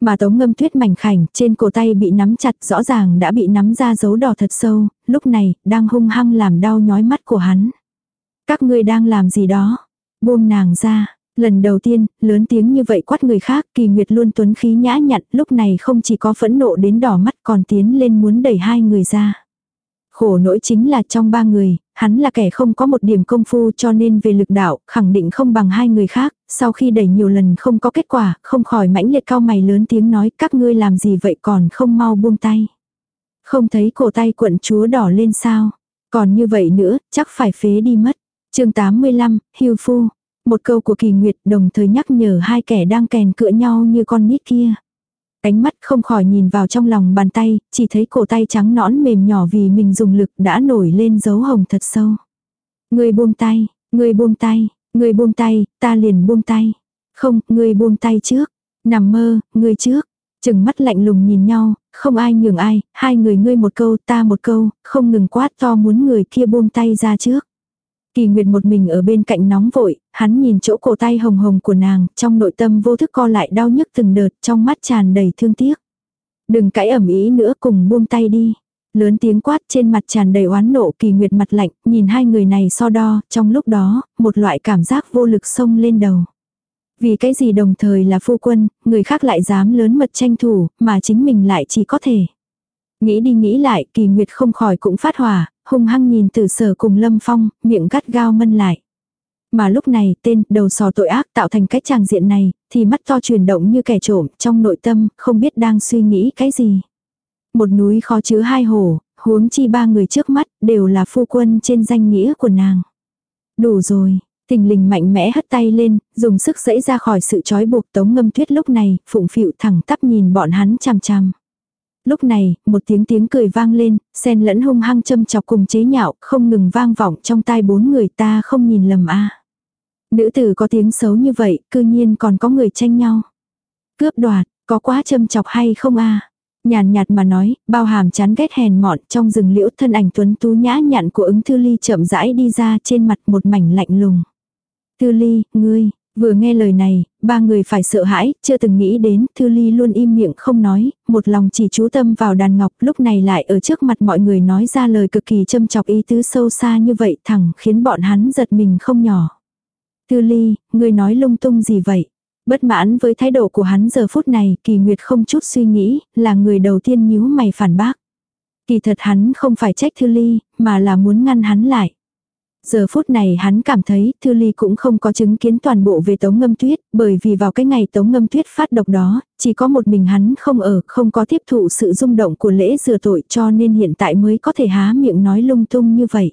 Mà tống ngâm tuyết mảnh khảnh, trên cổ tay bị nắm chặt, rõ ràng đã bị nắm ra dấu đỏ thật sâu, lúc này, đang hung hăng làm đau nhói mắt của hắn. Các ngươi đang làm gì đó? Buông nàng ra. Lần đầu tiên, lớn tiếng như vậy quát người khác, kỳ nguyệt luôn tuấn khí nhã nhặn, lúc này không chỉ có phẫn nộ đến đỏ mắt còn tiến lên muốn đẩy hai người ra. Khổ nỗi chính là trong ba người, hắn là kẻ không có một điểm công phu cho nên về lực đạo, khẳng định không bằng hai người khác, sau khi đẩy nhiều lần không có kết quả, không khỏi mãnh liệt cao mày lớn tiếng nói các ngươi làm gì vậy còn không mau buông tay. Không thấy cổ tay quận chúa đỏ lên sao, còn như vậy nữa, chắc phải phế đi mất. chương 85, Hiêu Phu. Một câu của kỳ nguyệt đồng thời nhắc nhở hai kẻ đang kèn cựa nhau như con nít kia. Ánh mắt không khỏi nhìn vào trong lòng bàn tay, chỉ thấy cổ tay trắng nõn mềm nhỏ vì mình dùng lực đã nổi lên dấu hồng thật sâu. Người buông tay, người buông tay, người buông tay, ta liền buông tay. Không, người buông tay trước. Nằm mơ, người trước. Chừng mắt lạnh lùng nhìn nhau, không ai nhường ai, hai người ngươi một câu ta một câu, không ngừng quát to muốn người kia buông tay ra trước. Kỳ Nguyệt một mình ở bên cạnh nóng vội, hắn nhìn chỗ cổ tay hồng hồng của nàng, trong nội tâm vô thức co lại đau nhức từng đợt, trong mắt tràn đầy thương tiếc. Đừng cãi ẩm ý nữa cùng buông tay đi. Lớn tiếng quát trên mặt tràn đầy oán nộ kỳ nguyệt mặt lạnh, nhìn hai người này so đo, trong lúc đó, một loại cảm giác vô lực sông lên đầu. Vì cái gì đồng thời là phu quân, người khác lại dám lớn mật tranh thủ, mà chính mình lại chỉ có thể. Nghĩ đi nghĩ lại, kỳ nguyệt không khỏi cũng phát hỏa, hung hăng nhìn tử sở cùng lâm phong, miệng gắt gao mân lại. Mà lúc này tên đầu sò tội ác tạo thành cái tràng diện này, thì mắt to chuyển động như kẻ trộm trong nội tâm, không biết đang suy nghĩ cái gì. Một núi khó chứa hai hồ, huống chi ba người trước mắt, đều là phu quân trên danh nghĩa của nàng. Đủ rồi, tình lình mạnh mẽ hất tay lên, dùng sức dẫy ra khỏi sự trói buộc tống ngâm tuyết lúc này, phụng phịu thẳng tắp nhìn bọn hắn chằm chằm. Lúc này, một tiếng tiếng cười vang lên, sen lẫn hung hăng châm chọc cùng chế nhạo, không ngừng vang vọng trong tai bốn người ta không nhìn lầm a. Nữ tử có tiếng xấu như vậy, cư nhiên còn có người tranh nhau. Cướp đoạt, có quá châm chọc hay không a? Nhàn nhạt mà nói, bao hàm chán ghét hèn mọn trong rừng liễu thân ảnh tuấn tú nhã nhặn của ứng thư ly chậm rãi đi ra trên mặt một mảnh lạnh lùng. Thư ly, ngươi, Vừa nghe lời này, ba người phải sợ hãi, chưa từng nghĩ đến, Thư Ly luôn im miệng không nói, một lòng chỉ chú tâm vào đàn ngọc, lúc này lại ở trước mặt mọi người nói ra lời cực kỳ châm chọc ý tứ sâu xa như vậy thẳng khiến bọn hắn giật mình không nhỏ. Thư Ly, người nói lung tung gì vậy? Bất mãn với thái độ của hắn giờ phút này, kỳ nguyệt không chút suy nghĩ, là người đầu tiên nhíu mày phản bác. Kỳ thật hắn không phải trách Thư Ly, mà là muốn ngăn hắn lại. Giờ phút này hắn cảm thấy Thư Ly cũng không có chứng kiến toàn bộ về Tống Ngâm Tuyết, bởi vì vào cái ngày Tống Ngâm Tuyết phát độc đó, chỉ có một mình hắn không ở, không có tiếp thụ sự rung động của lễ rửa tội cho nên hiện tại mới có thể há miệng nói lung tung như vậy.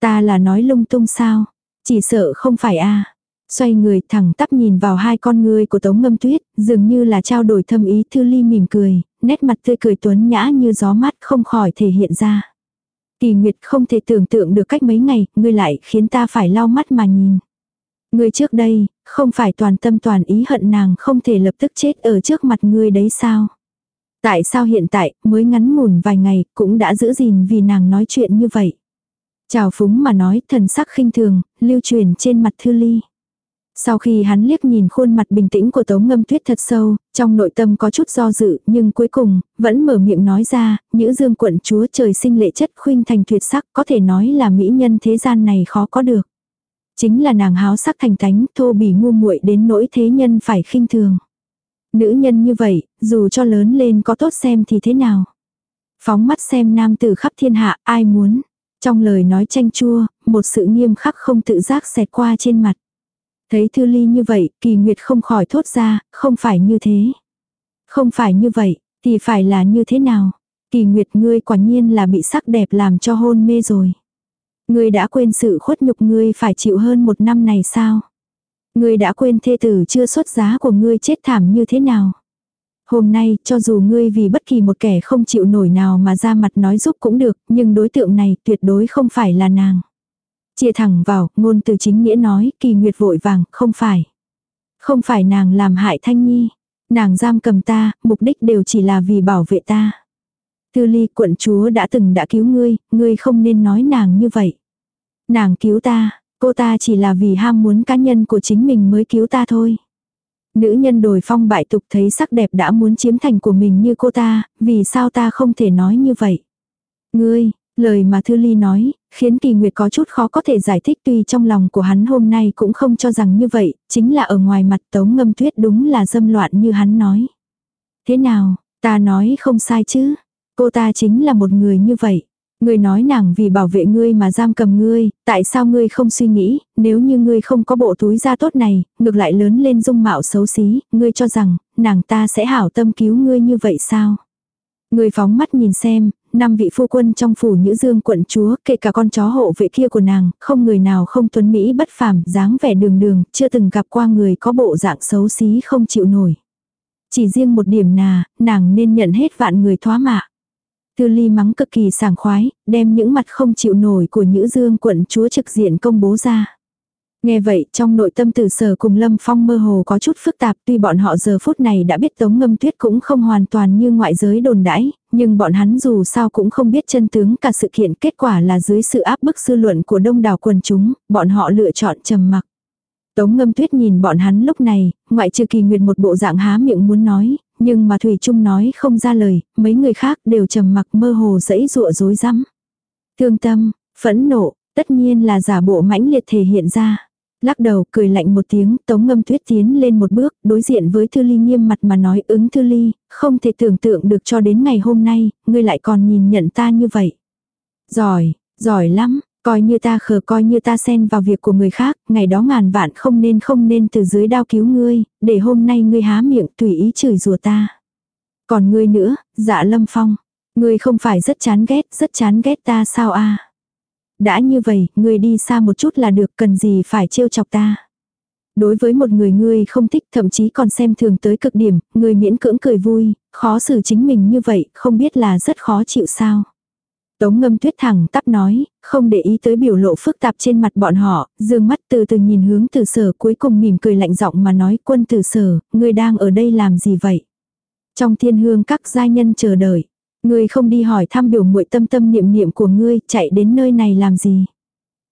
Ta là nói lung tung sao? Chỉ sợ không phải a Xoay người thẳng tắp nhìn vào hai con người của Tống Ngâm Tuyết, dường như là trao đổi thâm ý Thư Ly mỉm cười, nét mặt tươi cười tuấn nhã như gió mát không khỏi thể hiện ra. Kỳ Nguyệt không thể tưởng tượng được cách mấy ngày, ngươi lại khiến ta phải lau mắt mà nhìn. Ngươi trước đây, không phải toàn tâm toàn ý hận nàng không thể lập tức chết ở trước mặt ngươi đấy sao? Tại sao hiện tại, mới ngắn ngủn vài ngày, cũng đã giữ gìn vì nàng nói chuyện như vậy? Chào phúng mà nói thần sắc khinh thường, lưu truyền trên mặt thư ly. Sau khi hắn liếc nhìn khuôn mặt bình tĩnh của Tống Ngâm Tuyết thật sâu, trong nội tâm có chút do dự, nhưng cuối cùng, vẫn mở miệng nói ra, nữ dương quận chúa trời sinh lệ chất khuynh thành tuyệt sắc, có thể nói là mỹ nhân thế gian này khó có được. Chính là nàng háo sắc thành thánh thô bỉ ngu muội đến nỗi thế nhân phải khinh thường. Nữ nhân như vậy, dù cho lớn lên có tốt xem thì thế nào. Phóng mắt xem nam tử khắp thiên hạ, ai muốn. Trong lời nói tranh chua, một sự nghiêm khắc không tự giác xẹt qua trên mặt. Thấy Thư Ly như vậy, kỳ nguyệt không khỏi thốt ra, không phải như thế. Không phải như vậy, thì phải là như thế nào? Kỳ nguyệt ngươi quả nhiên là bị sắc đẹp làm cho hôn mê rồi. Ngươi đã quên sự khuất nhục ngươi phải chịu hơn một năm này sao? Ngươi đã quên thê tử chưa xuất giá của ngươi chết thảm như thế nào? Hôm nay, cho dù ngươi vì bất kỳ một kẻ không chịu nổi nào mà ra mặt nói giúp cũng được, nhưng đối tượng này tuyệt đối không phải là nàng. Chia thẳng vào, ngôn từ chính nghĩa nói, kỳ nguyệt vội vàng, không phải. Không phải nàng làm hại thanh nhi. Nàng giam cầm ta, mục đích đều chỉ là vì bảo vệ ta. Tư ly quận chúa đã từng đã cứu ngươi, ngươi không nên nói nàng như vậy. Nàng cứu ta, cô ta chỉ là vì ham muốn cá nhân của chính mình mới cứu ta thôi. Nữ nhân đồi phong bại tục thấy sắc đẹp đã muốn chiếm thành của mình như cô ta, vì sao ta không thể nói như vậy. Ngươi, lời mà Thư Ly nói, khiến Kỳ Nguyệt có chút khó có thể giải thích tuy trong lòng của hắn hôm nay cũng không cho rằng như vậy, chính là ở ngoài mặt Tống Ngâm Tuyết đúng là dâm loạn như hắn nói. Thế nào, ta nói không sai chứ, cô ta chính là một người như vậy. Ngươi nói nàng vì bảo vệ ngươi mà giam cầm ngươi, tại sao ngươi không suy nghĩ, nếu như ngươi không có bộ túi da tốt này, ngược lại lớn lên dung mạo xấu xí, ngươi cho rằng, nàng ta sẽ hảo tâm cứu ngươi như vậy sao? Ngươi phóng mắt nhìn xem, năm vị phu quân trong phủ Nhữ Dương quận chúa, kể cả con chó hộ vệ kia của nàng, không người nào không tuấn Mỹ bất phàm, dáng vẻ đường đường, chưa từng gặp qua người có bộ dạng xấu xí không chịu nổi. Chỉ riêng một điểm nà, nàng nên nhận hết vạn người thoá mạ. Thư ly mắng cực kỳ sảng khoái, đem những mặt không chịu nổi của Nhữ Dương quận chúa trực diện công bố ra. Nghe vậy, trong nội tâm tử sở cùng Lâm Phong mơ hồ có chút phức tạp tuy bọn họ giờ phút này đã biết Tống Ngâm Tuyết cũng không hoàn toàn như ngoại giới đồn đãi, nhưng bọn hắn dù sao cũng không biết chân tướng cả sự kiện kết quả là dưới sự áp bức dư luận của đông đảo quần chúng, bọn họ lựa chọn trầm mặc. Tống Ngâm Tuyết nhìn bọn hắn lúc này, ngoại trừ kỳ nguyệt một bộ dạng há miệng muốn nói, nhưng mà Thủy Trung nói không ra lời, mấy người khác đều trầm mặc mơ hồ dẫy dụa dối rắm Thương tâm, phẫn nộ, tất nhiên là giả bộ mãnh liệt thể hiện ra. Lắc đầu cười lạnh một tiếng, tống ngâm tuyết tiến lên một bước, đối diện với Thư Ly nghiêm mặt mà nói ứng Thư Ly, không thể tưởng tượng được cho đến ngày hôm nay, ngươi lại còn nhìn nhận ta như vậy. Giỏi, giỏi lắm, coi như ta khờ coi như ta xen vào việc của người khác, ngày đó ngàn vạn không nên không nên từ dưới đao cứu ngươi, để hôm nay ngươi há miệng tùy ý chửi rủa ta. Còn ngươi nữa, dạ lâm phong, ngươi không phải rất chán ghét, rất chán ghét ta sao a đã như vậy, ngươi đi xa một chút là được, cần gì phải trêu chọc ta. Đối với một người ngươi không thích thậm chí còn xem thường tới cực điểm, ngươi miễn cưỡng cười vui, khó xử chính mình như vậy, không biết là rất khó chịu sao. Tống ngâm tuyết thẳng tắp nói, không để ý tới biểu lộ phức tạp trên mặt bọn họ, dương mắt từ từ nhìn hướng từ sở cuối cùng mỉm cười lạnh giọng mà nói quân từ sở, ngươi đang ở đây làm gì vậy? Trong thiên hương các giai nhân chờ đợi. Ngươi không đi hỏi thăm biểu muội tâm tâm niệm niệm của ngươi, chạy đến nơi này làm gì?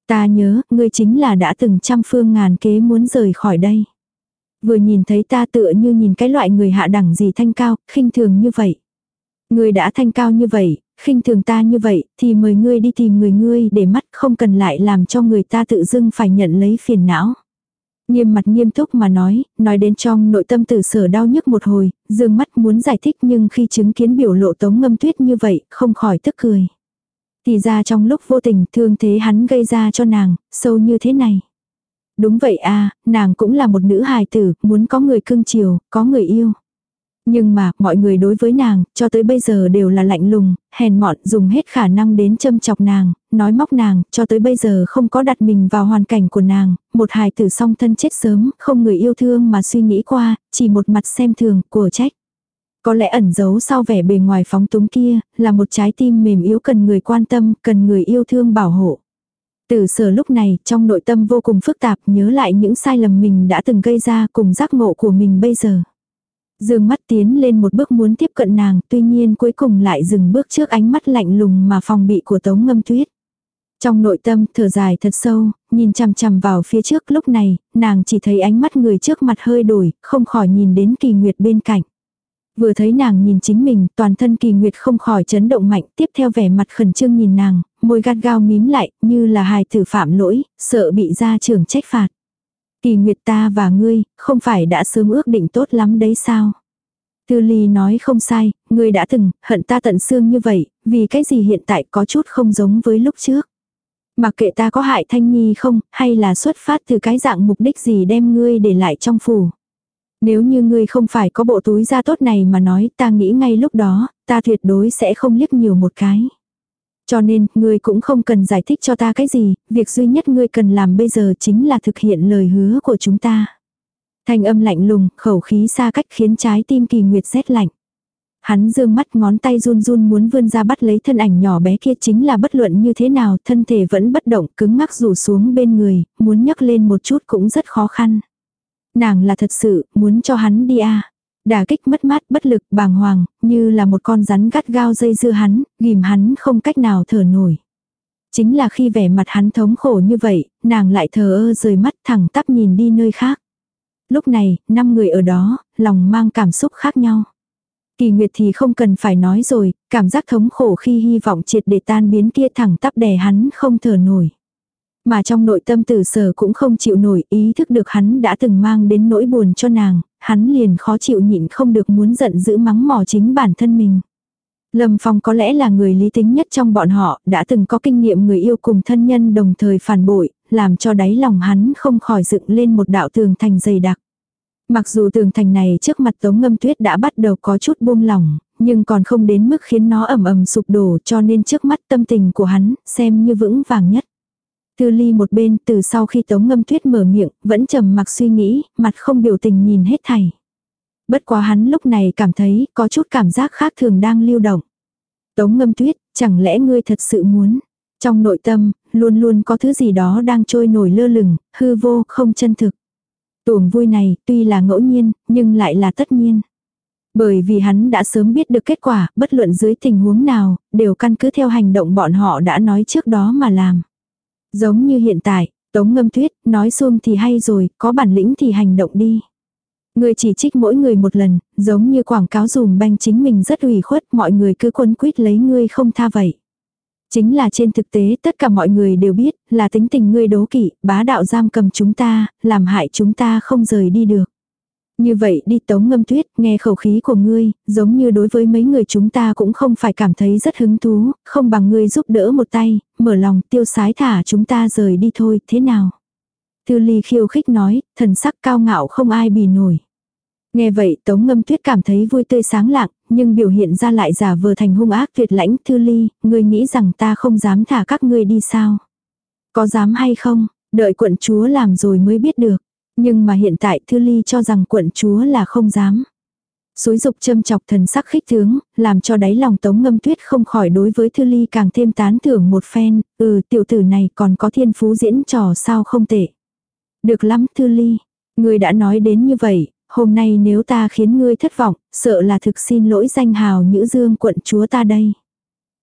Ta nhớ, ngươi chính là đã từng trăm phương ngàn kế muốn rời khỏi đây. Vừa nhìn thấy ta tựa như nhìn cái loại người hạ đẳng gì thanh cao, khinh thường như vậy. Ngươi đã thanh cao như vậy, khinh thường ta như vậy, thì mời ngươi đi tìm người ngươi để mắt không cần lại làm cho người ta tự dưng phải nhận lấy phiền não. Nghiêm mặt nghiêm túc mà nói, nói đến trong nội tâm tử sở đau nhức một hồi, dương mắt muốn giải thích nhưng khi chứng kiến biểu lộ tống ngâm tuyết như vậy, không khỏi tức cười. Thì ra trong lúc vô tình thương thế hắn gây ra cho nàng, sâu như thế này. Đúng vậy à, nàng cũng là một nữ hài tử, muốn có người cưng chiều, có người yêu. Nhưng mà, mọi người đối với nàng, cho tới bây giờ đều là lạnh lùng, hèn mọn, dùng hết khả năng đến châm chọc nàng, nói móc nàng, cho tới bây giờ không có đặt mình vào hoàn cảnh của nàng, một hài tử song thân chết sớm, không người yêu thương mà suy nghĩ qua, chỉ một mặt xem thường, của trách. Có lẽ ẩn giấu sau vẻ bề ngoài phóng túng kia, là một trái tim mềm yếu cần người quan tâm, cần người yêu thương bảo hộ. từ sở lúc này, trong nội tâm vô cùng phức tạp, nhớ lại những sai lầm mình đã từng gây ra cùng giác ngộ của mình bây giờ. Dương mắt tiến lên một bước muốn tiếp cận nàng, tuy nhiên cuối cùng lại dừng bước trước ánh mắt lạnh lùng mà phòng bị của tống ngâm tuyết. Trong nội tâm thở dài thật sâu, nhìn chằm chằm vào phía trước lúc này, nàng chỉ thấy ánh mắt người trước mặt hơi đổi, không khỏi nhìn đến kỳ nguyệt bên cạnh. Vừa thấy nàng nhìn chính mình, toàn thân kỳ nguyệt không khỏi chấn động mạnh, tiếp theo vẻ mặt khẩn trương nhìn nàng, môi gắt gao mím lại, như là hài tử phạm lỗi, sợ bị gia trưởng trách phạt. Kỳ nguyệt ta và ngươi, không phải đã sớm ước định tốt lắm đấy sao? Tư ly nói không sai, ngươi đã từng, hận ta tận xương như vậy, vì cái gì hiện tại có chút không giống với lúc trước. Mặc kệ ta có hại thanh nhi không, hay là xuất phát từ cái dạng mục đích gì đem ngươi để lại trong phủ. Nếu như ngươi không phải có bộ túi da tốt này mà nói ta nghĩ ngay lúc đó, ta tuyệt đối sẽ không liếc nhiều một cái. Cho nên, ngươi cũng không cần giải thích cho ta cái gì, việc duy nhất ngươi cần làm bây giờ chính là thực hiện lời hứa của chúng ta. Thanh âm lạnh lùng, khẩu khí xa cách khiến trái tim kỳ nguyệt rét lạnh. Hắn dương mắt ngón tay run run muốn vươn ra bắt lấy thân ảnh nhỏ bé kia chính là bất luận như thế nào, thân thể vẫn bất động, cứng ngắc rủ xuống bên người, muốn nhấc lên một chút cũng rất khó khăn. Nàng là thật sự, muốn cho hắn đi à. Đà kích mất mát bất lực bàng hoàng, như là một con rắn gắt gao dây dưa hắn, ghim hắn không cách nào thở nổi. Chính là khi vẻ mặt hắn thống khổ như vậy, nàng lại thờ ơ rời mắt thẳng tắp nhìn đi nơi khác. Lúc này, năm người ở đó, lòng mang cảm xúc khác nhau. Kỳ Nguyệt thì không cần phải nói rồi, cảm giác thống khổ khi hy vọng triệt để tan biến kia thẳng tắp đè hắn không thở nổi. Mà trong nội tâm tử sở cũng không chịu nổi ý thức được hắn đã từng mang đến nỗi buồn cho nàng, hắn liền khó chịu nhịn không được muốn giận dữ mắng mỏ chính bản thân mình. Lâm Phong có lẽ là người lý tính nhất trong bọn họ, đã từng có kinh nghiệm người yêu cùng thân nhân đồng thời phản bội, làm cho đáy lòng hắn không khỏi dựng lên một đạo tường thành dày đặc. Mặc dù tường thành này trước mặt Tống Ngâm Tuyết đã bắt đầu có chút buông lỏng, nhưng còn không đến mức khiến nó ẩm ẩm sụp đổ cho nên trước mắt tâm tình của hắn xem như vững vàng nhất. Tư ly một bên từ sau khi Tống Ngâm Tuyết mở miệng vẫn trầm mặc suy nghĩ, mặt không biểu tình nhìn hết thảy. Bất quá hắn lúc này cảm thấy có chút cảm giác khác thường đang lưu động. Tống Ngâm Tuyết, chẳng lẽ ngươi thật sự muốn? Trong nội tâm, luôn luôn có thứ gì đó đang trôi nổi lơ lửng, hư vô, không chân thực. Tuồng vui này tuy là ngẫu nhiên, nhưng lại là tất nhiên. Bởi vì hắn đã sớm biết được kết quả, bất luận dưới tình huống nào, đều căn cứ theo hành động bọn họ đã nói trước đó mà làm. Giống như hiện tại, Tống Ngâm Tuyết, nói xuông thì hay rồi, có bản lĩnh thì hành động đi. Người chỉ trích mỗi người một lần, giống như quảng cáo dùm banh chính mình rất ủy khuất, mọi người cứ quấn quýt lấy ngươi không tha vậy. Chính là trên thực tế tất cả mọi người đều biết là tính tình ngươi đố kỵ, bá đạo giam cầm chúng ta, làm hại chúng ta không rời đi được. Như vậy đi tống ngâm tuyết, nghe khẩu khí của ngươi, giống như đối với mấy người chúng ta cũng không phải cảm thấy rất hứng thú, không bằng ngươi giúp đỡ một tay, mở lòng tiêu sái thả chúng ta rời đi thôi, thế nào? Thư ly khiêu khích nói, thần sắc cao ngạo không ai bì nổi. Nghe vậy Tống Ngâm Tuyết cảm thấy vui tươi sáng lạng, nhưng biểu hiện ra lại giả vờ thành hung ác tuyệt lãnh Thư Ly, ngươi nghĩ rằng ta không dám thả các ngươi đi sao? Có dám hay không? Đợi quận chúa làm rồi mới biết được. Nhưng mà hiện tại Thư Ly cho rằng quận chúa là không dám. Xúi dục châm chọc thần sắc khích tướng, làm cho đáy lòng Tống Ngâm Tuyết không khỏi đối với Thư Ly càng thêm tán thưởng một phen, ừ tiểu tử này còn có thiên phú diễn trò sao không tệ. Được lắm Thư Ly, ngươi đã nói đến như vậy, hôm nay nếu ta khiến ngươi thất vọng, sợ là thực xin lỗi danh hào nhữ dương quận chúa ta đây.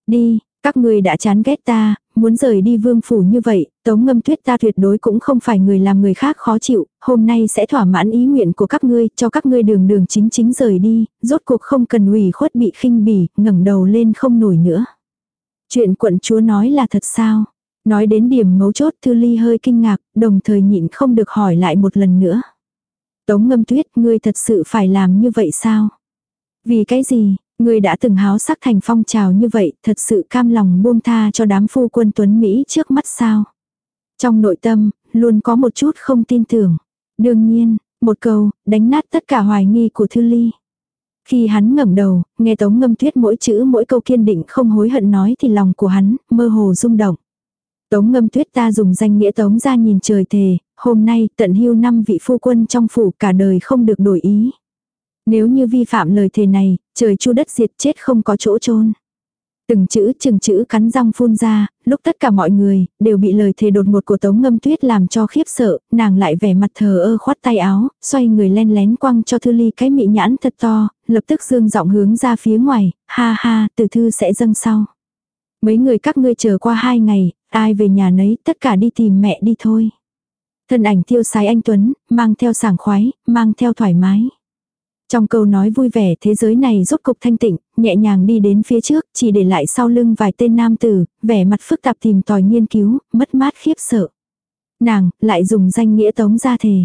Đi, các ngươi đã chán ghét ta, muốn rời đi vương phủ như vậy, tống ngâm tuyết ta tuyệt đối cũng không phải người làm người khác khó chịu, hôm nay sẽ thỏa mãn ý nguyện của các ngươi, cho các ngươi đường đường chính chính rời đi, rốt cuộc không cần ủy khuất bị khinh bỉ, ngẩng đầu lên không nổi nữa. Chuyện quận chúa nói là thật sao? Nói đến điểm mấu chốt Thư Ly hơi kinh ngạc, đồng thời nhịn không được hỏi lại một lần nữa. Tống ngâm tuyết, ngươi thật sự phải làm như vậy sao? Vì cái gì, người đã từng háo sắc thành phong trào như vậy, thật sự cam lòng buông tha cho đám phu quân tuấn Mỹ trước mắt sao? Trong nội tâm, luôn có một chút không tin tưởng. Đương nhiên, một câu, đánh nát tất cả hoài nghi của Thư Ly. Khi hắn ngẩng đầu, nghe Tống Ngâm Tuyết mỗi chữ mỗi câu kiên định không hối hận nói thì lòng của hắn mơ hồ rung động. Tống ngâm tuyết ta dùng danh nghĩa tống ra nhìn trời thề, hôm nay tận hưu năm vị phu quân trong phủ cả đời không được đổi ý. Nếu như vi phạm lời thề này, trời chu đất diệt chết không có chỗ chôn Từng chữ chừng chữ cắn răng phun ra, lúc tất cả mọi người đều bị lời thề đột ngột của Tống Ngâm Tuyết làm cho khiếp sợ, nàng lại vẻ mặt thờ ơ khoát tay áo, xoay người len lén quăng cho Thư Ly cái mị nhãn thật to, lập tức dương giọng hướng ra phía ngoài, ha ha, từ thư sẽ dâng sau. Mấy người các ngươi chờ qua hai ngày, ai về nhà nấy tất cả đi tìm mẹ đi thôi. Thân ảnh tiêu sái anh Tuấn, mang theo sảng khoái, mang theo thoải mái. Trong câu nói vui vẻ thế giới này rốt cục thanh tịnh, nhẹ nhàng đi đến phía trước, chỉ để lại sau lưng vài tên nam tử, vẻ mặt phức tạp tìm tòi nghiên cứu, mất mát khiếp sợ. Nàng, lại dùng danh nghĩa tống ra thề.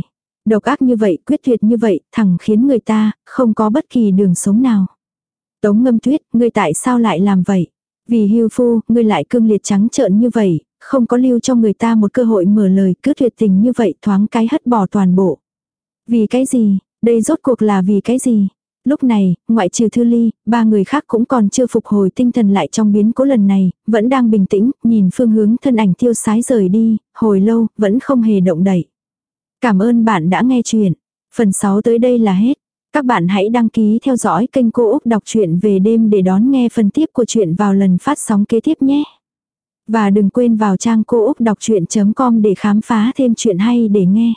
Độc ác như vậy, quyết tuyệt như vậy, thẳng khiến người ta, không có bất kỳ đường sống nào. Tống ngâm tuyết, ngươi tại sao lại làm vậy? Vì hưu phu, ngươi lại cương liệt trắng trợn như vậy, không có lưu cho người ta một cơ hội mở lời cứ tuyệt tình như vậy thoáng cái hất bỏ toàn bộ. Vì cái gì, đây rốt cuộc là vì cái gì? Lúc này, ngoại trừ Thư Ly, ba người khác cũng còn chưa phục hồi tinh thần lại trong biến cố lần này, vẫn đang bình tĩnh, nhìn phương hướng thân ảnh tiêu sái rời đi, hồi lâu, vẫn không hề động đậy. Cảm ơn bạn đã nghe chuyện. Phần 6 tới đây là hết. Các bạn hãy đăng ký theo dõi kênh Cô Úc Đọc truyện về đêm để đón nghe phần tiếp của chuyện vào lần phát sóng kế tiếp nhé. Và đừng quên vào trang cô úc đọc chuyện.com để khám phá thêm chuyện hay để nghe.